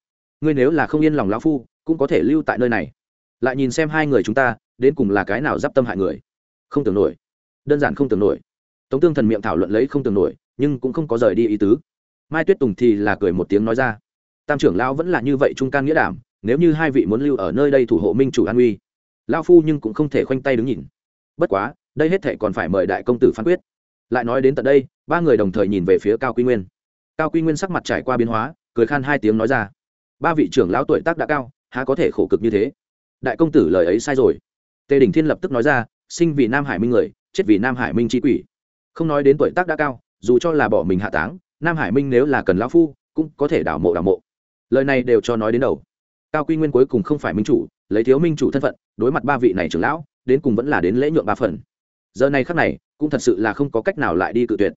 ngươi nếu là không yên lòng lão phu, cũng có thể lưu tại nơi này. Lại nhìn xem hai người chúng ta, đến cùng là cái nào d i p tâm hại người? Không tưởng nổi. Đơn giản không tưởng nổi. Tống tương thần miệng thảo luận lấy không tưởng nổi, nhưng cũng không có rời đi ý tứ. Mai tuyết tùng thì là cười một tiếng nói ra, tam trưởng lão vẫn là như vậy trung can nghĩa đảm, nếu như hai vị muốn lưu ở nơi đây thủ hộ minh chủ an uy lao phu nhưng cũng không thể khoanh tay đứng nhìn. Bất quá, đây hết thệ còn phải mời đại công tử phán quyết. Lại nói đến tận đây, ba người đồng thời nhìn về phía cao quy nguyên. Cao quy nguyên sắc mặt trải qua biến hóa, cười khan hai tiếng nói ra ba vị trưởng lão tuổi tác đã cao, há có thể khổ cực như thế? Đại công tử lời ấy sai rồi. Tề đình thiên lập tức nói ra, sinh vì nam hải minh người, chết vì nam hải minh trí quỷ. Không nói đến tuổi tác đã cao, dù cho là bỏ mình hạ táng, nam hải minh nếu là cần lão phu, cũng có thể đảo mộ đảo mộ. Lời này đều cho nói đến đầu. Cao quy nguyên cuối cùng không phải minh chủ, lấy thiếu minh chủ thân phận, đối mặt ba vị này trưởng lão, đến cùng vẫn là đến lễ nhượng ba phần. Giờ này khắc này, cũng thật sự là không có cách nào lại đi cự tuyệt.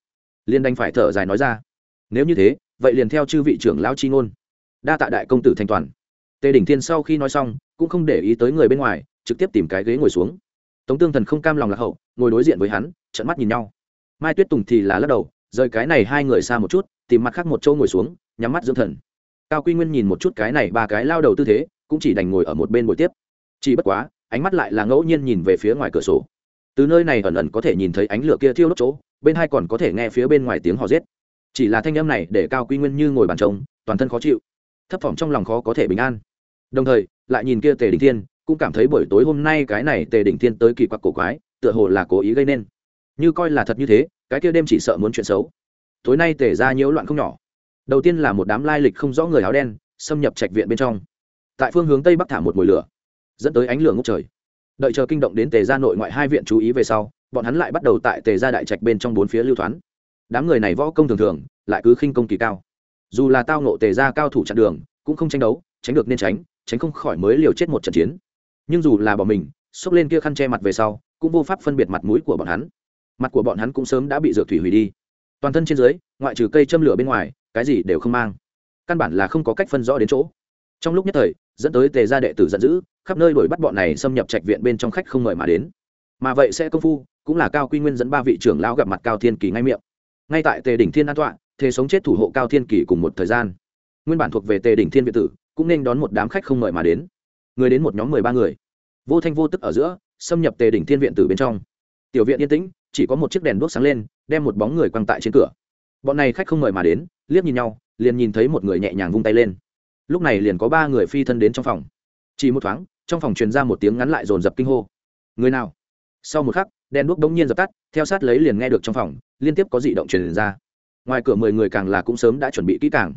Liên đành phải thở dài nói ra, nếu như thế, vậy liền theo chư vị trưởng lão chi ngôn đa tạ đại công tử thanh toàn. Tề đỉnh thiên sau khi nói xong, cũng không để ý tới người bên ngoài, trực tiếp tìm cái ghế ngồi xuống. Tống tương thần không cam lòng lạc hậu, ngồi đối diện với hắn trận mắt nhìn nhau. Mai tuyết tùng thì là lắc đầu, rời cái này hai người xa một chút, tìm mặt khác một chỗ ngồi xuống, nhắm mắt dưỡng thần. Cao quy nguyên nhìn một chút cái này ba cái lao đầu tư thế, cũng chỉ đành ngồi ở một bên buổi tiếp. Chỉ bất quá, ánh mắt lại là ngẫu nhiên nhìn về phía ngoài cửa sổ. Từ nơi này ẩn ẩn có thể nhìn thấy ánh lửa kia thiêu đốt chỗ, bên hai còn có thể nghe phía bên ngoài tiếng hò rết chỉ là thanh âm này để cao quy nguyên như ngồi bàn trống, toàn thân khó chịu thấp thỏm trong lòng khó có thể bình an. Đồng thời, lại nhìn kia tề đình thiên, cũng cảm thấy buổi tối hôm nay cái này tề đình thiên tới kỳ quặc cổ quái, tựa hồ là cố ý gây nên. Như coi là thật như thế, cái kia đêm chỉ sợ muốn chuyện xấu. Tối nay tề ra nhiễu loạn không nhỏ. Đầu tiên là một đám lai lịch không rõ người áo đen, xâm nhập trạch viện bên trong. Tại phương hướng tây bắc thả một mùi lửa, dẫn tới ánh lửa ngốc trời. Đợi chờ kinh động đến tề gia nội ngoại hai viện chú ý về sau, bọn hắn lại bắt đầu tại tề gia đại trạch bên trong bốn phía lưu thoán. Đám người này võ công thường thường, lại cứ khinh công kỳ cao dù là tao nộ tề gia cao thủ chặn đường, cũng không tranh đấu, tránh được nên tránh tránh không khỏi mới liều chết một trận chiến. Nhưng dù là bỏ mình, xốc lên kia khăn che mặt về sau, cũng vô pháp phân biệt mặt mũi của bọn hắn. Mặt của bọn hắn cũng sớm đã bị dược thủy hủy đi. Toàn thân trên dưới, ngoại trừ cây châm lửa bên ngoài, cái gì đều không mang. Căn bản là không có cách phân rõ đến chỗ. Trong lúc nhất thời, dẫn tới tề gia đệ tử giận dữ, khắp nơi đuổi bắt bọn này xâm nhập trạch viện bên trong khách không mời mà đến. Mà vậy sẽ công phu, cũng là cao quy nguyên dẫn ba vị trưởng lão gặp mặt cao thiên kỳ ngay miệng. Ngay tại tề đỉnh thiên an tọa thế sống chết thủ hộ cao thiên kỳ cùng một thời gian. Nguyên bản thuộc về tề đỉnh thiên viện tử, cũng nên đón một đám khách không mời mà đến. Người đến một nhóm mười ba người. Vô thanh vô tức ở giữa, xâm nhập tề đỉnh thiên viện tử bên trong. Tiểu viện yên tĩnh, chỉ có một chiếc đèn đuốc sáng lên, đem một bóng người quăng tại trên cửa. Bọn này khách không mời mà đến, liếc nhìn nhau, liền nhìn thấy một người nhẹ nhàng vung tay lên. Lúc này liền có ba người phi thân đến trong phòng. Chỉ một thoáng, trong phòng truyền ra một tiếng ngắn lại dồn dập kinh hô. Người nào? Sau một khắc, đèn đuốc đống nhiên dập tắt, theo sát lấy liền nghe được trong phòng, liên tiếp có dị động truyền ra ngoài cửa mười người càng là cũng sớm đã chuẩn bị kỹ càng.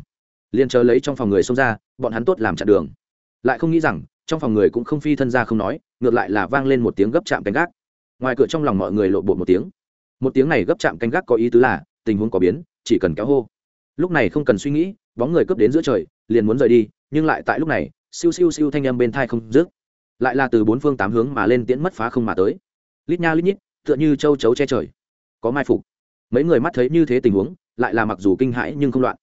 Liền chờ lấy trong phòng người xông ra, bọn hắn tốt làm chặn đường. Lại không nghĩ rằng, trong phòng người cũng không phi thân ra không nói, ngược lại là vang lên một tiếng gấp chạm canh gác. Ngoài cửa trong lòng mọi người lộ bộ một tiếng. Một tiếng này gấp chạm canh gác có ý tứ là, tình huống có biến, chỉ cần kéo hô. Lúc này không cần suy nghĩ, bóng người cướp đến giữa trời, liền muốn rời đi, nhưng lại tại lúc này, siêu siêu siêu thanh âm bên thai không dứt. Lại là từ bốn phương tám hướng mà lên tiễn mất phá không mà tới. Lít nha lít nhít, tựa như châu chấu che trời. Có mai phục. Mấy người mắt thấy như thế tình huống lại là mặc dù kinh hãi nhưng không loạn.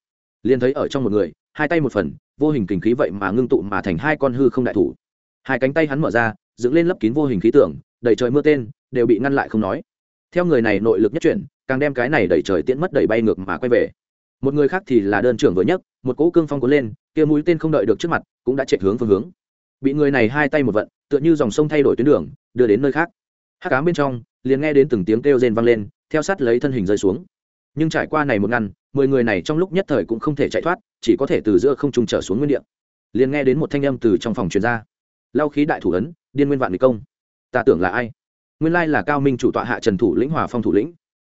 Liền thấy ở trong một người, hai tay một phần, vô hình kình khí vậy mà ngưng tụ mà thành hai con hư không đại thủ. Hai cánh tay hắn mở ra, dựng lên lấp kín vô hình khí tượng, đầy trời mưa tên, đều bị ngăn lại không nói. Theo người này nội lực nhất chuyển, càng đem cái này đẩy trời tiễn mất đẩy bay ngược mà quay về. Một người khác thì là đơn trưởng vừa nhất một cỗ cương phong cuốn lên, kia mũi tên không đợi được trước mặt, cũng đã chạy hướng phương hướng. Bị người này hai tay một vận, tựa như dòng sông thay đổi tuyến đường, đưa đến nơi khác. Hát cám bên trong, liền nghe đến từng tiếng kêu rên vang lên, theo sát lấy thân hình rơi xuống nhưng trải qua này một ngăn, mười người này trong lúc nhất thời cũng không thể chạy thoát, chỉ có thể từ giữa không trung trở xuống nguyên địa. Liền nghe đến một thanh âm từ trong phòng truyền ra. Lao khí đại thủ ấn, điên nguyên vạn nghịch công. Ta tưởng là ai? Nguyên lai là cao minh chủ tọa hạ trần thủ lĩnh, hòa phong thủ lĩnh.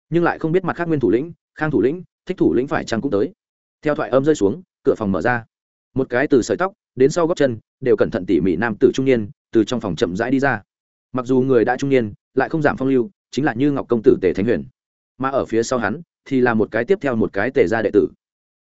Nhưng lại không biết mặt khác nguyên thủ lĩnh, khang thủ lĩnh, thích thủ lĩnh phải chăng cũng tới. Theo thoại âm rơi xuống, cửa phòng mở ra. Một cái từ sợi tóc, đến sau góc chân, đều cẩn thận tỉ mỉ nam tử trung niên, từ trong phòng chậm rãi đi ra. Mặc dù người đã trung niên, lại không giảm phong lưu, chính là như ngọc công tử tề thánh huyền. Mà ở phía sau hắn thì là một cái tiếp theo một cái tề gia đệ tử.